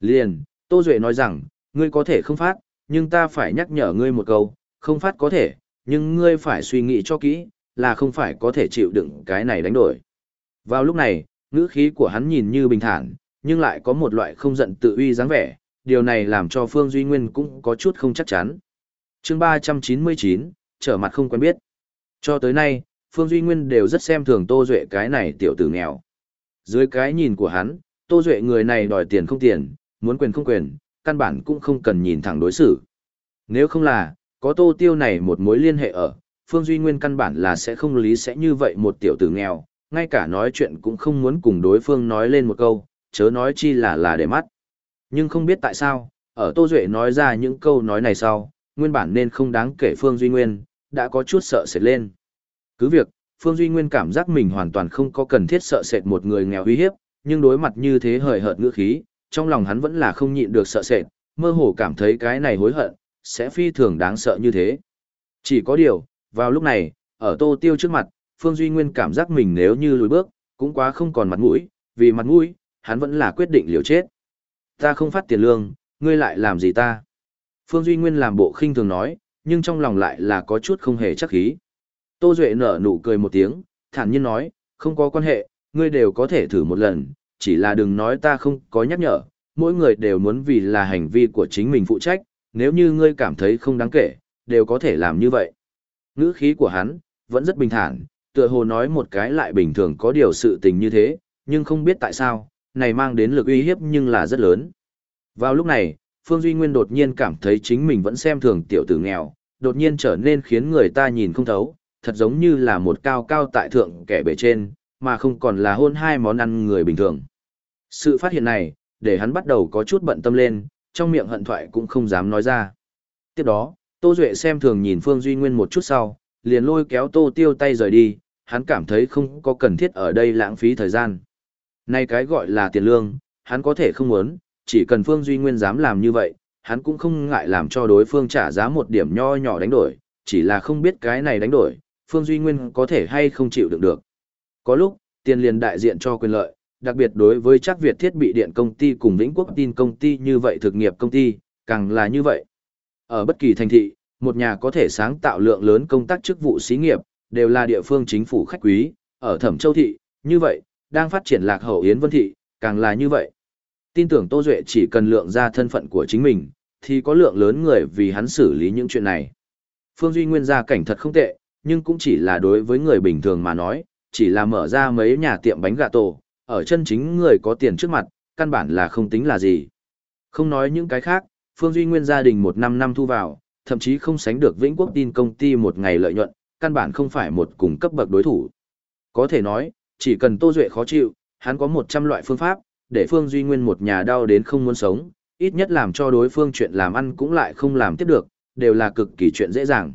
A: Liền, Tô Duệ nói rằng, ngươi có thể không phát, nhưng ta phải nhắc nhở ngươi một câu, không phát có thể, nhưng ngươi phải suy nghĩ cho kỹ, là không phải có thể chịu đựng cái này đánh đổi. Vào lúc này, ngữ khí của hắn nhìn như bình thản, nhưng lại có một loại không giận tự uy dáng vẻ, điều này làm cho Phương Duy Nguyên cũng có chút không chắc chắn. chương 399, trở mặt không quen biết. Cho tới nay, Phương Duy Nguyên đều rất xem thường Tô Duệ cái này tiểu tử nghèo. Dưới cái nhìn của hắn, Tô Duệ người này đòi tiền không tiền, muốn quyền không quyền, căn bản cũng không cần nhìn thẳng đối xử. Nếu không là, có Tô Tiêu này một mối liên hệ ở, Phương Duy Nguyên căn bản là sẽ không lý sẽ như vậy một tiểu tử nghèo, ngay cả nói chuyện cũng không muốn cùng đối phương nói lên một câu, chớ nói chi là là để mắt. Nhưng không biết tại sao, ở Tô Duệ nói ra những câu nói này sau, nguyên bản nên không đáng kể Phương Duy Nguyên, đã có chút sợ sệt lên. Cứ việc, Phương Duy Nguyên cảm giác mình hoàn toàn không có cần thiết sợ sệt một người nghèo uy hiếp, nhưng đối mặt như thế hời hợt ngữ khí, trong lòng hắn vẫn là không nhịn được sợ sệt, mơ hồ cảm thấy cái này hối hận, sẽ phi thường đáng sợ như thế. Chỉ có điều, vào lúc này, ở Tô Tiêu trước mặt, Phương Duy Nguyên cảm giác mình nếu như lùi bước, cũng quá không còn mặt mũi, vì mặt mũi, hắn vẫn là quyết định liều chết. Ta không phát tiền lương, ngươi lại làm gì ta? Phương Duy Nguyên làm bộ khinh thường nói, nhưng trong lòng lại là có chút không hề chắc khí. Tô Duệ nở nụ cười một tiếng, thản nhiên nói, không có quan hệ, ngươi đều có thể thử một lần, chỉ là đừng nói ta không có nhắc nhở, mỗi người đều muốn vì là hành vi của chính mình phụ trách, nếu như ngươi cảm thấy không đáng kể, đều có thể làm như vậy. Ngữ khí của hắn, vẫn rất bình thản, tựa hồ nói một cái lại bình thường có điều sự tình như thế, nhưng không biết tại sao, này mang đến lực uy hiếp nhưng là rất lớn. Vào lúc này, Phương Duy Nguyên đột nhiên cảm thấy chính mình vẫn xem thường tiểu tử nghèo, đột nhiên trở nên khiến người ta nhìn không thấu, thật giống như là một cao cao tại thượng kẻ bề trên, mà không còn là hôn hai món ăn người bình thường. Sự phát hiện này, để hắn bắt đầu có chút bận tâm lên, trong miệng hận thoại cũng không dám nói ra. Tiếp đó, Tô Duệ xem thường nhìn Phương Duy Nguyên một chút sau, liền lôi kéo Tô Tiêu tay rời đi, hắn cảm thấy không có cần thiết ở đây lãng phí thời gian. Nay cái gọi là tiền lương, hắn có thể không muốn, chỉ cần Phương Duy Nguyên dám làm như vậy, hắn cũng không ngại làm cho đối phương trả giá một điểm nho nhỏ đánh đổi, chỉ là không biết cái này đánh đổi, Phương Duy Nguyên có thể hay không chịu đựng được. Có lúc, tiền liền đại diện cho quyền lợi, đặc biệt đối với chắc Việt thiết bị điện công ty cùng Vĩnh Quốc tin công ty như vậy thực nghiệp công ty, càng là như vậy. Ở bất kỳ thành thị, một nhà có thể sáng tạo lượng lớn công tác chức vụ xí nghiệp, đều là địa phương chính phủ khách quý, ở Thẩm Châu Thị, như vậy, đang phát triển lạc hậu Yến Vân Thị, càng là như vậy. Tin tưởng Tô Duệ chỉ cần lượng ra thân phận của chính mình, thì có lượng lớn người vì hắn xử lý những chuyện này. Phương Duy Nguyên gia cảnh thật không tệ, nhưng cũng chỉ là đối với người bình thường mà nói, chỉ là mở ra mấy nhà tiệm bánh gà tổ, ở chân chính người có tiền trước mặt, căn bản là không tính là gì. Không nói những cái khác, Phương Duy Nguyên gia đình một năm năm thu vào, thậm chí không sánh được Vĩnh Quốc tin công ty một ngày lợi nhuận, căn bản không phải một cùng cấp bậc đối thủ. Có thể nói, chỉ cần Tô Duệ khó chịu, hắn có 100 loại phương pháp, để Phương Duy Nguyên một nhà đau đến không muốn sống, ít nhất làm cho đối phương chuyện làm ăn cũng lại không làm tiếp được, đều là cực kỳ chuyện dễ dàng.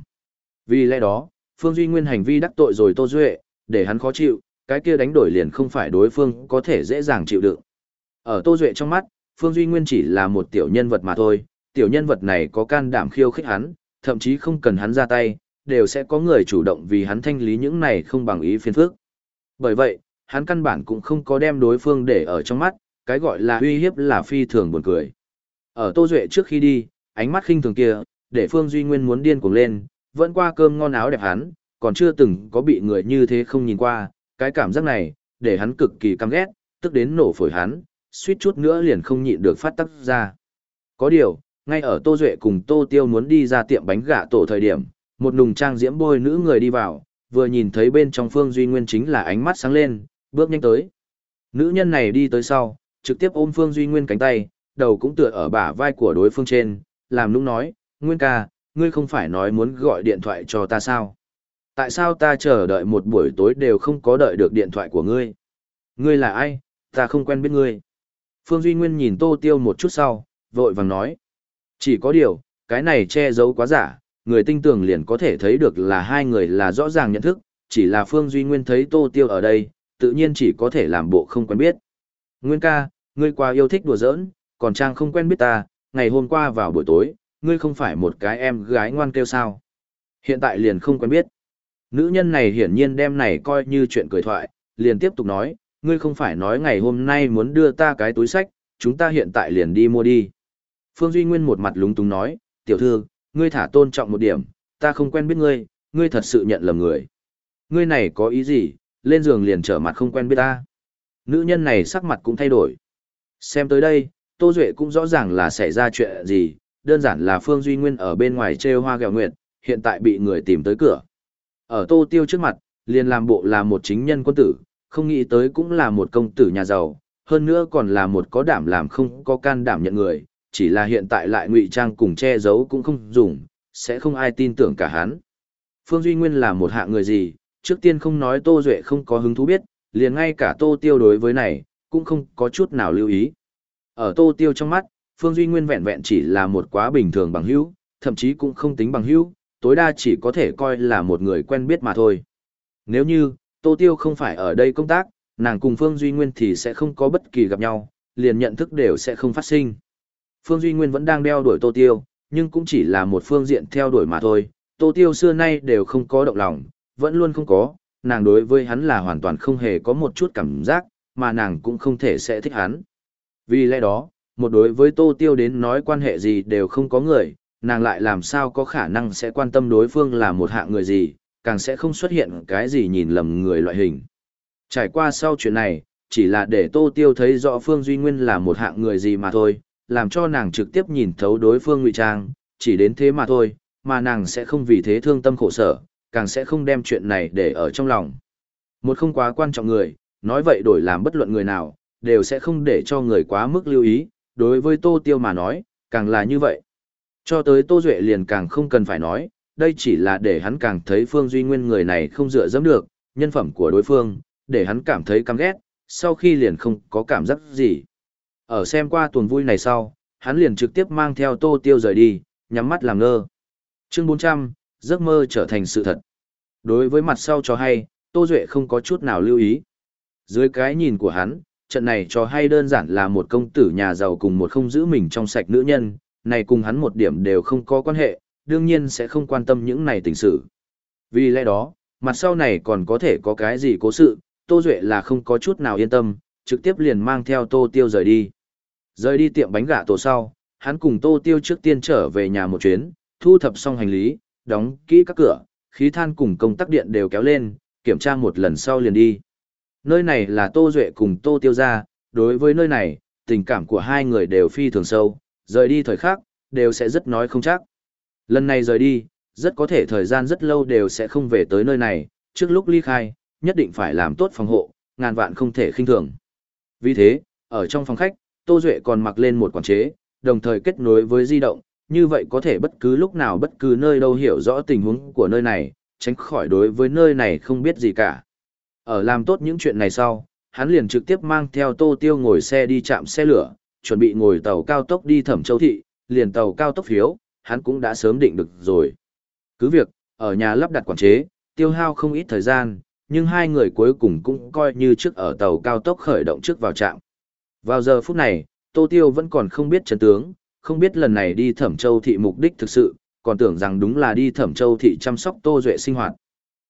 A: Vì lẽ đó, Phương Duy Nguyên hành vi đắc tội rồi Tô Duệ, để hắn khó chịu, cái kia đánh đổi liền không phải đối phương có thể dễ dàng chịu đựng. Ở Tô Duệ trong mắt, Phương Duy Nguyên chỉ là một tiểu nhân vật mà thôi, tiểu nhân vật này có can đảm khiêu khích hắn, thậm chí không cần hắn ra tay, đều sẽ có người chủ động vì hắn thanh lý những này không bằng ý phiền phức. Bởi vậy, hắn căn bản cũng không có đem đối phương để ở trong mắt, cái gọi là uy hiếp là phi thường buồn cười. Ở Tô Duệ trước khi đi, ánh mắt khinh thường kia, để Phương Duy Nguyên muốn điên cuồng lên, vẫn qua cơm ngon áo đẹp hắn, còn chưa từng có bị người như thế không nhìn qua, cái cảm giác này, để hắn cực kỳ căm ghét, tức đến nổ phổi hắn, suýt chút nữa liền không nhịn được phát tắc ra. Có điều, ngay ở Tô Duệ cùng Tô Tiêu muốn đi ra tiệm bánh gà tổ thời điểm, một nùng trang diễm bôi nữ người đi vào, vừa nhìn thấy bên trong Phương Duy Nguyên chính là ánh mắt sáng lên, bước nhanh tới. Nữ nhân này đi tới sau, trực tiếp ôm Phương Duy Nguyên cánh tay, đầu cũng tựa ở bả vai của đối phương trên, làm nũng nói, Nguyên ca, ngươi không phải nói muốn gọi điện thoại cho ta sao? Tại sao ta chờ đợi một buổi tối đều không có đợi được điện thoại của ngươi? Ngươi là ai? Ta không quen biết ngươi. Phương Duy Nguyên nhìn Tô Tiêu một chút sau, vội vàng nói. Chỉ có điều, cái này che giấu quá giả, người tinh tường liền có thể thấy được là hai người là rõ ràng nhận thức, chỉ là Phương Duy Nguyên thấy Tô Tiêu ở đây, tự nhiên chỉ có thể làm bộ không quen biết. Nguyên ca, ngươi quá yêu thích đùa giỡn, còn Trang không quen biết ta, ngày hôm qua vào buổi tối, ngươi không phải một cái em gái ngoan kêu sao. Hiện tại liền không quen biết. Nữ nhân này hiển nhiên đem này coi như chuyện cười thoại, liền tiếp tục nói, ngươi không phải nói ngày hôm nay muốn đưa ta cái túi sách, chúng ta hiện tại liền đi mua đi. Phương Duy Nguyên một mặt lúng túng nói, tiểu thư, ngươi thả tôn trọng một điểm, ta không quen biết ngươi, ngươi thật sự nhận lầm người. Ngươi này có ý gì, lên giường liền trở mặt không quen biết ta. Nữ nhân này sắc mặt cũng thay đổi. Xem tới đây, Tô Duệ cũng rõ ràng là xảy ra chuyện gì, đơn giản là Phương Duy Nguyên ở bên ngoài trêu hoa gẹo nguyệt, hiện tại bị người tìm tới cửa. Ở Tô Tiêu trước mặt, liền làm bộ là một chính nhân quân tử, không nghĩ tới cũng là một công tử nhà giàu, hơn nữa còn là một có đảm làm không có can đảm nhận người, chỉ là hiện tại lại ngụy trang cùng che giấu cũng không dùng, sẽ không ai tin tưởng cả hắn. Phương Duy Nguyên là một hạng người gì, trước tiên không nói Tô Duệ không có hứng thú biết, liền ngay cả Tô Tiêu đối với này, cũng không có chút nào lưu ý. Ở Tô Tiêu trong mắt, Phương Duy Nguyên vẹn vẹn chỉ là một quá bình thường bằng hữu, thậm chí cũng không tính bằng hữu, tối đa chỉ có thể coi là một người quen biết mà thôi. Nếu như, Tô Tiêu không phải ở đây công tác, nàng cùng Phương Duy Nguyên thì sẽ không có bất kỳ gặp nhau, liền nhận thức đều sẽ không phát sinh. Phương Duy Nguyên vẫn đang đeo đuổi Tô Tiêu, nhưng cũng chỉ là một phương diện theo đuổi mà thôi. Tô Tiêu xưa nay đều không có động lòng, vẫn luôn không có, nàng đối với hắn là hoàn toàn không hề có một chút cảm giác, mà nàng cũng không thể sẽ thích hắn. Vì lẽ đó, một đối với Tô Tiêu đến nói quan hệ gì đều không có người, nàng lại làm sao có khả năng sẽ quan tâm đối phương là một hạng người gì, càng sẽ không xuất hiện cái gì nhìn lầm người loại hình. Trải qua sau chuyện này, chỉ là để Tô Tiêu thấy rõ Phương Duy Nguyên là một hạng người gì mà thôi, làm cho nàng trực tiếp nhìn thấu đối phương ngụy trang, chỉ đến thế mà thôi, mà nàng sẽ không vì thế thương tâm khổ sở, càng sẽ không đem chuyện này để ở trong lòng. Một không quá quan trọng người, nói vậy đổi làm bất luận người nào, đều sẽ không để cho người quá mức lưu ý, đối với Tô Tiêu mà nói, càng là như vậy. Cho tới Tô Duệ liền càng không cần phải nói, đây chỉ là để hắn càng thấy Phương Duy Nguyên người này không dựa dẫm được, nhân phẩm của đối phương, để hắn cảm thấy căm ghét, sau khi liền không có cảm giác gì. Ở xem qua tuần vui này sau, hắn liền trực tiếp mang theo Tô Tiêu rời đi, nhắm mắt làm ngơ. Chương 400, giấc mơ trở thành sự thật. Đối với mặt sau cho hay, Tô Duệ không có chút nào lưu ý. Dưới cái nhìn của hắn, trận này cho hay đơn giản là một công tử nhà giàu cùng một không giữ mình trong sạch nữ nhân, này cùng hắn một điểm đều không có quan hệ, đương nhiên sẽ không quan tâm những này tình sự. Vì lẽ đó, mặt sau này còn có thể có cái gì cố sự, Tô Duệ là không có chút nào yên tâm, trực tiếp liền mang theo Tô Tiêu rời đi. Rời đi tiệm bánh gà tổ sau, hắn cùng Tô Tiêu trước tiên trở về nhà một chuyến, thu thập xong hành lý, đóng kỹ các cửa, khí than cùng công tắc điện đều kéo lên, kiểm tra một lần sau liền đi. Nơi này là Tô Duệ cùng Tô Tiêu gia, đối với nơi này, tình cảm của hai người đều phi thường sâu, rời đi thời khắc, đều sẽ rất nói không chắc. Lần này rời đi, rất có thể thời gian rất lâu đều sẽ không về tới nơi này, trước lúc ly khai, nhất định phải làm tốt phòng hộ, ngàn vạn không thể khinh thường. Vì thế, ở trong phòng khách, Tô Duệ còn mặc lên một quản chế, đồng thời kết nối với di động, như vậy có thể bất cứ lúc nào bất cứ nơi đâu hiểu rõ tình huống của nơi này, tránh khỏi đối với nơi này không biết gì cả. Ở làm tốt những chuyện này sau, hắn liền trực tiếp mang theo Tô Tiêu ngồi xe đi chạm xe lửa, chuẩn bị ngồi tàu cao tốc đi Thẩm Châu Thị, liền tàu cao tốc phiếu, hắn cũng đã sớm định được rồi. Cứ việc, ở nhà lắp đặt quản chế, tiêu hao không ít thời gian, nhưng hai người cuối cùng cũng coi như trước ở tàu cao tốc khởi động trước vào trạm. Vào giờ phút này, Tô Tiêu vẫn còn không biết chân tướng, không biết lần này đi Thẩm Châu thị mục đích thực sự, còn tưởng rằng đúng là đi Thẩm Châu thị chăm sóc Tô Duệ sinh hoạt.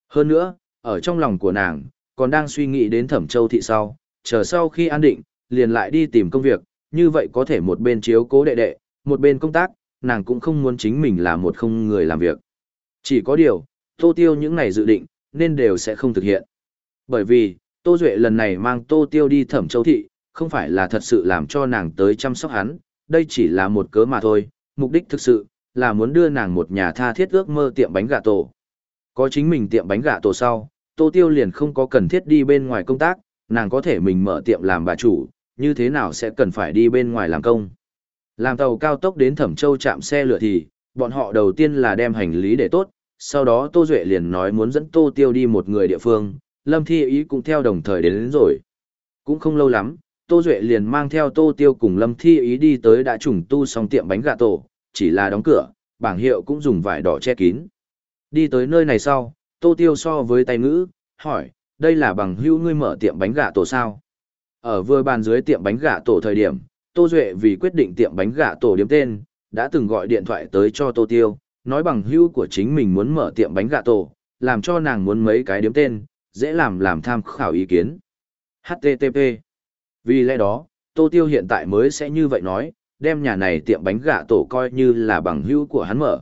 A: Hơn nữa, ở trong lòng của nàng, còn đang suy nghĩ đến Thẩm Châu thị sau, chờ sau khi an định, liền lại đi tìm công việc, như vậy có thể một bên chiếu cố đệ đệ, một bên công tác, nàng cũng không muốn chính mình là một không người làm việc. Chỉ có điều, Tô Tiêu những này dự định, nên đều sẽ không thực hiện. Bởi vì, Tô Duệ lần này mang Tô Tiêu đi thẩm châu thị, không phải là thật sự làm cho nàng tới chăm sóc hắn, đây chỉ là một cớ mà thôi, mục đích thực sự, là muốn đưa nàng một nhà tha thiết ước mơ tiệm bánh gà tổ. Có chính mình tiệm bánh gà tổ sau, Tô Tiêu liền không có cần thiết đi bên ngoài công tác, nàng có thể mình mở tiệm làm bà chủ, như thế nào sẽ cần phải đi bên ngoài làm công. Làm tàu cao tốc đến Thẩm Châu chạm xe lửa thì, bọn họ đầu tiên là đem hành lý để tốt, sau đó Tô Duệ liền nói muốn dẫn Tô Tiêu đi một người địa phương, Lâm Thi Ý cũng theo đồng thời đến, đến rồi. Cũng không lâu lắm, Tô Duệ liền mang theo Tô Tiêu cùng Lâm Thi Ý đi tới đã trùng tu xong tiệm bánh gà tổ, chỉ là đóng cửa, bảng hiệu cũng dùng vải đỏ che kín. Đi tới nơi này sau, Tô Tiêu so với tay ngữ, hỏi, đây là bằng hữu ngươi mở tiệm bánh gà tổ sao? Ở vừa bàn dưới tiệm bánh gà tổ thời điểm, Tô Duệ vì quyết định tiệm bánh gà tổ điếm tên, đã từng gọi điện thoại tới cho Tô Tiêu, nói bằng hữu của chính mình muốn mở tiệm bánh gà tổ, làm cho nàng muốn mấy cái điếm tên, dễ làm làm tham khảo ý kiến. HTTP Vì lẽ đó, Tô Tiêu hiện tại mới sẽ như vậy nói, đem nhà này tiệm bánh gà tổ coi như là bằng hữu của hắn mở.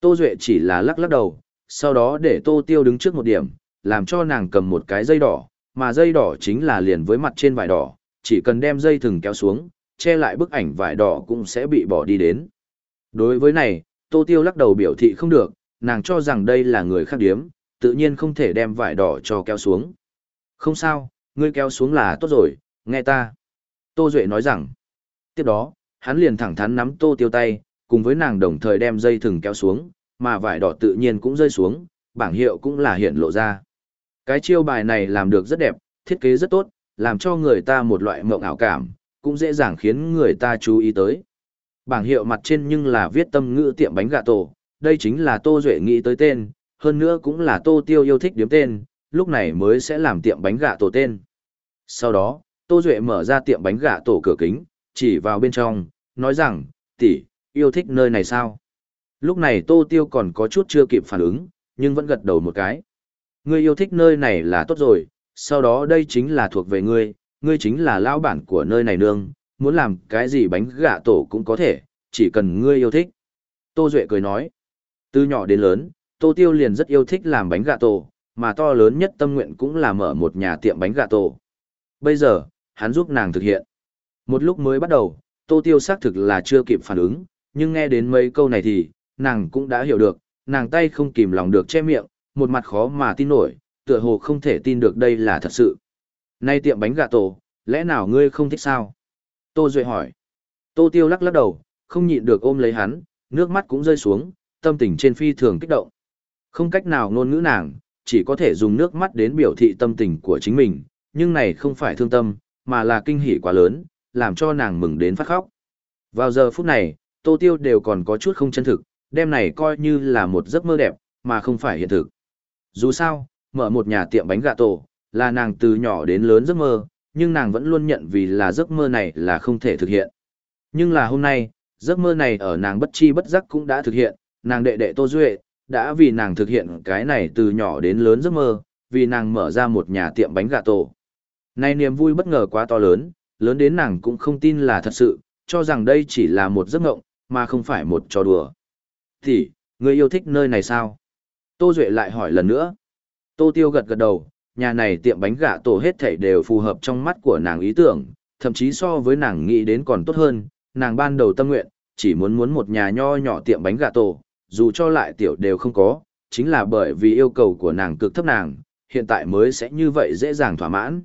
A: Tô Duệ chỉ là lắc lắc đầu, sau đó để Tô Tiêu đứng trước một điểm, làm cho nàng cầm một cái dây đỏ, mà dây đỏ chính là liền với mặt trên vải đỏ, chỉ cần đem dây thừng kéo xuống, che lại bức ảnh vải đỏ cũng sẽ bị bỏ đi đến. Đối với này, Tô Tiêu lắc đầu biểu thị không được, nàng cho rằng đây là người khác điếm, tự nhiên không thể đem vải đỏ cho kéo xuống. Không sao, ngươi kéo xuống là tốt rồi, nghe ta. Tô Duệ nói rằng, tiếp đó, hắn liền thẳng thắn nắm Tô Tiêu tay, cùng với nàng đồng thời đem dây thừng kéo xuống, mà vải đỏ tự nhiên cũng rơi xuống, bảng hiệu cũng là hiện lộ ra. Cái chiêu bài này làm được rất đẹp, thiết kế rất tốt, làm cho người ta một loại mộng ảo cảm, cũng dễ dàng khiến người ta chú ý tới. Bảng hiệu mặt trên nhưng là viết tâm ngữ tiệm bánh gà tổ, đây chính là Tô Duệ nghĩ tới tên, hơn nữa cũng là Tô Tiêu yêu thích điếm tên, lúc này mới sẽ làm tiệm bánh gà tổ tên. Sau đó, Tô Duệ mở ra tiệm bánh gà tổ cửa kính, chỉ vào bên trong, nói rằng, tỷ yêu thích nơi này sao? Lúc này Tô Tiêu còn có chút chưa kịp phản ứng, nhưng vẫn gật đầu một cái. Ngươi yêu thích nơi này là tốt rồi, sau đó đây chính là thuộc về ngươi, ngươi chính là lão bản của nơi này nương, muốn làm cái gì bánh gà tổ cũng có thể, chỉ cần ngươi yêu thích. Tô Duệ cười nói. Từ nhỏ đến lớn, Tô Tiêu liền rất yêu thích làm bánh gà tổ, mà to lớn nhất tâm nguyện cũng là mở một nhà tiệm bánh gà tổ. Bây giờ, hắn giúp nàng thực hiện. Một lúc mới bắt đầu, Tô Tiêu xác thực là chưa kịp phản ứng, nhưng nghe đến mấy câu này thì, nàng cũng đã hiểu được, nàng tay không kìm lòng được che miệng, một mặt khó mà tin nổi, tựa hồ không thể tin được đây là thật sự. Nay tiệm bánh gà tổ, lẽ nào ngươi không thích sao? Tô Duệ hỏi. Tô Tiêu lắc lắc đầu, không nhịn được ôm lấy hắn, nước mắt cũng rơi xuống, tâm tình trên phi thường kích động. Không cách nào ngôn ngữ nàng, chỉ có thể dùng nước mắt đến biểu thị tâm tình của chính mình, nhưng này không phải thương tâm, mà là kinh hỉ quá lớn, làm cho nàng mừng đến phát khóc. Vào giờ phút này, Tô Tiêu đều còn có chút không chân thực, đêm này coi như là một giấc mơ đẹp, mà không phải hiện thực. Dù sao, mở một nhà tiệm bánh gà tổ, là nàng từ nhỏ đến lớn giấc mơ, nhưng nàng vẫn luôn nhận vì là giấc mơ này là không thể thực hiện. Nhưng là hôm nay, giấc mơ này ở nàng bất chi bất giác cũng đã thực hiện, nàng đệ đệ Tô Duệ, đã vì nàng thực hiện cái này từ nhỏ đến lớn giấc mơ, vì nàng mở ra một nhà tiệm bánh gà tổ. Nay niềm vui bất ngờ quá to lớn, lớn đến nàng cũng không tin là thật sự, cho rằng đây chỉ là một giấc mộng, mà không phải một trò đùa. Thì, người yêu thích nơi này sao? Tô Duệ lại hỏi lần nữa. Tô Tiêu gật gật đầu, nhà này tiệm bánh gà tổ hết thảy đều phù hợp trong mắt của nàng ý tưởng, thậm chí so với nàng nghĩ đến còn tốt hơn, nàng ban đầu tâm nguyện, chỉ muốn muốn một nhà nho nhỏ tiệm bánh gà tổ, dù cho lại tiểu đều không có, chính là bởi vì yêu cầu của nàng cực thấp nàng, hiện tại mới sẽ như vậy dễ dàng thỏa mãn.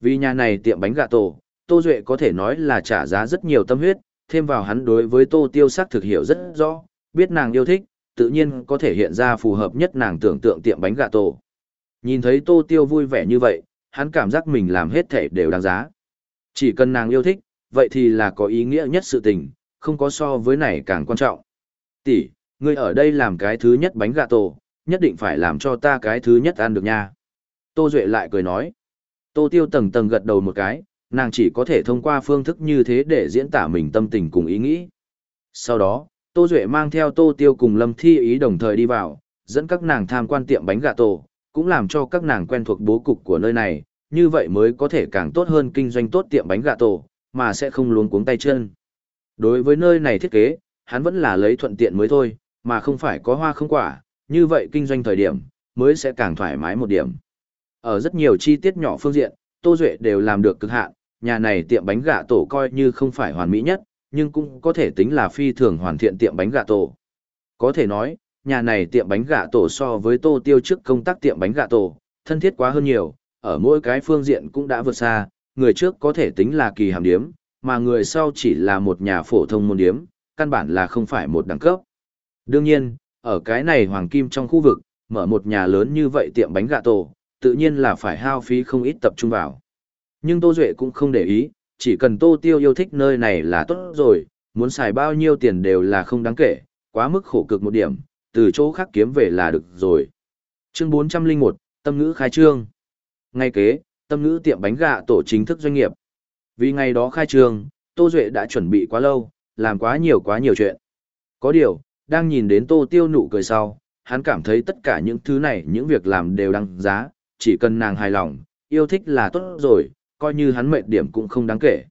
A: Vì nhà này tiệm bánh gà tổ, Tô Duệ có thể nói là trả giá rất nhiều tâm huyết, thêm vào hắn đối với Tô Tiêu sắc thực hiểu rất rõ, biết nàng yêu thích, tự nhiên có thể hiện ra phù hợp nhất nàng tưởng tượng tiệm bánh gà tổ. Nhìn thấy Tô Tiêu vui vẻ như vậy, hắn cảm giác mình làm hết thể đều đáng giá. Chỉ cần nàng yêu thích, vậy thì là có ý nghĩa nhất sự tình, không có so với này càng quan trọng. Tỷ, ngươi ở đây làm cái thứ nhất bánh gà tổ, nhất định phải làm cho ta cái thứ nhất ăn được nha. Tô Duệ lại cười nói. Tô Tiêu tầng tầng gật đầu một cái, nàng chỉ có thể thông qua phương thức như thế để diễn tả mình tâm tình cùng ý nghĩ. Sau đó, Tô Duệ mang theo Tô Tiêu cùng Lâm Thi ý đồng thời đi vào, dẫn các nàng tham quan tiệm bánh gà tổ, cũng làm cho các nàng quen thuộc bố cục của nơi này, như vậy mới có thể càng tốt hơn kinh doanh tốt tiệm bánh gà tổ, mà sẽ không luống cuống tay chân. Đối với nơi này thiết kế, hắn vẫn là lấy thuận tiện mới thôi, mà không phải có hoa không quả, như vậy kinh doanh thời điểm, mới sẽ càng thoải mái một điểm. Ở rất nhiều chi tiết nhỏ phương diện, Tô Duệ đều làm được cực hạn, nhà này tiệm bánh gà tổ coi như không phải hoàn mỹ nhất, nhưng cũng có thể tính là phi thường hoàn thiện tiệm bánh gà tổ. Có thể nói, nhà này tiệm bánh gà tổ so với Tô Tiêu trước công tác tiệm bánh gà tổ, thân thiết quá hơn nhiều, ở mỗi cái phương diện cũng đã vượt xa, người trước có thể tính là kỳ hàm điếm, mà người sau chỉ là một nhà phổ thông môn điếm, căn bản là không phải một đẳng cấp. Đương nhiên, ở cái này hoàng kim trong khu vực, mở một nhà lớn như vậy tiệm bánh gà tổ, tự nhiên là phải hao phí không ít tập trung vào. Nhưng Tô Duệ cũng không để ý, chỉ cần Tô Tiêu yêu thích nơi này là tốt rồi, muốn xài bao nhiêu tiền đều là không đáng kể, quá mức khổ cực một điểm, từ chỗ khác kiếm về là được rồi. Chương 401, Tâm ngữ khai trương. Ngay kế, tâm ngữ tiệm bánh gà tổ chính thức doanh nghiệp. Vì ngày đó khai trương, Tô Duệ đã chuẩn bị quá lâu, làm quá nhiều quá nhiều chuyện. Có điều, đang nhìn đến Tô Tiêu nụ cười sau, hắn cảm thấy tất cả những thứ này, những việc làm đều đáng giá, chỉ cần nàng hài lòng, yêu thích là tốt rồi, coi như hắn mệt điểm cũng không đáng kể.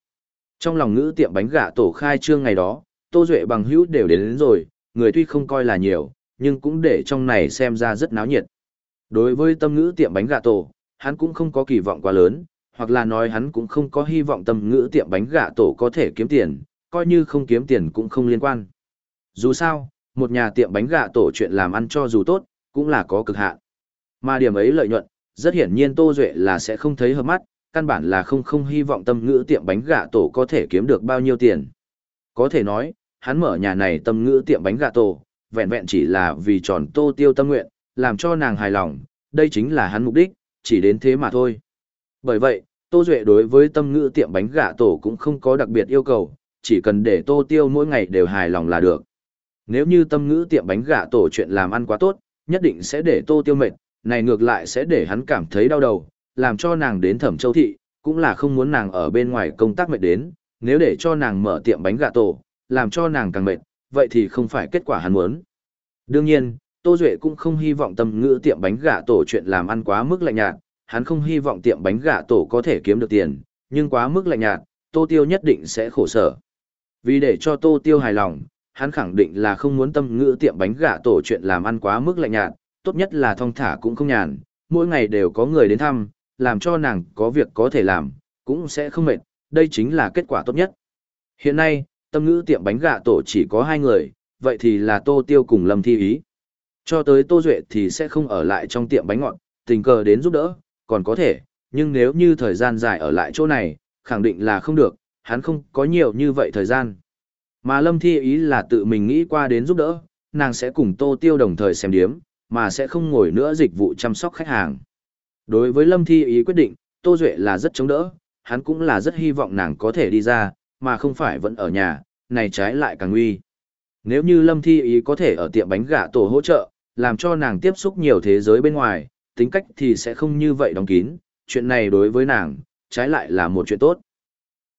A: Trong lòng ngữ tiệm bánh gà tổ khai trương ngày đó, Tô Duệ bằng hữu đều đến, đến rồi, người tuy không coi là nhiều, nhưng cũng để trong này xem ra rất náo nhiệt. Đối với tâm ngữ tiệm bánh gà tổ, hắn cũng không có kỳ vọng quá lớn, hoặc là nói hắn cũng không có hy vọng tâm ngữ tiệm bánh gà tổ có thể kiếm tiền, coi như không kiếm tiền cũng không liên quan. Dù sao, một nhà tiệm bánh gà tổ chuyện làm ăn cho dù tốt, cũng là có cực hạn. Mà điểm ấy lợi nhuận, rất hiển nhiên Tô Duệ là sẽ không thấy hợp mắt, căn bản là không không hy vọng tâm ngữ tiệm bánh gà tổ có thể kiếm được bao nhiêu tiền. Có thể nói, hắn mở nhà này tâm ngữ tiệm bánh gà tổ, vẹn vẹn chỉ là vì tròn tô tiêu tâm nguyện, làm cho nàng hài lòng, đây chính là hắn mục đích, chỉ đến thế mà thôi. Bởi vậy, Tô Duệ đối với tâm ngữ tiệm bánh gà tổ cũng không có đặc biệt yêu cầu, chỉ cần để tô tiêu mỗi ngày đều hài lòng là được. Nếu như tâm ngữ tiệm bánh gà tổ chuyện làm ăn quá tốt, nhất định sẽ để tô tiêu mệt, này ngược lại sẽ để hắn cảm thấy đau đầu, làm cho nàng đến thẩm châu thị, cũng là không muốn nàng ở bên ngoài công tác mệt đến, nếu để cho nàng mở tiệm bánh gà tổ, làm cho nàng càng mệt, vậy thì không phải kết quả hắn muốn. Đương nhiên, Tô Duệ cũng không hy vọng tâm ngữ tiệm bánh gà tổ chuyện làm ăn quá mức lạnh nhạt, hắn không hy vọng tiệm bánh gà tổ có thể kiếm được tiền, nhưng quá mức lạnh nhạt, Tô Tiêu nhất định sẽ khổ sở. Vì để cho Tô Tiêu hài lòng, hắn khẳng định là không muốn tâm ngữ tiệm bánh gà tổ chuyện làm ăn quá mức lạnh nhạt, tốt nhất là thong thả cũng không nhàn, mỗi ngày đều có người đến thăm, làm cho nàng có việc có thể làm, cũng sẽ không mệt, đây chính là kết quả tốt nhất. Hiện nay, tâm ngữ tiệm bánh gà tổ chỉ có hai người, vậy thì là Tô Tiêu cùng Lâm Thi Ý. Cho tới Tô Duệ thì sẽ không ở lại trong tiệm bánh ngọt, tình cờ đến giúp đỡ, còn có thể, nhưng nếu như thời gian dài ở lại chỗ này, khẳng định là không được, hắn không có nhiều như vậy thời gian. Mà Lâm Thi Ý là tự mình nghĩ qua đến giúp đỡ, nàng sẽ cùng Tô Tiêu đồng thời xem điếm, mà sẽ không ngồi nữa dịch vụ chăm sóc khách hàng. Đối với Lâm Thi Ý quyết định, Tô Duệ là rất chống đỡ, hắn cũng là rất hy vọng nàng có thể đi ra, mà không phải vẫn ở nhà, này trái lại càng nguy. Nếu như Lâm Thi Ý có thể ở tiệm bánh gà tổ hỗ trợ, làm cho nàng tiếp xúc nhiều thế giới bên ngoài, tính cách thì sẽ không như vậy đóng kín, chuyện này đối với nàng, trái lại là một chuyện tốt.